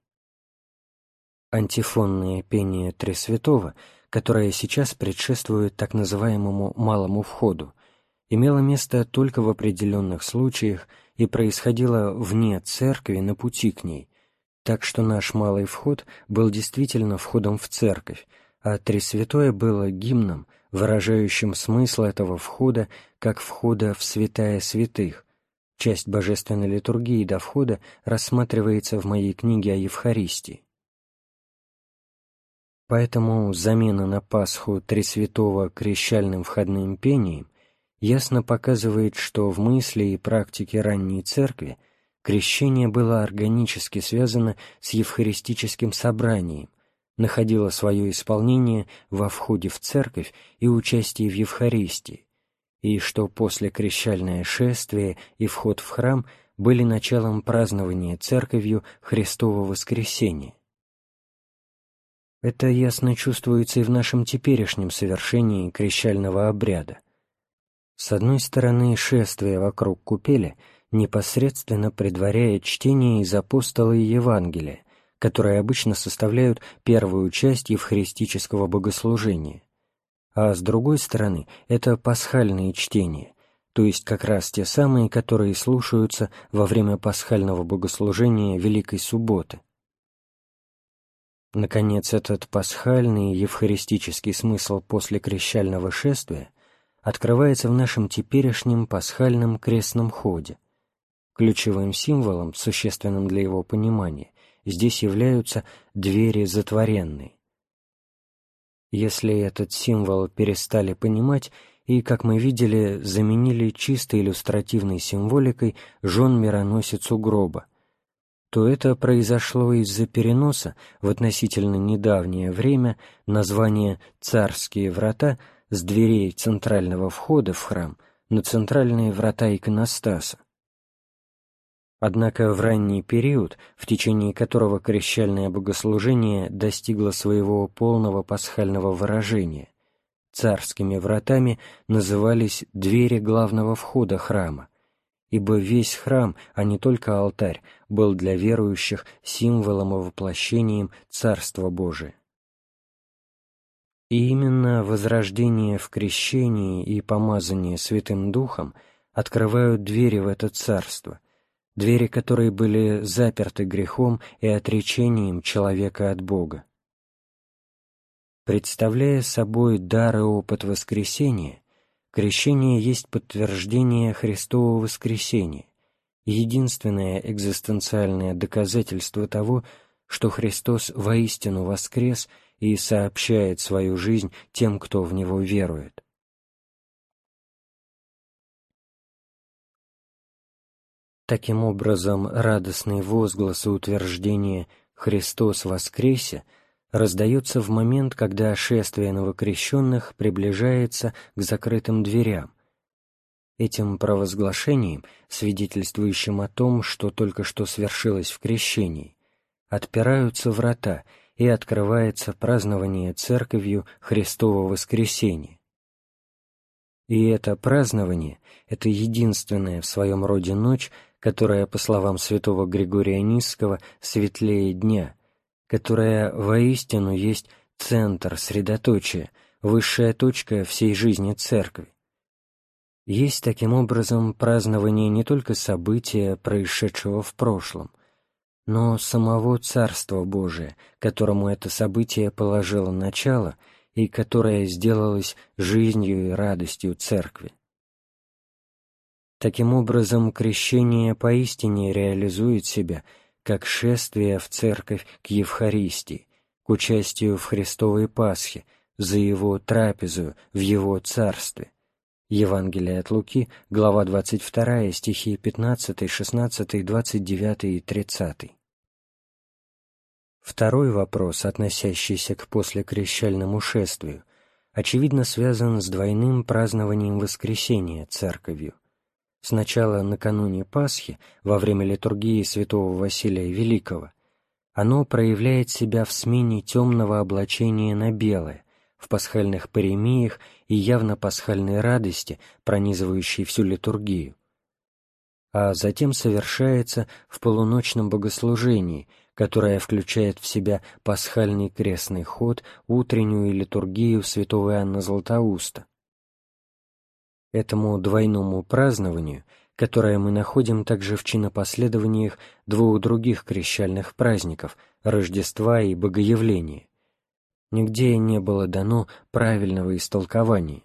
Антифонное пение Тресвятого, которое сейчас предшествует так называемому «малому входу», имело место только в определенных случаях и происходило вне церкви на пути к ней, так что наш малый вход был действительно входом в церковь, а Тресвятое было гимном, выражающим смысл этого входа как входа в святая святых. Часть божественной литургии до входа рассматривается в моей книге о Евхаристии. Поэтому замена на Пасху Тресвятого крещальным входным пением ясно показывает, что в мысли и практике ранней церкви крещение было органически связано с евхаристическим собранием, находило свое исполнение во входе в церковь и участии в Евхаристии, и что после крещальное шествие и вход в храм были началом празднования церковью Христова воскресения. Это ясно чувствуется и в нашем теперешнем совершении крещального обряда. С одной стороны, шествие вокруг купели непосредственно предваряет чтение из апостола и Евангелия, которые обычно составляют первую часть евхаристического богослужения. А с другой стороны, это пасхальные чтения, то есть как раз те самые, которые слушаются во время пасхального богослужения Великой Субботы. Наконец, этот пасхальный евхаристический смысл после крещального шествия открывается в нашем теперешнем пасхальном крестном ходе. Ключевым символом, существенным для его понимания, здесь являются двери затворенные. Если этот символ перестали понимать и, как мы видели, заменили чисто иллюстративной символикой жен-мироносицу гроба, то это произошло из-за переноса в относительно недавнее время названия «царские врата» с дверей центрального входа в храм на центральные врата иконостаса. Однако в ранний период, в течение которого крещальное богослужение достигло своего полного пасхального выражения, царскими вратами назывались двери главного входа храма, ибо весь храм, а не только алтарь, был для верующих символом и воплощением Царства Божия. И именно возрождение в крещении и помазание Святым Духом открывают двери в это царство, двери, которые были заперты грехом и отречением человека от Бога. Представляя собой дар и опыт воскресения, крещение есть подтверждение Христового воскресения, единственное экзистенциальное доказательство того, что Христос воистину воскрес – и сообщает свою жизнь тем, кто в него верует. Таким образом, радостный возглас и утверждение «Христос воскресе» раздается в момент, когда шествие новокрещенных приближается к закрытым дверям. Этим провозглашением, свидетельствующим о том, что только что свершилось в крещении, отпираются врата и открывается празднование Церковью Христова воскресения. И это празднование — это единственная в своем роде ночь, которая, по словам святого Григория Низского, светлее дня, которая воистину есть центр, средоточие, высшая точка всей жизни Церкви. Есть таким образом празднование не только события, происшедшего в прошлом, но самого Царства Божия, которому это событие положило начало и которое сделалось жизнью и радостью Церкви. Таким образом, крещение поистине реализует себя как шествие в Церковь к Евхаристии, к участию в Христовой Пасхе, за Его трапезу, в Его Царстве. Евангелие от Луки, глава 22, стихи 15, 16, 29 и 30. Второй вопрос, относящийся к послекрещальному шествию, очевидно связан с двойным празднованием воскресения Церковью – сначала накануне Пасхи, во время литургии святого Василия Великого, оно проявляет себя в смене темного облачения на белое, в пасхальных паремиях и явно пасхальной радости, пронизывающей всю литургию. А затем совершается в полуночном богослужении, которое включает в себя пасхальный крестный ход, утреннюю литургию святого Иоанна Златоуста, Этому двойному празднованию, которое мы находим также в чинопоследованиях двух других крещальных праздников – Рождества и Богоявления, нигде не было дано правильного истолкования.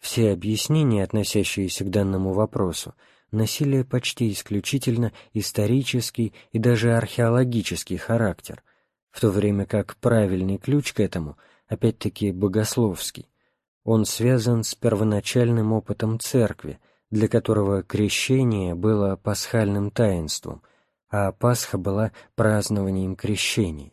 Все объяснения, относящиеся к данному вопросу, носили почти исключительно исторический и даже археологический характер, в то время как правильный ключ к этому, опять-таки богословский, он связан с первоначальным опытом Церкви, для которого крещение было пасхальным таинством, а Пасха была празднованием крещения.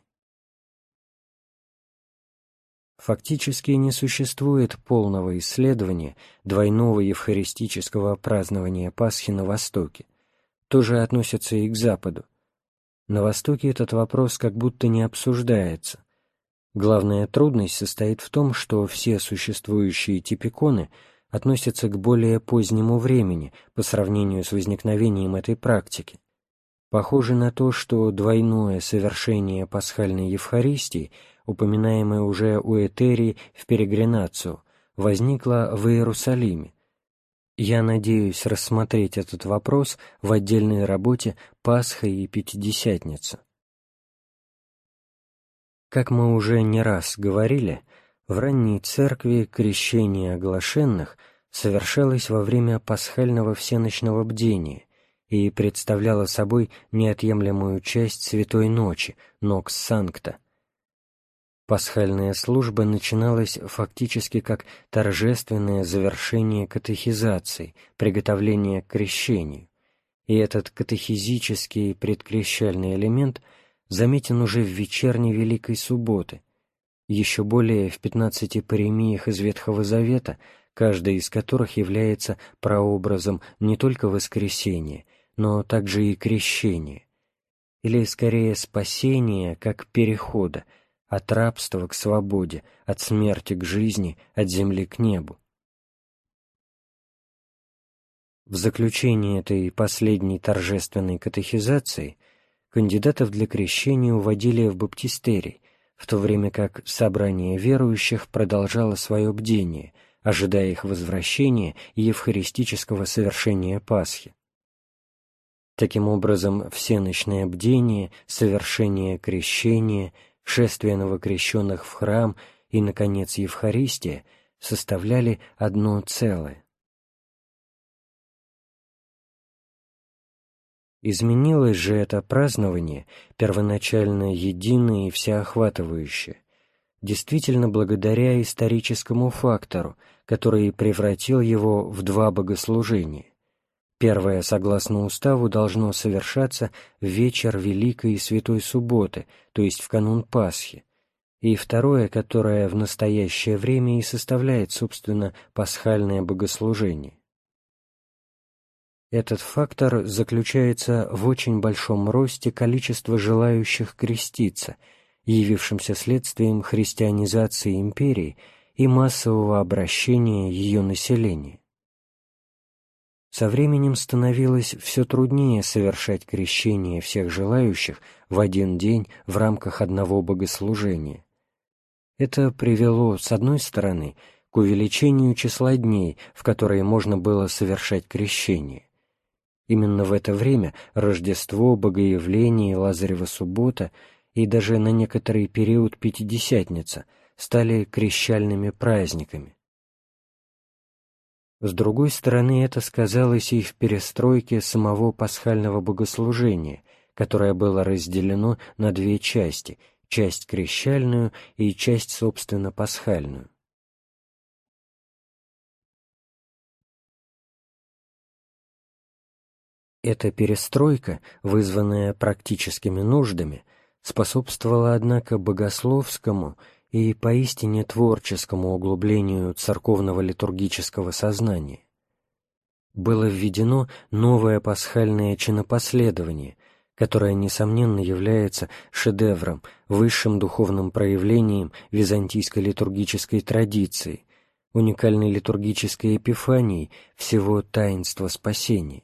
Фактически не существует полного исследования двойного евхаристического празднования Пасхи на Востоке. Тоже относится и к Западу. На Востоке этот вопрос как будто не обсуждается, Главная трудность состоит в том, что все существующие типиконы относятся к более позднему времени по сравнению с возникновением этой практики. Похоже на то, что двойное совершение пасхальной Евхаристии, упоминаемое уже у Этерии в перегринацию, возникло в Иерусалиме. Я надеюсь рассмотреть этот вопрос в отдельной работе «Пасха и Пятидесятница». Как мы уже не раз говорили, в ранней церкви крещение оглашенных совершалось во время пасхального всеночного бдения и представляло собой неотъемлемую часть Святой Ночи, Нокс Санкта. Пасхальная служба начиналась фактически как торжественное завершение катехизации, приготовление к крещению, и этот катехизический предкрещальный элемент – заметен уже в вечерней Великой Субботы, еще более в пятнадцати паремиях из Ветхого Завета, каждая из которых является прообразом не только воскресения, но также и крещения, или скорее спасения как перехода от рабства к свободе, от смерти к жизни, от земли к небу. В заключение этой последней торжественной катехизации кандидатов для крещения уводили в баптистерий, в то время как собрание верующих продолжало свое бдение, ожидая их возвращения и евхаристического совершения Пасхи. Таким образом, всеночное бдение, совершение крещения, шествие новокрещенных в храм и, наконец, Евхаристия составляли одно целое. Изменилось же это празднование, первоначально единое и всеохватывающее, действительно благодаря историческому фактору, который превратил его в два богослужения. Первое, согласно уставу, должно совершаться в вечер Великой и Святой Субботы, то есть в канун Пасхи, и второе, которое в настоящее время и составляет, собственно, пасхальное богослужение. Этот фактор заключается в очень большом росте количества желающих креститься, явившемся следствием христианизации империи и массового обращения ее населения. Со временем становилось все труднее совершать крещение всех желающих в один день в рамках одного богослужения. Это привело, с одной стороны, к увеличению числа дней, в которые можно было совершать крещение. Именно в это время Рождество, Богоявление, Лазарева суббота и даже на некоторый период Пятидесятница стали крещальными праздниками. С другой стороны, это сказалось и в перестройке самого пасхального богослужения, которое было разделено на две части – часть крещальную и часть, собственно, пасхальную. Эта перестройка, вызванная практическими нуждами, способствовала, однако, богословскому – и поистине творческому углублению церковного литургического сознания. Было введено новое пасхальное чинопоследование, которое, несомненно, является шедевром, высшим духовным проявлением византийской литургической традиции, уникальной литургической эпифанией всего таинства спасения.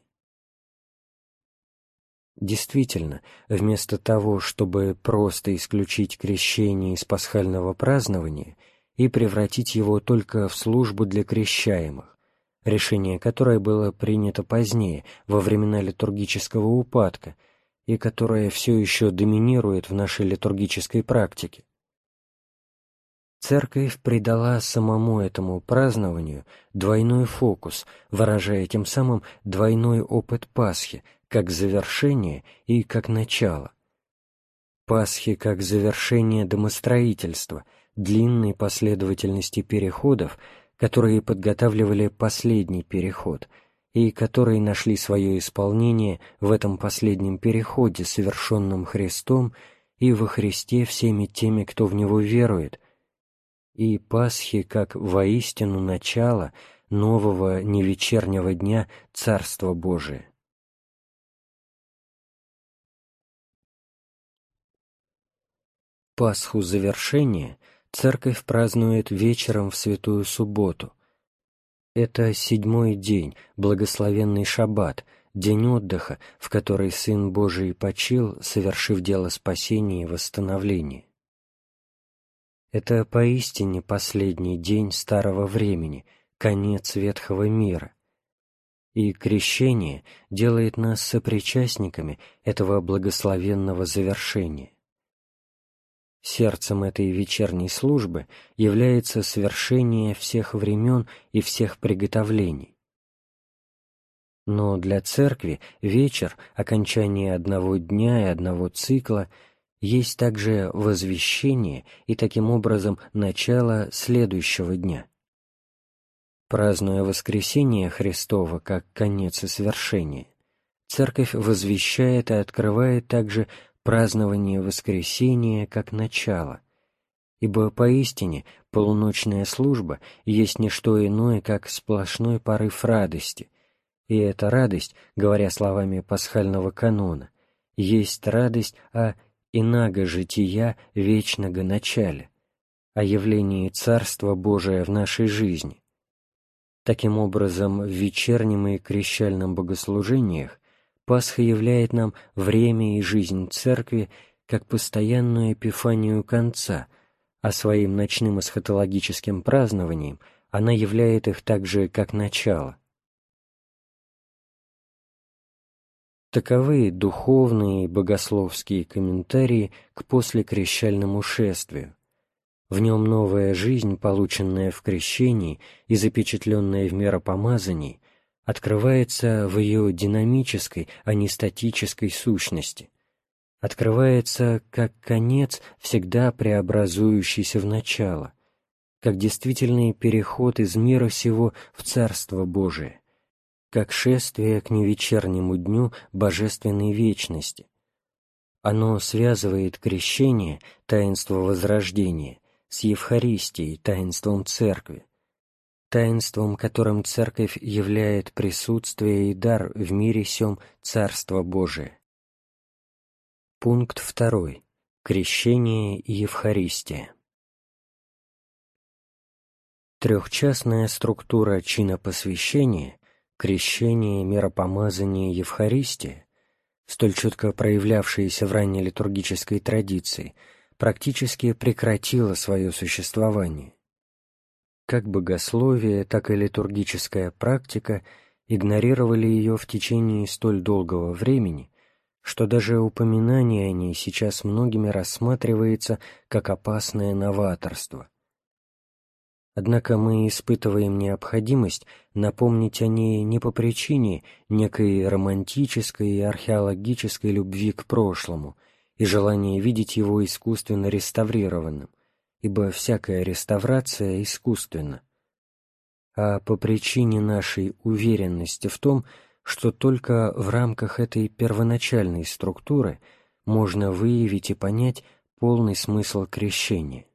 Действительно, вместо того, чтобы просто исключить крещение из пасхального празднования и превратить его только в службу для крещаемых, решение которое было принято позднее, во времена литургического упадка, и которое все еще доминирует в нашей литургической практике. Церковь придала самому этому празднованию двойной фокус, выражая тем самым двойной опыт Пасхи, как завершение и как начало. Пасхи как завершение домостроительства, длинной последовательности переходов, которые подготавливали последний переход и которые нашли свое исполнение в этом последнем переходе, совершенном Христом и во Христе всеми теми, кто в Него верует, и Пасхи как воистину начало нового невечернего дня Царства Божия. Пасху завершения церковь празднует вечером в Святую Субботу. Это седьмой день, благословенный Шаббат, день отдыха, в который Сын Божий почил, совершив дело спасения и восстановления. Это поистине последний день старого времени, конец ветхого мира. И крещение делает нас сопричастниками этого благословенного завершения. Сердцем этой вечерней службы является свершение всех времен и всех приготовлений. Но для церкви вечер, окончание одного дня и одного цикла, есть также возвещение и таким образом начало следующего дня. Празднуя воскресение Христова как конец и свершение, Церковь возвещает и открывает также празднование воскресения как начало, ибо поистине полуночная служба есть не что иное, как сплошной порыв радости, и эта радость, говоря словами пасхального канона, есть радость о инаго жития вечного начале, о явлении Царства Божия в нашей жизни. Таким образом, в вечернем и крещальном богослужениях Пасха являет нам время и жизнь Церкви как постоянную эпифанию конца, а своим ночным эсхатологическим празднованием она являет их также как начало. Таковы духовные и богословские комментарии к послекрещальному шествию. В нем новая жизнь, полученная в крещении и запечатленная в миропомазании, открывается в ее динамической, а не статической сущности, открывается как конец, всегда преобразующийся в начало, как действительный переход из мира сего в Царство Божие, как шествие к невечернему дню божественной вечности. Оно связывает крещение, таинство возрождения, с Евхаристией, таинством Церкви, таинством, которым Церковь являет присутствие и дар в мире сем Царство Божие. Пункт второй. Крещение и Евхаристия. Трехчастная структура чина посвящения, крещение, миропомазание, Евхаристия, столь четко проявлявшаяся в ранней литургической традиции, практически прекратила свое существование. Как богословие, так и литургическая практика игнорировали ее в течение столь долгого времени, что даже упоминание о ней сейчас многими рассматривается как опасное новаторство. Однако мы испытываем необходимость напомнить о ней не по причине некой романтической и археологической любви к прошлому и желания видеть его искусственно реставрированным, ибо всякая реставрация искусственна, а по причине нашей уверенности в том, что только в рамках этой первоначальной структуры можно выявить и понять полный смысл крещения.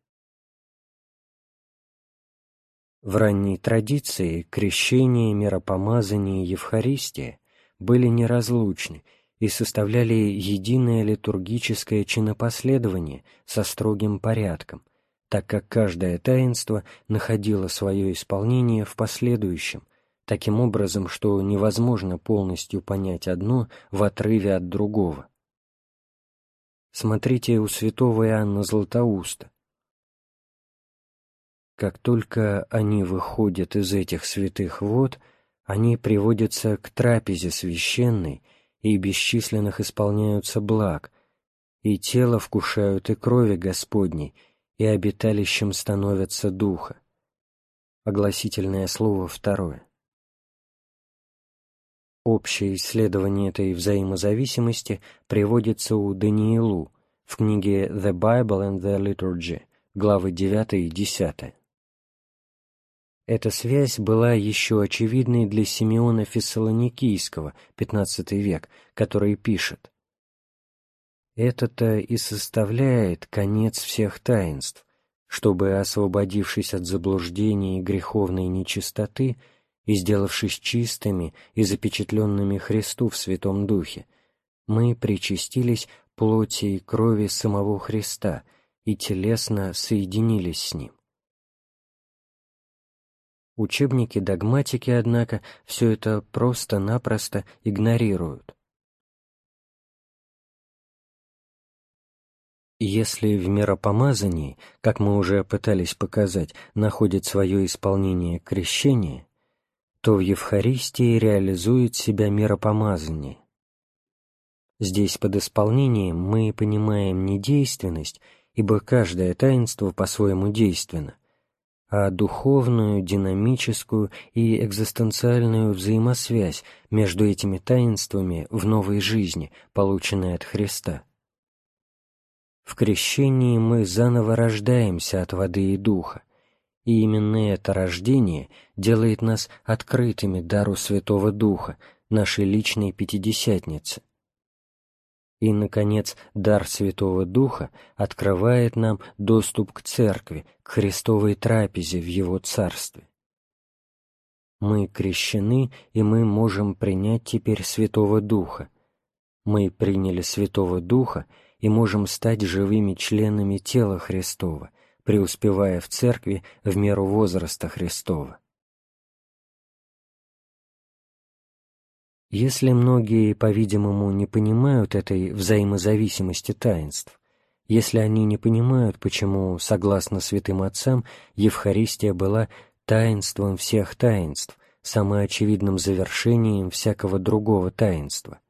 В ранней традиции крещение, миропомазание и Евхаристия были неразлучны и составляли единое литургическое чинопоследование со строгим порядком, так как каждое таинство находило свое исполнение в последующем, таким образом, что невозможно полностью понять одно в отрыве от другого. Смотрите у святого Иоанна Златоуста. Как только они выходят из этих святых вод, они приводятся к трапезе священной и бесчисленных исполняются благ, и тело вкушают и крови Господней, и обиталищем становятся духа. Огласительное слово второе. Общее исследование этой взаимозависимости приводится у Даниилу в книге «The Bible and the Liturgy», главы 9 и 10. Эта связь была еще очевидной для Симеона Фессалоникийского, XV век, который пишет «Это-то и составляет конец всех таинств, чтобы, освободившись от заблуждений и греховной нечистоты и сделавшись чистыми и запечатленными Христу в Святом Духе, мы причастились плоти и крови самого Христа и телесно соединились с Ним. Учебники догматики, однако, все это просто-напросто игнорируют. Если в миропомазании, как мы уже пытались показать, находит свое исполнение крещение, то в Евхаристии реализует себя миропомазание. Здесь под исполнением мы понимаем не действенность, ибо каждое таинство по-своему действенно, а духовную, динамическую и экзистенциальную взаимосвязь между этими таинствами в новой жизни, полученной от Христа. В крещении мы заново рождаемся от воды и духа, и именно это рождение делает нас открытыми дару Святого Духа, нашей личной Пятидесятницы – и, наконец, дар Святого Духа открывает нам доступ к Церкви, к Христовой трапезе в Его Царстве. Мы крещены, и мы можем принять теперь Святого Духа. Мы приняли Святого Духа и можем стать живыми членами тела Христова, преуспевая в Церкви в меру возраста Христова. Если многие, по-видимому, не понимают этой взаимозависимости таинств, если они не понимают, почему, согласно святым отцам, Евхаристия была таинством всех таинств, самоочевидным завершением всякого другого таинства,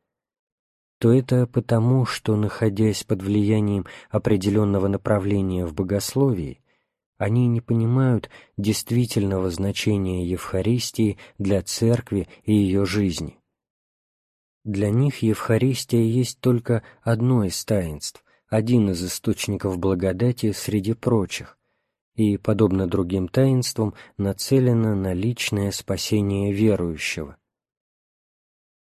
то это потому, что, находясь под влиянием определенного направления в богословии, они не понимают действительного значения Евхаристии для Церкви и ее жизни. Для них Евхаристия есть только одно из таинств, один из источников благодати среди прочих, и, подобно другим таинствам, нацелена на личное спасение верующего.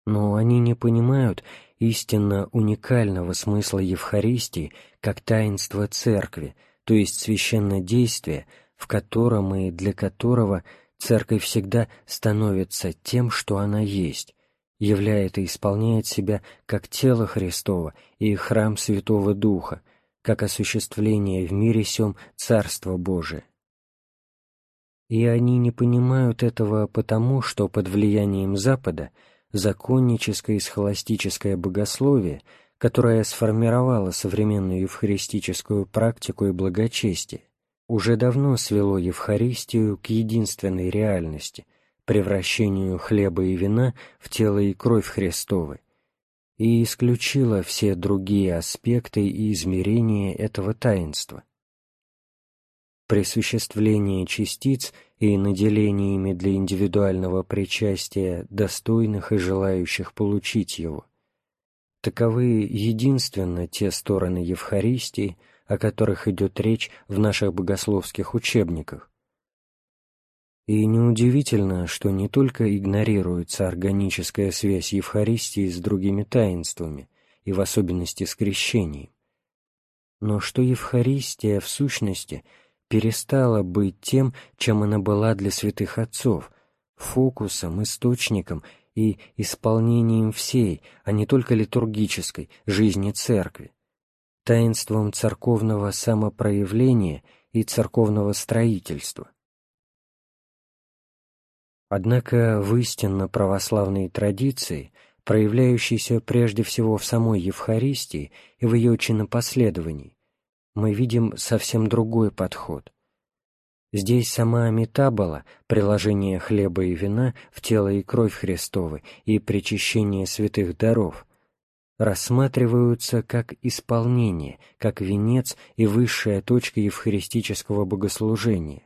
Но они не понимают истинно уникального смысла Евхаристии как таинства Церкви, то есть священное действие, в котором и для которого Церковь всегда становится тем, что она есть, являет и исполняет себя как тело Христово и храм Святого Духа, как осуществление в мире сем Царства Божия. И они не понимают этого потому, что под влиянием Запада законническое и схоластическое богословие, которое сформировало современную евхаристическую практику и благочестие, уже давно свело Евхаристию к единственной реальности, превращению хлеба и вина в тело и кровь Христовы, и исключила все другие аспекты и измерения этого таинства. Присуществление частиц и наделение ими для индивидуального причастия достойных и желающих получить его. Таковы единственно те стороны Евхаристии, о которых идет речь в наших богословских учебниках, и неудивительно, что не только игнорируется органическая связь Евхаристии с другими таинствами, и в особенности с крещением, но что Евхаристия в сущности перестала быть тем, чем она была для святых отцов, фокусом, источником и исполнением всей, а не только литургической, жизни Церкви, таинством церковного самопроявления и церковного строительства. Однако в истинно православной традиции, проявляющейся прежде всего в самой Евхаристии и в ее чинопоследовании, мы видим совсем другой подход. Здесь сама метабола, приложение хлеба и вина в тело и кровь Христовы и причащение святых даров, рассматриваются как исполнение, как венец и высшая точка евхаристического богослужения,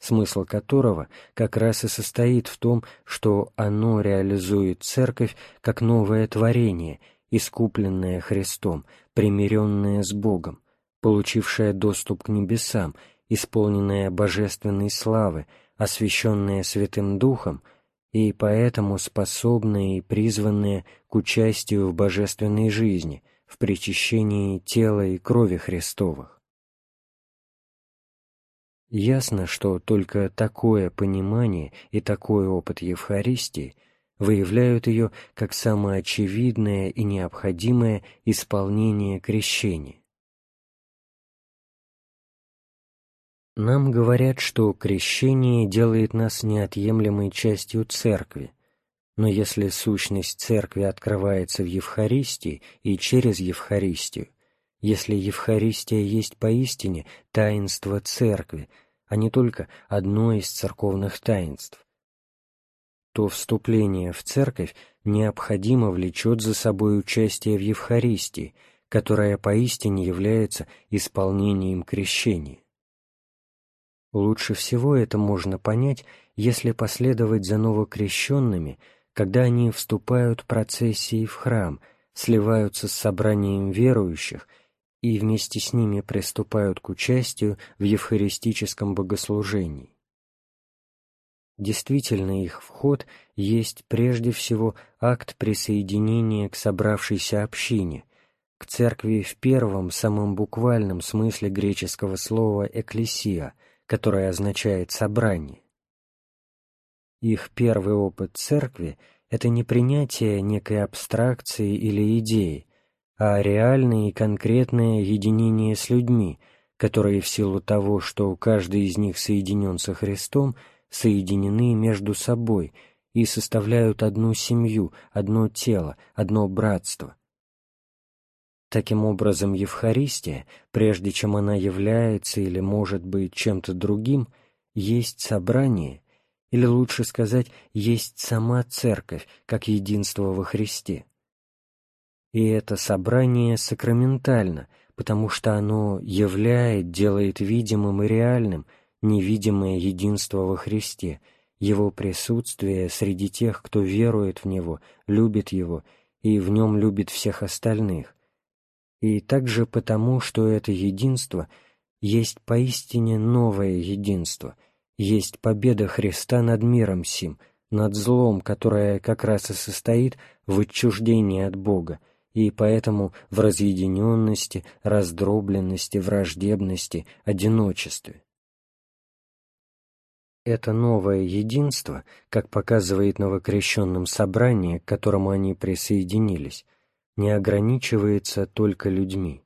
смысл которого как раз и состоит в том, что оно реализует Церковь как новое творение, искупленное Христом, примиренное с Богом, получившее доступ к небесам, исполненное божественной славы, освященное Святым Духом и поэтому способное и призванное к участию в божественной жизни, в причащении тела и крови Христовых. Ясно, что только такое понимание и такой опыт Евхаристии выявляют ее как самое очевидное и необходимое исполнение крещения. Нам говорят, что крещение делает нас неотъемлемой частью Церкви, но если сущность Церкви открывается в Евхаристии и через Евхаристию, если Евхаристия есть поистине таинство Церкви, а не только одно из церковных таинств, то вступление в Церковь необходимо влечет за собой участие в Евхаристии, которая поистине является исполнением крещения. Лучше всего это можно понять, если последовать за новокрещенными, когда они вступают процессией в храм, сливаются с собранием верующих и вместе с ними приступают к участию в евхаристическом богослужении. Действительно, их вход есть прежде всего акт присоединения к собравшейся общине, к церкви в первом, самом буквальном смысле греческого слова «экклесия», которое означает «собрание». Их первый опыт церкви — это не принятие некой абстракции или идеи, а реальное и конкретное единение с людьми, которые в силу того, что каждый из них соединен со Христом, соединены между собой и составляют одну семью, одно тело, одно братство. Таким образом, Евхаристия, прежде чем она является или может быть чем-то другим, есть собрание, или лучше сказать, есть сама Церковь, как единство во Христе. И это собрание сакраментально, потому что оно являет, делает видимым и реальным невидимое единство во Христе, Его присутствие среди тех, кто верует в Него, любит Его и в Нем любит всех остальных. И также потому, что это единство есть поистине новое единство, есть победа Христа над миром сим, над злом, которое как раз и состоит в отчуждении от Бога, и поэтому в разъединенности, раздробленности, враждебности, одиночестве. Это новое единство, как показывает новокрещенным собрание, к которому они присоединились, не ограничивается только людьми.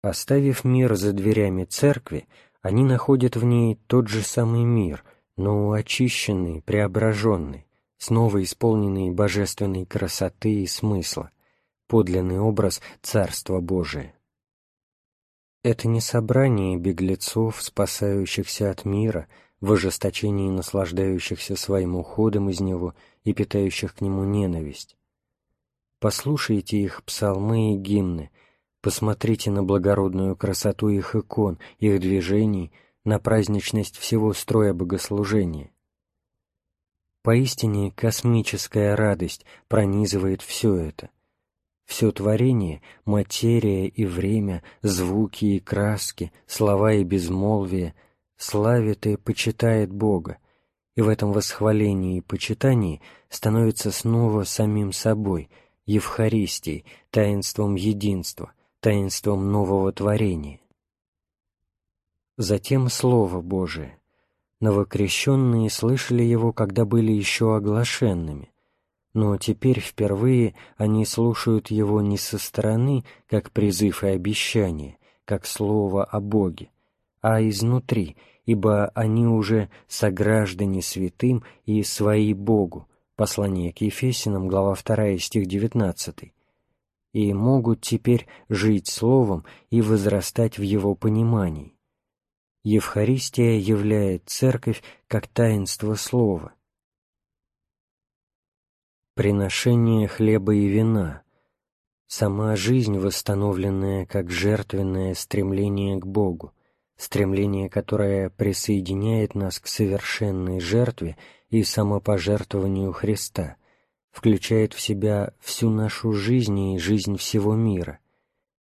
Оставив мир за дверями церкви, они находят в ней тот же самый мир, но очищенный, преображенный, снова исполненный божественной красоты и смысла, подлинный образ Царства Божия. Это не собрание беглецов, спасающихся от мира, в ожесточении наслаждающихся своим уходом из него и питающих к нему ненависть. Послушайте их псалмы и гимны, посмотрите на благородную красоту их икон, их движений, на праздничность всего строя богослужения. Поистине космическая радость пронизывает все это — все творение, материя и время, звуки и краски, слова и безмолвие славит и почитает Бога, и в этом восхвалении и почитании становится снова самим собой, Евхаристией, таинством единства, таинством нового творения. Затем Слово Божие. Новокрещенные слышали его, когда были еще оглашенными, но теперь впервые они слушают его не со стороны, как призыв и обещание, как слово о Боге, а изнутри, ибо они уже сограждане святым и свои Богу, послание к Ефесиным, глава 2, стих 19, и могут теперь жить словом и возрастать в его понимании. Евхаристия являет Церковь как таинство Слова – приношение хлеба и вина, сама жизнь, восстановленная как жертвенное стремление к Богу, стремление, которое присоединяет нас к совершенной жертве и самопожертвованию Христа, включает в себя всю нашу жизнь и жизнь всего мира.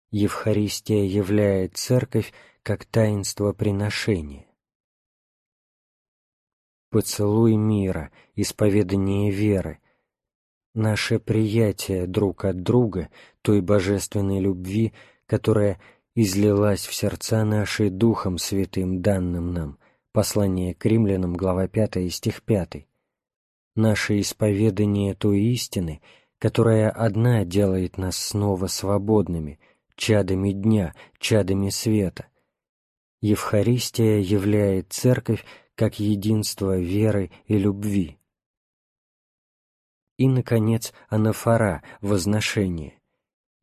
Евхаристия являет Церковь как таинство приношения. Поцелуй мира, исповедание веры — наше приятие друг от друга той божественной любви, которая излилась в сердца наши Духом Святым, данным нам, послание к римлянам, глава 5, стих 5, наше исповедание той истины, которая одна делает нас снова свободными, чадами дня, чадами света. Евхаристия являет Церковь как единство веры и любви и, наконец, анафора, возношение,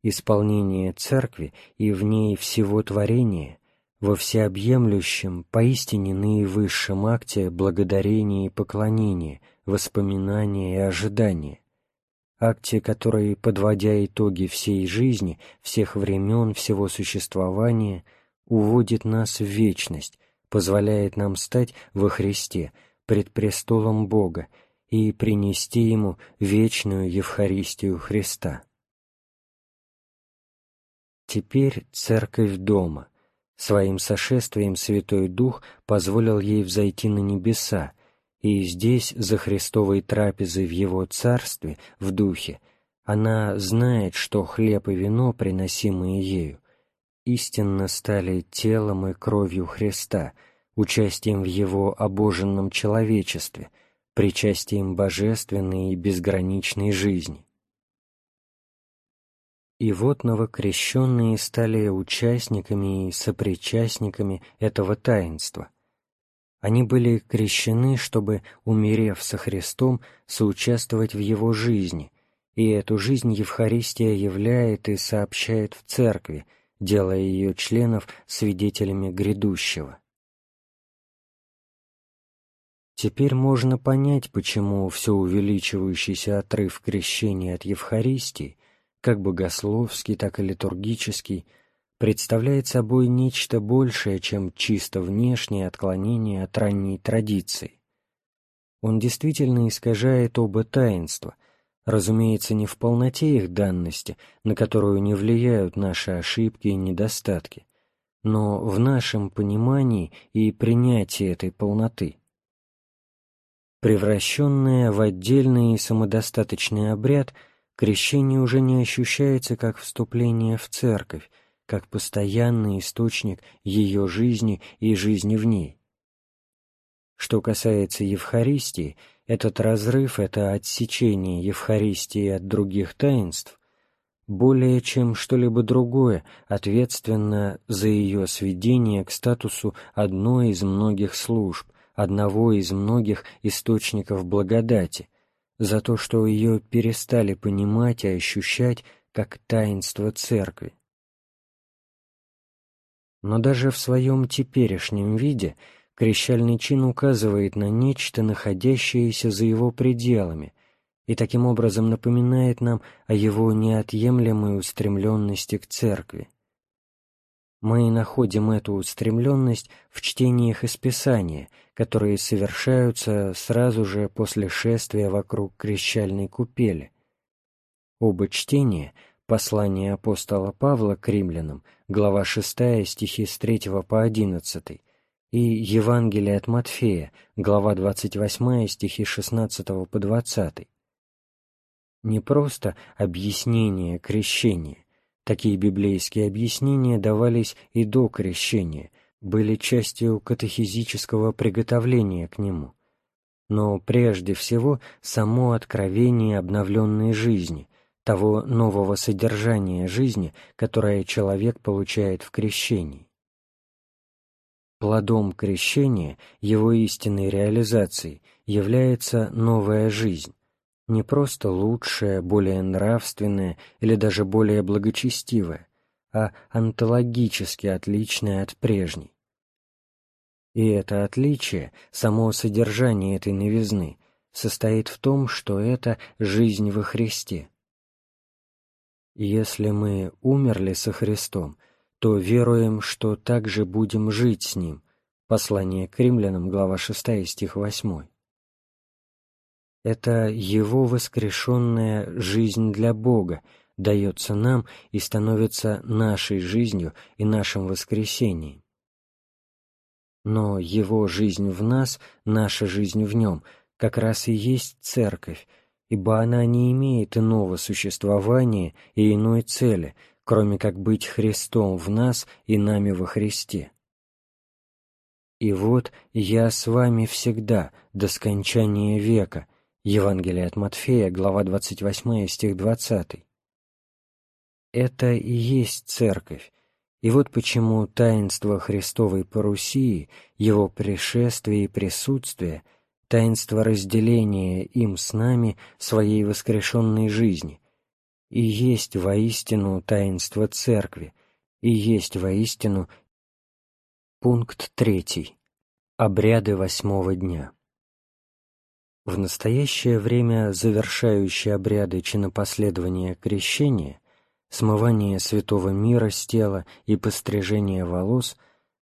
исполнение церкви и в ней всего творения во всеобъемлющем, поистине наивысшем акте благодарения и поклонения, воспоминания и ожидания, акте, который, подводя итоги всей жизни, всех времен, всего существования, уводит нас в вечность, позволяет нам стать во Христе, пред престолом Бога, и принести ему вечную Евхаристию Христа. Теперь Церковь дома. Своим сошествием Святой Дух позволил ей взойти на небеса, и здесь, за Христовой трапезой в Его Царстве, в Духе, она знает, что хлеб и вино, приносимые ею, истинно стали телом и кровью Христа, участием в Его обоженном человечестве — причастием божественной и безграничной жизни. И вот новокрещенные стали участниками и сопричастниками этого таинства. Они были крещены, чтобы, умерев со Христом, соучаствовать в Его жизни, и эту жизнь Евхаристия являет и сообщает в Церкви, делая ее членов свидетелями грядущего. Теперь можно понять, почему все увеличивающийся отрыв крещения от Евхаристии, как богословский, так и литургический, представляет собой нечто большее, чем чисто внешнее отклонение от ранней традиции. Он действительно искажает оба таинства, разумеется, не в полноте их данности, на которую не влияют наши ошибки и недостатки, но в нашем понимании и принятии этой полноты. Превращенное в отдельный самодостаточный обряд, крещение уже не ощущается как вступление в церковь, как постоянный источник ее жизни и жизни в ней. Что касается Евхаристии, этот разрыв, это отсечение Евхаристии от других таинств, более чем что-либо другое, ответственно за ее сведение к статусу одной из многих служб, одного из многих источников благодати, за то, что ее перестали понимать и ощущать как таинство Церкви. Но даже в своем теперешнем виде крещальный чин указывает на нечто, находящееся за его пределами, и таким образом напоминает нам о его неотъемлемой устремленности к Церкви. Мы находим эту устремленность в чтениях из Писания, которые совершаются сразу же после шествия вокруг крещальной купели. Оба чтения — Послание апостола Павла к римлянам, глава 6, стихи с 3 по 11, и Евангелие от Матфея, глава 28, стихи 16 по 20. Не просто объяснение крещения. Такие библейские объяснения давались и до крещения, были частью катехизического приготовления к нему. Но прежде всего само откровение обновленной жизни, того нового содержания жизни, которое человек получает в крещении. Плодом крещения, его истинной реализацией, является новая жизнь, не просто лучшая, более нравственная или даже более благочестивая, а онтологически отличная от прежней. И это отличие, само содержание этой новизны, состоит в том, что это жизнь во Христе. Если мы умерли со Христом, то веруем, что также будем жить с Ним. Послание к римлянам, глава 6, стих 8. Это Его воскрешенная жизнь для Бога дается нам и становится нашей жизнью и нашим воскресением. Но Его жизнь в нас, наша жизнь в Нем, как раз и есть Церковь, ибо она не имеет иного существования и иной цели, кроме как быть Христом в нас и нами во Христе. «И вот я с вами всегда, до скончания века» Евангелие от Матфея, глава 28, стих 20. Это и есть Церковь, и вот почему таинство Христовой парусии, Его пришествие и присутствие – таинство разделения им с нами своей воскрешенной жизни, и есть воистину таинство Церкви, и есть воистину пункт третий. Обряды восьмого дня. В настоящее время завершающие обряды чинопоследования крещения, смывание святого мира с тела и пострижение волос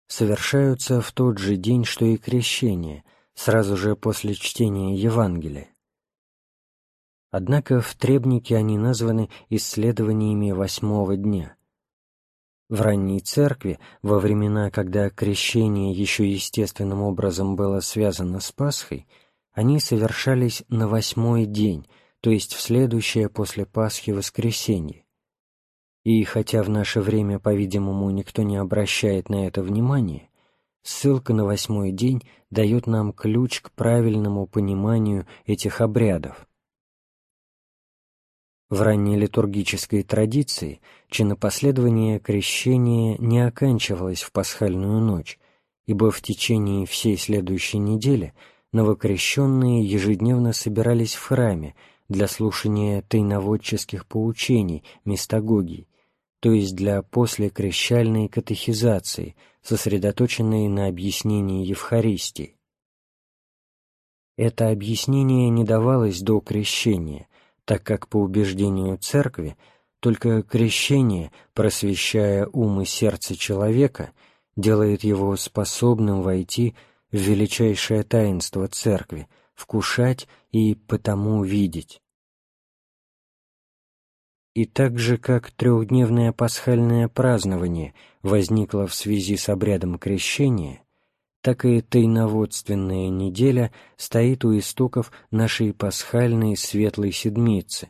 совершаются в тот же день, что и крещение, сразу же после чтения Евангелия. Однако в требнике они названы исследованиями восьмого дня. В ранней церкви, во времена, когда крещение еще естественным образом было связано с Пасхой, они совершались на восьмой день, то есть в следующее после Пасхи воскресенье. И хотя в наше время, по-видимому, никто не обращает на это внимания, ссылка на восьмой день дает нам ключ к правильному пониманию этих обрядов. В ранней литургической традиции чинопоследование крещения не оканчивалось в пасхальную ночь, ибо в течение всей следующей недели новокрещенные ежедневно собирались в храме для слушания тайноводческих поучений, мистагогий, то есть для послекрещальной катехизации, сосредоточенной на объяснении Евхаристии. Это объяснение не давалось до крещения, так как по убеждению Церкви только крещение, просвещая ум и сердце человека, делает его способным войти в величайшее таинство Церкви, вкушать и потому видеть. И так же, как трехдневное пасхальное празднование возникло в связи с обрядом крещения, так и тайноводственная неделя стоит у истоков нашей пасхальной светлой седмицы.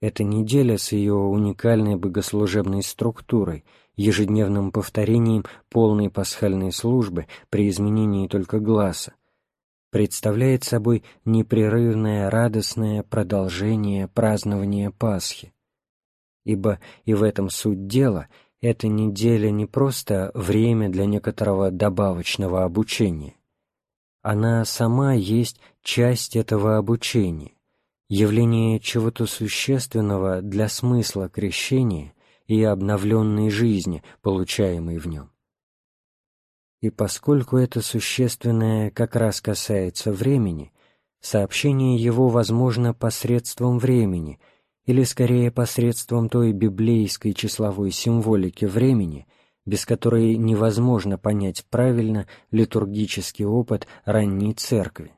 Эта неделя с ее уникальной богослужебной структурой, ежедневным повторением полной пасхальной службы при изменении только глаза, представляет собой непрерывное радостное продолжение празднования Пасхи. Ибо и в этом суть дела – эта неделя не просто время для некоторого добавочного обучения. Она сама есть часть этого обучения, явление чего-то существенного для смысла крещения и обновленной жизни, получаемой в нем. И поскольку это существенное как раз касается времени, сообщение его возможно посредством времени – или скорее посредством той библейской числовой символики времени, без которой невозможно понять правильно литургический опыт ранней церкви.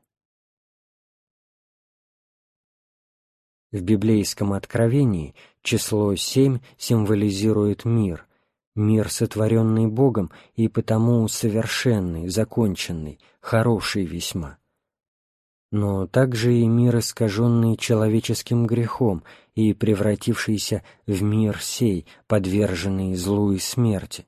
В библейском откровении число семь символизирует мир, мир, сотворенный Богом и потому совершенный, законченный, хороший весьма но также и мир, искаженный человеческим грехом и превратившийся в мир сей, подверженный злу и смерти.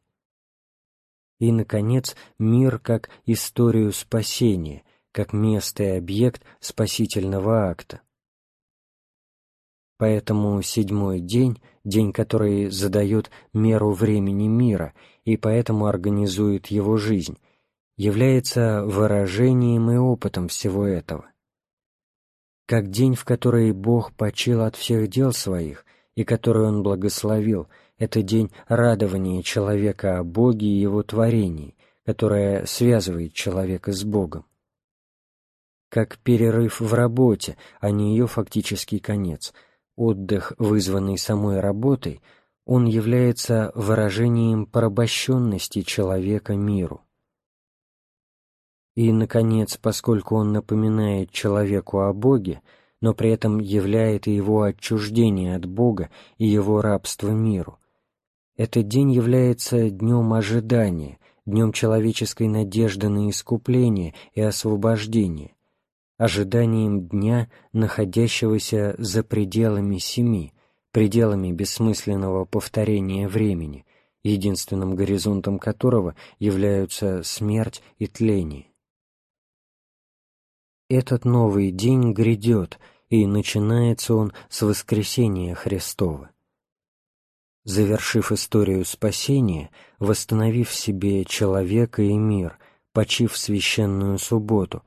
И, наконец, мир как историю спасения, как место и объект спасительного акта. Поэтому седьмой день, день, который задает меру времени мира и поэтому организует его жизнь, является выражением и опытом всего этого как день, в который Бог почил от всех дел своих и который Он благословил, это день радования человека о Боге и Его творении, которое связывает человека с Богом. Как перерыв в работе, а не ее фактический конец, отдых, вызванный самой работой, он является выражением порабощенности человека миру. И, наконец, поскольку он напоминает человеку о Боге, но при этом являет его отчуждение от Бога и его рабство миру, этот день является днем ожидания, днем человеческой надежды на искупление и освобождение, ожиданием дня, находящегося за пределами семи, пределами бессмысленного повторения времени, единственным горизонтом которого являются смерть и тление этот новый день грядет, и начинается он с воскресения Христова. Завершив историю спасения, восстановив себе человека и мир, почив священную субботу,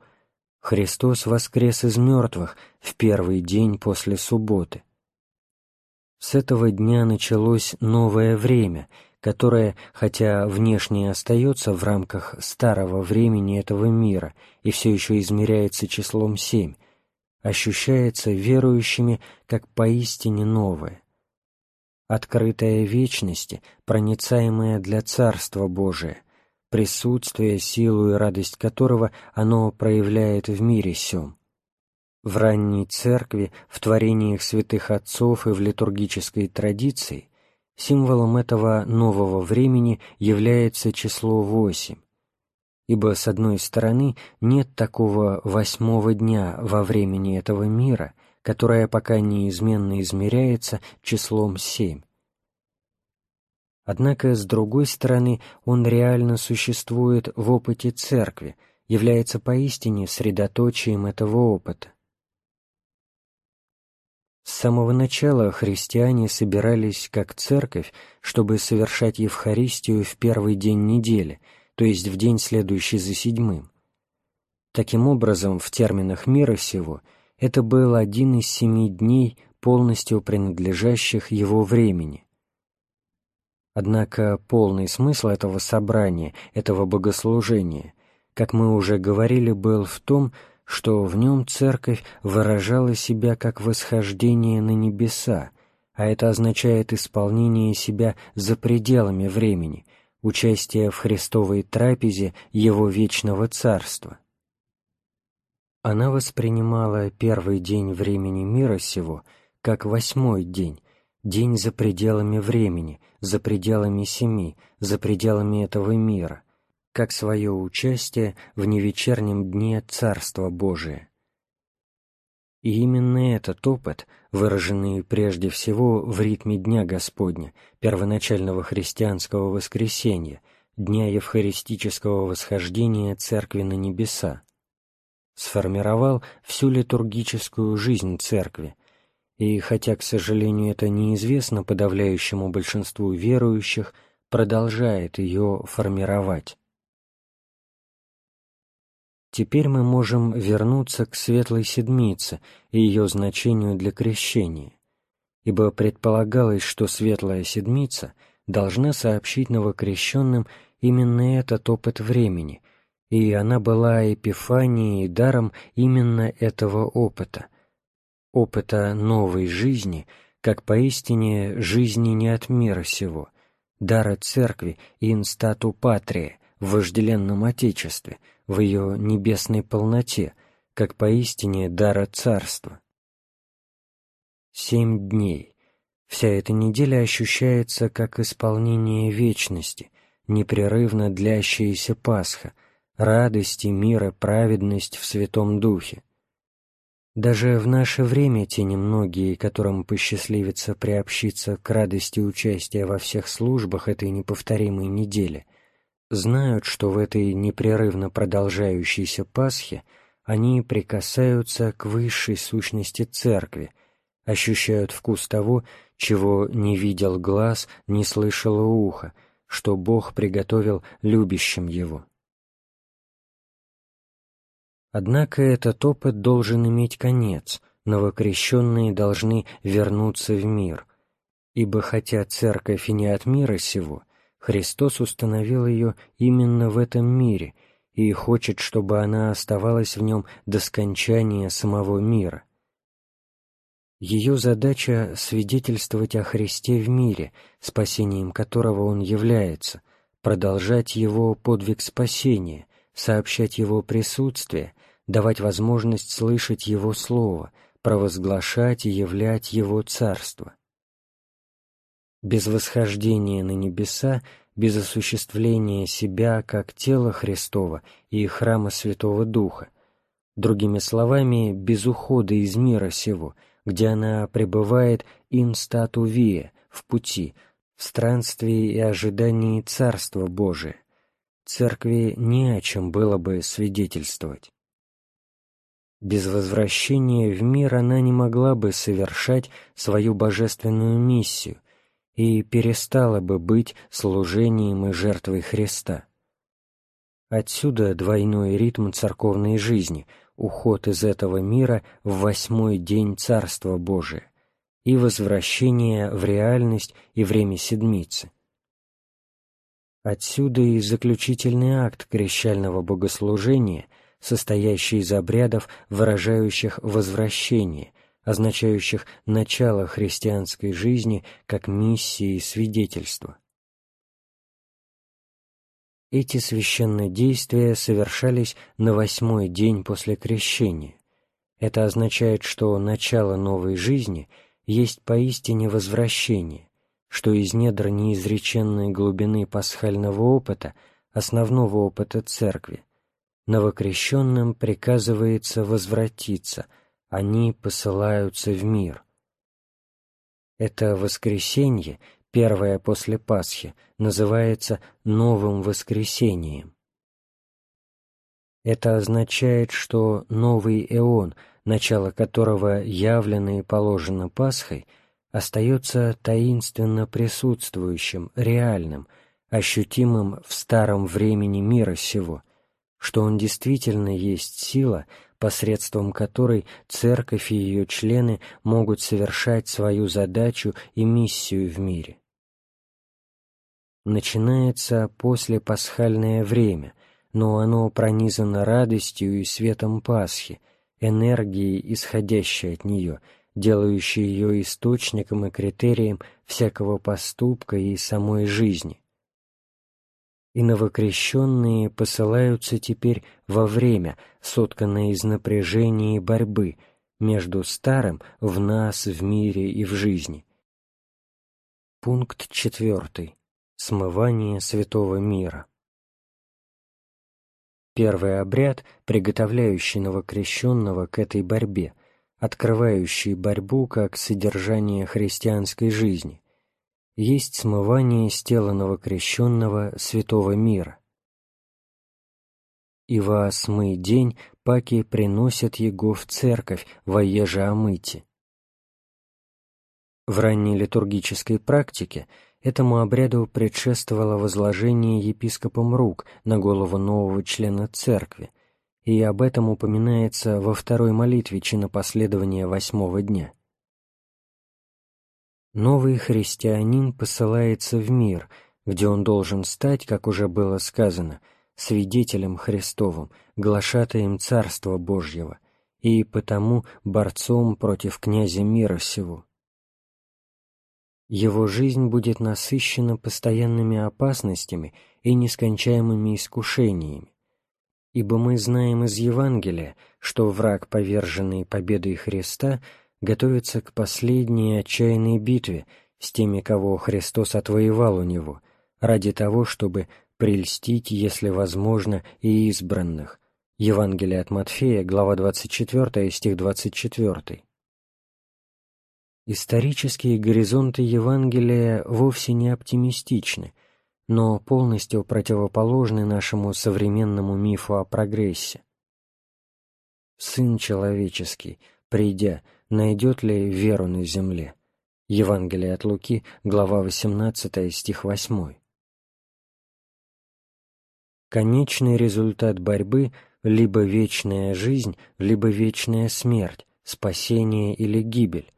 Христос воскрес из мертвых в первый день после субботы. С этого дня началось новое время — которое, хотя внешне остается в рамках старого времени этого мира и все еще измеряется числом семь, ощущается верующими как поистине новое. Открытая вечности, проницаемая для Царства Божия, присутствие, силу и радость которого оно проявляет в мире сём. В ранней церкви, в творениях святых отцов и в литургической традиции Символом этого нового времени является число восемь, ибо, с одной стороны, нет такого восьмого дня во времени этого мира, которое пока неизменно измеряется числом семь. Однако, с другой стороны, он реально существует в опыте Церкви, является поистине средоточием этого опыта. С самого начала христиане собирались как церковь, чтобы совершать Евхаристию в первый день недели, то есть в день, следующий за седьмым. Таким образом, в терминах мира сего, это был один из семи дней, полностью принадлежащих его времени. Однако полный смысл этого собрания, этого богослужения, как мы уже говорили, был в том, что в нем церковь выражала себя как восхождение на небеса, а это означает исполнение себя за пределами времени, участие в Христовой трапезе Его вечного Царства. Она воспринимала первый день времени мира сего как восьмой день, день за пределами времени, за пределами семи, за пределами этого мира, как свое участие в невечернем дне Царства Божия. И именно этот опыт, выраженный прежде всего в ритме Дня Господня, первоначального христианского воскресения, Дня Евхаристического восхождения Церкви на небеса, сформировал всю литургическую жизнь Церкви, и хотя, к сожалению, это неизвестно подавляющему большинству верующих, продолжает ее формировать. Теперь мы можем вернуться к Светлой Седмице и ее значению для крещения, ибо предполагалось, что Светлая Седмица должна сообщить новокрещенным именно этот опыт времени, и она была эпифанией и даром именно этого опыта, опыта новой жизни, как поистине жизни не от мира сего, дара Церкви и инстату патрия в вожделенном Отечестве — в ее небесной полноте, как поистине дара царства. Семь дней. Вся эта неделя ощущается как исполнение вечности, непрерывно длящаяся Пасха, радость и мир и праведность в Святом Духе. Даже в наше время те немногие, которым посчастливится приобщиться к радости участия во всех службах этой неповторимой недели – знают, что в этой непрерывно продолжающейся Пасхе они прикасаются к высшей сущности Церкви, ощущают вкус того, чего не видел глаз, не слышало ухо, что Бог приготовил любящим Его. Однако этот опыт должен иметь конец, новокрещенные должны вернуться в мир, ибо хотя Церковь и не от мира сего, Христос установил ее именно в этом мире и хочет, чтобы она оставалась в нем до скончания самого мира. Ее задача — свидетельствовать о Христе в мире, спасением которого Он является, продолжать Его подвиг спасения, сообщать Его присутствие, давать возможность слышать Его Слово, провозглашать и являть Его Царство без восхождения на небеса, без осуществления себя как тела Христова и храма Святого Духа, другими словами, без ухода из мира сего, где она пребывает in statu vie, в пути, в странстве и ожидании Царства Божия. Церкви не о чем было бы свидетельствовать. Без возвращения в мир она не могла бы совершать свою божественную миссию, и перестала бы быть служением и жертвой Христа. Отсюда двойной ритм церковной жизни, уход из этого мира в восьмой день Царства Божия и возвращение в реальность и время Седмицы. Отсюда и заключительный акт крещального богослужения, состоящий из обрядов, выражающих возвращение, означающих начало христианской жизни как миссии и свидетельства. Эти священные действия совершались на восьмой день после крещения. Это означает, что начало новой жизни есть поистине возвращение, что из недр неизреченной глубины пасхального опыта, основного опыта Церкви, новокрещенным приказывается возвратиться – они посылаются в мир. Это воскресенье, первое после Пасхи, называется новым воскресением. Это означает, что новый эон, начало которого явлено и положено Пасхой, остается таинственно присутствующим, реальным, ощутимым в старом времени мира сего, что он действительно есть сила, посредством которой Церковь и ее члены могут совершать свою задачу и миссию в мире. Начинается после пасхальное время, но оно пронизано радостью и светом Пасхи, энергией, исходящей от нее, делающей ее источником и критерием всякого поступка и самой жизни и новокрещенные посылаются теперь во время, сотканное из напряжения и борьбы между старым в нас, в мире и в жизни. Пункт четвертый. Смывание святого мира. Первый обряд, приготовляющий новокрещенного к этой борьбе, открывающий борьбу как содержание христианской жизни, есть смывание с тела новокрещенного святого мира. «И во осмый день паки приносят его в церковь во еже омыти». В ранней литургической практике этому обряду предшествовало возложение епископом рук на голову нового члена церкви, и об этом упоминается во второй молитве чинопоследования восьмого дня. Новый христианин посылается в мир, где он должен стать, как уже было сказано, свидетелем Христовым, глашатаем Царства Божьего, и потому борцом против князя мира сего. Его жизнь будет насыщена постоянными опасностями и нескончаемыми искушениями, ибо мы знаем из Евангелия, что враг, поверженный победой Христа, готовится к последней отчаянной битве с теми, кого Христос отвоевал у него, ради того, чтобы прельстить, если возможно, и избранных. Евангелие от Матфея, глава 24, стих 24. Исторические горизонты Евангелия вовсе не оптимистичны, но полностью противоположны нашему современному мифу о прогрессе. Сын человеческий, придя, найдет ли веру на земле? Евангелие от Луки, глава 18, стих 8. Конечный результат борьбы – либо вечная жизнь, либо вечная смерть, спасение или гибель.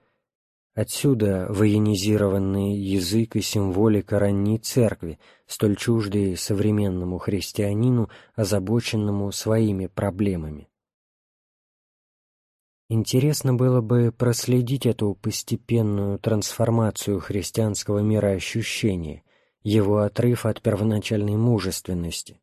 Отсюда военизированный язык и символика ранней церкви, столь чуждые современному христианину, озабоченному своими проблемами. Интересно было бы проследить эту постепенную трансформацию христианского мироощущения, его отрыв от первоначальной мужественности.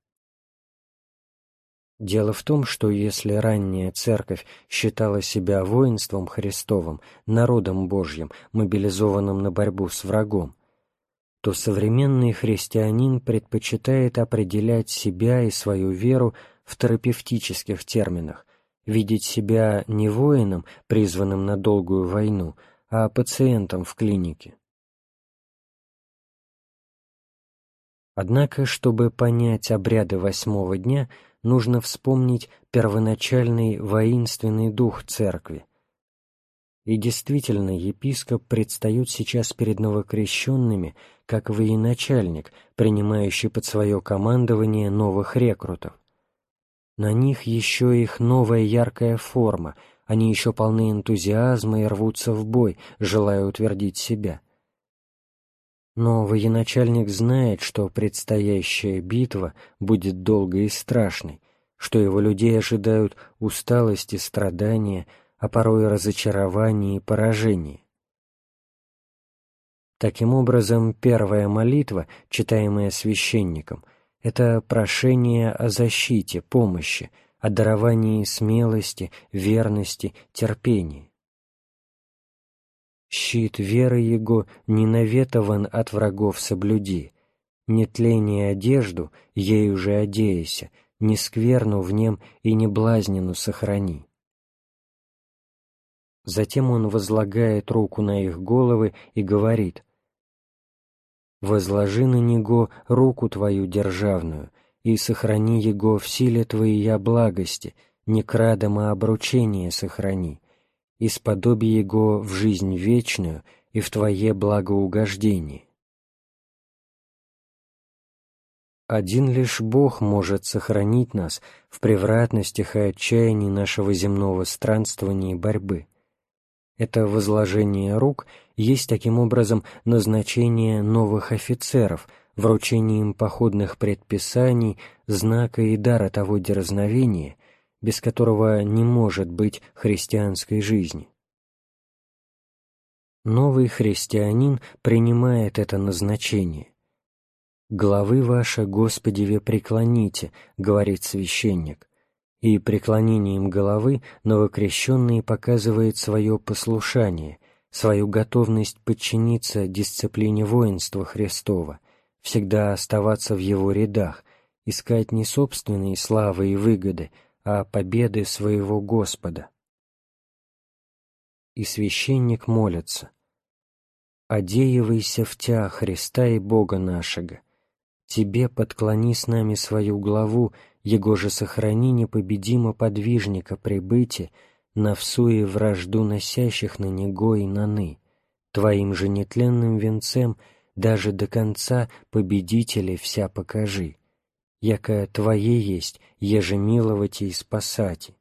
Дело в том, что если ранняя церковь считала себя воинством Христовым, народом Божьим, мобилизованным на борьбу с врагом, то современный христианин предпочитает определять себя и свою веру в терапевтических терминах, видеть себя не воином, призванным на долгую войну, а пациентом в клинике. Однако, чтобы понять обряды восьмого дня, нужно вспомнить первоначальный воинственный дух церкви. И действительно, епископ предстает сейчас перед новокрещенными как военачальник, принимающий под свое командование новых рекрутов. На них еще их новая яркая форма, они еще полны энтузиазма и рвутся в бой, желая утвердить себя. Но военачальник знает, что предстоящая битва будет долгой и страшной, что его людей ожидают усталости, страдания, а порой разочарование и поражение. Таким образом, первая молитва, читаемая священником — это прошение о защите, помощи, о даровании смелости, верности, терпения. Щит веры его не наветован от врагов соблюди, не тление одежду, ей уже одеяся, не скверну в нем и не блазнину сохрани. Затем он возлагает руку на их головы и говорит возложи на него руку твою державную, и сохрани его в силе твоей благости, не крадом, а обручение сохрани, и сподоби его в жизнь вечную и в твое благоугождение. Один лишь Бог может сохранить нас в превратностях и отчаянии нашего земного странствования и борьбы. Это возложение рук — есть таким образом назначение новых офицеров, вручение им походных предписаний, знака и дара того дерзновения, без которого не может быть христианской жизни. Новый христианин принимает это назначение. «Главы ваши, Господи, преклоните», — говорит священник, и преклонением головы новокрещенный показывает свое послушание — свою готовность подчиниться дисциплине воинства Христова, всегда оставаться в его рядах искать не собственные славы и выгоды, а победы своего Господа. И священник молится «Одеивайся в Тя, Христа и Бога нашего, Тебе подклони с нами свою главу, Его же сохрани непобедимо подвижника прибыти, на всуе вражду носящих на него и на ны, Твоим же нетленным венцем даже до конца победителей вся покажи, яко Твое есть, еже миловать и спасати.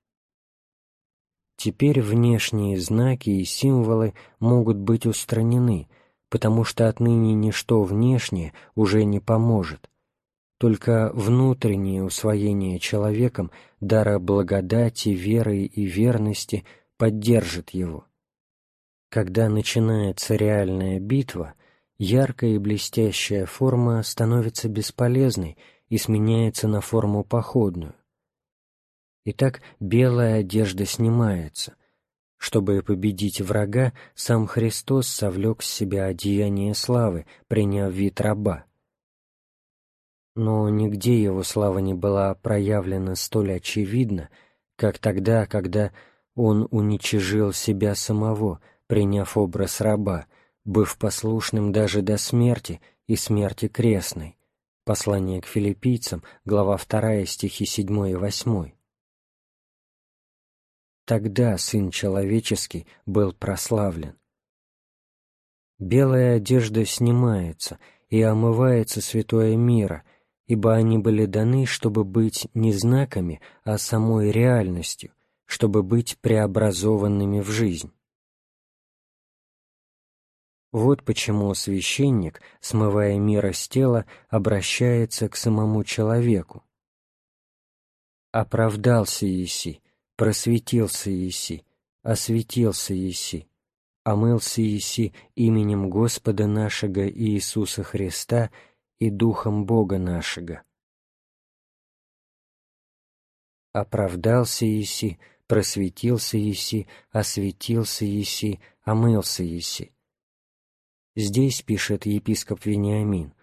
Теперь внешние знаки и символы могут быть устранены, потому что отныне ничто внешнее уже не поможет. Только внутреннее усвоение человеком дара благодати, веры и верности поддержит его. Когда начинается реальная битва, яркая и блестящая форма становится бесполезной и сменяется на форму походную. Итак, белая одежда снимается. Чтобы победить врага, сам Христос совлек с себя одеяние славы, приняв вид раба. Но нигде его слава не была проявлена столь очевидно, как тогда, когда он уничижил себя самого, приняв образ раба, быв послушным даже до смерти и смерти крестной. Послание к филиппийцам, глава 2, стихи 7 и 8. Тогда Сын Человеческий был прославлен. Белая одежда снимается и омывается святое мира, ибо они были даны, чтобы быть не знаками, а самой реальностью, чтобы быть преобразованными в жизнь. Вот почему священник, смывая мира с тела, обращается к самому человеку. «Оправдался Иси, просветился Иси, осветился Иси, омылся Иси именем Господа нашего Иисуса Христа и Духом Бога нашего. Оправдался Иси, просветился Иси, осветился Иси, омылся Иси. Здесь, пишет епископ Вениамин,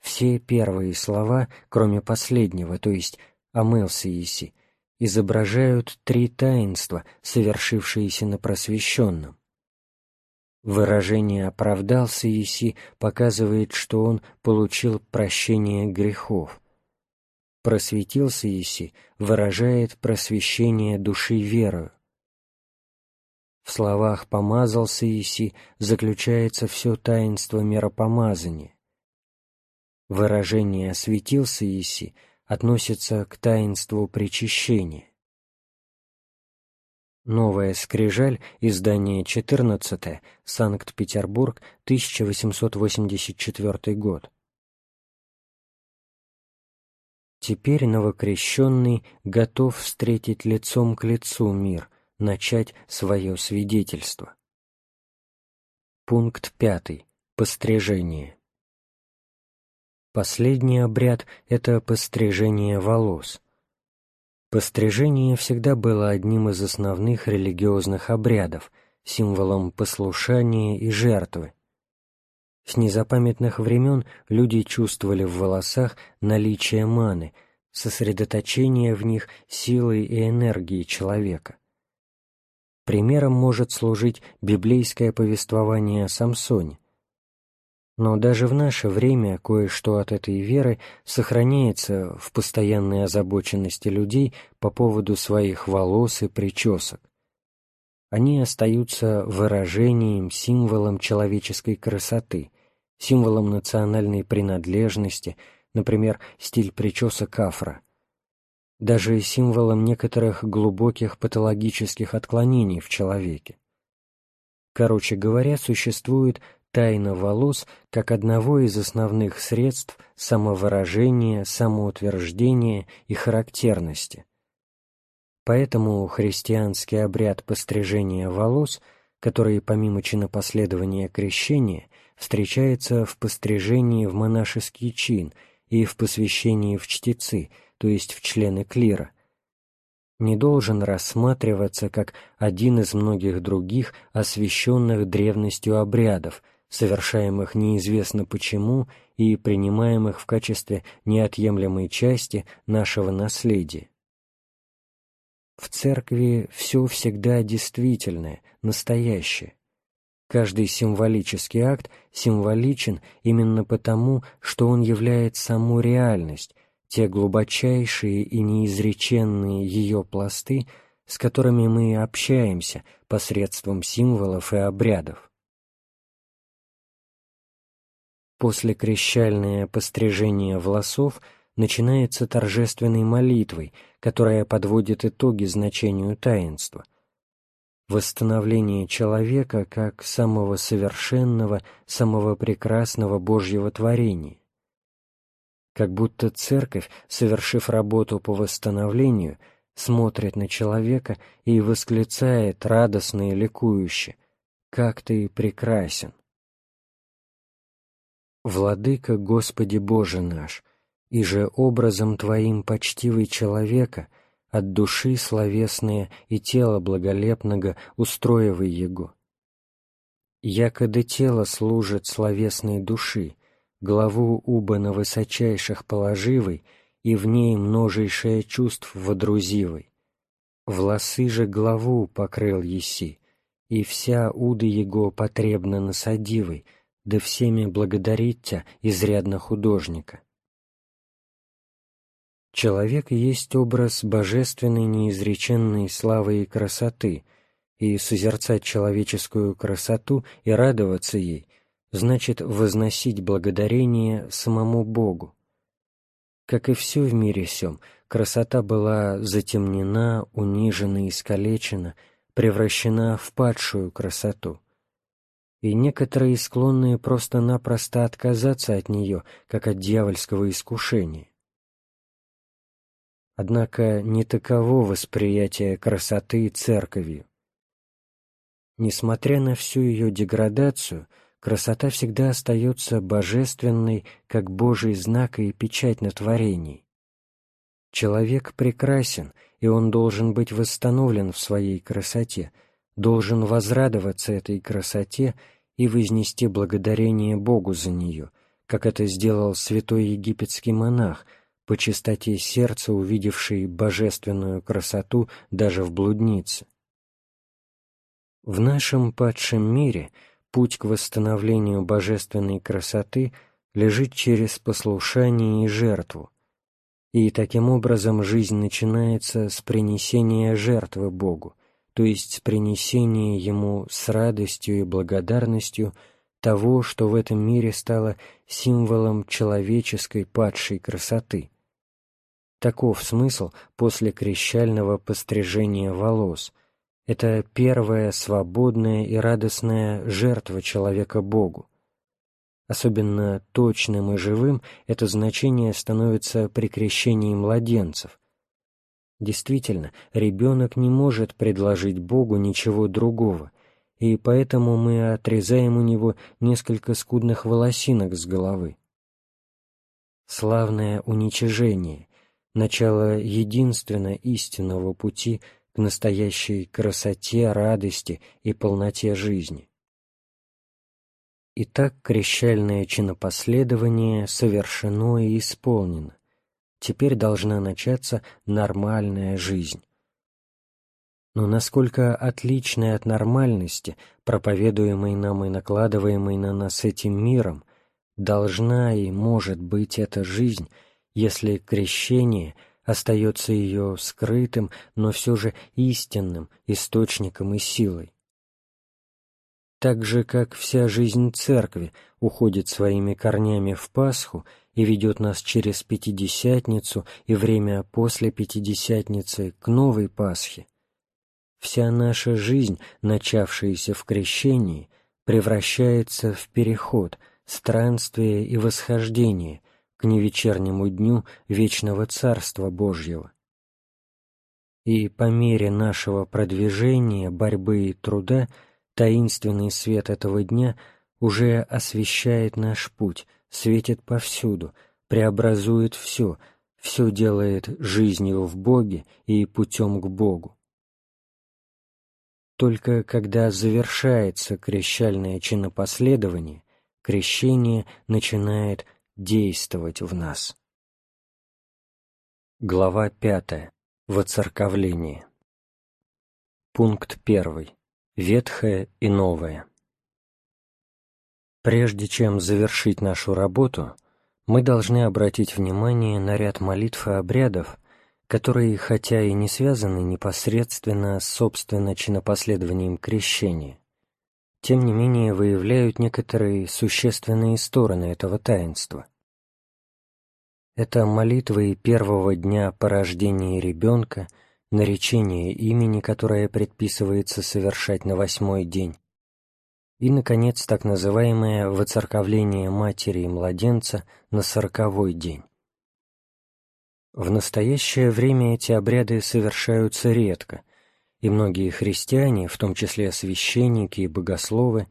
все первые слова, кроме последнего, то есть «омылся Иси», изображают три таинства, совершившиеся на просвещенном. Выражение «оправдался Иси» показывает, что он получил прощение грехов. «Просветился Иси» выражает просвещение души верою. В словах «помазался Иси» заключается все таинство миропомазания. Выражение «осветился Иси» относится к таинству причащения. Новая скрижаль, издание 14, Санкт-Петербург, 1884 год. Теперь новокрещенный готов встретить лицом к лицу мир, начать свое свидетельство. Пункт 5. Пострижение. Последний обряд — это пострижение волос. Пострижение всегда было одним из основных религиозных обрядов, символом послушания и жертвы. С незапамятных времен люди чувствовали в волосах наличие маны, сосредоточение в них силы и энергии человека. Примером может служить библейское повествование о Самсоне. Но даже в наше время кое-что от этой веры сохраняется в постоянной озабоченности людей по поводу своих волос и причесок. Они остаются выражением, символом человеческой красоты, символом национальной принадлежности, например, стиль причесок афро, даже символом некоторых глубоких патологических отклонений в человеке. Короче говоря, существует тайна волос как одного из основных средств самовыражения, самоутверждения и характерности. Поэтому христианский обряд пострижения волос, который помимо чинопоследования крещения встречается в пострижении в монашеский чин и в посвящении в чтецы, то есть в члены клира – не должен рассматриваться как один из многих других освященных древностью обрядов, совершаемых неизвестно почему и принимаемых в качестве неотъемлемой части нашего наследия. В церкви все всегда действительное, настоящее. Каждый символический акт символичен именно потому, что он являет саму реальность, те глубочайшие и неизреченные ее пласты, с которыми мы общаемся посредством символов и обрядов. После крещальное пострижение волосов начинается торжественной молитвой, которая подводит итоги значению таинства. Восстановление человека как самого совершенного, самого прекрасного Божьего творения. Как будто церковь, совершив работу по восстановлению, смотрит на человека и восклицает радостно и ликующе «Как ты прекрасен!» Владыка Господи Боже наш, и же образом Твоим почтивый человека, от души словесные и тела благолепного устроивай его. Якоды тело служит словесной души, главу уба на высочайших положивой и в ней множейшее чувств водрузивой. Власы же главу покрыл еси, и вся уда его потребно насадивой, да всеми благодарить Тя, изрядно художника. Человек есть образ божественной неизреченной славы и красоты, и созерцать человеческую красоту и радоваться ей значит возносить благодарение самому Богу. Как и все в мире сём, красота была затемнена, унижена, искалечена, превращена в падшую красоту — и некоторые склонны просто-напросто отказаться от нее, как от дьявольского искушения. Однако не таково восприятие красоты церковью. Несмотря на всю ее деградацию, красота всегда остается божественной, как Божий знак и печать на творении. Человек прекрасен, и он должен быть восстановлен в своей красоте, должен возрадоваться этой красоте и вознести благодарение Богу за нее, как это сделал святой египетский монах, по чистоте сердца увидевший божественную красоту даже в блуднице. В нашем падшем мире путь к восстановлению божественной красоты лежит через послушание и жертву, и таким образом жизнь начинается с принесения жертвы Богу, то есть принесение Ему с радостью и благодарностью того, что в этом мире стало символом человеческой падшей красоты. Таков смысл после крещального пострижения волос. Это первая свободная и радостная жертва человека Богу. Особенно точным и живым это значение становится при крещении младенцев, Действительно, ребенок не может предложить Богу ничего другого, и поэтому мы отрезаем у него несколько скудных волосинок с головы. Славное уничижение, начало единственно истинного пути к настоящей красоте, радости и полноте жизни. Итак, крещальное чинопоследование совершено и исполнено теперь должна начаться нормальная жизнь. Но насколько отличная от нормальности, проповедуемой нам и накладываемой на нас этим миром, должна и может быть эта жизнь, если крещение остается ее скрытым, но все же истинным источником и силой. Так же, как вся жизнь Церкви уходит своими корнями в Пасху и ведет нас через Пятидесятницу и время после Пятидесятницы к новой Пасхе, вся наша жизнь, начавшаяся в крещении, превращается в переход, странствие и восхождение к невечернему дню вечного Царства Божьего. И по мере нашего продвижения, борьбы и труда таинственный свет этого дня уже освещает наш путь – светит повсюду, преобразует все, все делает жизнью в Боге и путем к Богу. только когда завершается крещальное чинопоследование, крещение начинает действовать в нас. Глава 5. Воцерковление. Пункт 1. Ветхое и новое. Прежде чем завершить нашу работу, мы должны обратить внимание на ряд молитв и обрядов, которые, хотя и не связаны непосредственно с собственно чинопоследованием крещения, тем не менее выявляют некоторые существенные стороны этого таинства. Это молитвы первого дня по рождении ребенка, наречение имени, которое предписывается совершать на восьмой день, и, наконец, так называемое воцерковление матери и младенца на сороковой день. В настоящее время эти обряды совершаются редко, и многие христиане, в том числе священники и богословы,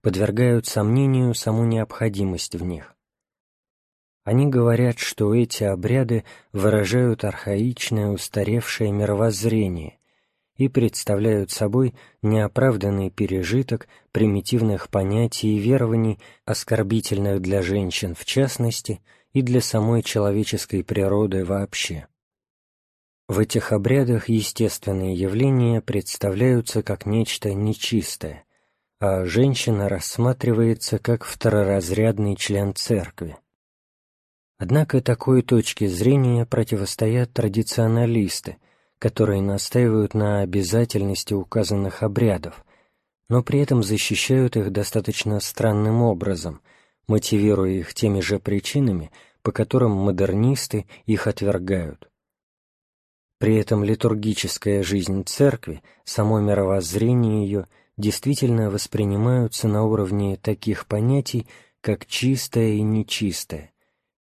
подвергают сомнению саму необходимость в них. Они говорят, что эти обряды выражают архаичное устаревшее мировоззрение, и представляют собой неоправданный пережиток примитивных понятий и верований, оскорбительных для женщин в частности и для самой человеческой природы вообще. В этих обрядах естественные явления представляются как нечто нечистое, а женщина рассматривается как второразрядный член церкви. Однако такой точке зрения противостоят традиционалисты – которые настаивают на обязательности указанных обрядов, но при этом защищают их достаточно странным образом, мотивируя их теми же причинами, по которым модернисты их отвергают. При этом литургическая жизнь церкви, само мировоззрение ее действительно воспринимаются на уровне таких понятий, как чистое и нечистое,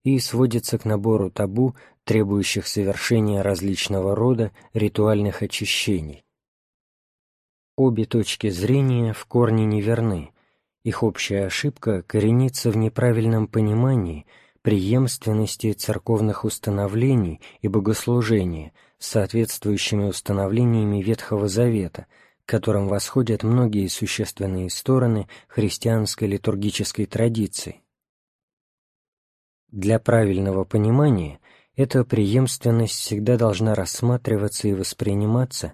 и сводится к набору табу, требующих совершения различного рода ритуальных очищений. Обе точки зрения в корне неверны, их общая ошибка коренится в неправильном понимании преемственности церковных установлений и богослужения с соответствующими установлениями Ветхого Завета, к которым восходят многие существенные стороны христианской литургической традиции. Для правильного понимания эта преемственность всегда должна рассматриваться и восприниматься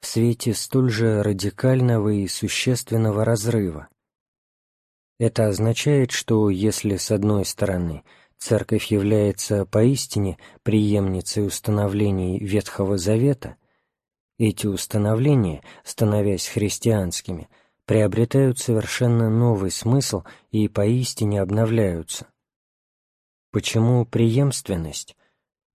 в свете столь же радикального и существенного разрыва. Это означает, что если с одной стороны Церковь является поистине преемницей установлений Ветхого Завета, эти установления, становясь христианскими, приобретают совершенно новый смысл и поистине обновляются. Почему преемственность?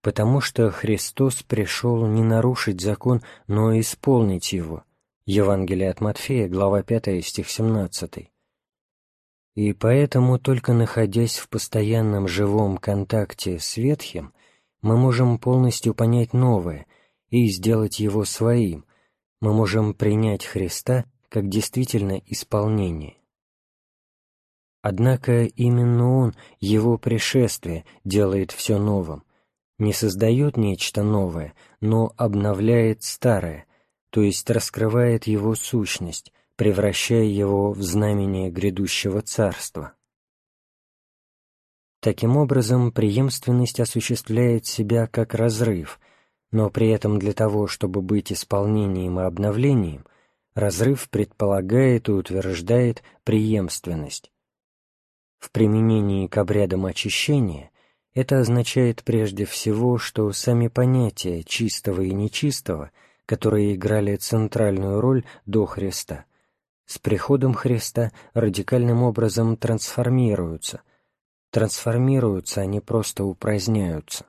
Потому что Христос пришел не нарушить закон, но исполнить его. Евангелие от Матфея, глава 5, стих 17. И поэтому, только находясь в постоянном живом контакте с Ветхим, мы можем полностью понять новое и сделать его своим, мы можем принять Христа как действительно исполнение. Однако именно Он, Его пришествие, делает все новым, не создает нечто новое, но обновляет старое, то есть раскрывает его сущность, превращая его в знамение грядущего царства. Таким образом, преемственность осуществляет себя как разрыв, но при этом для того, чтобы быть исполнением и обновлением, разрыв предполагает и утверждает преемственность, в применении к обрядам очищения это означает прежде всего, что сами понятия чистого и нечистого, которые играли центральную роль до Христа, с приходом Христа радикальным образом трансформируются. Трансформируются, они просто упраздняются.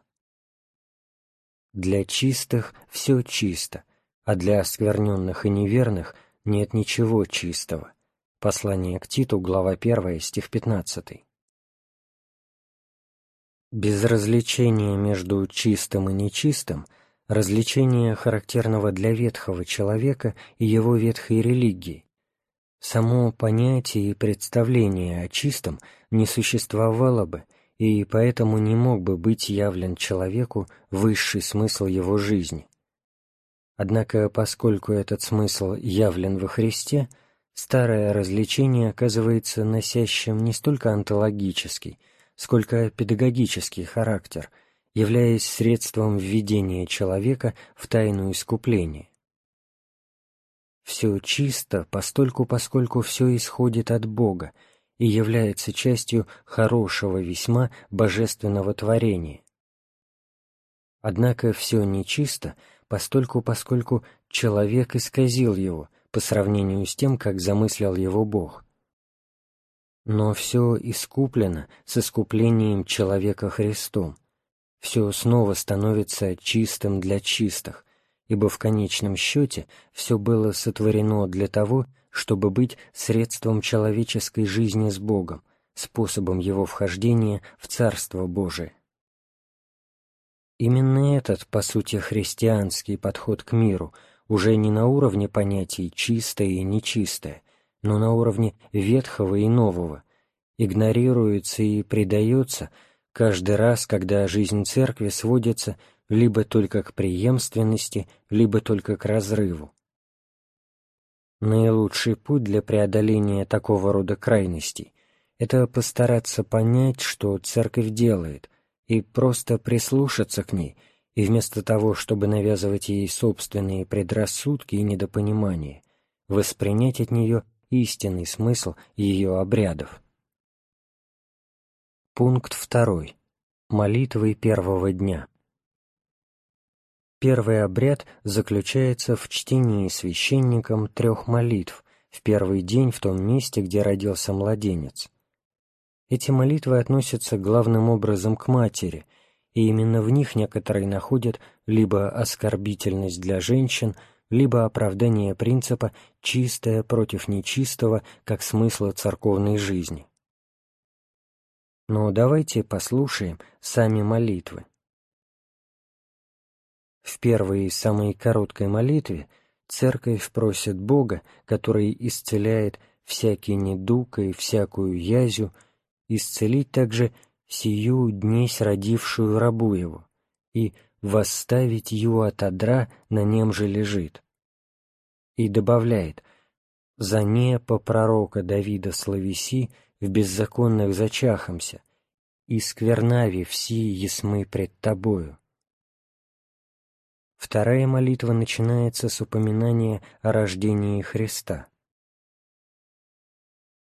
Для чистых все чисто, а для оскверненных и неверных нет ничего чистого. Послание к Титу, глава 1, стих 15. Без различения между чистым и нечистым, различения характерного для ветхого человека и его ветхой религии, само понятие и представление о чистом не существовало бы, и поэтому не мог бы быть явлен человеку высший смысл его жизни. Однако, поскольку этот смысл явлен во Христе, старое развлечение оказывается носящим не столько онтологический, сколько педагогический характер, являясь средством введения человека в тайну искупления. Все чисто, постольку поскольку все исходит от Бога и является частью хорошего весьма божественного творения. Однако все нечисто — постольку поскольку человек исказил его по сравнению с тем, как замыслил его Бог. Но все искуплено с искуплением человека Христом, все снова становится чистым для чистых, ибо в конечном счете все было сотворено для того, чтобы быть средством человеческой жизни с Богом, способом его вхождения в Царство Божие. Именно этот, по сути, христианский подход к миру уже не на уровне понятий «чистое» и «нечистое», но на уровне ветхого и нового, игнорируется и предается каждый раз, когда жизнь церкви сводится либо только к преемственности, либо только к разрыву. Наилучший путь для преодоления такого рода крайностей – это постараться понять, что церковь делает – и просто прислушаться к ней, и вместо того, чтобы навязывать ей собственные предрассудки и недопонимания, воспринять от нее истинный смысл ее обрядов. Пункт второй. Молитвы первого дня. Первый обряд заключается в чтении священником трех молитв в первый день в том месте, где родился младенец. Эти молитвы относятся главным образом к матери, и именно в них некоторые находят либо оскорбительность для женщин, либо оправдание принципа «чистое против нечистого» как смысла церковной жизни. Но давайте послушаем сами молитвы. В первой самой короткой молитве Церковь просит Бога, который исцеляет всякий недуг и всякую язю, исцелить также сию днесь родившую рабу его, и восставить ю от одра на нем же лежит. И добавляет, «За не по пророка Давида словеси в беззаконных зачахамся, и сквернави все ясмы пред тобою». Вторая молитва начинается с упоминания о рождении Христа.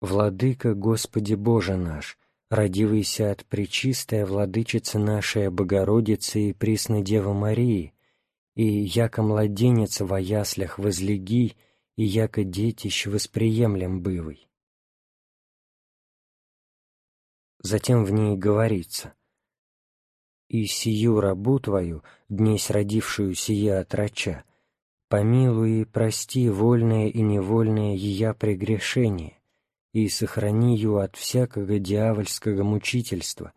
Владыка Господи Боже наш, родивайся от Пречистая Владычицы нашей Богородицы и Пресной Девы Марии, и яко младенец во яслях возлеги, и яко детищ восприемлем бывый. Затем в ней говорится «И сию рабу твою, днесь родившую сия отрача, помилуй и прости вольное и невольное ея прегрешение, и сохрани ее от всякого дьявольского мучительства,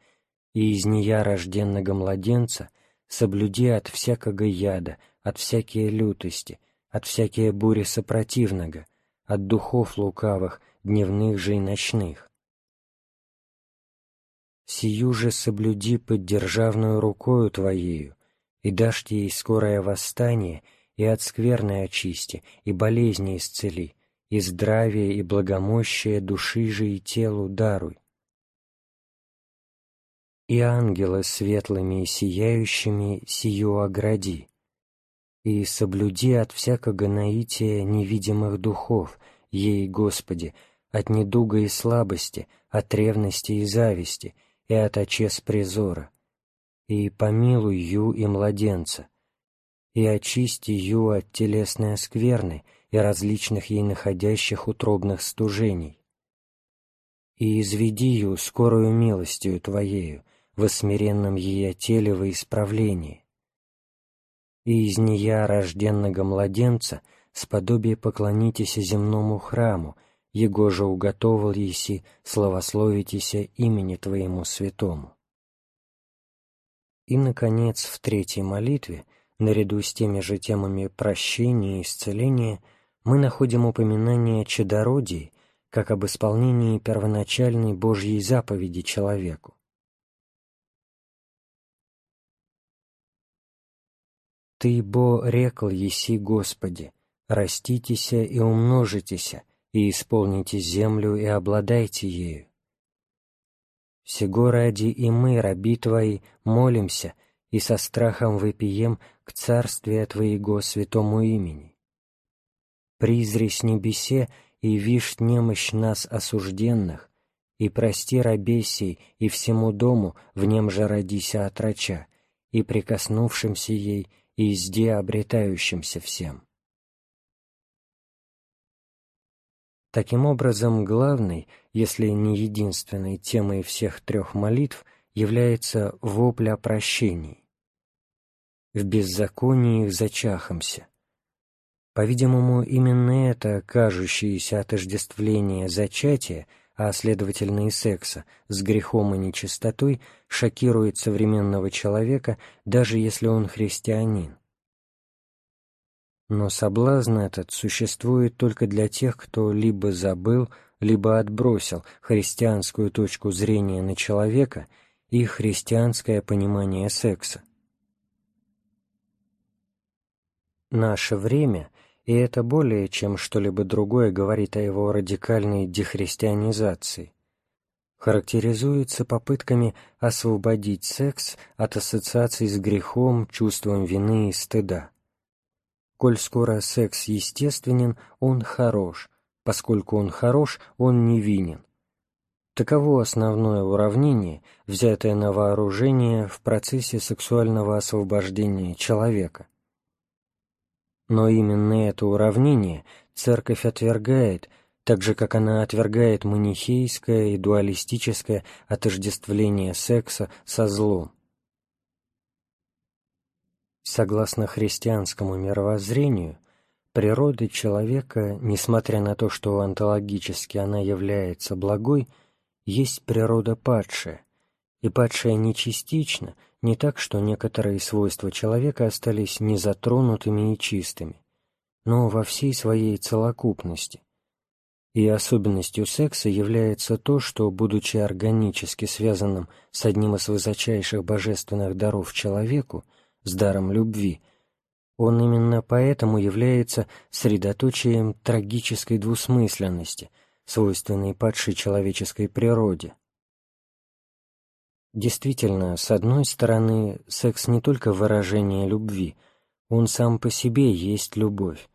и из нея рожденного младенца соблюди от всякого яда, от всякие лютости, от всякие бури сопротивного, от духов лукавых, дневных же и ночных. Сию же соблюди под державную рукою Твоею, и дашь ей скорое восстание, и от скверной очисти, и болезни исцели, и здравие и благомощие души же и телу даруй. И ангела светлыми и сияющими сию огради, и соблюди от всякого наития невидимых духов, ей, Господи, от недуга и слабости, от ревности и зависти, и от очес призора, и помилуй ю и младенца, и очисти ю от телесной скверны, и различных ей находящих утробных стужений. И изведи ее скорую милостью Твоею во смиренном ее теле во исправлении. И из нея рожденного младенца сподобие поклонитесь земному храму, его же уготовал еси, славословитеся имени Твоему святому. И, наконец, в третьей молитве, наряду с теми же темами прощения и исцеления, мы находим упоминание о чадородии как об исполнении первоначальной Божьей заповеди человеку. Ты, бо, рекл еси Господи, раститеся и умножитеся, и исполните землю и обладайте ею. Всего ради и мы, раби Твои, молимся и со страхом выпием к царствию Твоего святому имени. Призри с небесе и вишь немощь нас осужденных, и прости рабесей и всему дому в нем же родися отрача, и прикоснувшимся ей, и изде обретающимся всем. Таким образом, главной, если не единственной темой всех трех молитв является вопль о прощении. В беззаконии их зачахамся. По-видимому, именно это кажущееся отождествление зачатия, а следовательно и секса, с грехом и нечистотой шокирует современного человека, даже если он христианин. Но соблазн этот существует только для тех, кто либо забыл, либо отбросил христианскую точку зрения на человека и христианское понимание секса. Наше время, и это более чем что-либо другое говорит о его радикальной дехристианизации, характеризуется попытками освободить секс от ассоциаций с грехом, чувством вины и стыда. Коль скоро секс естественен, он хорош, поскольку он хорош, он невинен. Таково основное уравнение, взятое на вооружение в процессе сексуального освобождения человека. Но именно это уравнение церковь отвергает, так же как она отвергает манихейское и дуалистическое отождествление секса со злом. Согласно христианскому мировоззрению, природа человека, несмотря на то, что онтологически она является благой, есть природа падшая, и падшая не частично, не так, что некоторые свойства человека остались незатронутыми и чистыми, но во всей своей целокупности. И особенностью секса является то, что, будучи органически связанным с одним из высочайших божественных даров человеку, с даром любви, он именно поэтому является средоточием трагической двусмысленности, свойственной падшей человеческой природе. Действительно, с одной стороны, секс не только выражение любви, он сам по себе есть любовь.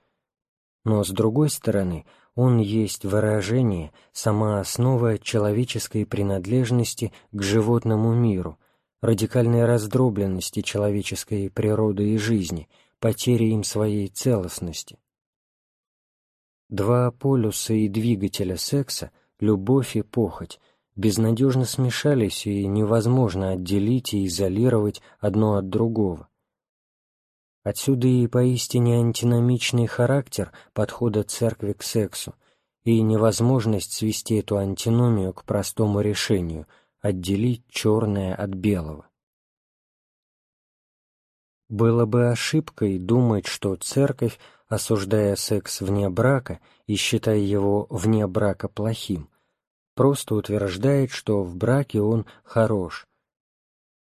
Но с другой стороны, он есть выражение, сама основа человеческой принадлежности к животному миру, радикальной раздробленности человеческой природы и жизни, потери им своей целостности. Два полюса и двигателя секса — любовь и похоть — безнадежно смешались и невозможно отделить и изолировать одно от другого. Отсюда и поистине антиномичный характер подхода церкви к сексу и невозможность свести эту антиномию к простому решению — отделить черное от белого. Было бы ошибкой думать, что церковь, осуждая секс вне брака и считая его вне брака плохим, просто утверждает, что в браке он хорош.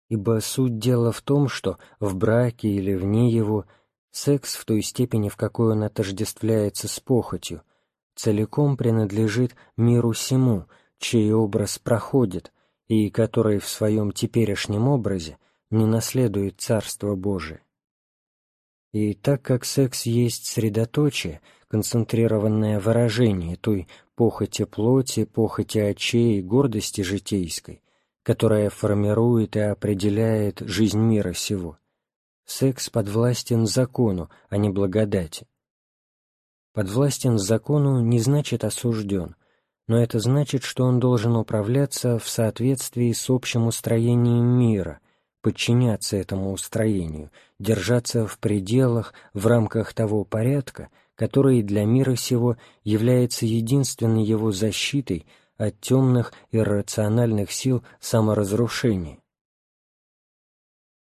Ибо суть дела в том, что в браке или вне его секс в той степени, в какой он отождествляется с похотью, целиком принадлежит миру сему, чей образ проходит, и который в своем теперешнем образе не наследует Царство Божие. И так как секс есть средоточие, концентрированное выражение той похоти плоти, похоти очей и гордости житейской, которая формирует и определяет жизнь мира сего, секс подвластен закону, а не благодати. Подвластен закону не значит осужден, но это значит, что он должен управляться в соответствии с общим устроением мира, подчиняться этому устроению, держаться в пределах, в рамках того порядка, который для мира сего является единственной его защитой от темных иррациональных сил саморазрушения.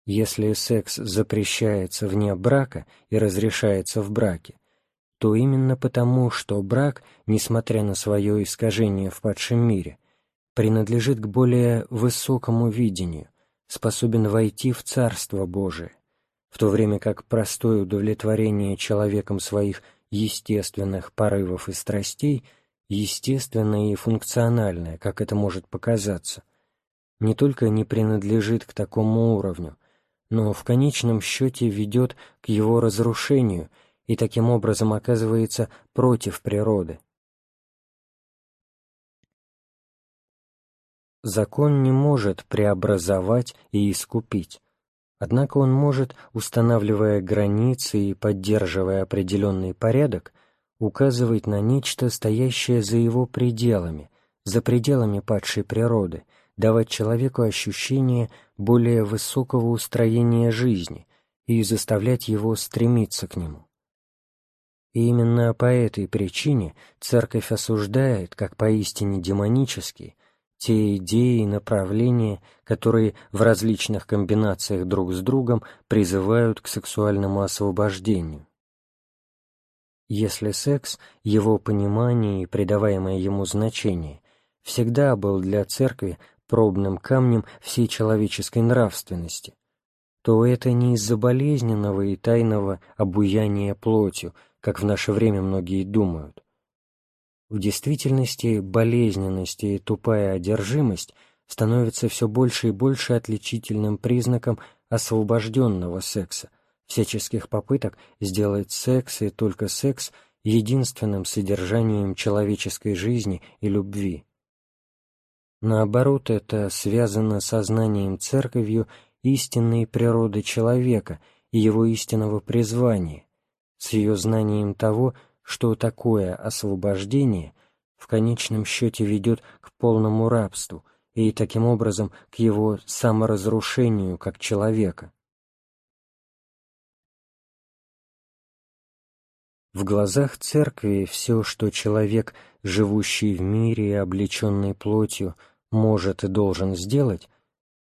Если секс запрещается вне брака и разрешается в браке, то именно потому, что брак, несмотря на свое искажение в падшем мире, принадлежит к более высокому видению, способен войти в Царство Божие, в то время как простое удовлетворение человеком своих естественных порывов и страстей, естественное и функциональное, как это может показаться, не только не принадлежит к такому уровню, но в конечном счете ведет к его разрушению и таким образом оказывается против природы. Закон не может преобразовать и искупить, однако он может, устанавливая границы и поддерживая определенный порядок, указывать на нечто, стоящее за его пределами, за пределами падшей природы, давать человеку ощущение более высокого устроения жизни и заставлять его стремиться к нему. И именно по этой причине Церковь осуждает, как поистине демонические, те идеи и направления, которые в различных комбинациях друг с другом призывают к сексуальному освобождению. Если секс, его понимание и придаваемое ему значение всегда был для церкви пробным камнем всей человеческой нравственности, то это не из-за болезненного и тайного обуяния плотью, как в наше время многие думают, в действительности болезненность и тупая одержимость становятся все больше и больше отличительным признаком освобожденного секса, всяческих попыток сделать секс и только секс единственным содержанием человеческой жизни и любви. Наоборот, это связано с сознанием церковью истинной природы человека и его истинного призвания, с ее знанием того, что такое освобождение в конечном счете ведет к полному рабству и таким образом к его саморазрушению как человека. В глазах церкви все, что человек, живущий в мире и облеченный плотью, может и должен сделать,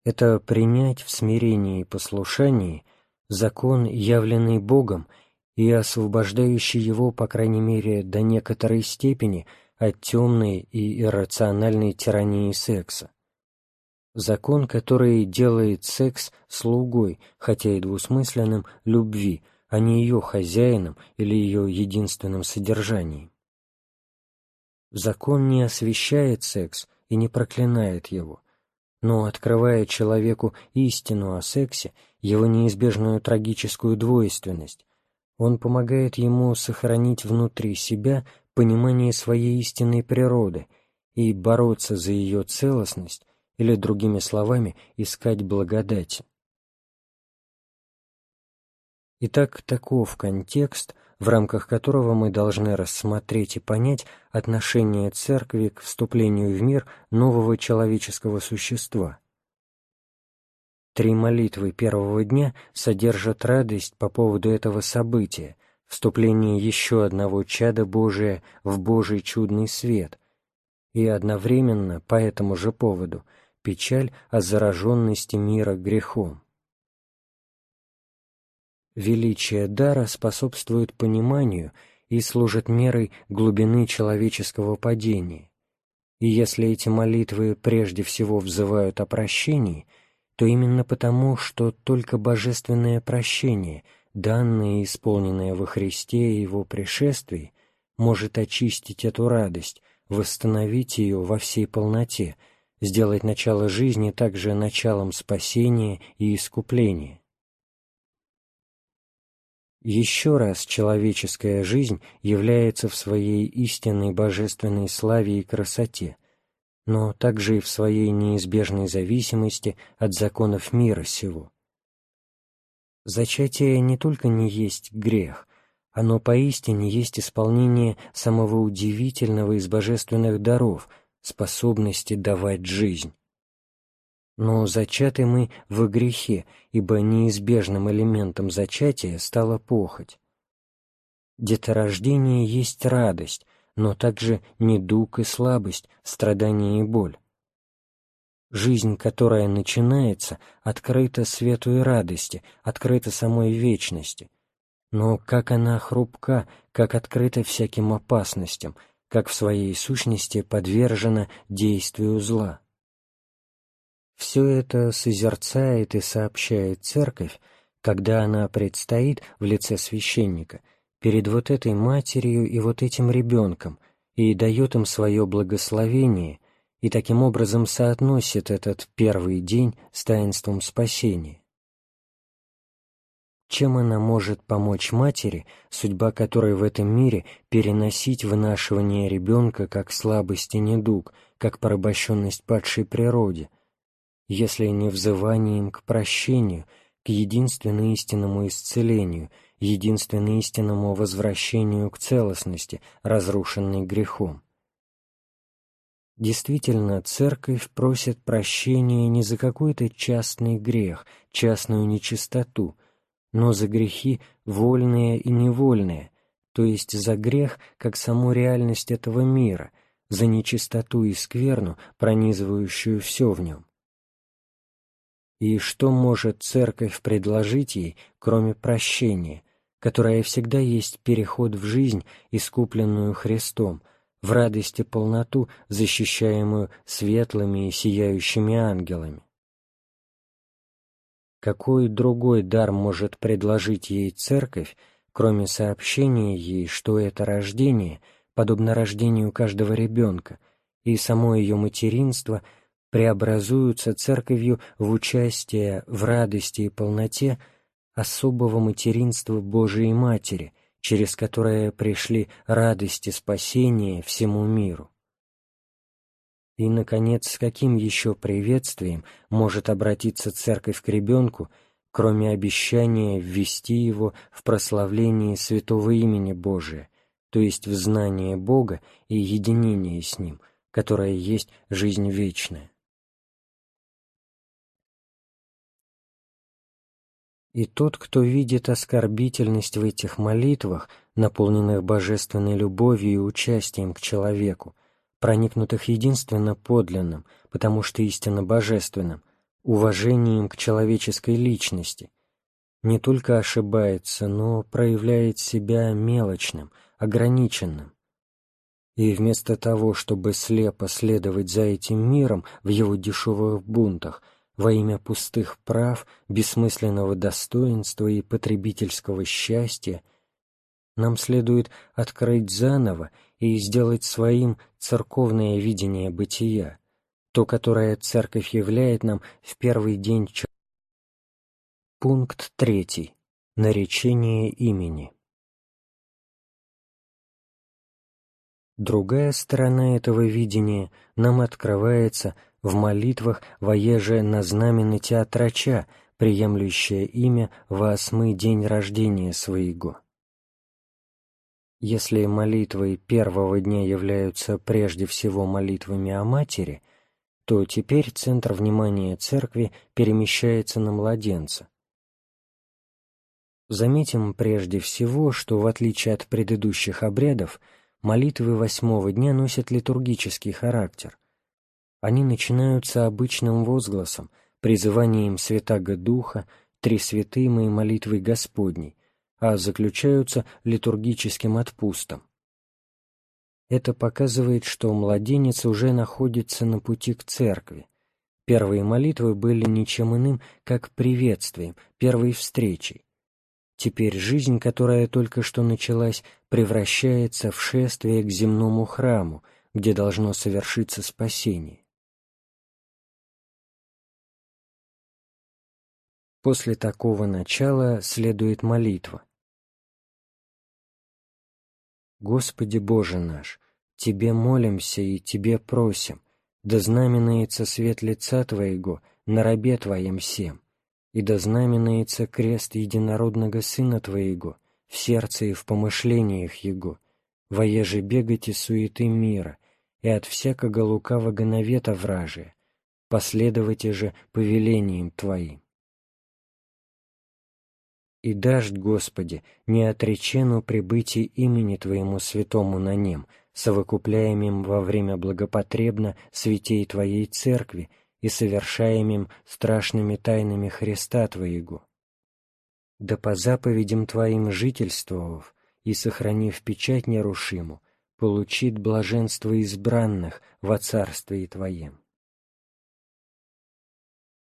это принять в смирении и послушании закон, явленный Богом и освобождающий его, по крайней мере, до некоторой степени от темной и иррациональной тирании секса. Закон, который делает секс слугой, хотя и двусмысленным, любви, а не ее хозяином или ее единственным содержанием. Закон не освещает секс и не проклинает его, но, открывая человеку истину о сексе, его неизбежную трагическую двойственность, он помогает ему сохранить внутри себя понимание своей истинной природы и бороться за ее целостность, или, другими словами, искать благодать. Итак, таков контекст, в рамках которого мы должны рассмотреть и понять отношение Церкви к вступлению в мир нового человеческого существа – Три молитвы первого дня содержат радость по поводу этого события, вступление еще одного чада Божия в Божий чудный свет, и одновременно, по этому же поводу, печаль о зараженности мира грехом. Величие дара способствует пониманию и служит мерой глубины человеческого падения. И если эти молитвы прежде всего взывают о прощении – то именно потому, что только божественное прощение, данное и исполненное во Христе и Его пришествии, может очистить эту радость, восстановить ее во всей полноте, сделать начало жизни также началом спасения и искупления. Еще раз человеческая жизнь является в своей истинной божественной славе и красоте – но также и в своей неизбежной зависимости от законов мира сего. Зачатие не только не есть грех, оно поистине есть исполнение самого удивительного из божественных даров, способности давать жизнь. Но зачаты мы в грехе, ибо неизбежным элементом зачатия стала похоть. Деторождение есть радость, но также недуг и слабость, страдание и боль. Жизнь, которая начинается, открыта свету и радости, открыта самой вечности. Но как она хрупка, как открыта всяким опасностям, как в своей сущности подвержена действию зла. Все это созерцает и сообщает Церковь, когда она предстоит в лице священника перед вот этой матерью и вот этим ребенком и дает им свое благословение и таким образом соотносит этот первый день с таинством спасения. Чем она может помочь матери, судьба которой в этом мире переносить вынашивание ребенка как слабость и недуг, как порабощенность падшей природе, если не взыванием к прощению, к единственно истинному исцелению, единственно истинному возвращению к целостности, разрушенной грехом? Действительно, Церковь просит прощения не за какой-то частный грех, частную нечистоту, но за грехи вольные и невольные, то есть за грех как саму реальность этого мира, за нечистоту и скверну, пронизывающую все в нем. И что может Церковь предложить ей, кроме прощения, которое всегда есть переход в жизнь, искупленную Христом, в радости полноту, защищаемую светлыми и сияющими ангелами? Какой другой дар может предложить ей Церковь, кроме сообщения ей, что это рождение, подобно рождению каждого ребенка, и само ее материнство преобразуются Церковью в участие в радости и полноте особого материнства Божией Матери, через которое пришли радости спасения всему миру. И, наконец, с каким еще приветствием может обратиться церковь к ребенку, кроме обещания ввести его в прославление святого имени Божия, то есть в знание Бога и единение с Ним, которое есть жизнь вечная. И тот, кто видит оскорбительность в этих молитвах, наполненных божественной любовью и участием к человеку, проникнутых единственно подлинным, потому что истинно божественным, уважением к человеческой личности, не только ошибается, но проявляет себя мелочным, ограниченным. И вместо того, чтобы слепо следовать за этим миром в его дешевых бунтах во имя пустых прав, бессмысленного достоинства и потребительского счастья, нам следует открыть заново и сделать своим церковное видение бытия, то, которое Церковь являет нам в первый день Пункт третий. Наречение имени. Другая сторона этого видения нам открывается в молитвах воеже на знамени театрача, приемлющее имя во осмый день рождения своего. Если молитвы первого дня являются прежде всего молитвами о Матери, то теперь центр внимания Церкви перемещается на младенца. Заметим прежде всего, что в отличие от предыдущих обрядов, молитвы восьмого дня носят литургический характер. Они начинаются обычным возгласом, призыванием Святаго Духа, Три святым и молитвой Господней, а заключаются литургическим отпустом. Это показывает, что младенец уже находится на пути к церкви. Первые молитвы были ничем иным, как приветствием, первой встречей. Теперь жизнь, которая только что началась, превращается в шествие к земному храму, где должно совершиться спасение. После такого начала следует молитва. Господи Боже наш, Тебе молимся и Тебе просим, да знаменается свет лица Твоего на рабе Твоем всем, и да знаменается крест единородного Сына Твоего в сердце и в помышлениях Его, воеже бегать и суеты мира, и от всякого лукавого навета вражия, последовайте же повелениям Твоим и дашь, Господи, неотречену прибытие имени Твоему святому на нем, совокупляемым во время благопотребно святей Твоей Церкви и совершаемым страшными тайнами Христа Твоего. Да по заповедям Твоим жительствовав и сохранив печать нерушиму, получит блаженство избранных во Царстве Твоем.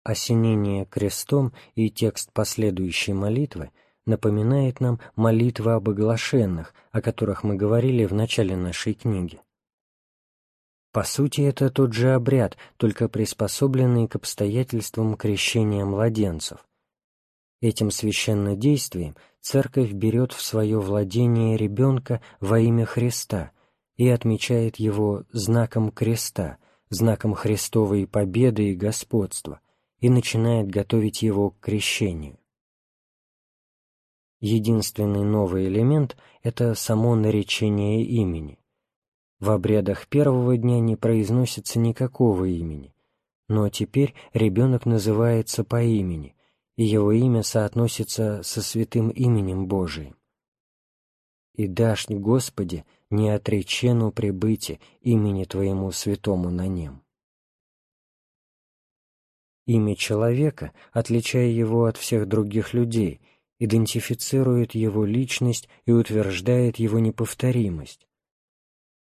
Осенение крестом и текст последующей молитвы напоминает нам молитвы об оглашенных, о которых мы говорили в начале нашей книги. По сути, это тот же обряд, только приспособленный к обстоятельствам крещения младенцев. Этим священнодействием Церковь берет в свое владение ребенка во имя Христа и отмечает его знаком креста, знаком Христовой победы и господства, и начинает готовить его к крещению. Единственный новый элемент – это само наречение имени. В обрядах первого дня не произносится никакого имени, но теперь ребенок называется по имени, и его имя соотносится со святым именем Божиим. «И дашь, Господи, не отречену прибыти имени Твоему святому на нем». Имя человека, отличая его от всех других людей, идентифицирует его личность и утверждает его неповторимость.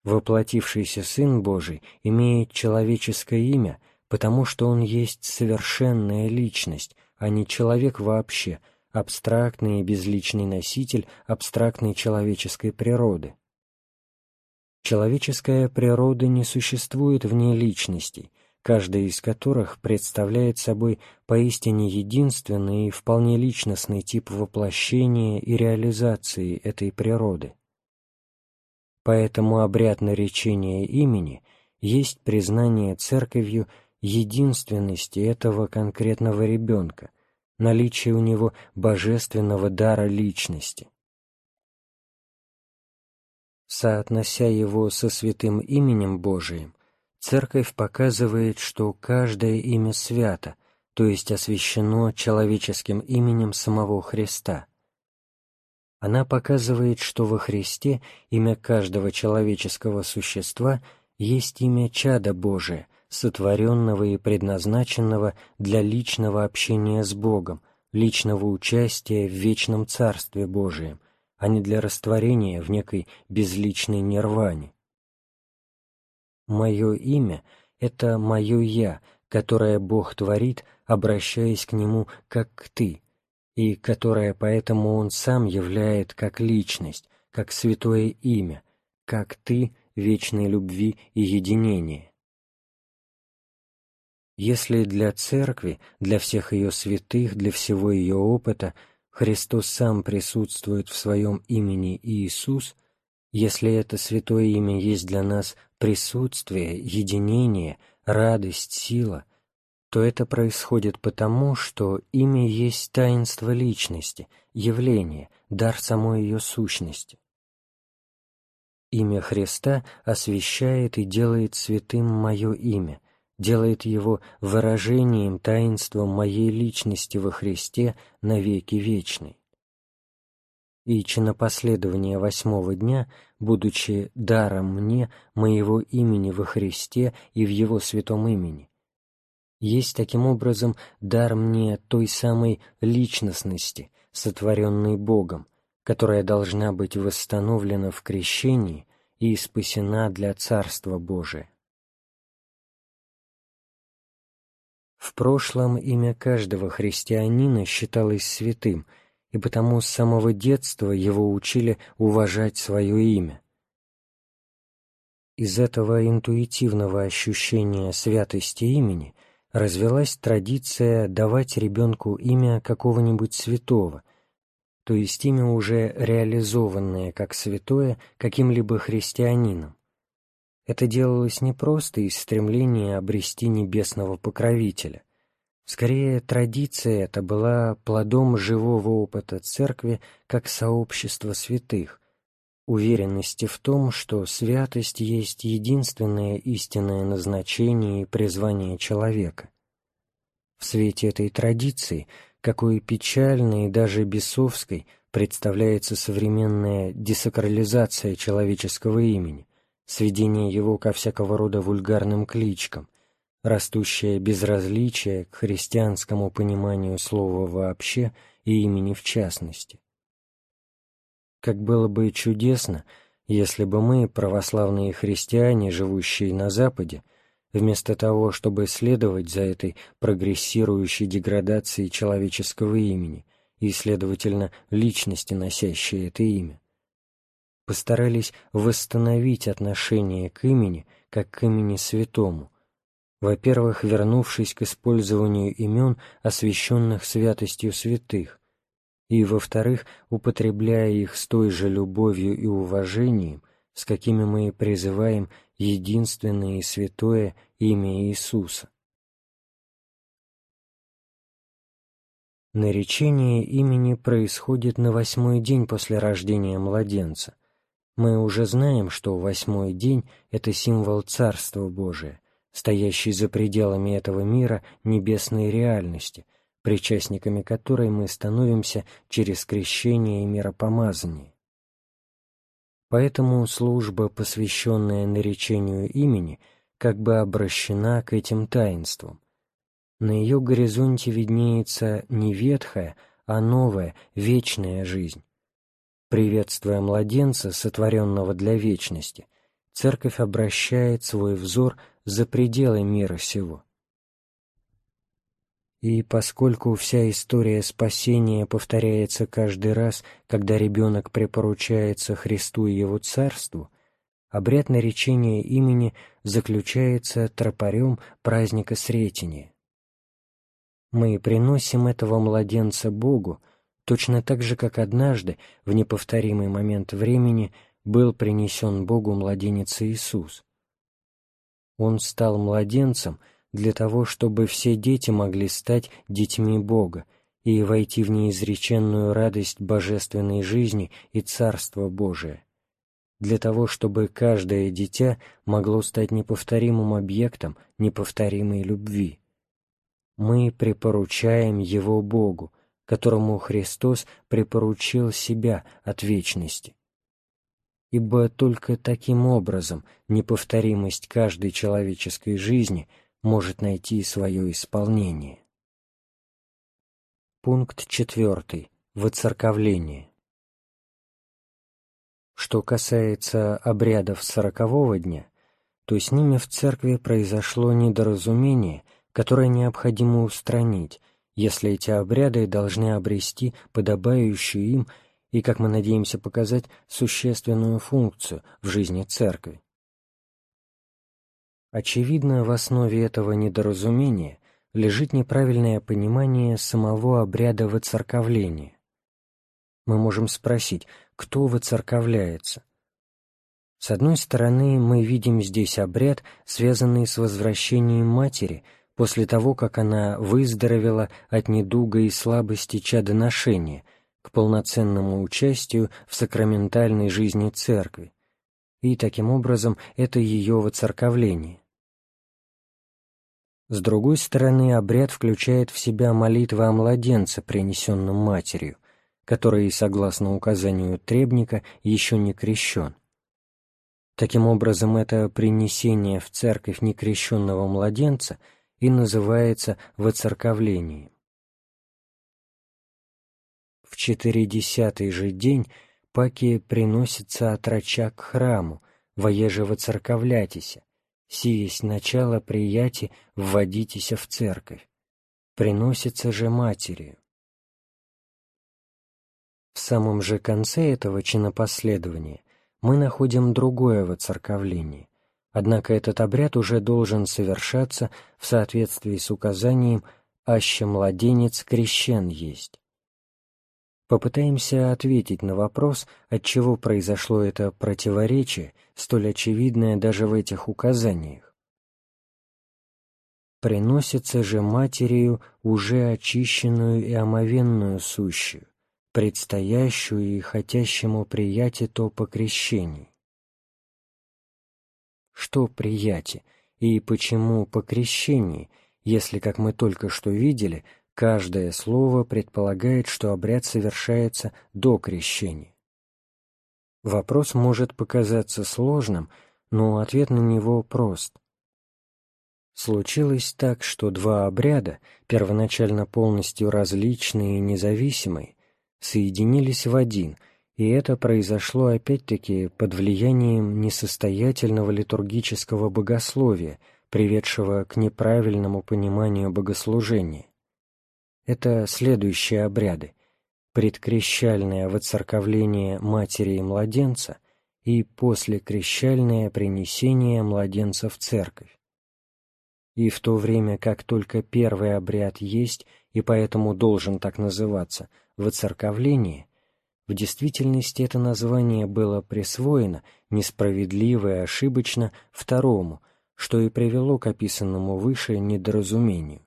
Воплотившийся Сын Божий имеет человеческое имя, потому что Он есть совершенная личность, а не человек вообще, абстрактный и безличный носитель абстрактной человеческой природы. Человеческая природа не существует вне личностей, каждая из которых представляет собой поистине единственный и вполне личностный тип воплощения и реализации этой природы. Поэтому обряд наречения имени есть признание церковью единственности этого конкретного ребенка, наличие у него божественного дара личности. Соотнося его со святым именем Божиим, Церковь показывает, что каждое имя свято, то есть освящено человеческим именем самого Христа. Она показывает, что во Христе имя каждого человеческого существа есть имя чада Божия, сотворенного и предназначенного для личного общения с Богом, личного участия в вечном Царстве Божием, а не для растворения в некой безличной нирване. Мое имя — это мое «я», которое Бог творит, обращаясь к Нему как к «ты», и которое поэтому Он сам являет как личность, как святое имя, как «ты» вечной любви и единения. Если для Церкви, для всех ее святых, для всего ее опыта Христос сам присутствует в своем имени Иисус, если это святое имя есть для нас присутствие, единение, радость, сила, то это происходит потому, что имя есть таинство личности, явление, дар самой ее сущности. Имя Христа освящает и делает святым мое имя, делает его выражением таинства моей личности во Христе навеки вечной и чинопоследование восьмого дня, будучи даром мне моего имени во Христе и в Его святом имени, есть таким образом дар мне той самой личностности, сотворенной Богом, которая должна быть восстановлена в крещении и спасена для Царства Божия. В прошлом имя каждого христианина считалось святым – и потому с самого детства его учили уважать свое имя. Из этого интуитивного ощущения святости имени развелась традиция давать ребенку имя какого-нибудь святого, то есть имя уже реализованное как святое каким-либо христианином. Это делалось не просто из стремления обрести небесного покровителя – Скорее, традиция эта была плодом живого опыта Церкви как сообщества святых, уверенности в том, что святость есть единственное истинное назначение и призвание человека. В свете этой традиции, какой печальной и даже бесовской представляется современная десакрализация человеческого имени, сведение его ко всякого рода вульгарным кличкам, растущее безразличие к христианскому пониманию слова вообще и имени в частности. Как было бы чудесно, если бы мы, православные христиане, живущие на Западе, вместо того, чтобы следовать за этой прогрессирующей деградацией человеческого имени и, следовательно, личности, носящей это имя, постарались восстановить отношение к имени как к имени святому, во-первых, вернувшись к использованию имен, освященных святостью святых, и, во-вторых, употребляя их с той же любовью и уважением, с какими мы призываем единственное и святое имя Иисуса. Наречение имени происходит на восьмой день после рождения младенца. Мы уже знаем, что восьмой день — это символ Царства Божия, стоящий за пределами этого мира небесной реальности, причастниками которой мы становимся через крещение и миропомазание. Поэтому служба, посвященная наречению имени, как бы обращена к этим таинствам. На ее горизонте виднеется не ветхая, а новая, вечная жизнь. Приветствуя младенца, сотворенного для вечности, Церковь обращает свой взор за пределы мира сего. И поскольку вся история спасения повторяется каждый раз, когда ребенок препоручается Христу и Его Царству, обряд наречения имени заключается тропарем праздника Сретения. Мы приносим этого младенца Богу, точно так же, как однажды, в неповторимый момент времени, был принесен Богу младенец Иисус. Он стал младенцем — для того, чтобы все дети могли стать детьми Бога и войти в неизреченную радость божественной жизни и Царства Божия, для того, чтобы каждое дитя могло стать неповторимым объектом неповторимой любви. Мы припоручаем его Богу, которому Христос припоручил себя от вечности. Ибо только таким образом неповторимость каждой человеческой жизни – может найти свое исполнение. Пункт четвертый. Воцерковление. Что касается обрядов сорокового дня, то с ними в церкви произошло недоразумение, которое необходимо устранить, если эти обряды должны обрести подобающую им и, как мы надеемся показать, существенную функцию в жизни церкви. Очевидно, в основе этого недоразумения лежит неправильное понимание самого обряда воцерковления. Мы можем спросить, кто воцерковляется? С одной стороны, мы видим здесь обряд, связанный с возвращением матери после того, как она выздоровела от недуга и слабости чадоношения к полноценному участию в сакраментальной жизни церкви, и таким образом это ее воцерковление. С другой стороны, обряд включает в себя молитвы о младенце, принесенном матерью, который, согласно указанию требника, еще не крещен. Таким образом, это принесение в церковь некрещенного младенца и называется воцерковлением. Четыредесятый же день паки приносится отрача к храму, воеже воцерковлятися, сиесть начало прияти вводитеся в церковь, приносится же матерью. В самом же конце этого чинопоследования мы находим другое воцерковление, однако этот обряд уже должен совершаться в соответствии с указанием «аще младенец крещен есть». Попытаемся ответить на вопрос, от чего произошло это противоречие, столь очевидное даже в этих указаниях. Приносится же матерью уже очищенную и омовенную сущую, предстоящую и хотящему приятие то по крещении. Что приятие и почему по крещении, если, как мы только что видели, Каждое слово предполагает, что обряд совершается до крещения. Вопрос может показаться сложным, но ответ на него прост. Случилось так, что два обряда, первоначально полностью различные и независимые, соединились в один, и это произошло опять-таки под влиянием несостоятельного литургического богословия, приведшего к неправильному пониманию богослужения. Это следующие обряды – предкрещальное воцерковление матери и младенца и послекрещальное принесение младенца в церковь. И в то время как только первый обряд есть и поэтому должен так называться воцерковление, в действительности это название было присвоено несправедливо и ошибочно второму – что и привело к описанному выше недоразумению.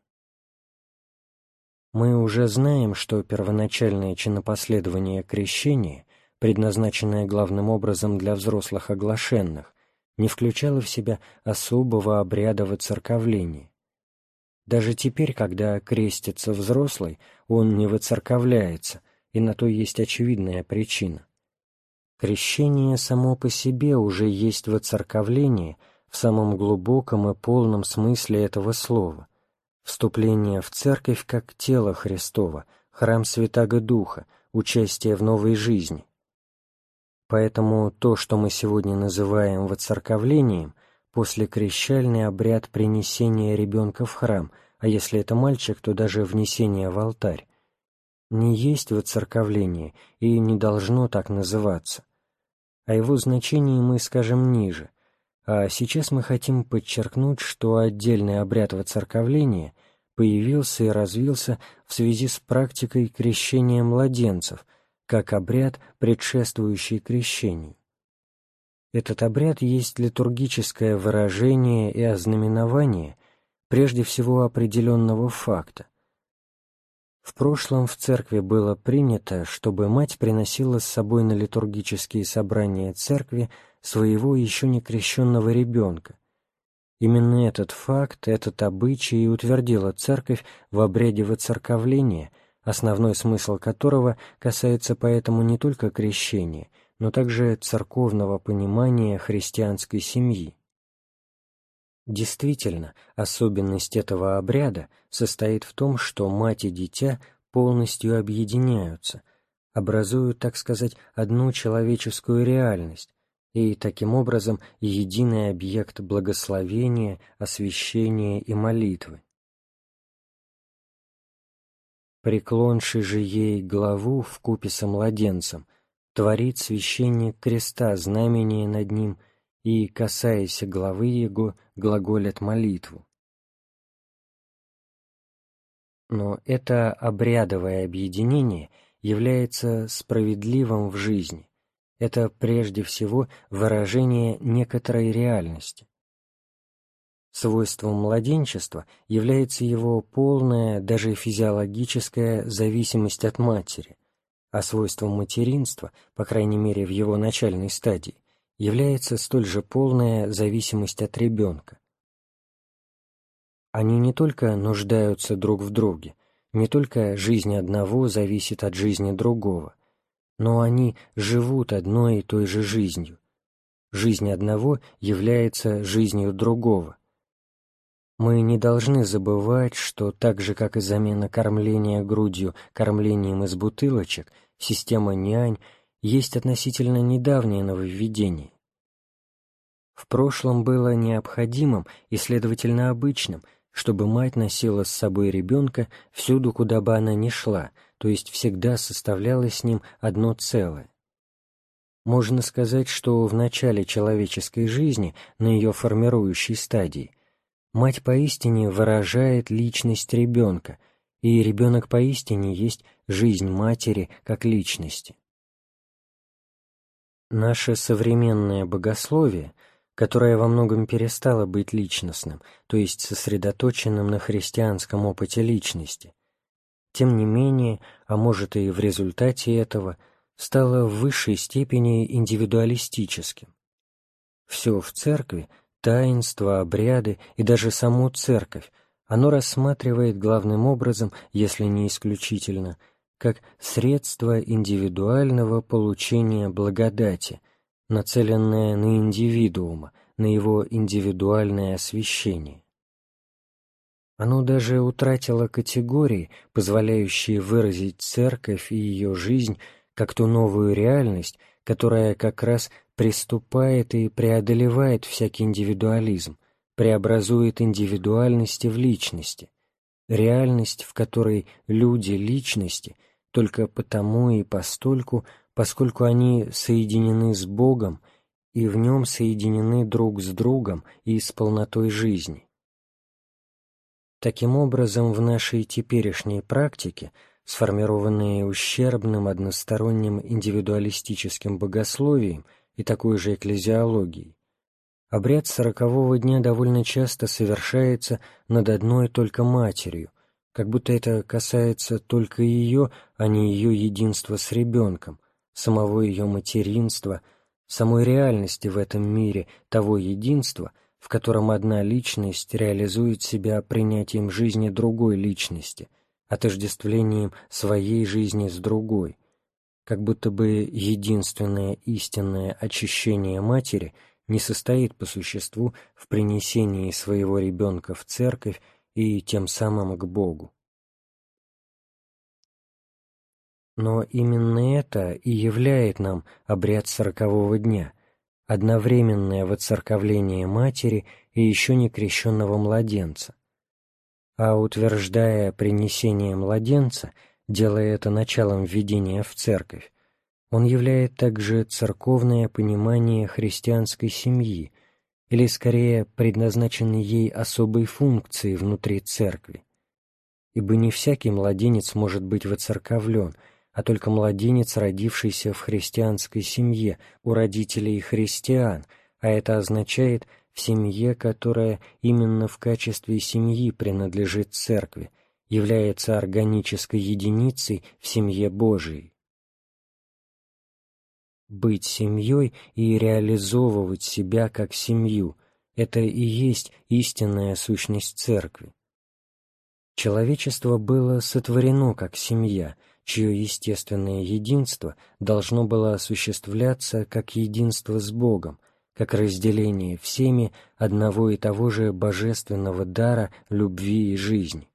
Мы уже знаем, что первоначальное чинопоследование крещения, предназначенное главным образом для взрослых оглашенных, не включало в себя особого обряда воцерковления. Даже теперь, когда крестится взрослый, он не воцерковляется, и на то есть очевидная причина. Крещение само по себе уже есть воцерковление – в самом глубоком и полном смысле этого слова, вступление в церковь как тело Христова, храм Святаго Духа, участие в новой жизни. Поэтому то, что мы сегодня называем воцерковлением, после крещальный обряд принесения ребенка в храм, а если это мальчик, то даже внесение в алтарь, не есть воцерковление и не должно так называться. О его значении мы скажем ниже, а сейчас мы хотим подчеркнуть, что отдельный обряд воцерковления появился и развился в связи с практикой крещения младенцев, как обряд, предшествующий крещению. Этот обряд есть литургическое выражение и ознаменование прежде всего определенного факта. В прошлом в церкви было принято, чтобы мать приносила с собой на литургические собрания церкви своего еще не крещенного ребенка. Именно этот факт, этот обычай и утвердила Церковь в обряде воцерковления, основной смысл которого касается поэтому не только крещения, но также церковного понимания христианской семьи. Действительно, особенность этого обряда состоит в том, что мать и дитя полностью объединяются, образуют, так сказать, одну человеческую реальность, и таким образом единый объект благословения, освящения и молитвы. Преклонши же ей главу в купе со младенцем, творит священник креста знамение над ним и, касаясь главы его, глаголят молитву. Но это обрядовое объединение является справедливым в жизни, это прежде всего выражение некоторой реальности. Свойством младенчества является его полная, даже физиологическая зависимость от матери, а свойством материнства, по крайней мере в его начальной стадии, является столь же полная зависимость от ребенка. Они не только нуждаются друг в друге, не только жизнь одного зависит от жизни другого – но они живут одной и той же жизнью. Жизнь одного является жизнью другого. Мы не должны забывать, что так же, как и замена кормления грудью кормлением из бутылочек, система нянь есть относительно недавнее нововведение. В прошлом было необходимым и, следовательно, обычным, чтобы мать носила с собой ребенка всюду, куда бы она ни шла – то есть всегда составляла с ним одно целое. Можно сказать, что в начале человеческой жизни, на ее формирующей стадии, мать поистине выражает личность ребенка, и ребенок поистине есть жизнь матери как личности. Наше современное богословие, которое во многом перестало быть личностным, то есть сосредоточенным на христианском опыте личности, тем не менее, а может и в результате этого, стало в высшей степени индивидуалистическим. Все в церкви, таинства, обряды и даже саму церковь, оно рассматривает главным образом, если не исключительно, как средство индивидуального получения благодати, нацеленное на индивидуума, на его индивидуальное освящение. Оно даже утратило категории, позволяющие выразить церковь и ее жизнь как ту новую реальность, которая как раз приступает и преодолевает всякий индивидуализм, преобразует индивидуальности в личности, реальность, в которой люди-личности только потому и постольку, поскольку они соединены с Богом и в нем соединены друг с другом и с полнотой жизни. Таким образом, в нашей теперешней практике, сформированной ущербным односторонним индивидуалистическим богословием и такой же экклезиологией, обряд сорокового дня довольно часто совершается над одной только матерью, как будто это касается только ее, а не ее единства с ребенком, самого ее материнства, самой реальности в этом мире того единства, в котором одна личность реализует себя принятием жизни другой личности, отождествлением своей жизни с другой, как будто бы единственное истинное очищение матери не состоит по существу в принесении своего ребенка в церковь и тем самым к Богу. Но именно это и являет нам обряд сорокового дня, одновременное воцерковление матери и еще не крещенного младенца. А утверждая принесение младенца, делая это началом введения в церковь, он являет также церковное понимание христианской семьи, или скорее предназначенной ей особой функции внутри церкви. Ибо не всякий младенец может быть воцерковлен, а только младенец, родившийся в христианской семье, у родителей христиан, а это означает в семье, которая именно в качестве семьи принадлежит церкви, является органической единицей в семье Божией. Быть семьей и реализовывать себя как семью – это и есть истинная сущность Церкви. Человечество было сотворено как семья, чье естественное единство должно было осуществляться как единство с Богом, как разделение всеми одного и того же божественного дара любви и жизни.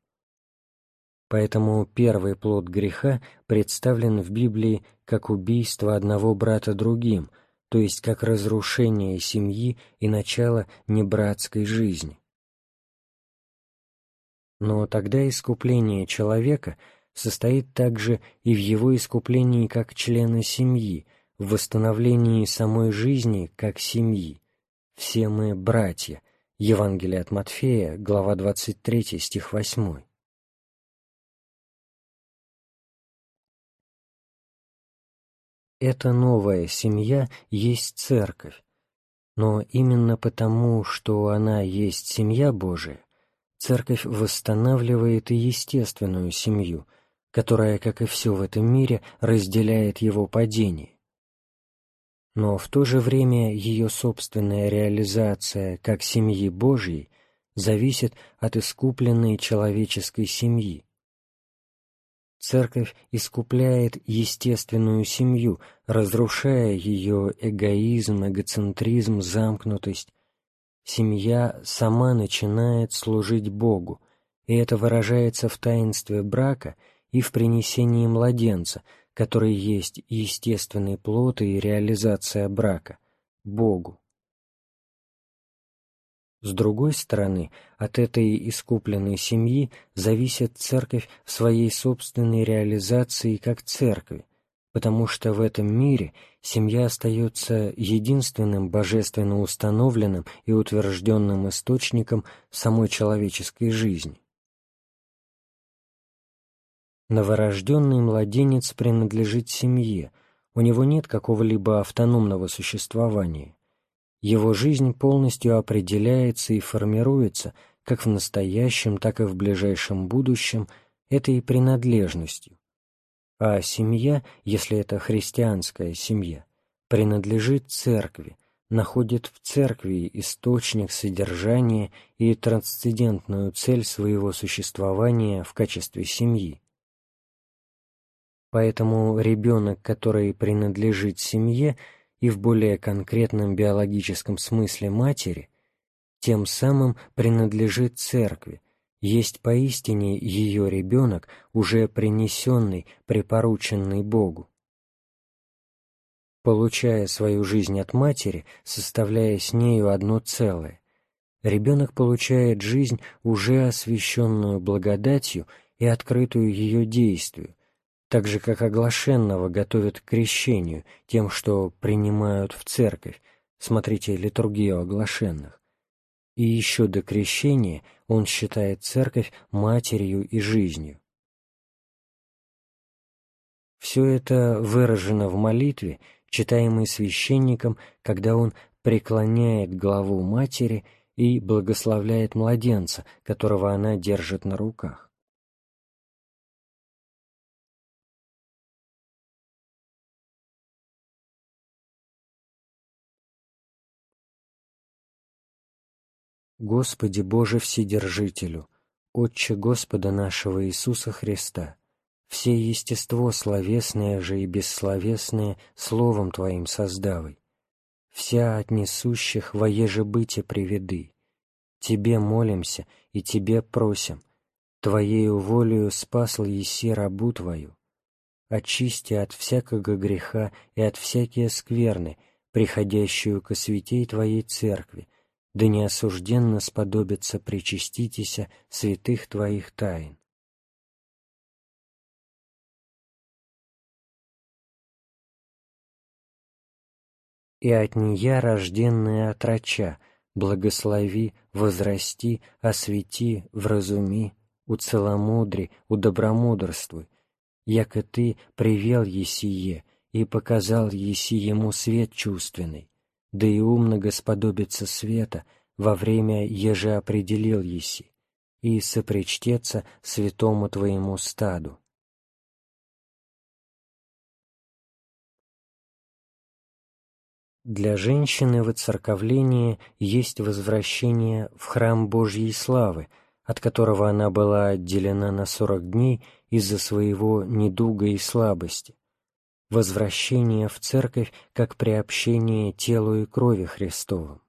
Поэтому первый плод греха представлен в Библии как убийство одного брата другим, то есть как разрушение семьи и начало небратской жизни. Но тогда искупление человека состоит также и в его искуплении как члена семьи, в восстановлении самой жизни как семьи. Все мы братья. Евангелие от Матфея, глава 23, стих 8. Эта новая семья есть церковь, но именно потому, что она есть семья Божия, церковь восстанавливает и естественную семью, которая, как и все в этом мире, разделяет его падение. Но в то же время ее собственная реализация как семьи Божьей зависит от искупленной человеческой семьи, Церковь искупляет естественную семью, разрушая ее эгоизм, эгоцентризм, замкнутость. Семья сама начинает служить Богу, и это выражается в таинстве брака и в принесении младенца, который есть естественный плод и реализация брака, Богу. С другой стороны, от этой искупленной семьи зависит церковь в своей собственной реализации как церкви, потому что в этом мире семья остается единственным божественно установленным и утвержденным источником самой человеческой жизни. Новорожденный младенец принадлежит семье, у него нет какого-либо автономного существования. Его жизнь полностью определяется и формируется как в настоящем, так и в ближайшем будущем этой принадлежностью. А семья, если это христианская семья, принадлежит церкви, находит в церкви источник содержания и трансцендентную цель своего существования в качестве семьи. Поэтому ребенок, который принадлежит семье, и в более конкретном биологическом смысле матери, тем самым принадлежит церкви, есть поистине ее ребенок, уже принесенный, припорученный Богу. Получая свою жизнь от матери, составляя с нею одно целое, ребенок получает жизнь, уже освященную благодатью и открытую ее действию, так же, как оглашенного готовят к крещению тем, что принимают в церковь, смотрите литургию оглашенных. И еще до крещения он считает церковь матерью и жизнью. Все это выражено в молитве, читаемой священником, когда он преклоняет главу матери и благословляет младенца, которого она держит на руках. Господи Боже Вседержителю, Отче Господа нашего Иисуса Христа, все естество словесное же и бессловесное Словом Твоим создавай, вся от несущих воеже быте приведы. Тебе молимся и Тебе просим, Твоею волею спасл еси рабу Твою. Очисти от всякого греха и от всякие скверны, приходящую ко святей Твоей Церкви, да не осужденно сподобится причаститеся святых Твоих тайн. И от нея рожденная отрача, благослови, возрасти, освети, вразуми, уцеломудри, удобромудрствуй, яко ты привел есие и показал еси ему свет чувственный, да и умно господобится света во время еже определил еси, и сопричтется святому твоему стаду. Для женщины воцерковление есть возвращение в храм Божьей славы, от которого она была отделена на сорок дней из-за своего недуга и слабости, возвращение в церковь как приобщение телу и крови Христовым.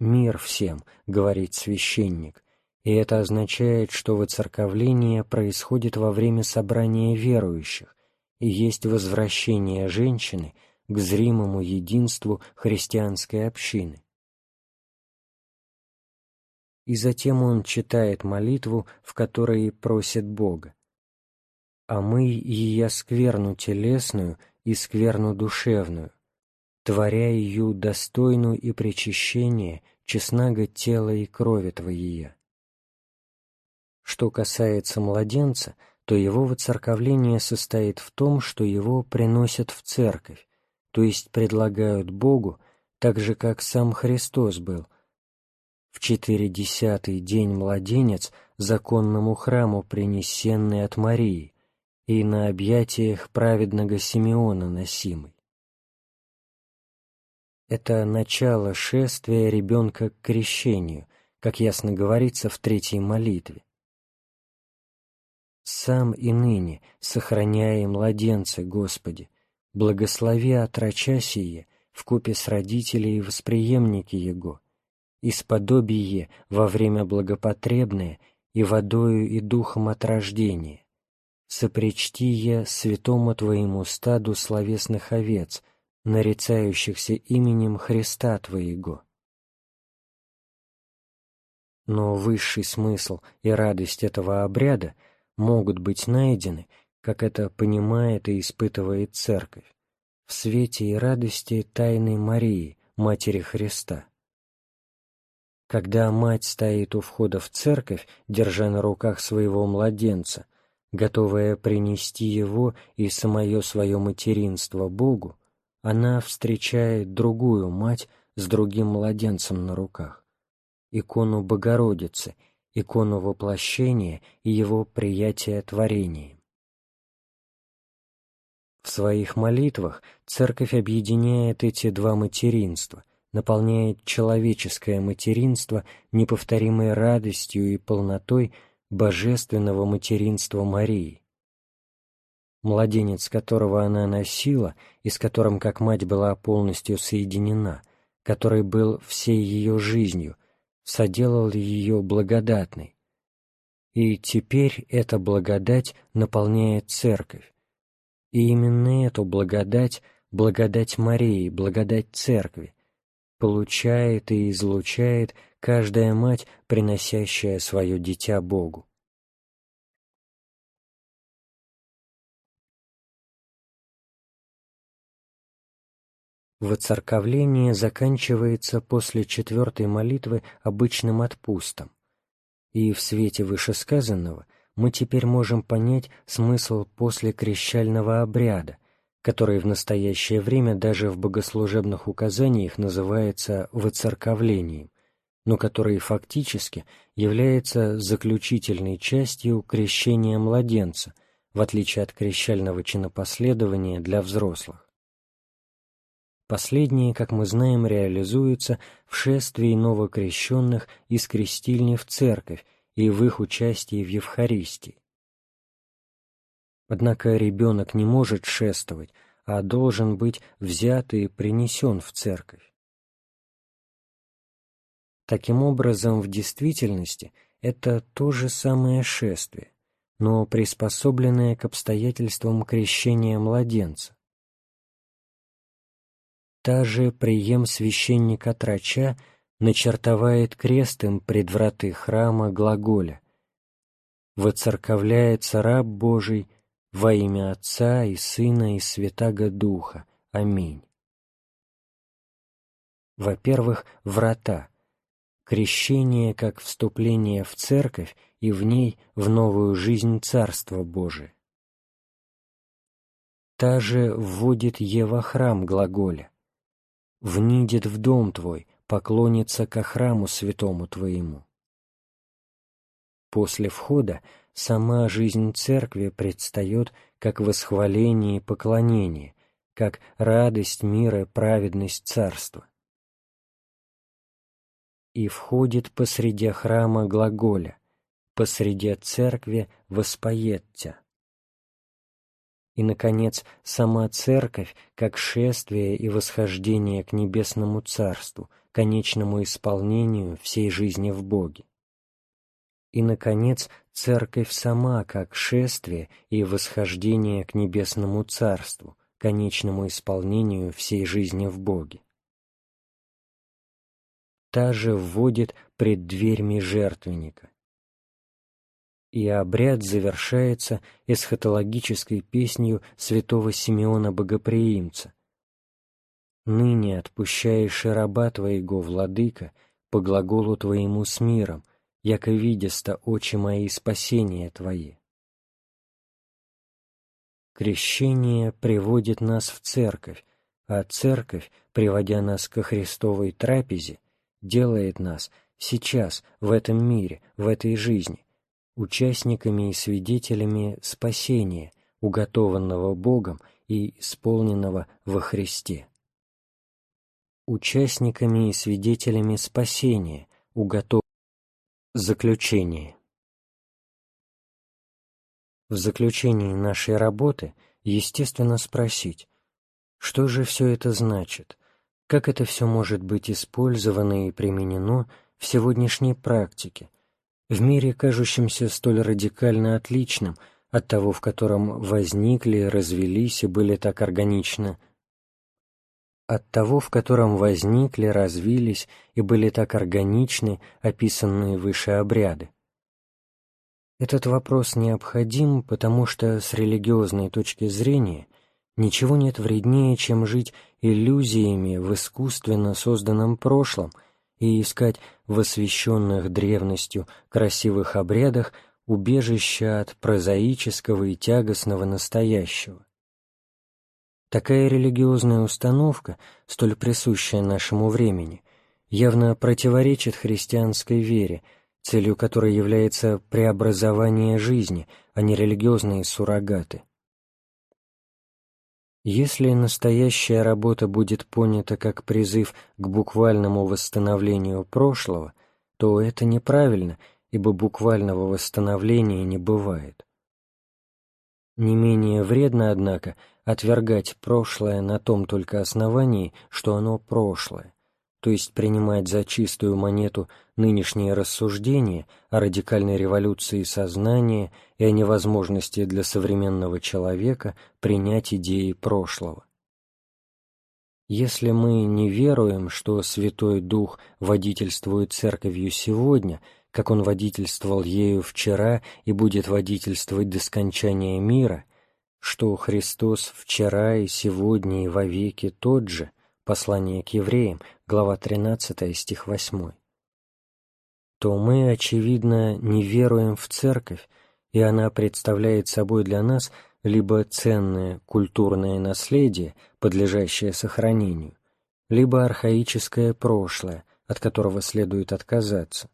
«Мир всем», — говорит священник, и это означает, что воцерковление происходит во время собрания верующих и есть возвращение женщины к зримому единству христианской общины. И затем он читает молитву, в которой просит Бога а мы ее скверну телесную и скверну душевную, творя ее достойную и причащение честного тела и крови Твоей. Что касается младенца, то его воцерковление состоит в том, что его приносят в церковь, то есть предлагают Богу, так же, как сам Христос был. В четыредесятый день младенец законному храму принесенный от Марии, и на объятиях праведного Симеона носимый. Это начало шествия ребенка к крещению, как ясно говорится в третьей молитве. «Сам и ныне, сохраняя младенца, Господи, благослови отрача сие вкупе с родителей и восприемники Его, и сподобие во время благопотребное и водою и духом от рождения, сопричти я святому Твоему стаду словесных овец, нарицающихся именем Христа Твоего. Но высший смысл и радость этого обряда могут быть найдены, как это понимает и испытывает Церковь, в свете и радости Тайной Марии, Матери Христа. Когда мать стоит у входа в церковь, держа на руках своего младенца, готовая принести его и самое свое материнство Богу, она встречает другую мать с другим младенцем на руках, икону Богородицы, икону воплощения и его приятия творением. В своих молитвах Церковь объединяет эти два материнства, наполняет человеческое материнство неповторимой радостью и полнотой божественного материнства Марии. Младенец, которого она носила и с которым как мать была полностью соединена, который был всей ее жизнью, соделал ее благодатной. И теперь эта благодать наполняет церковь. И именно эту благодать, благодать Марии, благодать церкви, получает и излучает каждая мать, приносящая свое дитя Богу. Воцерковление заканчивается после четвертой молитвы обычным отпустом, и в свете вышесказанного мы теперь можем понять смысл после крещального обряда, который в настоящее время даже в богослужебных указаниях называется «воцерковлением», но который фактически является заключительной частью крещения младенца, в отличие от крещального чинопоследования для взрослых. Последнее, как мы знаем, реализуется в шествии новокрещенных из крестильни в церковь и в их участии в Евхаристии. Однако ребенок не может шествовать, а должен быть взят и принесен в церковь. Таким образом, в действительности это то же самое шествие, но приспособленное к обстоятельствам крещения младенца. Та же прием священника Трача начертовает крест им пред враты храма глаголя «Воцерковляется раб Божий во имя Отца и Сына и Святаго Духа. Аминь». Во-первых, врата. Крещение как вступление в церковь и в ней в новую жизнь Царства Божия. Та же вводит Ева храм глаголя. «Внидет в дом твой, поклонится ко храму святому твоему». После входа сама жизнь церкви предстает как восхваление и поклонение, как радость мира, праведность царства. И входит посреди храма глаголя, посреди церкви воспоется. И, наконец, сама церковь, как шествие и восхождение к небесному царству, конечному исполнению всей жизни в Боге. И, наконец, Церковь сама как шествие и восхождение к небесному Царству, конечному исполнению всей жизни в Боге. Та же вводит пред дверьми жертвенника. И обряд завершается эсхатологической песнью святого Симеона Богоприимца. «Ныне отпущаешь и раба Твоего, Владыка, по глаголу Твоему с миром, яко видеста очи мои спасения Твое. Крещение приводит нас в церковь, а церковь, приводя нас ко Христовой трапезе, делает нас сейчас, в этом мире, в этой жизни, участниками и свидетелями спасения, уготованного Богом и исполненного во Христе. Участниками и свидетелями спасения, уготованного Заключение. В заключении нашей работы естественно спросить, что же все это значит, как это все может быть использовано и применено в сегодняшней практике, в мире, кажущемся столь радикально отличным от того, в котором возникли, развелись и были так органично от того, в котором возникли, развились и были так органичны описанные выше обряды. Этот вопрос необходим, потому что с религиозной точки зрения ничего нет вреднее, чем жить иллюзиями в искусственно созданном прошлом и искать в освященных древностью красивых обрядах убежища от прозаического и тягостного настоящего. Такая религиозная установка, столь присущая нашему времени, явно противоречит христианской вере, целью которой является преобразование жизни, а не религиозные суррогаты. Если настоящая работа будет понята как призыв к буквальному восстановлению прошлого, то это неправильно, ибо буквального восстановления не бывает. Не менее вредно, однако, отвергать прошлое на том только основании, что оно прошлое, то есть принимать за чистую монету нынешние рассуждения о радикальной революции сознания и о невозможности для современного человека принять идеи прошлого. Если мы не веруем, что Святой Дух водительствует Церковью сегодня, как Он водительствовал ею вчера и будет водительствовать до скончания мира, что Христос вчера и сегодня и вовеки тот же, послание к евреям, глава 13, стих 8, то мы, очевидно, не веруем в Церковь, и она представляет собой для нас – либо ценное культурное наследие, подлежащее сохранению, либо архаическое прошлое, от которого следует отказаться.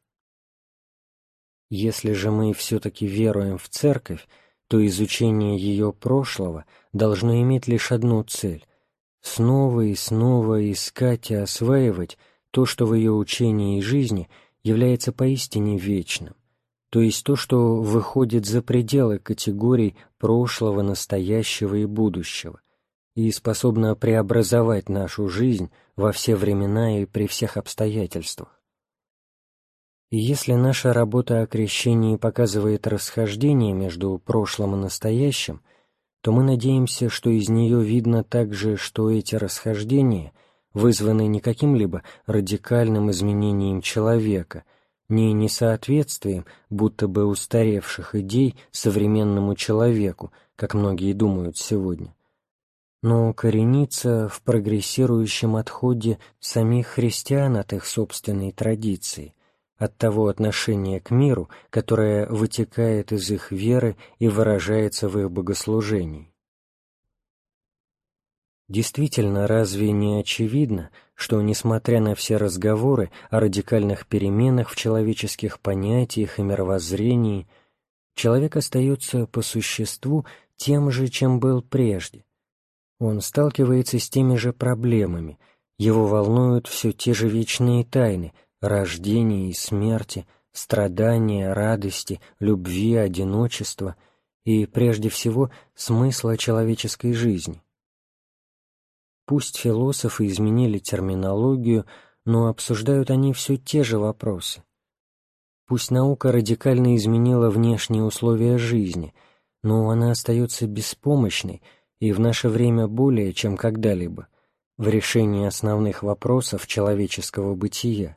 Если же мы все-таки веруем в Церковь, то изучение ее прошлого должно иметь лишь одну цель — снова и снова искать и осваивать то, что в ее учении и жизни является поистине вечным, то есть то, что выходит за пределы категорий прошлого, настоящего и будущего, и способно преобразовать нашу жизнь во все времена и при всех обстоятельствах. И если наша работа о крещении показывает расхождение между прошлым и настоящим, то мы надеемся, что из нее видно также, что эти расхождения вызваны не каким-либо радикальным изменением человека – не несоответствием будто бы устаревших идей современному человеку, как многие думают сегодня, но коренится в прогрессирующем отходе самих христиан от их собственной традиции, от того отношения к миру, которое вытекает из их веры и выражается в их богослужении. Действительно, разве не очевидно, что, несмотря на все разговоры о радикальных переменах в человеческих понятиях и мировоззрении, человек остается по существу тем же, чем был прежде? Он сталкивается с теми же проблемами, его волнуют все те же вечные тайны рождения и смерти, страдания, радости, любви, одиночества и, прежде всего, смысла человеческой жизни. Пусть философы изменили терминологию, но обсуждают они все те же вопросы. Пусть наука радикально изменила внешние условия жизни, но она остается беспомощной и в наше время более чем когда-либо в решении основных вопросов человеческого бытия.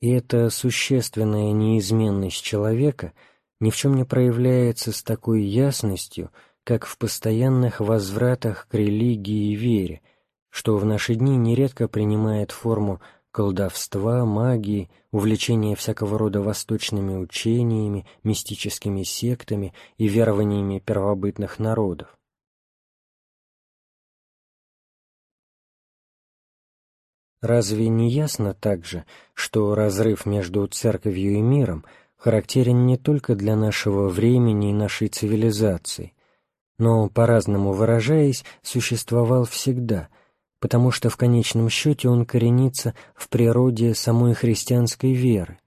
И эта существенная неизменность человека ни в чем не проявляется с такой ясностью – как в постоянных возвратах к религии и вере, что в наши дни нередко принимает форму колдовства, магии, увлечения всякого рода восточными учениями, мистическими сектами и верованиями первобытных народов. Разве не ясно также, что разрыв между церковью и миром характерен не только для нашего времени и нашей цивилизации, но, по-разному выражаясь, существовал всегда, потому что в конечном счете он коренится в природе самой христианской веры.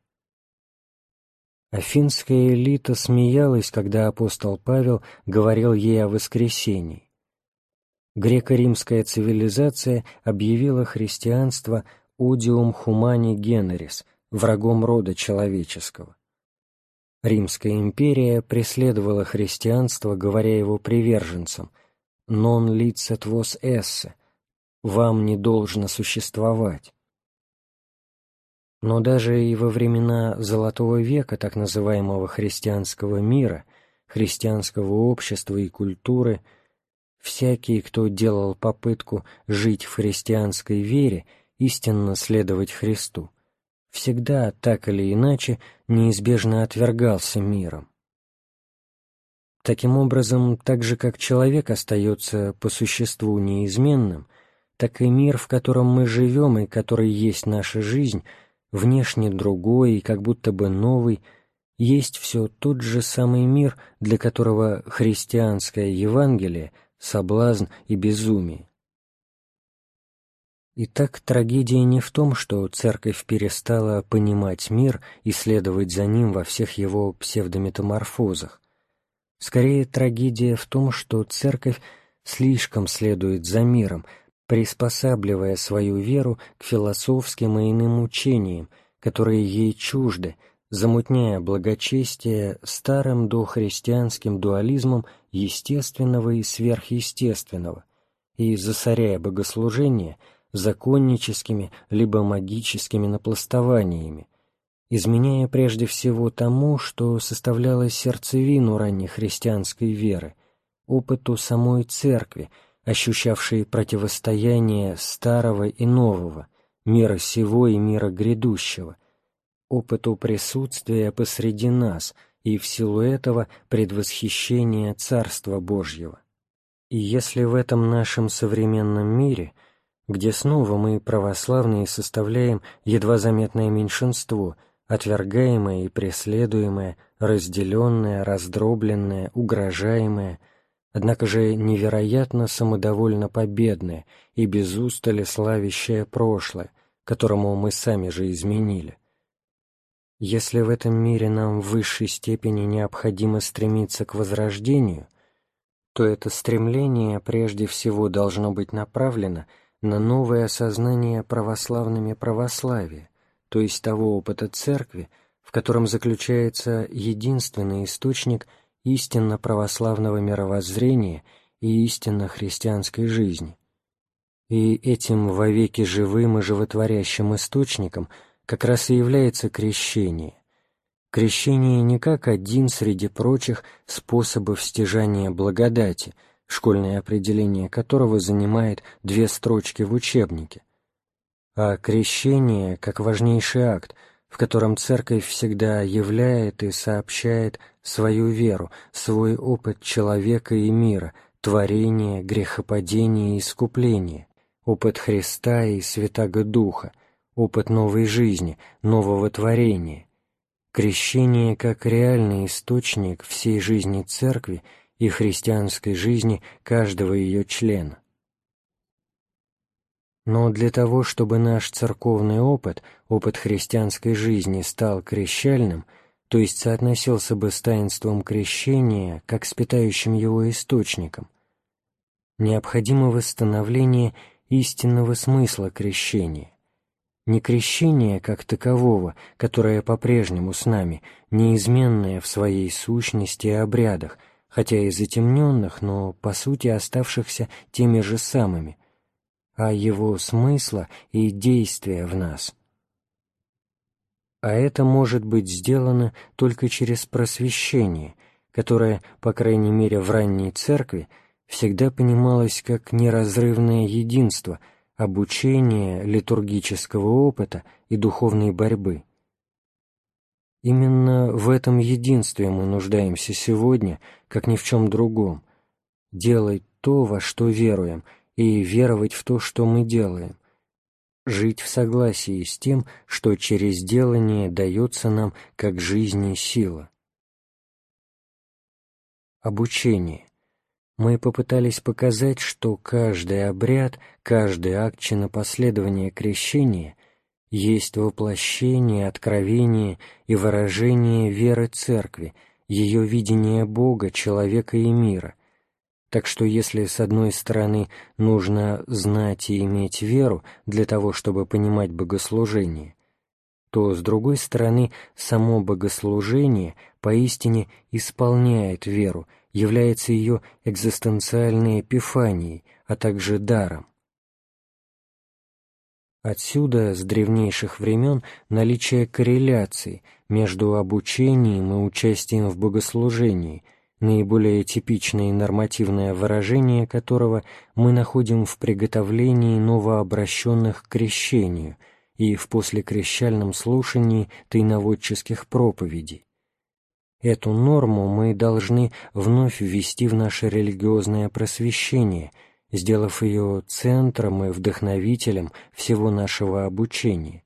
Афинская элита смеялась, когда апостол Павел говорил ей о воскресении. Греко-римская цивилизация объявила христианство «одиум хумани генерис» врагом рода человеческого. Римская империя преследовала христианство, говоря его приверженцам «non licet vos esse» — «вам не должно существовать». Но даже и во времена Золотого века так называемого христианского мира, христианского общества и культуры, всякий, кто делал попытку жить в христианской вере, истинно следовать Христу, всегда, так или иначе, неизбежно отвергался миром. Таким образом, так же как человек остается по существу неизменным, так и мир, в котором мы живем и который есть наша жизнь, внешне другой и как будто бы новый, есть все тот же самый мир, для которого христианское Евангелие — соблазн и безумие. Итак, трагедия не в том, что церковь перестала понимать мир и следовать за ним во всех его псевдометаморфозах. Скорее, трагедия в том, что церковь слишком следует за миром, приспосабливая свою веру к философским и иным учениям, которые ей чужды, замутняя благочестие старым дохристианским дуализмом естественного и сверхъестественного – и засоряя богослужение законническими либо магическими напластованиями, изменяя прежде всего тому, что составляло сердцевину ранней христианской веры, опыту самой Церкви, ощущавшей противостояние старого и нового, мира сего и мира грядущего, опыту присутствия посреди нас и в силу этого предвосхищения Царства Божьего. И если в этом нашем современном мире, где снова мы, православные, составляем едва заметное меньшинство, отвергаемое и преследуемое, разделенное, раздробленное, угрожаемое, однако же невероятно самодовольно победное и без устали славящее прошлое, которому мы сами же изменили. Если в этом мире нам в высшей степени необходимо стремиться к возрождению, то это стремление прежде всего должно быть направлено на новое осознание православными православия, то есть того опыта Церкви, в котором заключается единственный источник истинно православного мировоззрения и истинно христианской жизни. И этим вовеки живым и животворящим источником как раз и является крещение, Крещение не как один среди прочих способов стяжания благодати, школьное определение которого занимает две строчки в учебнике, а крещение как важнейший акт, в котором Церковь всегда являет и сообщает свою веру, свой опыт человека и мира, творения, грехопадения и искупления, опыт Христа и Святаго Духа, опыт новой жизни, нового творения – Крещение как реальный источник всей жизни Церкви и христианской жизни каждого ее члена. Но для того, чтобы наш церковный опыт, опыт христианской жизни стал крещальным, то есть соотносился бы с таинством крещения, как с питающим его источником, необходимо восстановление истинного смысла крещения, не крещение как такового, которое по-прежнему с нами, неизменное в своей сущности и обрядах, хотя и затемненных, но по сути оставшихся теми же самыми, а его смысла и действия в нас. А это может быть сделано только через просвещение, которое, по крайней мере в ранней церкви, всегда понималось как неразрывное единство – обучения, литургического опыта и духовной борьбы. Именно в этом единстве мы нуждаемся сегодня, как ни в чем другом, делать то, во что веруем, и веровать в то, что мы делаем, жить в согласии с тем, что через делание дается нам как жизнь сила. Обучение мы попытались показать, что каждый обряд, каждый акт чинопоследования крещения есть воплощение, откровение и выражение веры Церкви, ее видение Бога, человека и мира. Так что если с одной стороны нужно знать и иметь веру для того, чтобы понимать богослужение, то с другой стороны само богослужение поистине исполняет веру, является ее экзистенциальной эпифанией, а также даром. Отсюда с древнейших времен наличие корреляции между обучением и участием в богослужении, наиболее типичное и нормативное выражение которого мы находим в приготовлении новообращенных к крещению и в послекрещальном слушании тайноводческих проповедей. Эту норму мы должны вновь ввести в наше религиозное просвещение, сделав ее центром и вдохновителем всего нашего обучения.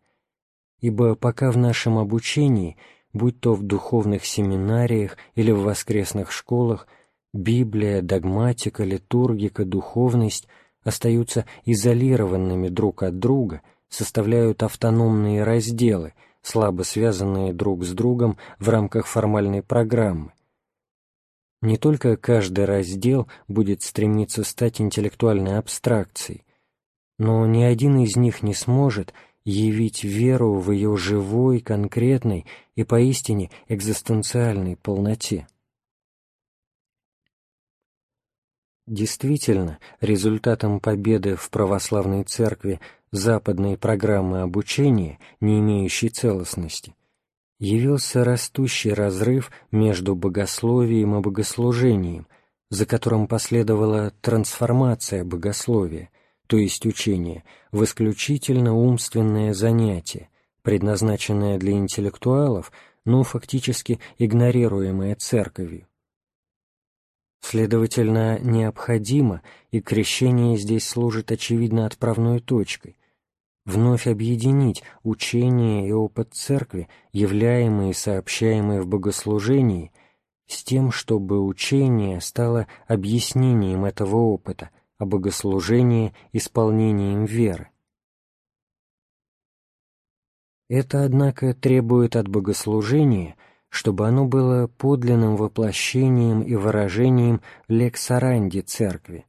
Ибо пока в нашем обучении, будь то в духовных семинариях или в воскресных школах, Библия, догматика, литургика, духовность остаются изолированными друг от друга, составляют автономные разделы – слабо связанные друг с другом в рамках формальной программы. Не только каждый раздел будет стремиться стать интеллектуальной абстракцией, но ни один из них не сможет явить веру в ее живой, конкретной и поистине экзистенциальной полноте. Действительно, результатом победы в православной церкви западной программы обучения, не имеющей целостности, явился растущий разрыв между богословием и богослужением, за которым последовала трансформация богословия, то есть учения, в исключительно умственное занятие, предназначенное для интеллектуалов, но фактически игнорируемое церковью. Следовательно, необходимо, и крещение здесь служит очевидно отправной точкой, вновь объединить учение и опыт Церкви, являемые и сообщаемые в богослужении, с тем, чтобы учение стало объяснением этого опыта, а богослужение — исполнением веры. Это, однако, требует от богослужения, чтобы оно было подлинным воплощением и выражением лексаранди Церкви,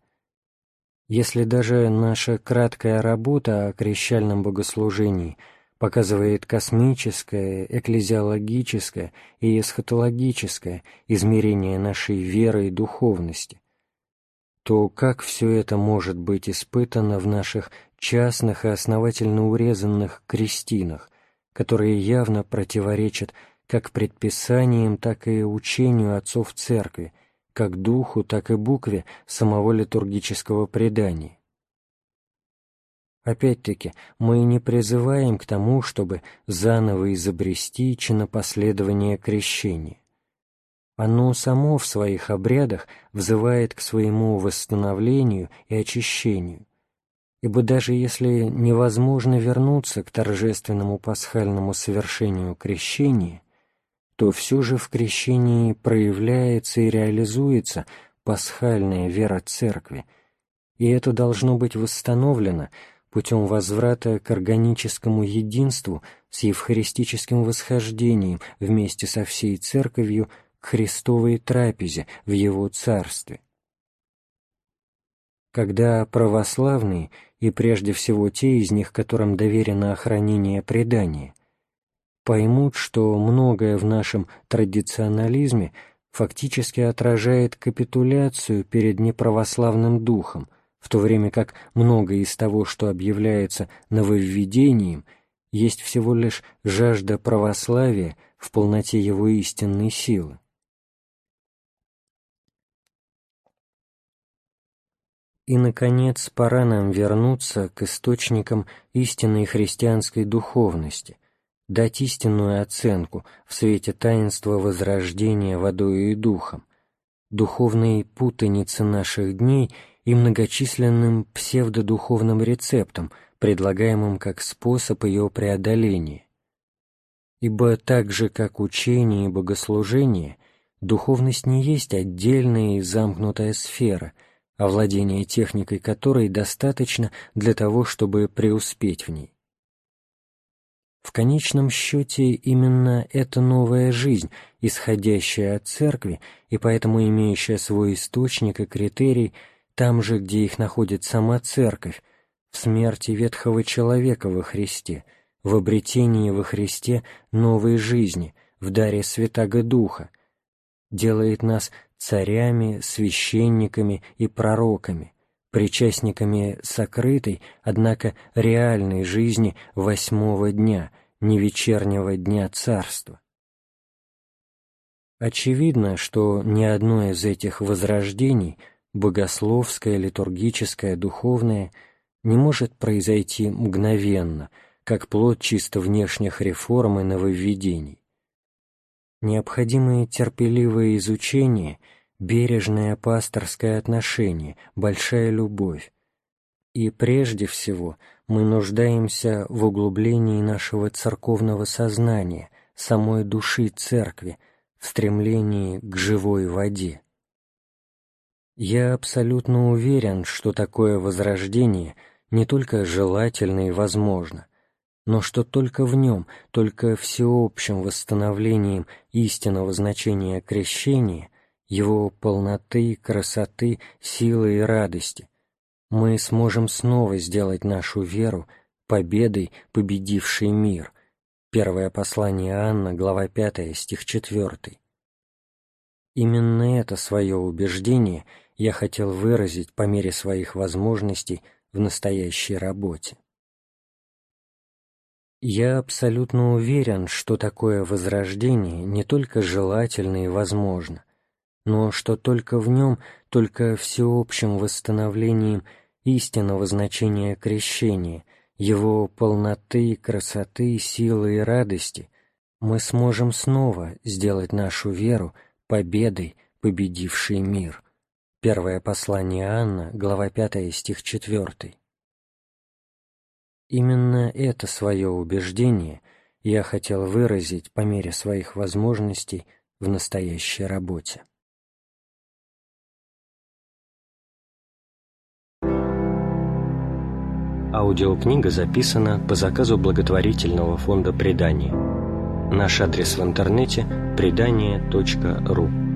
если даже наша краткая работа о крещальном богослужении показывает космическое, экклезиологическое и эсхатологическое измерение нашей веры и духовности, то как все это может быть испытано в наших частных и основательно урезанных крестинах, которые явно противоречат как предписаниям, так и учению отцов Церкви, как духу, так и букве самого литургического предания. Опять-таки, мы не призываем к тому, чтобы заново изобрести чинопоследование крещения. Оно само в своих обрядах взывает к своему восстановлению и очищению, ибо даже если невозможно вернуться к торжественному пасхальному совершению крещения, то все же в крещении проявляется и реализуется пасхальная вера Церкви, и это должно быть восстановлено путем возврата к органическому единству с евхаристическим восхождением вместе со всей Церковью к Христовой трапезе в Его Царстве. Когда православные, и прежде всего те из них, которым доверено охранение предания, поймут, что многое в нашем традиционализме фактически отражает капитуляцию перед неправославным духом, в то время как многое из того, что объявляется нововведением, есть всего лишь жажда православия в полноте его истинной силы. И, наконец, пора нам вернуться к источникам истинной христианской духовности – дать истинную оценку в свете таинства возрождения водою и духом, духовной путаницы наших дней и многочисленным псевдодуховным рецептам, предлагаемым как способ ее преодоления. Ибо так же, как учение и богослужение, духовность не есть отдельная и замкнутая сфера, овладение техникой которой достаточно для того, чтобы преуспеть в ней. В конечном счете именно эта новая жизнь, исходящая от Церкви и поэтому имеющая свой источник и критерий там же, где их находит сама Церковь, в смерти ветхого человека во Христе, в обретении во Христе новой жизни, в даре Святаго Духа, делает нас царями, священниками и пророками, причастниками сокрытой, однако реальной жизни восьмого дня, не вечернего дня царства. Очевидно, что ни одно из этих возрождений, богословское, литургическое, духовное, не может произойти мгновенно, как плод чисто внешних реформ и нововведений. Необходимое терпеливое изучение — бережное пасторское отношение, большая любовь. И прежде всего мы нуждаемся в углублении нашего церковного сознания, самой души церкви, в стремлении к живой воде. Я абсолютно уверен, что такое возрождение не только желательно и возможно, но что только в нем, только всеобщим восстановлением истинного значения крещения – его полноты, красоты, силы и радости, мы сможем снова сделать нашу веру победой, победившей мир. Первое послание Анна, глава 5, стих 4. Именно это свое убеждение я хотел выразить по мере своих возможностей в настоящей работе. Я абсолютно уверен, что такое возрождение не только желательно и возможно, но что только в нем, только всеобщим восстановлением истинного значения крещения, его полноты, красоты, силы и радости мы сможем снова сделать нашу веру победой, победившей мир. Первое послание Анна, глава 5, стих 4. Именно это свое убеждение я хотел выразить по мере своих возможностей в настоящей работе. Аудиокнига записана по заказу благотворительного фонда «Предание». Наш адрес в интернете – предание.ру.